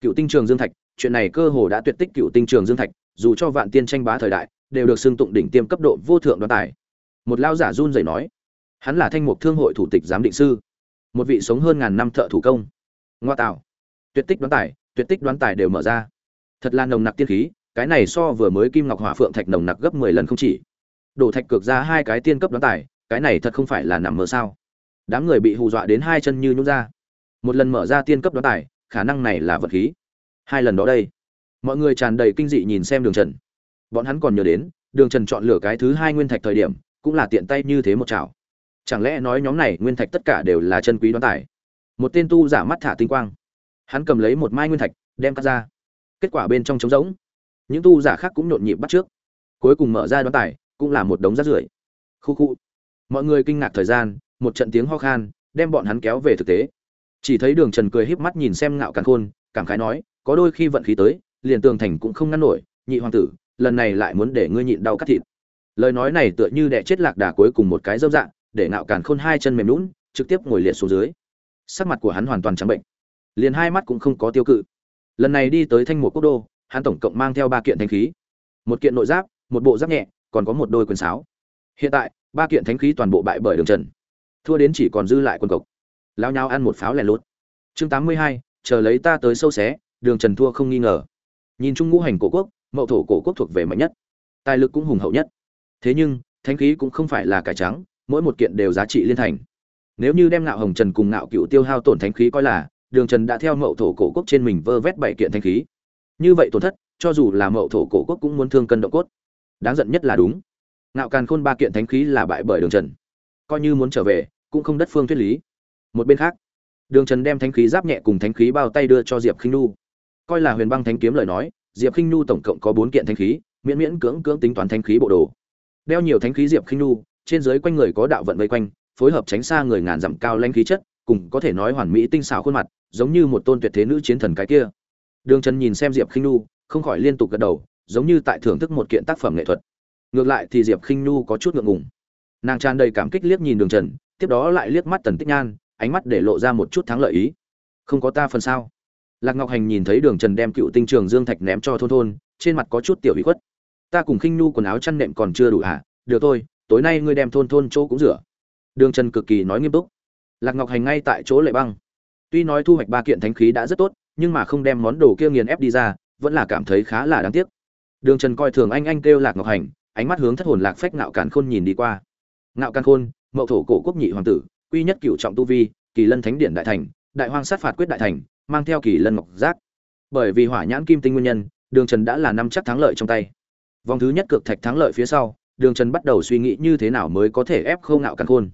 Cựu tinh trường dương thạch, chuyện này cơ hồ đã tuyệt tích cựu tinh trường dương thạch, dù cho vạn tiên tranh bá thời đại, đều được xưng tụng đỉnh tiêm cấp độ vô thượng đoán tài. Một lao giả run rẩy nói, hắn là thanh mục thương hội thủ tịch giám định sư, một vị sống hơn ngàn năm thợ thủ công. Ngoa tạo. Tuyệt tích đoán tài, tuyệt tích đoán tài đều mở ra. Thật là nồng nặc tiên khí cái này so vừa mới kim ngọc hỏa phượng thạch nồng nặc gấp mười lần không chỉ. Đổ thạch cược ra hai cái tiên cấp đoán tài, cái này thật không phải là nằm mơ sao? Đám người bị hù dọa đến hai chân như nhún ra. Một lần mở ra tiên cấp đoán tài, khả năng này là vật khí. Hai lần đó đây, mọi người tràn đầy kinh dị nhìn xem đường trần. Bọn hắn còn nhớ đến, đường trần chọn lựa cái thứ hai nguyên thạch thời điểm, cũng là tiện tay như thế một chảo. Chẳng lẽ nói nhóm này nguyên thạch tất cả đều là chân quý đoán tài? Một tên tu giả mắt thả tinh quang. Hắn cầm lấy một mai nguyên thạch, đem cắt ra. Kết quả bên trong trống rỗng những tu giả khác cũng nhộn nhịp bắt trước. Cuối cùng mở ra đoán tài, cũng là một đống rác rưởi. Khu khu. Mọi người kinh ngạc thời gian, một trận tiếng ho khan, đem bọn hắn kéo về thực tế. Chỉ thấy đường trần cười híp mắt nhìn xem ngạo càn khôn, cảm khái nói, có đôi khi vận khí tới, liền tường thành cũng không ngăn nổi, nhị hoàng tử, lần này lại muốn để ngươi nhịn đau cắt thịt. Lời nói này tựa như đẻ chết lạc đà cuối cùng một cái dâm dạng, để ngạo càn khôn hai chân mềm lún trực tiếp ngồi liệt xuống dưới. Sắc mặt của hắn hoàn toàn trắng bệnh. Liền hai mắt cũng không có tiêu cự. Lần này đi tới thanh một quốc đô hắn tổng cộng mang theo ba kiện thánh khí. Một kiện nội giáp, một bộ giáp nhẹ, còn có một đôi quyền sáo. Hiện tại, ba kiện thánh khí toàn bộ bại bởi đường trần. Thua đến chỉ còn dư lại quân cộc. Lao nhau ăn một pháo lẻ lốt. Chương tám mươi hai, chờ lấy ta tới sâu xé, đường trần thua không nghi ngờ. Nhìn chung ngũ hành cổ quốc, mậu thổ cổ quốc thuộc về mạnh nhất. Tài lực cũng hùng hậu nhất. Thế nhưng, thánh khí cũng không phải là cải trắng, mỗi một kiện đều giá trị liên thành. Nếu như đem ngạo hồng trần cùng ngạo cựu tiêu hao tổn thánh khí coi là, đường trần đã theo mậu thổ cổ quốc trên mình vơ vét bảy kiện thánh khí như vậy tổn thất, cho dù là mậu thổ cổ quốc cũng muốn thương cân động cốt. Đáng giận nhất là đúng. Ngạo càn khôn ba kiện thánh khí là bại bởi đường trần. Coi như muốn trở về, cũng không đất phương thuyết lý. Một bên khác, đường trần đem thánh khí giáp nhẹ cùng thánh khí bao tay đưa cho diệp khinh nu coi là huyền băng thánh kiếm lời nói, diệp khinh nu tổng cộng có bốn kiện thánh khí, miễn miễn cưỡng cưỡng tính toán thánh khí bộ đồ. Đeo nhiều thánh khí diệp khinh nu trên dưới quanh người có đạo vận vây quanh, phối hợp tránh xa người ngàn dặm cao lanh khí chất, cùng có thể nói hoàn mỹ tinh xảo khuôn mặt, giống như một tôn tuyệt thế nữ chiến thần cái kia đường trần nhìn xem diệp khinh nu không khỏi liên tục gật đầu, giống như tại thưởng thức một kiện tác phẩm nghệ thuật. Ngược lại thì diệp khinh nu có chút ngượng ngùng. Nàng tràn đầy cảm kích liếc nhìn đường trần, tiếp đó lại liếc mắt tần tích nhan, ánh mắt để lộ ra một chút thắng lợi ý. Không có ta phần sao? Lạc ngọc hành nhìn thấy đường trần đem cựu tinh trường dương thạch ném cho thôn thôn, trên mặt có chút tiểu ủy khuất. Ta cùng khinh nu quần áo chăn nệm còn chưa đủ à được thôi, tối nay ngươi đem thôn thôn chỗ cũng rửa. Đường trần cực kỳ nói nghiêm túc. Lạc ngọc hành ngay tại chỗ lệ băng. Tuy nói thu hoạch ba kiện thánh khí đã rất tốt nhưng mà không đem món đồ kia nghiền ép đi ra, vẫn là cảm thấy khá là đáng tiếc. Đường trần coi thường anh anh kêu lạc ngọc hành, ánh mắt hướng thất hồn lạc phách ngạo càn khôn nhìn đi qua. Ngạo càn khôn, mậu thổ cổ quốc nhị hoàng tử, quy nhất cựu trọng tu vi, kỳ lân thánh điện đại thành, đại hoang sát phạt quyết đại thành, mang theo kỳ lân ngọc giác. Bởi vì hỏa nhãn kim tinh nguyên nhân, đường trần đã là năm chắc thắng lợi trong tay. Vòng thứ nhất cược thạch thắng lợi phía sau, đường trần bắt đầu suy nghĩ như thế nào mới có thể ép khâu ngạo càn khôn.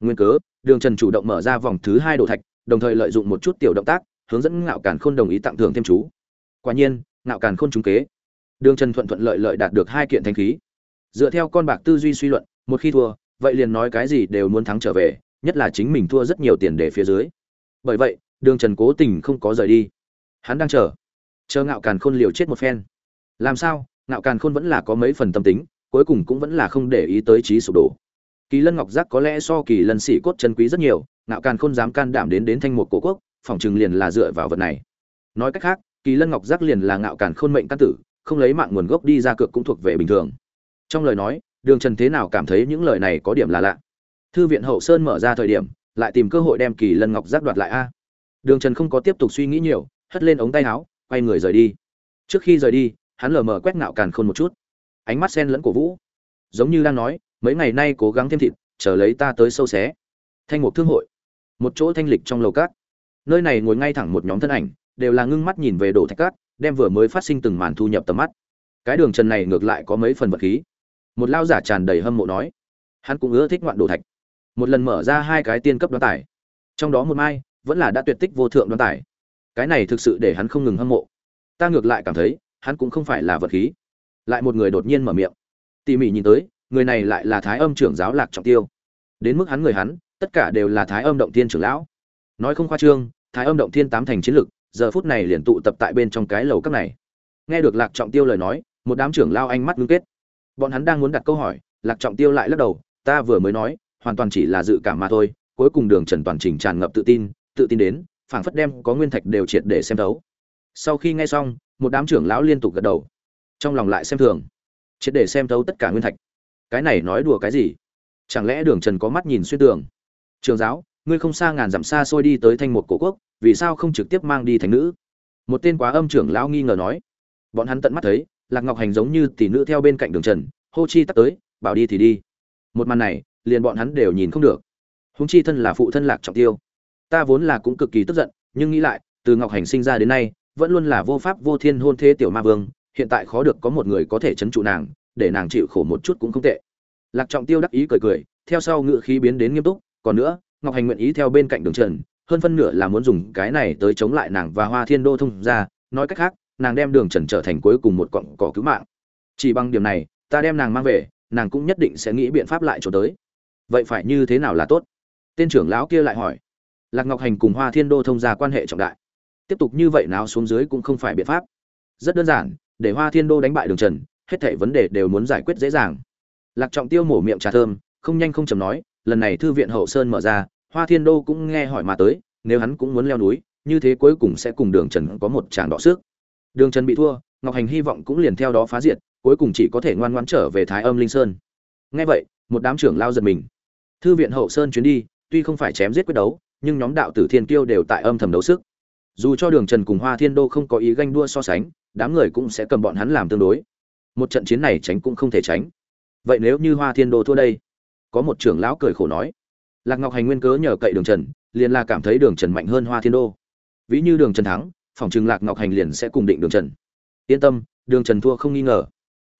Nguyên cớ, đường trần chủ động mở ra vòng thứ hai đồ thạch, đồng thời lợi dụng một chút tiểu động tác hướng dẫn ngạo càn khôn đồng ý tặng thưởng thêm chú. Quả nhiên, ngạo càn khôn trúng kế. Đường trần thuận thuận lợi lợi đạt được hai kiện thanh khí. Dựa theo con bạc tư duy suy luận, một khi thua, vậy liền nói cái gì đều muốn thắng trở về, nhất là chính mình thua rất nhiều tiền để phía dưới. Bởi vậy, đường trần cố tình không có rời đi. Hắn đang chờ. Chờ ngạo càn khôn liều chết một phen. Làm sao, ngạo càn khôn vẫn là có mấy phần tâm tính, cuối cùng cũng vẫn là không để ý tới trí sụp đổ. Kỳ lân ngọc giác có lẽ so kỳ lân sĩ cốt chân quý rất nhiều, ngạo càn khôn dám can đảm đến đến thanh một cổ quốc Phỏng chừng liền là dựa vào vật này. Nói cách khác, kỳ lân ngọc giác liền là ngạo cản khôn mệnh căn tử, không lấy mạng nguồn gốc đi ra cược cũng thuộc về bình thường. Trong lời nói, đường trần thế nào cảm thấy những lời này có điểm là lạ. Thư viện hậu sơn mở ra thời điểm, lại tìm cơ hội đem kỳ lân ngọc giác đoạt lại a. Đường trần không có tiếp tục suy nghĩ nhiều, hất lên ống tay áo, quay người rời đi. Trước khi rời đi, hắn lờ mờ quét ngạo càn khôn một chút. Ánh mắt sen lẫn cổ vũ. Giống như đang nói, mấy ngày nay cố gắng thêm thịt, chờ lấy ta tới sâu xé. Thanh mục thương hội. Một chỗ thanh lịch trong lầu cát nơi này ngồi ngay thẳng một nhóm thân ảnh, đều là ngưng mắt nhìn về đổ thạch cát, đem vừa mới phát sinh từng màn thu nhập tầm mắt. Cái đường trần này ngược lại có mấy phần vật khí. Một lao giả tràn đầy hâm mộ nói, hắn cũng ưa thích ngoạn đồ thạch. Một lần mở ra hai cái tiên cấp đoán tải trong đó một mai, vẫn là đã tuyệt tích vô thượng đoán tải cái này thực sự để hắn không ngừng hâm mộ. Ta ngược lại cảm thấy, hắn cũng không phải là vật khí. Lại một người đột nhiên mở miệng. Tỉ mỉ nhìn tới, người này lại là thái âm trưởng giáo lạc trọng tiêu. Đến mức hắn người hắn, tất cả đều là thái âm động tiên trưởng lão nói không khoa trương, thái âm động thiên tám thành chiến lực, giờ phút này liền tụ tập tại bên trong cái lầu các này. Nghe được lạc trọng tiêu lời nói, một đám trưởng lao ánh mắt ngưng kết. Bọn hắn đang muốn đặt câu hỏi, lạc trọng tiêu lại lắc đầu, ta vừa mới nói, hoàn toàn chỉ là dự cảm mà thôi, cuối cùng đường trần toàn trình tràn ngập tự tin tự tin đến, phảng phất đem có nguyên thạch đều triệt để xem thấu. Sau khi nghe xong, một đám trưởng lão liên tục gật đầu, trong lòng lại xem thường, triệt để xem thấu tất cả nguyên thạch. Cái này nói đùa cái gì? Chẳng lẽ đường trần có mắt nhìn xuyên tường? Trường giáo ngươi không xa ngàn dặm xa xôi đi tới thanh một cổ quốc, vì sao không trực tiếp mang đi thành nữ? Một tên quá âm trưởng lão nghi ngờ nói. Bọn hắn tận mắt thấy, lạc ngọc hành giống như tỷ nữ theo bên cạnh đường trần, hô chi tắt tới, bảo đi thì đi. Một màn này, liền bọn hắn đều nhìn không được. Húng chi thân là phụ thân lạc trọng tiêu. Ta vốn là cũng cực kỳ tức giận, nhưng nghĩ lại, từ ngọc hành sinh ra đến nay, vẫn luôn là vô pháp vô thiên hôn thế tiểu ma vương, hiện tại khó được có một người có thể chấn trụ nàng, để nàng chịu khổ một chút cũng không tệ. Lạc trọng tiêu đắc ý cười cười, theo sau ngự khí biến đến nghiêm túc, còn nữa ngọc hành nguyện ý theo bên cạnh đường trần, hơn phân nửa là muốn dùng cái này tới chống lại nàng và hoa thiên đô thông ra nói cách khác, nàng đem đường trần trở thành cuối cùng một cọng cỏ cứu mạng. Chỉ bằng điểm này, ta đem nàng mang về, nàng cũng nhất định sẽ nghĩ biện pháp lại chỗ tới. Vậy phải như thế nào là tốt? Tên trưởng lão kia lại hỏi. Lạc ngọc hành cùng hoa thiên đô thông ra quan hệ trọng đại. Tiếp tục như vậy nào xuống dưới cũng không phải biện pháp. Rất đơn giản, để hoa thiên đô đánh bại đường trần, hết thảy vấn đề đều muốn giải quyết dễ dàng. Lạc trọng tiêu mổ miệng trà thơm, không nhanh không chầm nói lần này thư viện hậu sơn mở ra, hoa thiên đô cũng nghe hỏi mà tới, nếu hắn cũng muốn leo núi, như thế cuối cùng sẽ cùng đường trần có một tràng đọ sức. Đường trần bị thua, ngọc hành hy vọng cũng liền theo đó phá diệt, cuối cùng chỉ có thể ngoan ngoãn trở về thái âm linh sơn. Nghe vậy, một đám trưởng lao giật mình. Thư viện hậu sơn chuyến đi, tuy không phải chém giết quyết đấu, nhưng nhóm đạo tử thiên kiêu đều tại âm thầm đấu sức. Dù cho đường trần cùng hoa thiên đô không có ý ganh đua so sánh, đám người cũng sẽ cầm bọn hắn làm tương đối. Một trận chiến này tránh cũng không thể tránh. Vậy nếu như hoa thiên đô thua đây? Có một trưởng lão cười khổ nói, lạc ngọc hành nguyên cớ nhờ cậy đường trần, liền là cảm thấy đường trần mạnh hơn hoa thiên đô. Ví như đường trần thắng, phòng trừng lạc ngọc hành liền sẽ cùng định đường trần. Yên tâm, đường trần thua không nghi ngờ.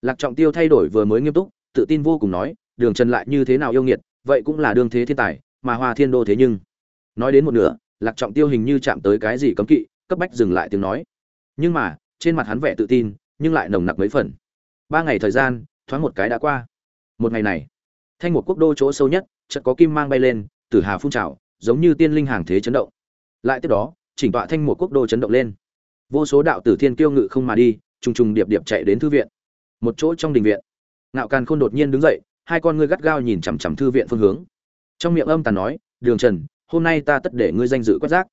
Lạc trọng tiêu thay đổi vừa mới nghiêm túc, tự tin vô cùng nói, đường trần lại như thế nào yêu nghiệt, vậy cũng là đương thế thiên tài, mà hoa thiên đô thế nhưng. Nói đến một nửa, lạc trọng tiêu hình như chạm tới cái gì cấm kỵ, cấp bách dừng lại tiếng nói. Nhưng mà, trên mặt hắn vẻ tự tin, nhưng lại nồng nặc mấy phần. Ba ngày thời gian, thoáng một cái đã qua. Một ngày này thanh một quốc đô chỗ sâu nhất, chợt có kim mang bay lên tử hà phun trào, giống như tiên linh hàng thế chấn động. Lại tiếp đó, chỉnh tọa thanh một quốc đô chấn động lên. Vô số đạo tử thiên kiêu ngự không mà đi, trùng trùng điệp điệp chạy đến thư viện. Một chỗ trong đình viện, ngạo càn khôn đột nhiên đứng dậy, hai con ngươi gắt gao nhìn chằm chằm thư viện phương hướng. Trong miệng âm tàn nói, đường trần, hôm nay ta tất để ngươi danh dự quét rác.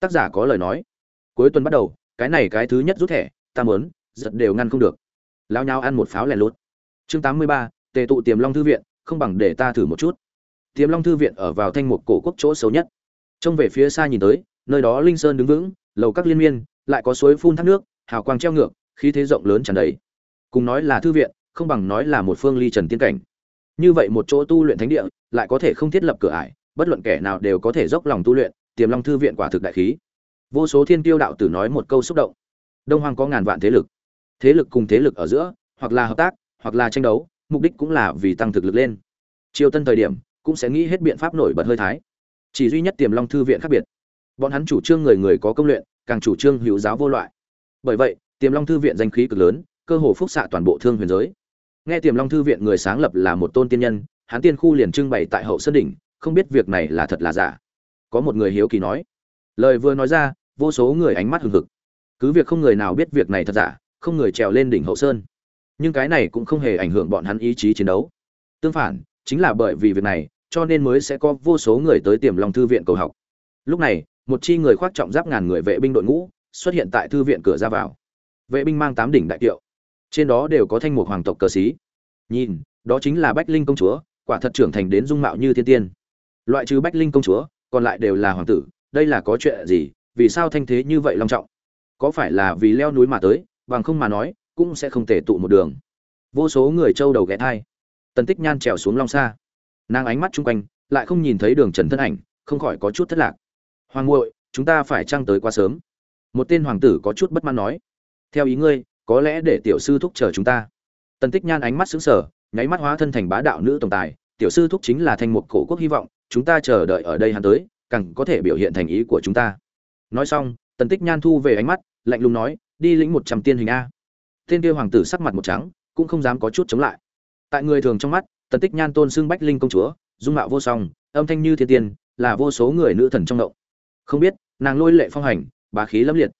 Tác giả có lời nói. Cuối tuần bắt đầu, cái này cái thứ nhất rút thẻ, ta muốn, giật đều ngăn không được. Lao nhau ăn một pháo lẻ lốt chương tám mươi ba, tề tụ tiềm long thư viện không bằng để ta thử một chút. Tiềm long thư viện ở vào thanh mục cổ quốc chỗ xấu nhất. Trông về phía xa nhìn tới, nơi đó linh sơn đứng vững, lầu các liên miên, lại có suối phun thác nước, hào quang treo ngược, khí thế rộng lớn tràn đầy. Cùng nói là thư viện, không bằng nói là một phương ly trần tiên cảnh. Như vậy một chỗ tu luyện thánh địa, lại có thể không thiết lập cửa ải, bất luận kẻ nào đều có thể dốc lòng tu luyện, tiềm long thư viện quả thực đại khí. Vô số thiên tiêu đạo tử nói một câu xúc động. Đông hoàng có ngàn vạn thế lực. Thế lực cùng thế lực ở giữa, hoặc là hợp tác, hoặc là tranh đấu mục đích cũng là vì tăng thực lực lên. Triều tân thời điểm, cũng sẽ nghĩ hết biện pháp nổi bật hơi thái. Chỉ duy nhất tiềm long thư viện khác biệt. Bọn hắn chủ trương người người có công luyện, càng chủ trương hữu giáo vô loại. Bởi vậy, tiềm long thư viện danh khí cực lớn, cơ hồ phúc xạ toàn bộ thương huyền giới. Nghe tiềm long thư viện người sáng lập là một tôn tiên nhân, hắn tiên khu liền trưng bày tại hậu sơn đỉnh, không biết việc này là thật là giả. Có một người hiếu kỳ nói. Lời vừa nói ra, vô số người ánh mắt hừng hực. Cứ việc không người nào biết việc này thật giả, không người trèo lên đỉnh hậu sơn nhưng cái này cũng không hề ảnh hưởng bọn hắn ý chí chiến đấu. Tương phản, chính là bởi vì việc này, cho nên mới sẽ có vô số người tới tiềm long thư viện cầu học. Lúc này, một chi người khoác trọng giáp ngàn người vệ binh đội ngũ xuất hiện tại thư viện cửa ra vào. Vệ binh mang tám đỉnh đại kiệu. Trên đó đều có thanh mục hoàng tộc cờ xí nhìn, đó chính là bách linh công chúa, quả thật trưởng thành đến dung mạo như thiên tiên. Loại trừ bách linh công chúa, còn lại đều là hoàng tử, đây là có chuyện gì, vì sao thanh thế như vậy long trọng? Có phải là vì leo núi mà tới, bằng không mà nói cũng sẽ không thể tụ một đường. Vô số người trâu đầu ghé thai. Tần tích nhan trèo xuống long xa. Nàng ánh mắt chung quanh, lại không nhìn thấy đường trần thân ảnh, không khỏi có chút thất lạc. Hoàng ngội chúng ta phải trăng tới quá sớm. Một tên hoàng tử có chút bất mãn nói. Theo ý ngươi, có lẽ để tiểu sư thúc chờ chúng ta. Tần tích nhan ánh mắt xứng sở nháy mắt hóa thân thành bá đạo nữ tổng tài. Tiểu sư thúc chính là thành một cổ quốc hy vọng, chúng ta chờ đợi ở đây hắn tới, càng có thể biểu hiện thành ý của chúng ta. Nói xong, tần tích nhan thu về ánh mắt, lạnh lùng nói, đi lĩnh một trăm tiên hình a tên kia hoàng tử sắc mặt một trắng, cũng không dám có chút chống lại. Tại người thường trong mắt, tần tích nhan tôn xưng bách linh công chúa, dung mạo vô song, âm thanh như thiên tiên, là vô số người nữ thần trong động. Không biết, nàng lôi lệ phong hành, bá khí lâm liệt.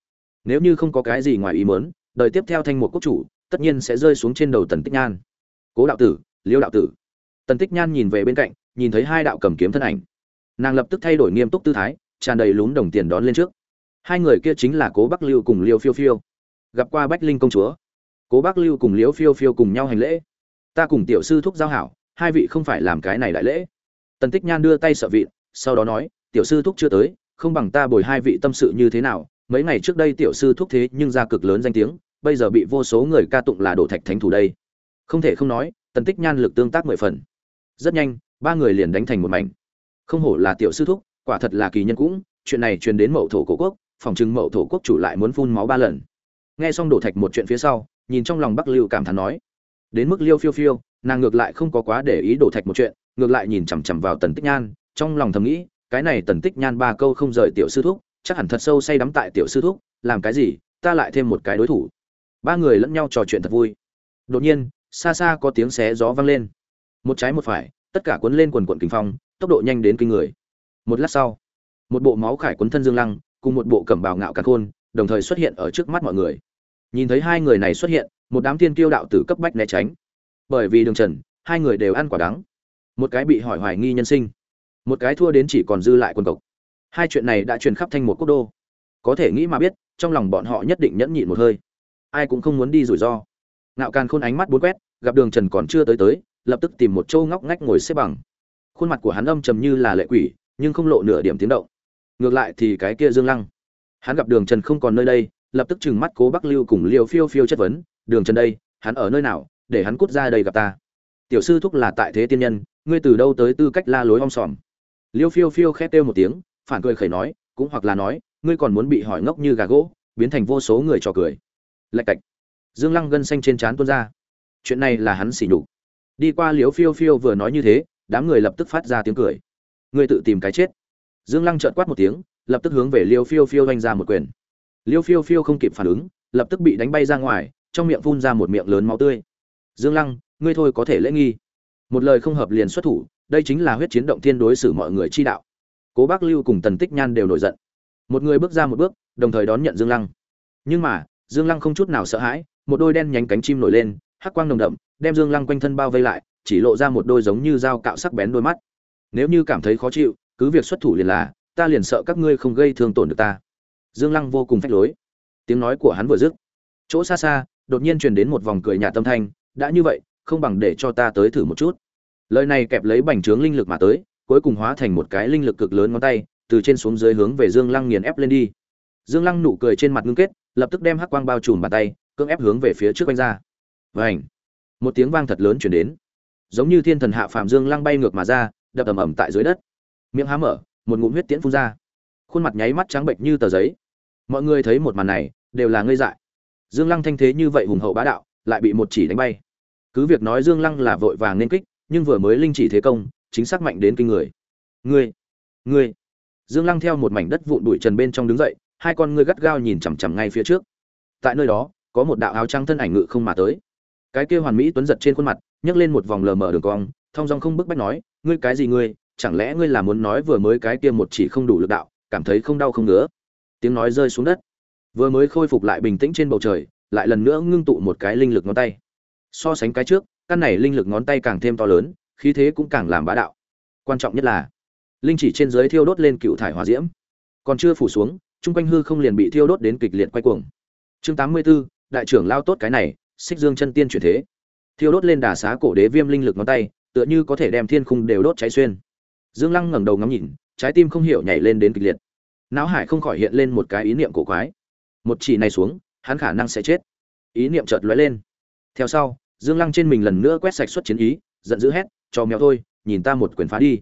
Nếu như không có cái gì ngoài ý muốn, đời tiếp theo thanh một quốc chủ, tất nhiên sẽ rơi xuống trên đầu tần tích nhan. Cố đạo tử, liêu đạo tử. Tần tích nhan nhìn về bên cạnh, nhìn thấy hai đạo cầm kiếm thân ảnh. Nàng lập tức thay đổi nghiêm túc tư thái, tràn đầy lún đồng tiền đón lên trước. Hai người kia chính là cố bắc lưu cùng liêu phiêu phiêu. Gặp qua bách linh công chúa cố bác lưu cùng liếu phiêu phiêu cùng nhau hành lễ. Ta cùng tiểu sư thúc giao hảo, hai vị không phải làm cái này đại lễ. Tần tích nhan đưa tay sợ vị sau đó nói, tiểu sư thúc chưa tới, không bằng ta bồi hai vị tâm sự như thế nào. Mấy ngày trước đây tiểu sư thúc thế nhưng ra cực lớn danh tiếng, bây giờ bị vô số người ca tụng là đổ thạch thánh thủ đây. Không thể không nói, tần tích nhan lực tương tác mười phần. Rất nhanh, ba người liền đánh thành một mảnh. Không hổ là tiểu sư thúc, quả thật là kỳ nhân cũng, chuyện này truyền đến mậu thổ cổ quốc, phòng chừng mậu thổ quốc chủ lại muốn phun máu ba lần. Nghe xong đổ thạch một chuyện phía sau nhìn trong lòng bắc lưu cảm thán nói. Đến mức liêu phiêu phiêu, nàng ngược lại không có quá để ý đổ thạch một chuyện, ngược lại nhìn chằm chằm vào tần tích nhan, trong lòng thầm nghĩ, cái này tần tích nhan ba câu không rời tiểu sư thúc, chắc hẳn thật sâu say đắm tại tiểu sư thúc, làm cái gì, ta lại thêm một cái đối thủ. Ba người lẫn nhau trò chuyện thật vui. Đột nhiên, xa xa có tiếng xé gió vang lên. Một trái một phải, tất cả cuốn lên quần quần kinh phong, tốc độ nhanh đến kinh người. Một lát sau, một bộ máu khải quấn thân dương lăng, cùng một bộ cẩm bào ngạo cả khôn, đồng thời xuất hiện ở trước mắt mọi người nhìn thấy hai người này xuất hiện, một đám thiên kiêu đạo tử cấp bách né tránh. Bởi vì đường trần, hai người đều ăn quả đắng. Một cái bị hỏi hoài nghi nhân sinh. Một cái thua đến chỉ còn dư lại quần cộc. Hai chuyện này đã truyền khắp thành một quốc đô. Có thể nghĩ mà biết, trong lòng bọn họ nhất định nhẫn nhịn một hơi. Ai cũng không muốn đi rủi ro. Ngạo càn khôn ánh mắt bốn quét, gặp đường trần còn chưa tới tới, lập tức tìm một châu ngóc ngách ngồi xếp bằng. Khuôn mặt của hắn âm trầm như là lệ quỷ, nhưng không lộ nửa điểm tiếng động. Ngược lại thì cái kia dương lăng. Hắn gặp đường trần không còn nơi đây lập tức trừng mắt cố bắc lưu cùng liều phiêu phiêu chất vấn, đường trần đây, hắn ở nơi nào, để hắn cút ra đây gặp ta? Tiểu sư thúc là tại thế tiên nhân, ngươi từ đâu tới tư cách la lối om sòm? Liêu phiêu phiêu khét kêu một tiếng, phản cười khẩy nói, cũng hoặc là nói, ngươi còn muốn bị hỏi ngốc như gà gỗ, biến thành vô số người trò cười. Lạch cạch. Dương lăng gân xanh trên trán tuôn ra. Chuyện này là hắn xỉ nhục. Đi qua liếu phiêu phiêu vừa nói như thế, đám người lập tức phát ra tiếng cười. Ngươi tự tìm cái chết. Dương lăng trợn quát một tiếng, lập tức hướng về liêu phiêu phiêu oanh ra một quyền liêu phiêu phiêu không kịp phản ứng, lập tức bị đánh bay ra ngoài, trong miệng phun ra một miệng lớn máu tươi. Dương lăng, ngươi thôi có thể lễ nghi. Một lời không hợp liền xuất thủ, đây chính là huyết chiến động thiên đối xử mọi người chi đạo. Cố bác lưu cùng tần tích nhan đều nổi giận. Một người bước ra một bước, đồng thời đón nhận dương lăng. Nhưng mà, dương lăng không chút nào sợ hãi, một đôi đen nhánh cánh chim nổi lên, hắc quang nồng đậm, đem dương lăng quanh thân bao vây lại, chỉ lộ ra một đôi giống như dao cạo sắc bén đôi mắt. Nếu như cảm thấy khó chịu, cứ việc xuất thủ liền là, ta liền sợ các ngươi không gây thương tổn được ta dương lăng vô cùng phách lối. Tiếng nói của hắn vừa dứt, chỗ xa xa, đột nhiên truyền đến một vòng cười nhà tâm thanh, đã như vậy, không bằng để cho ta tới thử một chút. Lời này kẹp lấy bành trướng linh lực mà tới, cuối cùng hóa thành một cái linh lực cực lớn ngón tay, từ trên xuống dưới hướng về dương lăng nghiền ép lên đi. Dương lăng nụ cười trên mặt ngưng kết, lập tức đem hắc quang bao trùm bàn tay, cưỡng ép hướng về phía trước quanh ra. Vảnh một tiếng vang thật lớn chuyển đến. Giống như thiên thần hạ phàm dương lăng bay ngược mà ra, đập ầm ầm tại dưới đất. Miệng há mở, một ngụm huyết tiễn phun ra. Khuôn mặt nháy mắt trắng bệnh như tờ giấy mọi người thấy một màn này, đều là ngây dại. Dương lăng thanh thế như vậy hùng hậu bá đạo, lại bị một chỉ đánh bay. Cứ việc nói dương lăng là vội vàng nên kích, nhưng vừa mới linh chỉ thế công, chính xác mạnh đến kinh người. Ngươi ngươi. Dương lăng theo một mảnh đất vụn bụi trần bên trong đứng dậy, hai con ngươi gắt gao nhìn chằm chằm ngay phía trước. Tại nơi đó, có một đạo áo trắng thân ảnh ngự không mà tới. Cái kia hoàn mỹ tuấn giật trên khuôn mặt, nhấc lên một vòng lờ mờ đường cong, thong dong không bức bách nói, ngươi cái gì ngươi? Chẳng lẽ ngươi là muốn nói vừa mới cái kia một chỉ không đủ lực đạo, cảm thấy không đau không ngứa? Tiếng nói rơi xuống đất. Vừa mới khôi phục lại bình tĩnh trên bầu trời lại lần nữa ngưng tụ một cái linh lực ngón tay. So sánh cái trước căn này linh lực ngón tay càng thêm to lớn khí thế cũng càng làm bá đạo. Quan trọng nhất là linh chỉ trên dưới thiêu đốt lên cựu thải hỏa diễm. Còn chưa phủ xuống chung quanh hư không liền bị thiêu đốt đến kịch liệt quay cuồng. Chương tám mươi 84, đại trưởng lao tốt cái này xích dương chân tiên chuyển thế. Thiêu đốt lên đà xá cổ đế viêm linh lực ngón tay tựa như có thể đem thiên khung đều đốt cháy xuyên. Dương lăng ngẩng đầu ngắm nhìn trái tim không hiểu nhảy lên đến kịch liệt não hải không khỏi hiện lên một cái ý niệm cổ quái. Một chỉ này xuống, hắn khả năng sẽ chết. Ý niệm chợt lóe lên. Theo sau, dương lăng trên mình lần nữa quét sạch xuất chiến ý, giận dữ hét, cho mèo thôi, nhìn ta một quyền phá đi.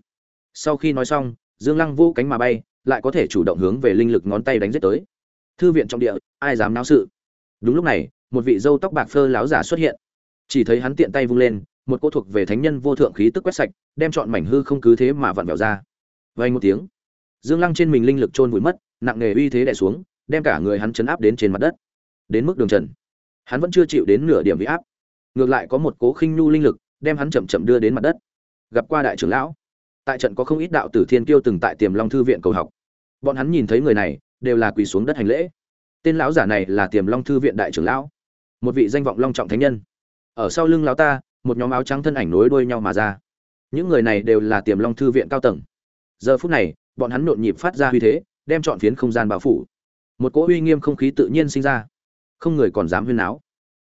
Sau khi nói xong, dương lăng vô cánh mà bay, lại có thể chủ động hướng về linh lực ngón tay đánh giết tới. Thư viện trong địa, ai dám náo sự? Đúng lúc này, một vị dâu tóc bạc phơ láo giả xuất hiện. Chỉ thấy hắn tiện tay vung lên, một cô thuộc về thánh nhân vô thượng khí tức quét sạch, đem chọn mảnh hư không cứ thế mà vặn vẹo ra. Vay một tiếng dương lăng trên mình linh lực trôn vùi mất, nặng nề uy thế đè xuống, đem cả người hắn chấn áp đến trên mặt đất. Đến mức đường trần, hắn vẫn chưa chịu đến nửa điểm bị áp. Ngược lại có một cố khinh nhu linh lực, đem hắn chậm chậm đưa đến mặt đất. Gặp qua đại trưởng lão, tại trận có không ít đạo tử thiên kiêu từng tại tiềm long thư viện cầu học. Bọn hắn nhìn thấy người này, đều là quỳ xuống đất hành lễ. Tên lão giả này là tiềm long thư viện đại trưởng lão, một vị danh vọng long trọng thánh nhân. Ở sau lưng lão ta, một nhóm áo trắng thân ảnh nối đuôi nhau mà ra. Những người này đều là tiềm long thư viện cao tầng. Giờ phút này bọn hắn nhộn nhịp phát ra uy thế, đem chọn phiến không gian bao phủ. Một cỗ uy nghiêm không khí tự nhiên sinh ra. Không người còn dám huyên náo.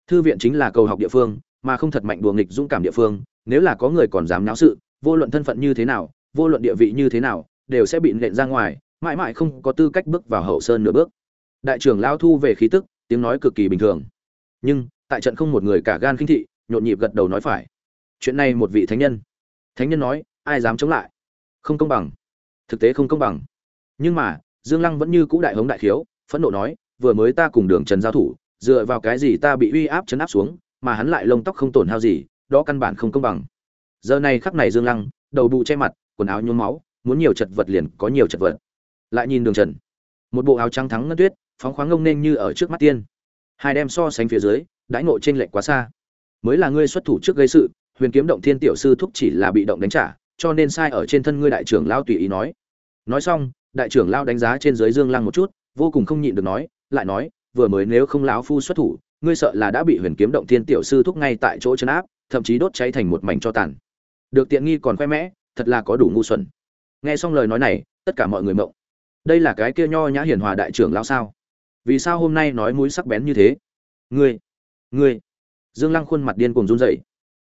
Thư viện chính là cầu học địa phương, mà không thật mạnh đùa nghịch dũng cảm địa phương, nếu là có người còn dám náo sự, vô luận thân phận như thế nào, vô luận địa vị như thế nào, đều sẽ bị nện ra ngoài, mãi mãi không có tư cách bước vào hậu sơn nửa bước. Đại trưởng lao thu về khí tức, tiếng nói cực kỳ bình thường. Nhưng, tại trận không một người cả gan khinh thị, nhộn nhịp gật đầu nói phải. Chuyện này một vị thánh nhân. Thánh nhân nói, ai dám chống lại? Không công bằng thực tế không công bằng. Nhưng mà, dương lăng vẫn như cũ đại hống đại khiếu, phẫn nộ nói, vừa mới ta cùng đường trần giao thủ, dựa vào cái gì ta bị uy áp chấn áp xuống, mà hắn lại lông tóc không tổn hao gì, đó căn bản không công bằng. Giờ này khắc này dương lăng, đầu bụ che mặt, quần áo nhuốm máu, muốn nhiều chật vật liền có nhiều chật vật. Lại nhìn đường trần, một bộ áo trắng thắng ngân tuyết, phóng khoáng ngông nên như ở trước mắt tiên. Hai đem so sánh phía dưới, đãi ngộ trên lệch quá xa. Mới là ngươi xuất thủ trước gây sự, huyền kiếm động thiên tiểu sư thúc chỉ là bị động đánh trả cho nên sai ở trên thân ngươi đại trưởng lao tùy ý nói. Nói xong, đại trưởng lao đánh giá trên dưới dương lăng một chút, vô cùng không nhịn được nói, lại nói, vừa mới nếu không lão phu xuất thủ, ngươi sợ là đã bị huyền kiếm động thiên tiểu sư thúc ngay tại chỗ chân áp, thậm chí đốt cháy thành một mảnh cho tàn. Được tiện nghi còn khoe mẽ, thật là có đủ ngu xuẩn. Nghe xong lời nói này, tất cả mọi người mộng. Đây là cái kia nho nhã hiền hòa đại trưởng lao sao? Vì sao hôm nay nói mũi sắc bén như thế? Ngươi ngươi. Dương lăng khuôn mặt điên cuồng run rẩy.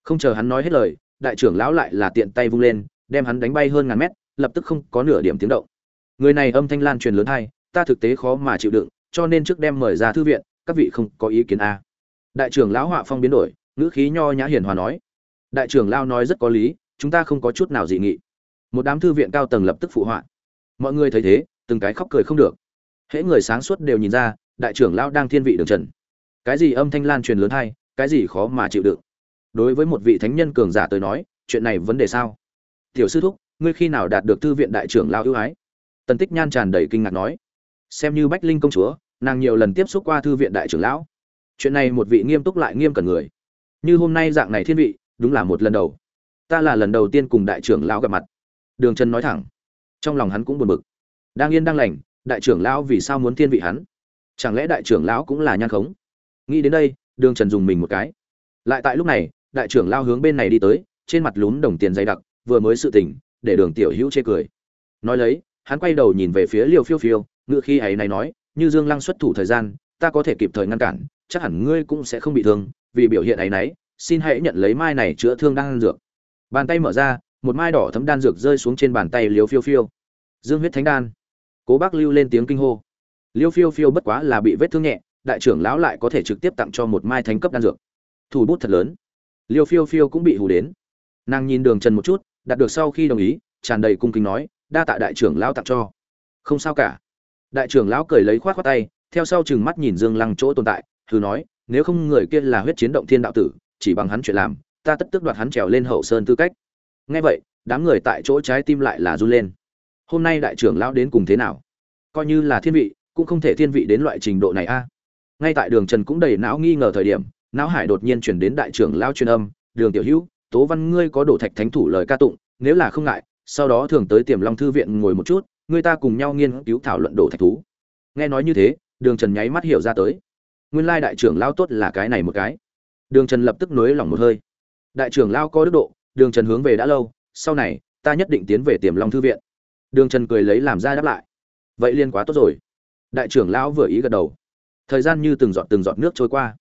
Không chờ hắn nói hết lời đại trưởng lão lại là tiện tay vung lên, đem hắn đánh bay hơn ngàn mét, lập tức không có nửa điểm tiếng động. Người này âm thanh lan truyền lớn hay ta thực tế khó mà chịu đựng, cho nên trước đem mời ra thư viện, các vị không có ý kiến a. À. đại trưởng lão họa phong biến đổi, ngữ khí nho nhã hiền hòa nói. Đại trưởng lão nói rất có lý, chúng ta không có chút nào dị nghị. Một đám thư viện cao tầng lập tức phụ họa. Mọi người thấy thế, từng cái khóc cười không được. Hễ người sáng suốt đều nhìn ra, đại trưởng lão đang thiên vị đường trần. Cái gì âm thanh lan truyền lớn hay cái gì khó mà chịu đựng đối với một vị thánh nhân cường giả tới nói, chuyện này vấn đề sao? Tiểu sư thúc, ngươi khi nào đạt được thư viện đại trưởng lao ưu ái? Tần tích nhan tràn đầy kinh ngạc nói. Xem như bách linh công chúa, nàng nhiều lần tiếp xúc qua thư viện đại trưởng lão. Chuyện này một vị nghiêm túc lại nghiêm cẩn người. Như hôm nay dạng này thiên vị, đúng là một lần đầu. Ta là lần đầu tiên cùng đại trưởng lão gặp mặt. Đường trần nói thẳng. Trong lòng hắn cũng buồn bực. Đang yên đang lành, đại trưởng lão vì sao muốn thiên vị hắn? Chẳng lẽ đại trưởng lão cũng là nhan khống? Nghĩ đến đây, đường trần dùng mình một cái. Lại tại lúc này đại trưởng lao hướng bên này đi tới, trên mặt lún đồng tiền dày đặc, vừa mới sự tỉnh để đường tiểu hữu chê cười. Nói lấy, hắn quay đầu nhìn về phía liều phiêu phiêu, ngựa khi ấy này nói, như dương lăng xuất thủ thời gian, ta có thể kịp thời ngăn cản, chắc hẳn ngươi cũng sẽ không bị thương, vì biểu hiện ấy nấy, xin hãy nhận lấy mai này chữa thương đang dược. Bàn tay mở ra, một mai đỏ thấm đan dược rơi xuống trên bàn tay liều phiêu phiêu. Dương huyết thánh đan. Cố bác lưu lên tiếng kinh hô. Liêu phiêu phiêu bất quá là bị vết thương nhẹ, đại trưởng lão lại có thể trực tiếp tặng cho một mai thánh cấp đan dược. Thủ bút thật lớn liêu phiêu phiêu cũng bị hù đến. Nàng nhìn đường trần một chút, đạt được sau khi đồng ý, tràn đầy cung kính nói, đa tạ đại trưởng lão tặng cho. Không sao cả. Đại trưởng lão cười lấy khoát khoát tay, theo sau chừng mắt nhìn dương lăng chỗ tồn tại, thử nói, nếu không người kia là huyết chiến động thiên đạo tử, chỉ bằng hắn chuyện làm, ta tất tức đoạt hắn trèo lên hậu sơn tư cách. Nghe vậy, đám người tại chỗ trái tim lại là run lên. Hôm nay đại trưởng lão đến cùng thế nào? Coi như là thiên vị, cũng không thể thiên vị đến loại trình độ này a. Ngay tại đường trần cũng đầy não nghi ngờ thời điểm não hải đột nhiên chuyển đến đại trưởng lao truyền âm, đường tiểu hữu, tố văn ngươi có đổ thạch thánh thủ lời ca tụng, nếu là không ngại, sau đó thường tới tiềm long thư viện ngồi một chút người ta cùng nhau nghiên cứu thảo luận đổ thạch thú. Nghe nói như thế, đường trần nháy mắt hiểu ra tới. Nguyên lai đại trưởng lao tốt là cái này một cái. Đường trần lập tức nới lỏng một hơi. Đại trưởng lao có đức độ, đường trần hướng về đã lâu, sau này, ta nhất định tiến về tiềm long thư viện. Đường trần cười lấy làm ra đáp lại. Vậy liên quá tốt rồi. Đại trưởng lão vừa ý gật đầu. Thời gian như từng giọt từng giọt nước trôi qua.